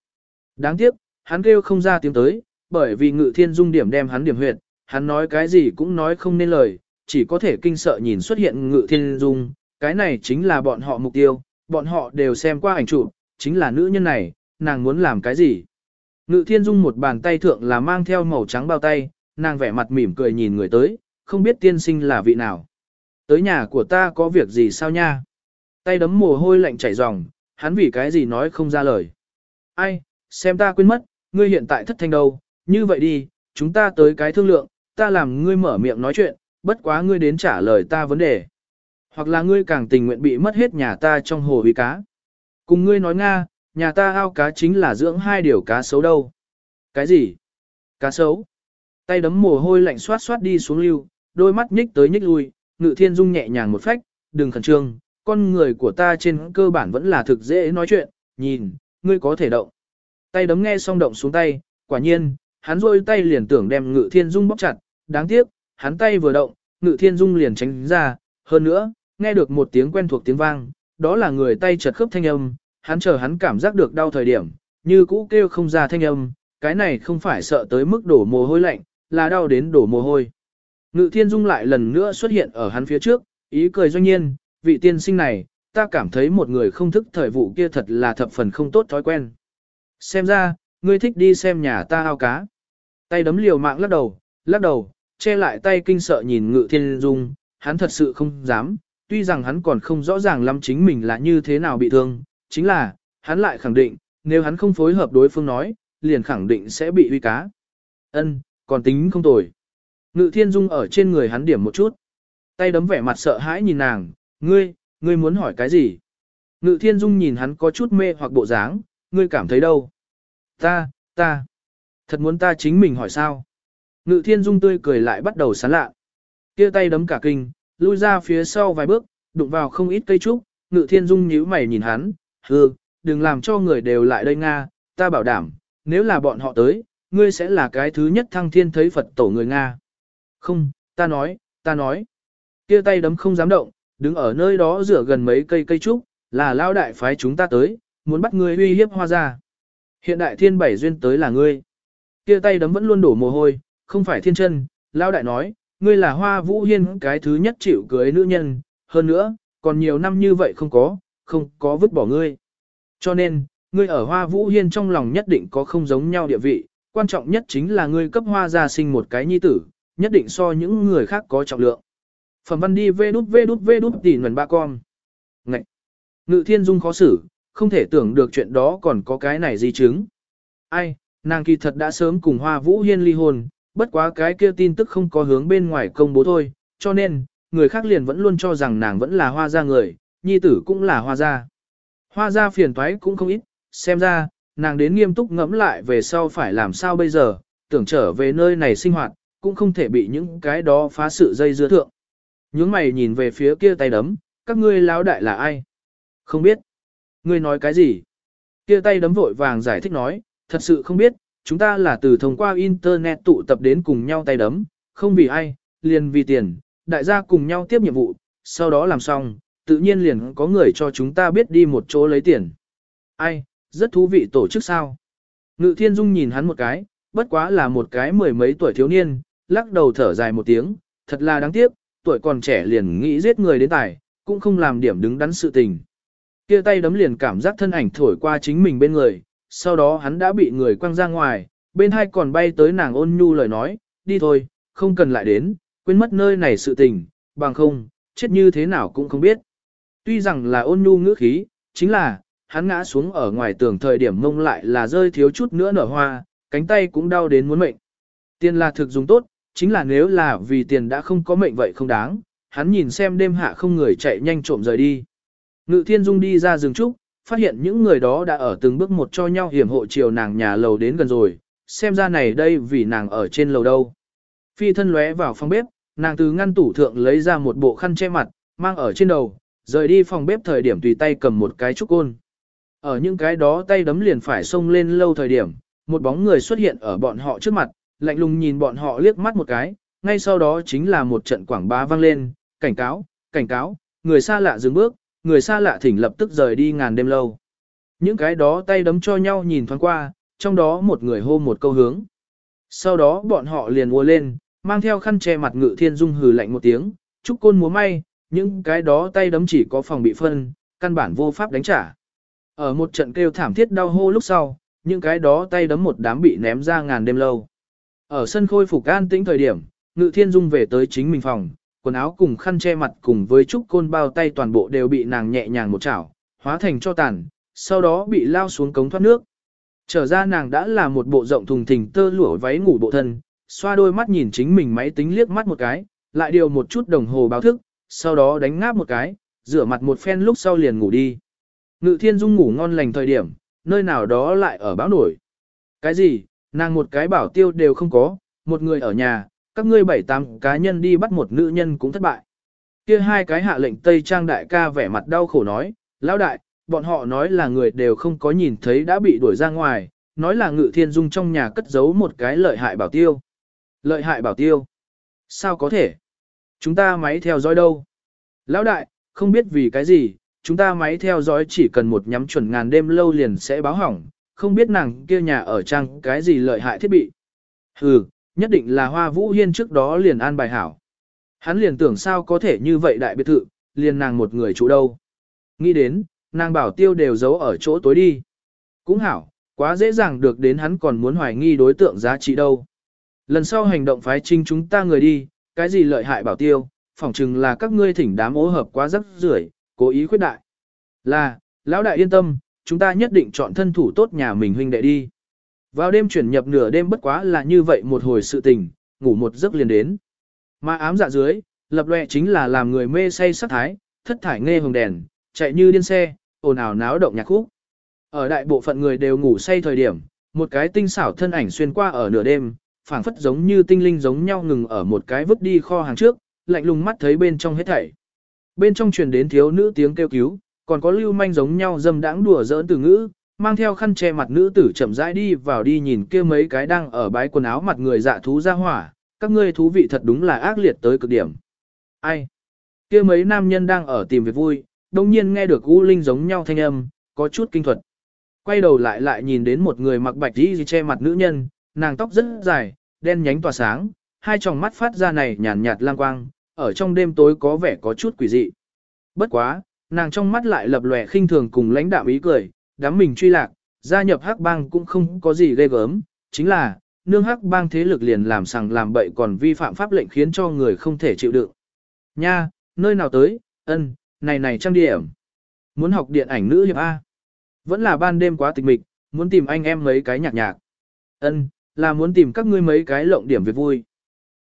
Đáng tiếc, hắn kêu không ra tiếng tới, bởi vì ngự thiên dung điểm đem hắn điểm huyệt, hắn nói cái gì cũng nói không nên lời, chỉ có thể kinh sợ nhìn xuất hiện ngự thiên dung, cái này chính là bọn họ mục tiêu, bọn họ đều xem qua ảnh chụp, chính là nữ nhân này, nàng muốn làm cái gì. Ngự thiên dung một bàn tay thượng là mang theo màu trắng bao tay, nàng vẻ mặt mỉm cười nhìn người tới, không biết tiên sinh là vị nào. Tới nhà của ta có việc gì sao nha? Tay đấm mồ hôi lạnh chảy ròng, hắn vì cái gì nói không ra lời. Ai, xem ta quên mất, ngươi hiện tại thất thanh đâu, như vậy đi, chúng ta tới cái thương lượng, ta làm ngươi mở miệng nói chuyện, bất quá ngươi đến trả lời ta vấn đề. Hoặc là ngươi càng tình nguyện bị mất hết nhà ta trong hồ uy cá. Cùng ngươi nói Nga, nhà ta ao cá chính là dưỡng hai điều cá xấu đâu. Cái gì? Cá xấu? Tay đấm mồ hôi lạnh xoát xoát đi xuống lưu, đôi mắt nhích tới nhích lui, ngự thiên dung nhẹ nhàng một phách, đừng khẩn trương, con người của ta trên cơ bản vẫn là thực dễ nói chuyện, nhìn, ngươi có thể động. Tay đấm nghe xong động xuống tay, quả nhiên, hắn rôi tay liền tưởng đem ngự thiên dung bóc chặt, đáng tiếc, hắn tay vừa động, ngự thiên dung liền tránh ra, hơn nữa, nghe được một tiếng quen thuộc tiếng vang, đó là người tay chật khớp thanh âm, hắn chờ hắn cảm giác được đau thời điểm, như cũ kêu không ra thanh âm, cái này không phải sợ tới mức đổ mồ hôi lạnh, là đau đến đổ mồ hôi. Ngự thiên dung lại lần nữa xuất hiện ở hắn phía trước, ý cười doanh nhiên, vị tiên sinh này, ta cảm thấy một người không thức thời vụ kia thật là thập phần không tốt thói quen. Xem ra, ngươi thích đi xem nhà ta ao cá. Tay đấm liều mạng lắc đầu, lắc đầu, che lại tay kinh sợ nhìn ngự thiên dung, hắn thật sự không dám, tuy rằng hắn còn không rõ ràng lắm chính mình là như thế nào bị thương, chính là, hắn lại khẳng định, nếu hắn không phối hợp đối phương nói, liền khẳng định sẽ bị uy cá. Ân, còn tính không tồi. Ngự thiên dung ở trên người hắn điểm một chút. Tay đấm vẻ mặt sợ hãi nhìn nàng, ngươi, ngươi muốn hỏi cái gì? Ngự thiên dung nhìn hắn có chút mê hoặc bộ dáng, ngươi cảm thấy đâu? Ta, ta, thật muốn ta chính mình hỏi sao? Ngự thiên dung tươi cười lại bắt đầu sán lạ. kia tay đấm cả kinh, lui ra phía sau vài bước, đụng vào không ít cây trúc, ngự thiên dung nhíu mày nhìn hắn, hừ, đừng làm cho người đều lại đây Nga, ta bảo đảm, nếu là bọn họ tới, ngươi sẽ là cái thứ nhất thăng thiên thấy Phật tổ người Nga. Không, ta nói, ta nói. kia tay đấm không dám động, đứng ở nơi đó rửa gần mấy cây cây trúc, là lao đại phái chúng ta tới, muốn bắt ngươi uy hiếp hoa ra. Hiện đại thiên bảy duyên tới là ngươi. kia tay đấm vẫn luôn đổ mồ hôi, không phải thiên chân, Lão đại nói, ngươi là hoa vũ hiên cái thứ nhất chịu cưới nữ nhân, hơn nữa, còn nhiều năm như vậy không có, không có vứt bỏ ngươi. Cho nên, ngươi ở hoa vũ hiên trong lòng nhất định có không giống nhau địa vị, quan trọng nhất chính là ngươi cấp hoa gia sinh một cái nhi tử, nhất định so những người khác có trọng lượng. Phẩm văn đi vê đút vê đút vê đút tỉ nguồn ba con. Ngậy! Ngự thiên dung khó xử, không thể tưởng được chuyện đó còn có cái này di chứng. Ai, nàng kỳ thật đã sớm cùng Hoa Vũ Hiên ly hôn, bất quá cái kia tin tức không có hướng bên ngoài công bố thôi, cho nên, người khác liền vẫn luôn cho rằng nàng vẫn là hoa gia người, nhi tử cũng là hoa gia. Hoa gia phiền toái cũng không ít, xem ra, nàng đến nghiêm túc ngẫm lại về sau phải làm sao bây giờ, tưởng trở về nơi này sinh hoạt, cũng không thể bị những cái đó phá sự dây dưa thượng. Những mày nhìn về phía kia tay đấm, các ngươi lão đại là ai? Không biết. Ngươi nói cái gì? Kia tay đấm vội vàng giải thích nói, thật sự không biết, chúng ta là từ thông qua internet tụ tập đến cùng nhau tay đấm, không vì ai, liền vì tiền, đại gia cùng nhau tiếp nhiệm vụ, sau đó làm xong, tự nhiên liền có người cho chúng ta biết đi một chỗ lấy tiền. Ai, rất thú vị tổ chức sao? Ngự thiên dung nhìn hắn một cái, bất quá là một cái mười mấy tuổi thiếu niên, lắc đầu thở dài một tiếng, thật là đáng tiếc, tuổi còn trẻ liền nghĩ giết người đến tài, cũng không làm điểm đứng đắn sự tình. Kia tay đấm liền cảm giác thân ảnh thổi qua chính mình bên người, sau đó hắn đã bị người quăng ra ngoài, bên hai còn bay tới nàng ôn nhu lời nói, đi thôi, không cần lại đến, quên mất nơi này sự tình, bằng không, chết như thế nào cũng không biết. Tuy rằng là ôn nhu ngữ khí, chính là, hắn ngã xuống ở ngoài tường thời điểm mông lại là rơi thiếu chút nữa nở hoa, cánh tay cũng đau đến muốn mệnh. Tiền là thực dùng tốt, chính là nếu là vì tiền đã không có mệnh vậy không đáng, hắn nhìn xem đêm hạ không người chạy nhanh trộm rời đi. Ngự thiên dung đi ra rừng trúc, phát hiện những người đó đã ở từng bước một cho nhau hiểm hộ chiều nàng nhà lầu đến gần rồi, xem ra này đây vì nàng ở trên lầu đâu. Phi thân lóe vào phòng bếp, nàng từ ngăn tủ thượng lấy ra một bộ khăn che mặt, mang ở trên đầu, rời đi phòng bếp thời điểm tùy tay cầm một cái trúc côn. Ở những cái đó tay đấm liền phải xông lên lâu thời điểm, một bóng người xuất hiện ở bọn họ trước mặt, lạnh lùng nhìn bọn họ liếc mắt một cái, ngay sau đó chính là một trận quảng bá vang lên, cảnh cáo, cảnh cáo, người xa lạ dừng bước, người xa lạ thỉnh lập tức rời đi ngàn đêm lâu. Những cái đó tay đấm cho nhau nhìn thoáng qua, trong đó một người hô một câu hướng. Sau đó bọn họ liền ùa lên, mang theo khăn che mặt ngự thiên dung hừ lạnh một tiếng, chúc côn múa may, những cái đó tay đấm chỉ có phòng bị phân, căn bản vô pháp đánh trả. Ở một trận kêu thảm thiết đau hô lúc sau, những cái đó tay đấm một đám bị ném ra ngàn đêm lâu. Ở sân khôi phục an tĩnh thời điểm, ngự thiên dung về tới chính mình phòng, quần áo cùng khăn che mặt cùng với trúc côn bao tay toàn bộ đều bị nàng nhẹ nhàng một chảo, hóa thành cho tàn, sau đó bị lao xuống cống thoát nước. Trở ra nàng đã là một bộ rộng thùng thình tơ lụa váy ngủ bộ thân, xoa đôi mắt nhìn chính mình máy tính liếc mắt một cái, lại điều một chút đồng hồ báo thức, sau đó đánh ngáp một cái, rửa mặt một phen lúc sau liền ngủ đi. Ngự thiên dung ngủ ngon lành thời điểm, nơi nào đó lại ở báo nổi. Cái gì, nàng một cái bảo tiêu đều không có, một người ở nhà, các ngươi bảy tám cá nhân đi bắt một nữ nhân cũng thất bại. Kia hai cái hạ lệnh Tây Trang đại ca vẻ mặt đau khổ nói, lão đại, bọn họ nói là người đều không có nhìn thấy đã bị đuổi ra ngoài, nói là ngự thiên dung trong nhà cất giấu một cái lợi hại bảo tiêu. Lợi hại bảo tiêu? Sao có thể? Chúng ta máy theo dõi đâu? Lão đại, không biết vì cái gì, chúng ta máy theo dõi chỉ cần một nhắm chuẩn ngàn đêm lâu liền sẽ báo hỏng, không biết nàng kia nhà ở trang cái gì lợi hại thiết bị. Hừ, nhất định là Hoa Vũ Hiên trước đó liền an bài hảo. Hắn liền tưởng sao có thể như vậy đại biệt thự, liền nàng một người chủ đâu. Nghĩ đến, nàng bảo tiêu đều giấu ở chỗ tối đi. Cũng hảo, quá dễ dàng được đến hắn còn muốn hoài nghi đối tượng giá trị đâu. Lần sau hành động phái trinh chúng ta người đi, cái gì lợi hại bảo tiêu, phỏng chừng là các ngươi thỉnh đám ố hợp quá rắc rưởi, cố ý khuyết đại. Là, lão đại yên tâm, chúng ta nhất định chọn thân thủ tốt nhà mình huynh đệ đi. Vào đêm chuyển nhập nửa đêm bất quá là như vậy một hồi sự tình, ngủ một giấc liền đến. Mà ám dạ dưới, lập loè chính là làm người mê say sắc thái, thất thải nghe hồng đèn, chạy như điên xe, ồn ào náo động nhạc khúc. Ở đại bộ phận người đều ngủ say thời điểm, một cái tinh xảo thân ảnh xuyên qua ở nửa đêm, phảng phất giống như tinh linh giống nhau ngừng ở một cái vứt đi kho hàng trước, lạnh lùng mắt thấy bên trong hết thảy. Bên trong truyền đến thiếu nữ tiếng kêu cứu, còn có lưu manh giống nhau dâm đãng đùa giỡn từ ngữ, mang theo khăn che mặt nữ tử chậm rãi đi vào đi nhìn kia mấy cái đang ở bái quần áo mặt người dạ thú ra hỏa, các ngươi thú vị thật đúng là ác liệt tới cực điểm. Ai? Kia mấy nam nhân đang ở tìm việc vui, đồng nhiên nghe được U Linh giống nhau thanh âm, có chút kinh thuật. Quay đầu lại lại nhìn đến một người mặc bạch đi che mặt nữ nhân, nàng tóc rất dài, đen nhánh tỏa sáng, hai tròng mắt phát ra này nhàn nhạt lang quang, ở trong đêm tối có vẻ có chút quỷ dị. Bất quá, nàng trong mắt lại lập lòe khinh thường cùng lãnh đạm ý cười, đám mình truy lạc, gia nhập hắc bang cũng không có gì ghê gớm, chính là, nương hắc bang thế lực liền làm sằng làm bậy còn vi phạm pháp lệnh khiến cho người không thể chịu đựng. Nha, nơi nào tới, ân, này này trang điểm. Muốn học điện ảnh nữ hiệp A. Vẫn là ban đêm quá tịch mịch, muốn tìm anh em mấy cái nhạc nhạc. Ân, là muốn tìm các ngươi mấy cái lộng điểm việc vui.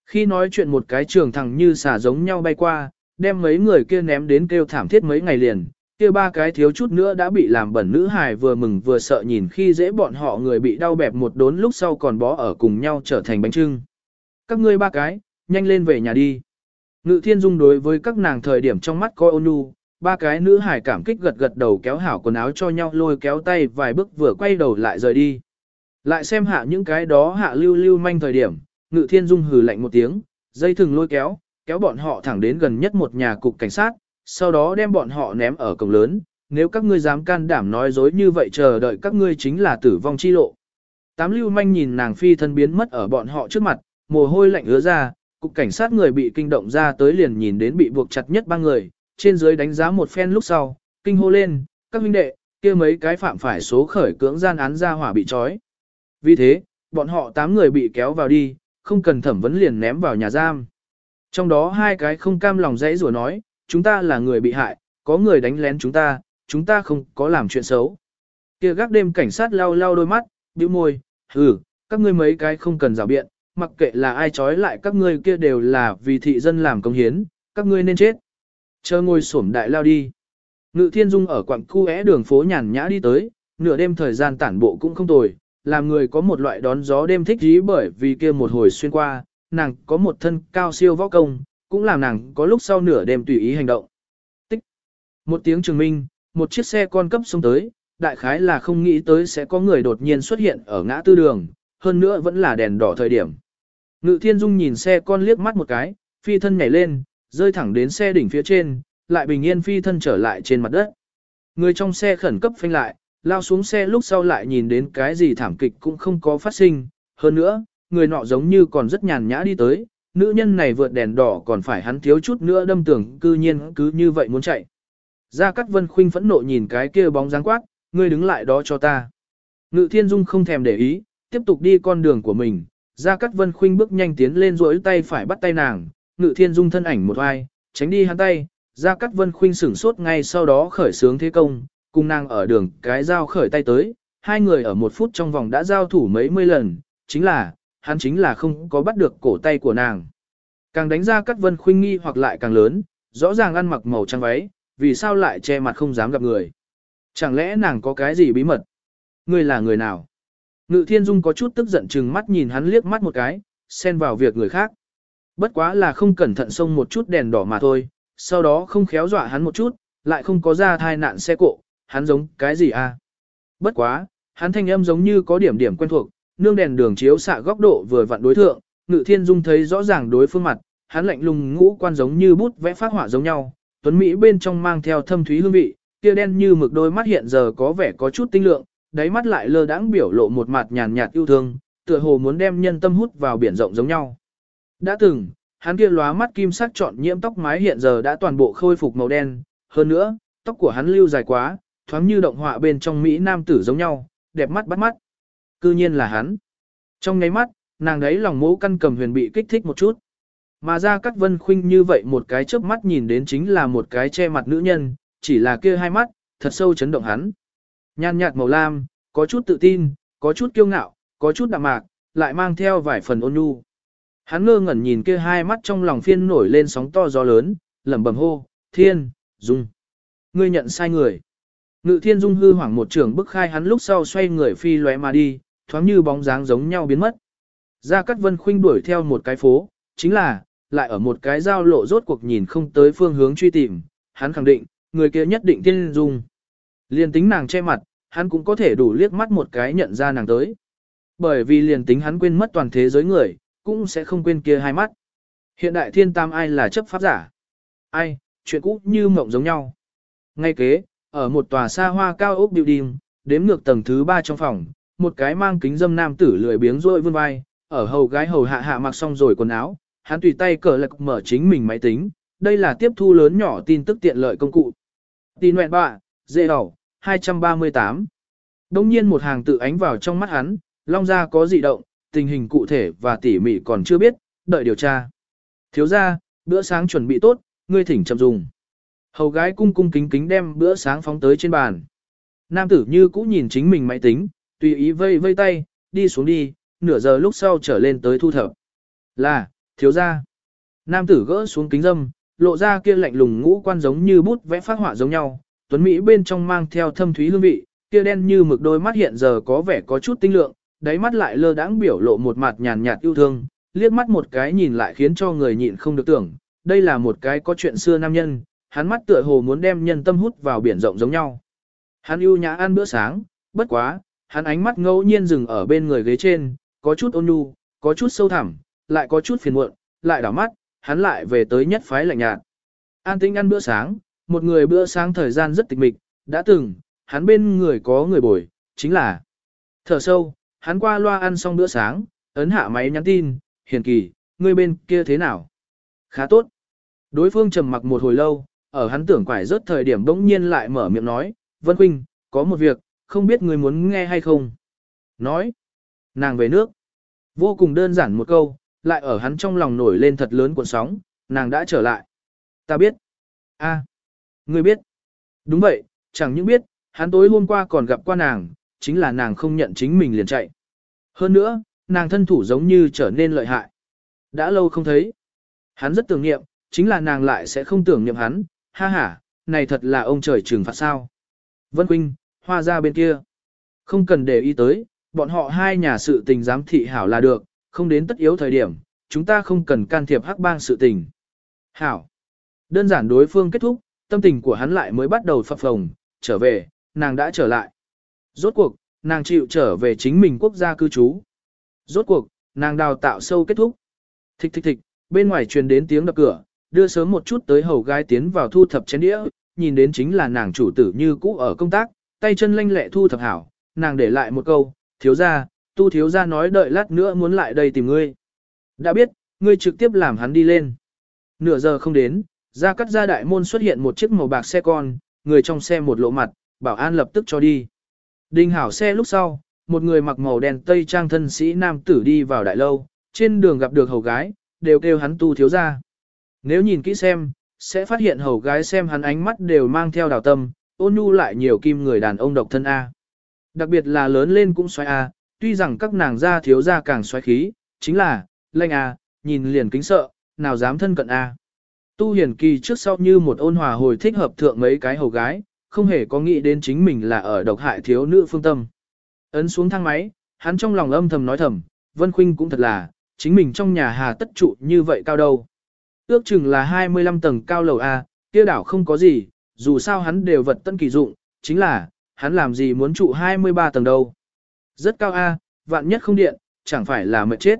Khi nói chuyện một cái trường thằng như xả giống nhau bay qua, đem mấy người kia ném đến kêu thảm thiết mấy ngày liền, kia ba cái thiếu chút nữa đã bị làm bẩn nữ hài vừa mừng vừa sợ nhìn khi dễ bọn họ người bị đau bẹp một đốn lúc sau còn bó ở cùng nhau trở thành bánh trưng. Các ngươi ba cái, nhanh lên về nhà đi. Ngự thiên dung đối với các nàng thời điểm trong mắt coi ôn nhu, ba cái nữ hài cảm kích gật gật đầu kéo hảo quần áo cho nhau lôi kéo tay vài bước vừa quay đầu lại rời đi. Lại xem hạ những cái đó hạ lưu lưu manh thời điểm, ngự thiên dung hừ lạnh một tiếng, dây thừng lôi kéo, kéo bọn họ thẳng đến gần nhất một nhà cục cảnh sát, sau đó đem bọn họ ném ở cổng lớn, nếu các ngươi dám can đảm nói dối như vậy chờ đợi các ngươi chính là tử vong chi lộ. Tám lưu manh nhìn nàng phi thân biến mất ở bọn họ trước mặt, mồ hôi lạnh ứa ra, cục cảnh sát người bị kinh động ra tới liền nhìn đến bị buộc chặt nhất ba người, trên dưới đánh giá một phen lúc sau, kinh hô lên, các huynh đệ, kia mấy cái phạm phải số khởi cưỡng gian án ra hỏa bị trói. Vì thế, bọn họ tám người bị kéo vào đi, không cần thẩm vấn liền ném vào nhà giam. Trong đó hai cái không cam lòng dãy rủa nói, chúng ta là người bị hại, có người đánh lén chúng ta, chúng ta không có làm chuyện xấu. Kia gác đêm cảnh sát lau lau đôi mắt, bĩu môi, hừ, các ngươi mấy cái không cần rào biện, mặc kệ là ai trói lại các ngươi kia đều là vì thị dân làm công hiến, các ngươi nên chết. Chờ ngồi sổm đại lao đi. Ngự thiên dung ở quặng khu é đường phố nhàn nhã đi tới, nửa đêm thời gian tản bộ cũng không tồi, làm người có một loại đón gió đêm thích dí bởi vì kia một hồi xuyên qua, nàng có một thân cao siêu võ công, cũng làm nàng có lúc sau nửa đêm tùy ý hành động. Tích. Một tiếng trường minh, một chiếc xe con cấp xuống tới, đại khái là không nghĩ tới sẽ có người đột nhiên xuất hiện ở ngã tư đường, hơn nữa vẫn là đèn đỏ thời điểm. Ngự thiên dung nhìn xe con liếc mắt một cái, phi thân nhảy lên, rơi thẳng đến xe đỉnh phía trên, lại bình yên phi thân trở lại trên mặt đất. Người trong xe khẩn cấp phanh lại, lao xuống xe lúc sau lại nhìn đến cái gì thảm kịch cũng không có phát sinh. Hơn nữa, người nọ giống như còn rất nhàn nhã đi tới, nữ nhân này vượt đèn đỏ còn phải hắn thiếu chút nữa đâm tưởng cư nhiên cứ như vậy muốn chạy. Gia Cát Vân Khuynh phẫn nộ nhìn cái kia bóng dáng quát, ngươi đứng lại đó cho ta. Ngự Thiên Dung không thèm để ý, tiếp tục đi con đường của mình. Gia Cát Vân Khuynh bước nhanh tiến lên rỗi tay phải bắt tay nàng, Ngự Thiên Dung thân ảnh một vai, tránh đi hắn tay, Gia Cát Vân Khuynh sửng sốt ngay sau đó khởi sướng thế công, cùng nàng ở đường cái giao khởi tay tới, hai người ở một phút trong vòng đã giao thủ mấy mươi lần, chính là, hắn chính là không có bắt được cổ tay của nàng. Càng đánh ra Cát Vân Khuynh nghi hoặc lại càng lớn, rõ ràng ăn mặc màu trắng váy, vì sao lại che mặt không dám gặp người. Chẳng lẽ nàng có cái gì bí mật? Ngươi là người nào? Ngự Thiên Dung có chút tức giận chừng mắt nhìn hắn liếc mắt một cái, xen vào việc người khác. Bất quá là không cẩn thận xông một chút đèn đỏ mà thôi, sau đó không khéo dọa hắn một chút, lại không có ra thai nạn xe cộ, hắn giống cái gì à? Bất quá, hắn thanh âm giống như có điểm điểm quen thuộc, nương đèn đường chiếu xạ góc độ vừa vặn đối thượng, Ngự Thiên Dung thấy rõ ràng đối phương mặt, hắn lạnh lùng ngũ quan giống như bút vẽ phát họa giống nhau, tuấn mỹ bên trong mang theo thâm thúy hương vị, kia đen như mực đôi mắt hiện giờ có vẻ có chút tinh lượng, đáy mắt lại lơ đãng biểu lộ một mặt nhàn nhạt yêu thương, tựa hồ muốn đem nhân tâm hút vào biển rộng giống nhau. Đã từng, hắn kia lóa mắt kim sắc trọn nhiễm tóc mái hiện giờ đã toàn bộ khôi phục màu đen, hơn nữa, tóc của hắn lưu dài quá, thoáng như động họa bên trong Mỹ nam tử giống nhau, đẹp mắt bắt mắt. Cư nhiên là hắn. Trong nháy mắt, nàng đấy lòng mũ căn cầm huyền bị kích thích một chút. Mà ra các vân khuynh như vậy một cái chớp mắt nhìn đến chính là một cái che mặt nữ nhân, chỉ là kia hai mắt, thật sâu chấn động hắn. Nhan nhạt màu lam, có chút tự tin, có chút kiêu ngạo, có chút đạm mạc, lại mang theo vài phần ôn nhu. Hắn ngơ ngẩn nhìn kia hai mắt trong lòng phiên nổi lên sóng to gió lớn, lẩm bẩm hô, thiên, dung. Ngươi nhận sai người. Ngự thiên dung hư hoảng một trường bức khai hắn lúc sau xoay người phi lóe mà đi, thoáng như bóng dáng giống nhau biến mất. Gia Cát Vân khuynh đuổi theo một cái phố, chính là, lại ở một cái giao lộ rốt cuộc nhìn không tới phương hướng truy tìm, hắn khẳng định, người kia nhất định tiên dung. Liên tính nàng che mặt, hắn cũng có thể đủ liếc mắt một cái nhận ra nàng tới. Bởi vì liền tính hắn quên mất toàn thế giới người, cũng sẽ không quên kia hai mắt. Hiện đại thiên tam ai là chấp pháp giả? Ai, chuyện cũ như mộng giống nhau. Ngay kế, ở một tòa xa hoa cao ốc building, đếm ngược tầng thứ ba trong phòng, một cái mang kính dâm nam tử lười biếng rôi vươn vai, ở hầu gái hầu hạ hạ mặc xong rồi quần áo, hắn tùy tay cờ lạc mở chính mình máy tính, đây là tiếp thu lớn nhỏ tin tức tiện lợi công cụ. Tin nguyện bạ, dễ đỏ, 238. Đông nhiên một hàng tự ánh vào trong mắt hắn, long ra có dị động, tình hình cụ thể và tỉ mỉ còn chưa biết, đợi điều tra. Thiếu ra, bữa sáng chuẩn bị tốt, ngươi thỉnh chậm dùng. Hầu gái cung cung kính kính đem bữa sáng phóng tới trên bàn. Nam tử như cũ nhìn chính mình máy tính, tùy ý vây vây tay, đi xuống đi, nửa giờ lúc sau trở lên tới thu thập. Là, thiếu gia. Nam tử gỡ xuống kính dâm, lộ ra kia lạnh lùng ngũ quan giống như bút vẽ phát họa giống nhau, tuấn Mỹ bên trong mang theo thâm thúy hương vị, kia đen như mực đôi mắt hiện giờ có vẻ có chút tinh lượng, đáy mắt lại lơ đãng biểu lộ một mặt nhàn nhạt yêu thương, liếc mắt một cái nhìn lại khiến cho người nhịn không được tưởng, đây là một cái có chuyện xưa nam nhân, hắn mắt tựa hồ muốn đem nhân tâm hút vào biển rộng giống nhau. Hắn ưu nhã ăn bữa sáng, bất quá, hắn ánh mắt ngẫu nhiên dừng ở bên người ghế trên, có chút ôn nhu, có chút sâu thẳm, lại có chút phiền muộn, lại đảo mắt, hắn lại về tới nhất phái lạnh nhạt. An tĩnh ăn bữa sáng, một người bữa sáng thời gian rất tịch mịch, đã từng, hắn bên người có người bồi, chính là thở sâu, hắn qua loa ăn xong bữa sáng, ấn hạ máy nhắn tin, hiền kỳ, người bên kia thế nào? Khá tốt. Đối phương trầm mặc một hồi lâu, ở hắn tưởng quải rớt thời điểm bỗng nhiên lại mở miệng nói, Vân Huynh, có một việc, không biết người muốn nghe hay không? Nói, nàng về nước. Vô cùng đơn giản một câu, lại ở hắn trong lòng nổi lên thật lớn cuộn sóng, nàng đã trở lại. Ta biết. a à, ngươi biết. Đúng vậy, chẳng những biết, hắn tối hôm qua còn gặp qua nàng, chính là nàng không nhận chính mình liền chạy. Hơn nữa, nàng thân thủ giống như trở nên lợi hại. Đã lâu không thấy. Hắn rất tưởng niệm, chính là nàng lại sẽ không tưởng niệm hắn, ha ha, này thật là ông trời trừng phạt sao. Vân Quynh, hoa ra bên kia. Không cần để ý tới, bọn họ hai nhà sự tình giám thị hảo là được, không đến tất yếu thời điểm, chúng ta không cần can thiệp hắc bang sự tình. Hảo. Đơn giản đối phương kết thúc, tâm tình của hắn lại mới bắt đầu phập phồng, trở về, nàng đã trở lại. Rốt cuộc, nàng chịu trở về chính mình quốc gia cư trú. Rốt cuộc, nàng đào tạo sâu kết thúc. Thịch thịch thịch, bên ngoài truyền đến tiếng đập cửa, đưa sớm một chút tới hầu gái tiến vào thu thập chén đĩa, nhìn đến chính là nàng chủ tử như cũ ở công tác, tay chân lanh lẹ thu thập hảo, nàng để lại một câu, thiếu gia, tu thiếu gia nói đợi lát nữa muốn lại đây tìm ngươi. Đã biết, ngươi trực tiếp làm hắn đi lên. Nửa giờ không đến, ra cắt ra đại môn xuất hiện một chiếc màu bạc xe con, người trong xe một lộ mặt, bảo an lập tức cho đi. Đinh hảo xe lúc sau, một người mặc màu đen tây trang thân sĩ nam tử đi vào đại lâu, trên đường gặp được hầu gái, đều kêu hắn tu thiếu gia. Nếu nhìn kỹ xem, sẽ phát hiện hầu gái xem hắn ánh mắt đều mang theo đào tâm, ôn nhu lại nhiều kim người đàn ông độc thân A. Đặc biệt là lớn lên cũng xoay A, tuy rằng các nàng gia thiếu gia càng xoáy khí, chính là, lệnh A, nhìn liền kính sợ, nào dám thân cận A. Tu hiển kỳ trước sau như một ôn hòa hồi thích hợp thượng mấy cái hầu gái, không hề có nghĩ đến chính mình là ở độc hại thiếu nữ phương tâm. Ấn xuống thang máy, hắn trong lòng âm thầm nói thầm, Vân Khuynh cũng thật là, chính mình trong nhà hà tất trụ như vậy cao đâu. Ước chừng là 25 tầng cao lầu A, kia đảo không có gì, dù sao hắn đều vật tân kỳ dụng, chính là, hắn làm gì muốn trụ 23 tầng đâu. Rất cao A, vạn nhất không điện, chẳng phải là mệt chết.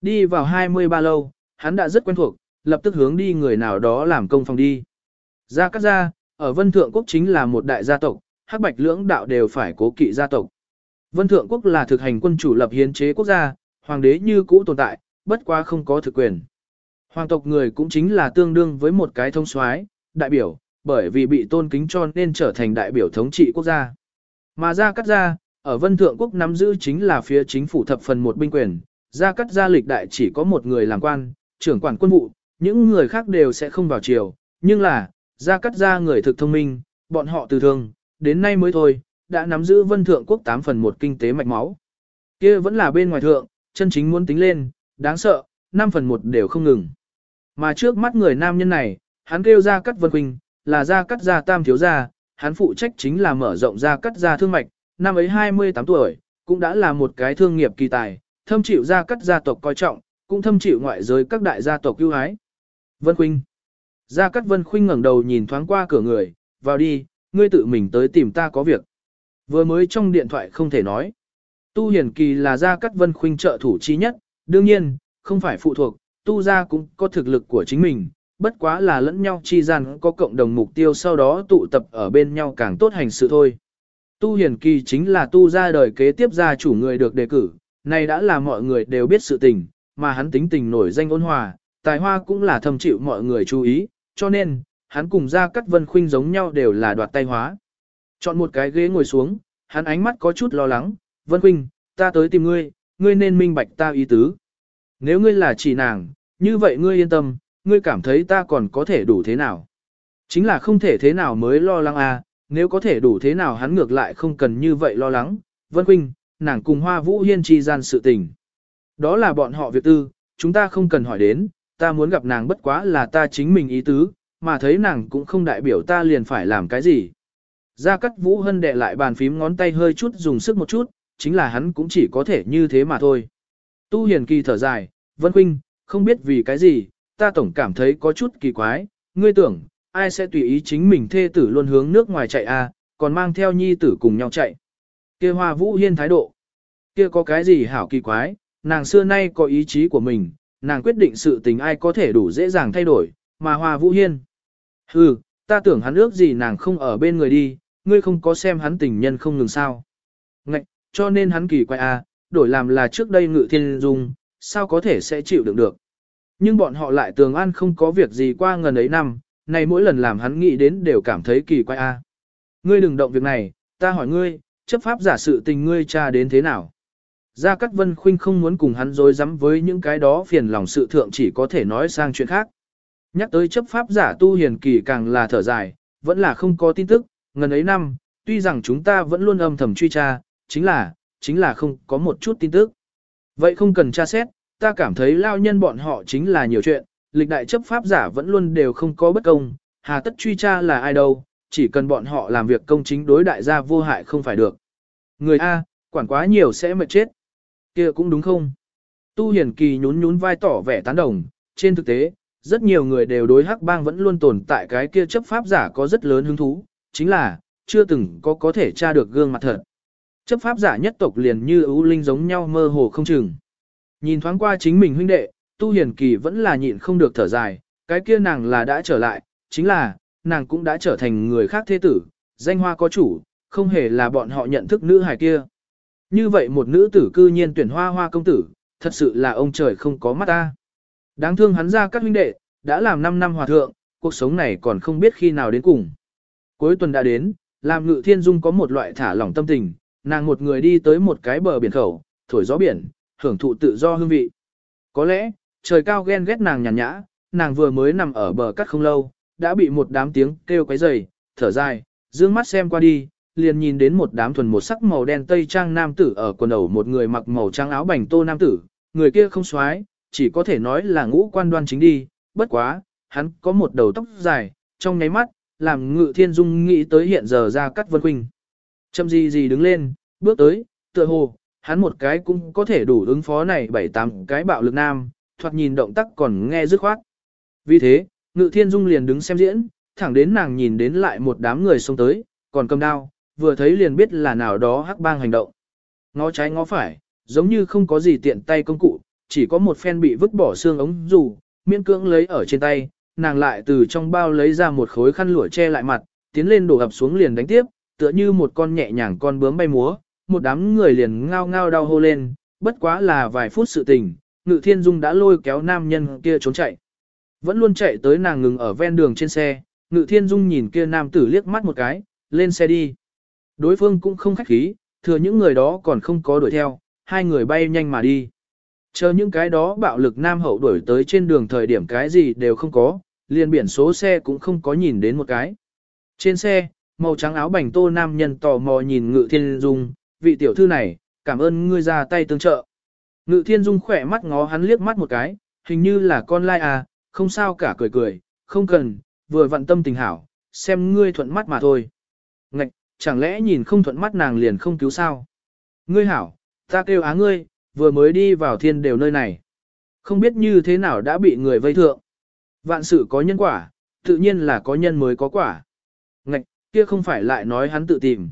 Đi vào 23 lâu, hắn đã rất quen thuộc, lập tức hướng đi người nào đó làm công phòng đi. Gia Cát Gia, ở Vân Thượng Quốc chính là một đại gia tộc, hắc bạch lưỡng đạo đều phải cố kỵ gia tộc. Vân Thượng Quốc là thực hành quân chủ lập hiến chế quốc gia, hoàng đế như cũ tồn tại, bất quá không có thực quyền. Hoàng tộc người cũng chính là tương đương với một cái thông soái, đại biểu, bởi vì bị tôn kính cho nên trở thành đại biểu thống trị quốc gia. Mà Gia Cát Gia, ở Vân Thượng Quốc nắm giữ chính là phía chính phủ thập phần một binh quyền, Gia Cát Gia lịch đại chỉ có một người làm quan, trưởng quản quân vụ, những người khác đều sẽ không vào triều, nhưng là, Gia Cát Gia người thực thông minh, bọn họ từ thường, đến nay mới thôi, đã nắm giữ Vân Thượng Quốc 8 phần một kinh tế mạch máu. kia vẫn là bên ngoài thượng, chân chính muốn tính lên, đáng sợ, 5 phần một đều không ngừng. Mà trước mắt người nam nhân này, hắn kêu ra cắt vân quỳnh, là gia cắt gia tam thiếu gia, hắn phụ trách chính là mở rộng gia cắt gia thương mạch, năm ấy 28 tuổi, cũng đã là một cái thương nghiệp kỳ tài, thâm chịu gia cắt gia tộc coi trọng, cũng thâm chịu ngoại giới các đại gia tộc ưu ái. Vân Khuynh. Gia Cát Vân Khuynh ngẩng đầu nhìn thoáng qua cửa người, vào đi, ngươi tự mình tới tìm ta có việc. Vừa mới trong điện thoại không thể nói. Tu Hiển Kỳ là Gia Cát Vân Khuynh trợ thủ chi nhất, đương nhiên, không phải phụ thuộc, tu gia cũng có thực lực của chính mình, bất quá là lẫn nhau chi gian có cộng đồng mục tiêu sau đó tụ tập ở bên nhau càng tốt hành sự thôi. Tu hiển kỳ chính là tu ra đời kế tiếp gia chủ người được đề cử, này đã là mọi người đều biết sự tình, mà hắn tính tình nổi danh ôn hòa, tài hoa cũng là thầm chịu mọi người chú ý, cho nên, hắn cùng gia cắt vân khuynh giống nhau đều là đoạt tay hóa. Chọn một cái ghế ngồi xuống, hắn ánh mắt có chút lo lắng, vân khuynh, ta tới tìm ngươi, ngươi nên minh bạch ta ý tứ. Nếu ngươi là chỉ nàng, như vậy ngươi yên tâm, ngươi cảm thấy ta còn có thể đủ thế nào? Chính là không thể thế nào mới lo lắng à, nếu có thể đủ thế nào hắn ngược lại không cần như vậy lo lắng. Vân Quynh, nàng cùng Hoa Vũ Hiên chi gian sự tình. Đó là bọn họ việc tư, chúng ta không cần hỏi đến, ta muốn gặp nàng bất quá là ta chính mình ý tứ, mà thấy nàng cũng không đại biểu ta liền phải làm cái gì. Gia Cát Vũ Hân đệ lại bàn phím ngón tay hơi chút dùng sức một chút, chính là hắn cũng chỉ có thể như thế mà thôi. Tu Hiền Kỳ thở dài, Vân Quynh, không biết vì cái gì, ta tổng cảm thấy có chút kỳ quái, ngươi tưởng, ai sẽ tùy ý chính mình thê tử luôn hướng nước ngoài chạy à, còn mang theo nhi tử cùng nhau chạy. Kia Hoa Vũ Hiên thái độ, kia có cái gì hảo kỳ quái, nàng xưa nay có ý chí của mình, nàng quyết định sự tình ai có thể đủ dễ dàng thay đổi, mà Hoa Vũ Hiên. Hừ, ta tưởng hắn ước gì nàng không ở bên người đi, ngươi không có xem hắn tình nhân không ngừng sao. Ngạch, cho nên hắn kỳ quái à, đổi làm là trước đây ngự thiên dung, sao có thể sẽ chịu đựng được. Nhưng bọn họ lại tường an không có việc gì qua ngần ấy năm, này mỗi lần làm hắn nghĩ đến đều cảm thấy kỳ quái a. À. Ngươi đừng động việc này, ta hỏi ngươi, chấp pháp giả sự tình ngươi tra đến thế nào? Gia Cát Vân Khuynh không muốn cùng hắn dối rắm với những cái đó phiền lòng sự thượng chỉ có thể nói sang chuyện khác. Nhắc tới chấp pháp giả tu hiền kỳ càng là thở dài, vẫn là không có tin tức, ngần ấy năm, tuy rằng chúng ta vẫn luôn âm thầm truy tra, chính là, chính là không có một chút tin tức. Vậy không cần tra xét, ta cảm thấy lao nhân bọn họ chính là nhiều chuyện, lịch đại chấp pháp giả vẫn luôn đều không có bất công, hà tất truy tra là ai đâu, chỉ cần bọn họ làm việc công chính đối đại gia vô hại không phải được. Người A, quản quá nhiều sẽ mệt chết. kia cũng đúng không? Tu Hiền Kỳ nhún nhún vai tỏ vẻ tán đồng, trên thực tế, rất nhiều người đều đối hắc bang vẫn luôn tồn tại cái kia chấp pháp giả có rất lớn hứng thú, chính là, chưa từng có có thể tra được gương mặt thật. Chấp pháp giả nhất tộc liền như ưu linh giống nhau mơ hồ không chừng. Nhìn thoáng qua chính mình huynh đệ, Tu Hiền Kỳ vẫn là nhịn không được thở dài, cái kia nàng là đã trở lại, chính là, nàng cũng đã trở thành người khác thế tử, danh hoa có chủ, không hề là bọn họ nhận thức nữ hài kia. Như vậy một nữ tử cư nhiên tuyển hoa hoa công tử, thật sự là ông trời không có mắt ta. Đáng thương hắn ra các huynh đệ, đã làm 5 năm hòa thượng, cuộc sống này còn không biết khi nào đến cùng. Cuối tuần đã đến, làm ngự thiên dung có một loại thả lỏng tâm tình, nàng một người đi tới một cái bờ biển khẩu, thổi gió biển, hưởng thụ tự do hương vị. Có lẽ, trời cao ghen ghét nàng nhàn nhã, nàng vừa mới nằm ở bờ cắt không lâu, đã bị một đám tiếng kêu quấy rầy, thở dài, dương mắt xem qua đi, liền nhìn đến một đám thuần một sắc màu đen tây trang nam tử ở quần ẩu một người mặc màu trắng áo bành tô nam tử, người kia không xoái, chỉ có thể nói là ngũ quan đoan chính đi, bất quá, hắn có một đầu tóc dài, trong nháy mắt, làm ngự thiên dung nghĩ tới hiện giờ ra cắt vân quỳnh. Châm gì gì đứng lên, bước tới, tựa hồ, hắn một cái cũng có thể đủ ứng phó này bảy tám cái bạo lực nam, thoạt nhìn động tác còn nghe dứt khoát. Vì thế, Ngự Thiên Dung liền đứng xem diễn, thẳng đến nàng nhìn đến lại một đám người xông tới, còn cầm đao, vừa thấy liền biết là nào đó hắc bang hành động. Ngó trái ngó phải, giống như không có gì tiện tay công cụ, chỉ có một phen bị vứt bỏ xương ống dù, miễn cưỡng lấy ở trên tay, nàng lại từ trong bao lấy ra một khối khăn lụa che lại mặt, tiến lên đổ ập xuống liền đánh tiếp, tựa như một con nhẹ nhàng con bướm bay múa, một đám người liền ngao ngao đau hô lên, bất quá là vài phút sự tình, Ngự Thiên Dung đã lôi kéo nam nhân kia trốn chạy. Vẫn luôn chạy tới nàng ngừng ở ven đường trên xe, Ngự Thiên Dung nhìn kia nam tử liếc mắt một cái, lên xe đi. Đối phương cũng không khách khí, thừa những người đó còn không có đuổi theo, hai người bay nhanh mà đi. Chờ những cái đó bạo lực nam hậu đuổi tới trên đường thời điểm cái gì đều không có, liền biển số xe cũng không có nhìn đến một cái. Trên xe, màu trắng áo bành tô nam nhân tò mò nhìn Ngự Thiên Dung, vị tiểu thư này, cảm ơn ngươi ra tay tương trợ. Ngự thiên dung khỏe mắt ngó hắn liếc mắt một cái, hình như là con lai à, không sao cả cười cười, không cần, vừa vặn tâm tình hảo, xem ngươi thuận mắt mà thôi. Ngạch, chẳng lẽ nhìn không thuận mắt nàng liền không cứu sao? Ngươi hảo, ta kêu á ngươi, vừa mới đi vào thiên đều nơi này. Không biết như thế nào đã bị người vây thượng. Vạn sự có nhân quả, tự nhiên là có nhân mới có quả. Ngạch, kia không phải lại nói hắn tự tìm.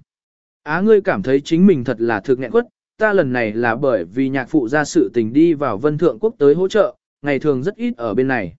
Á ngươi cảm thấy chính mình thật là thực nghẹn quất, ta lần này là bởi vì nhạc phụ ra sự tình đi vào vân thượng quốc tới hỗ trợ, ngày thường rất ít ở bên này.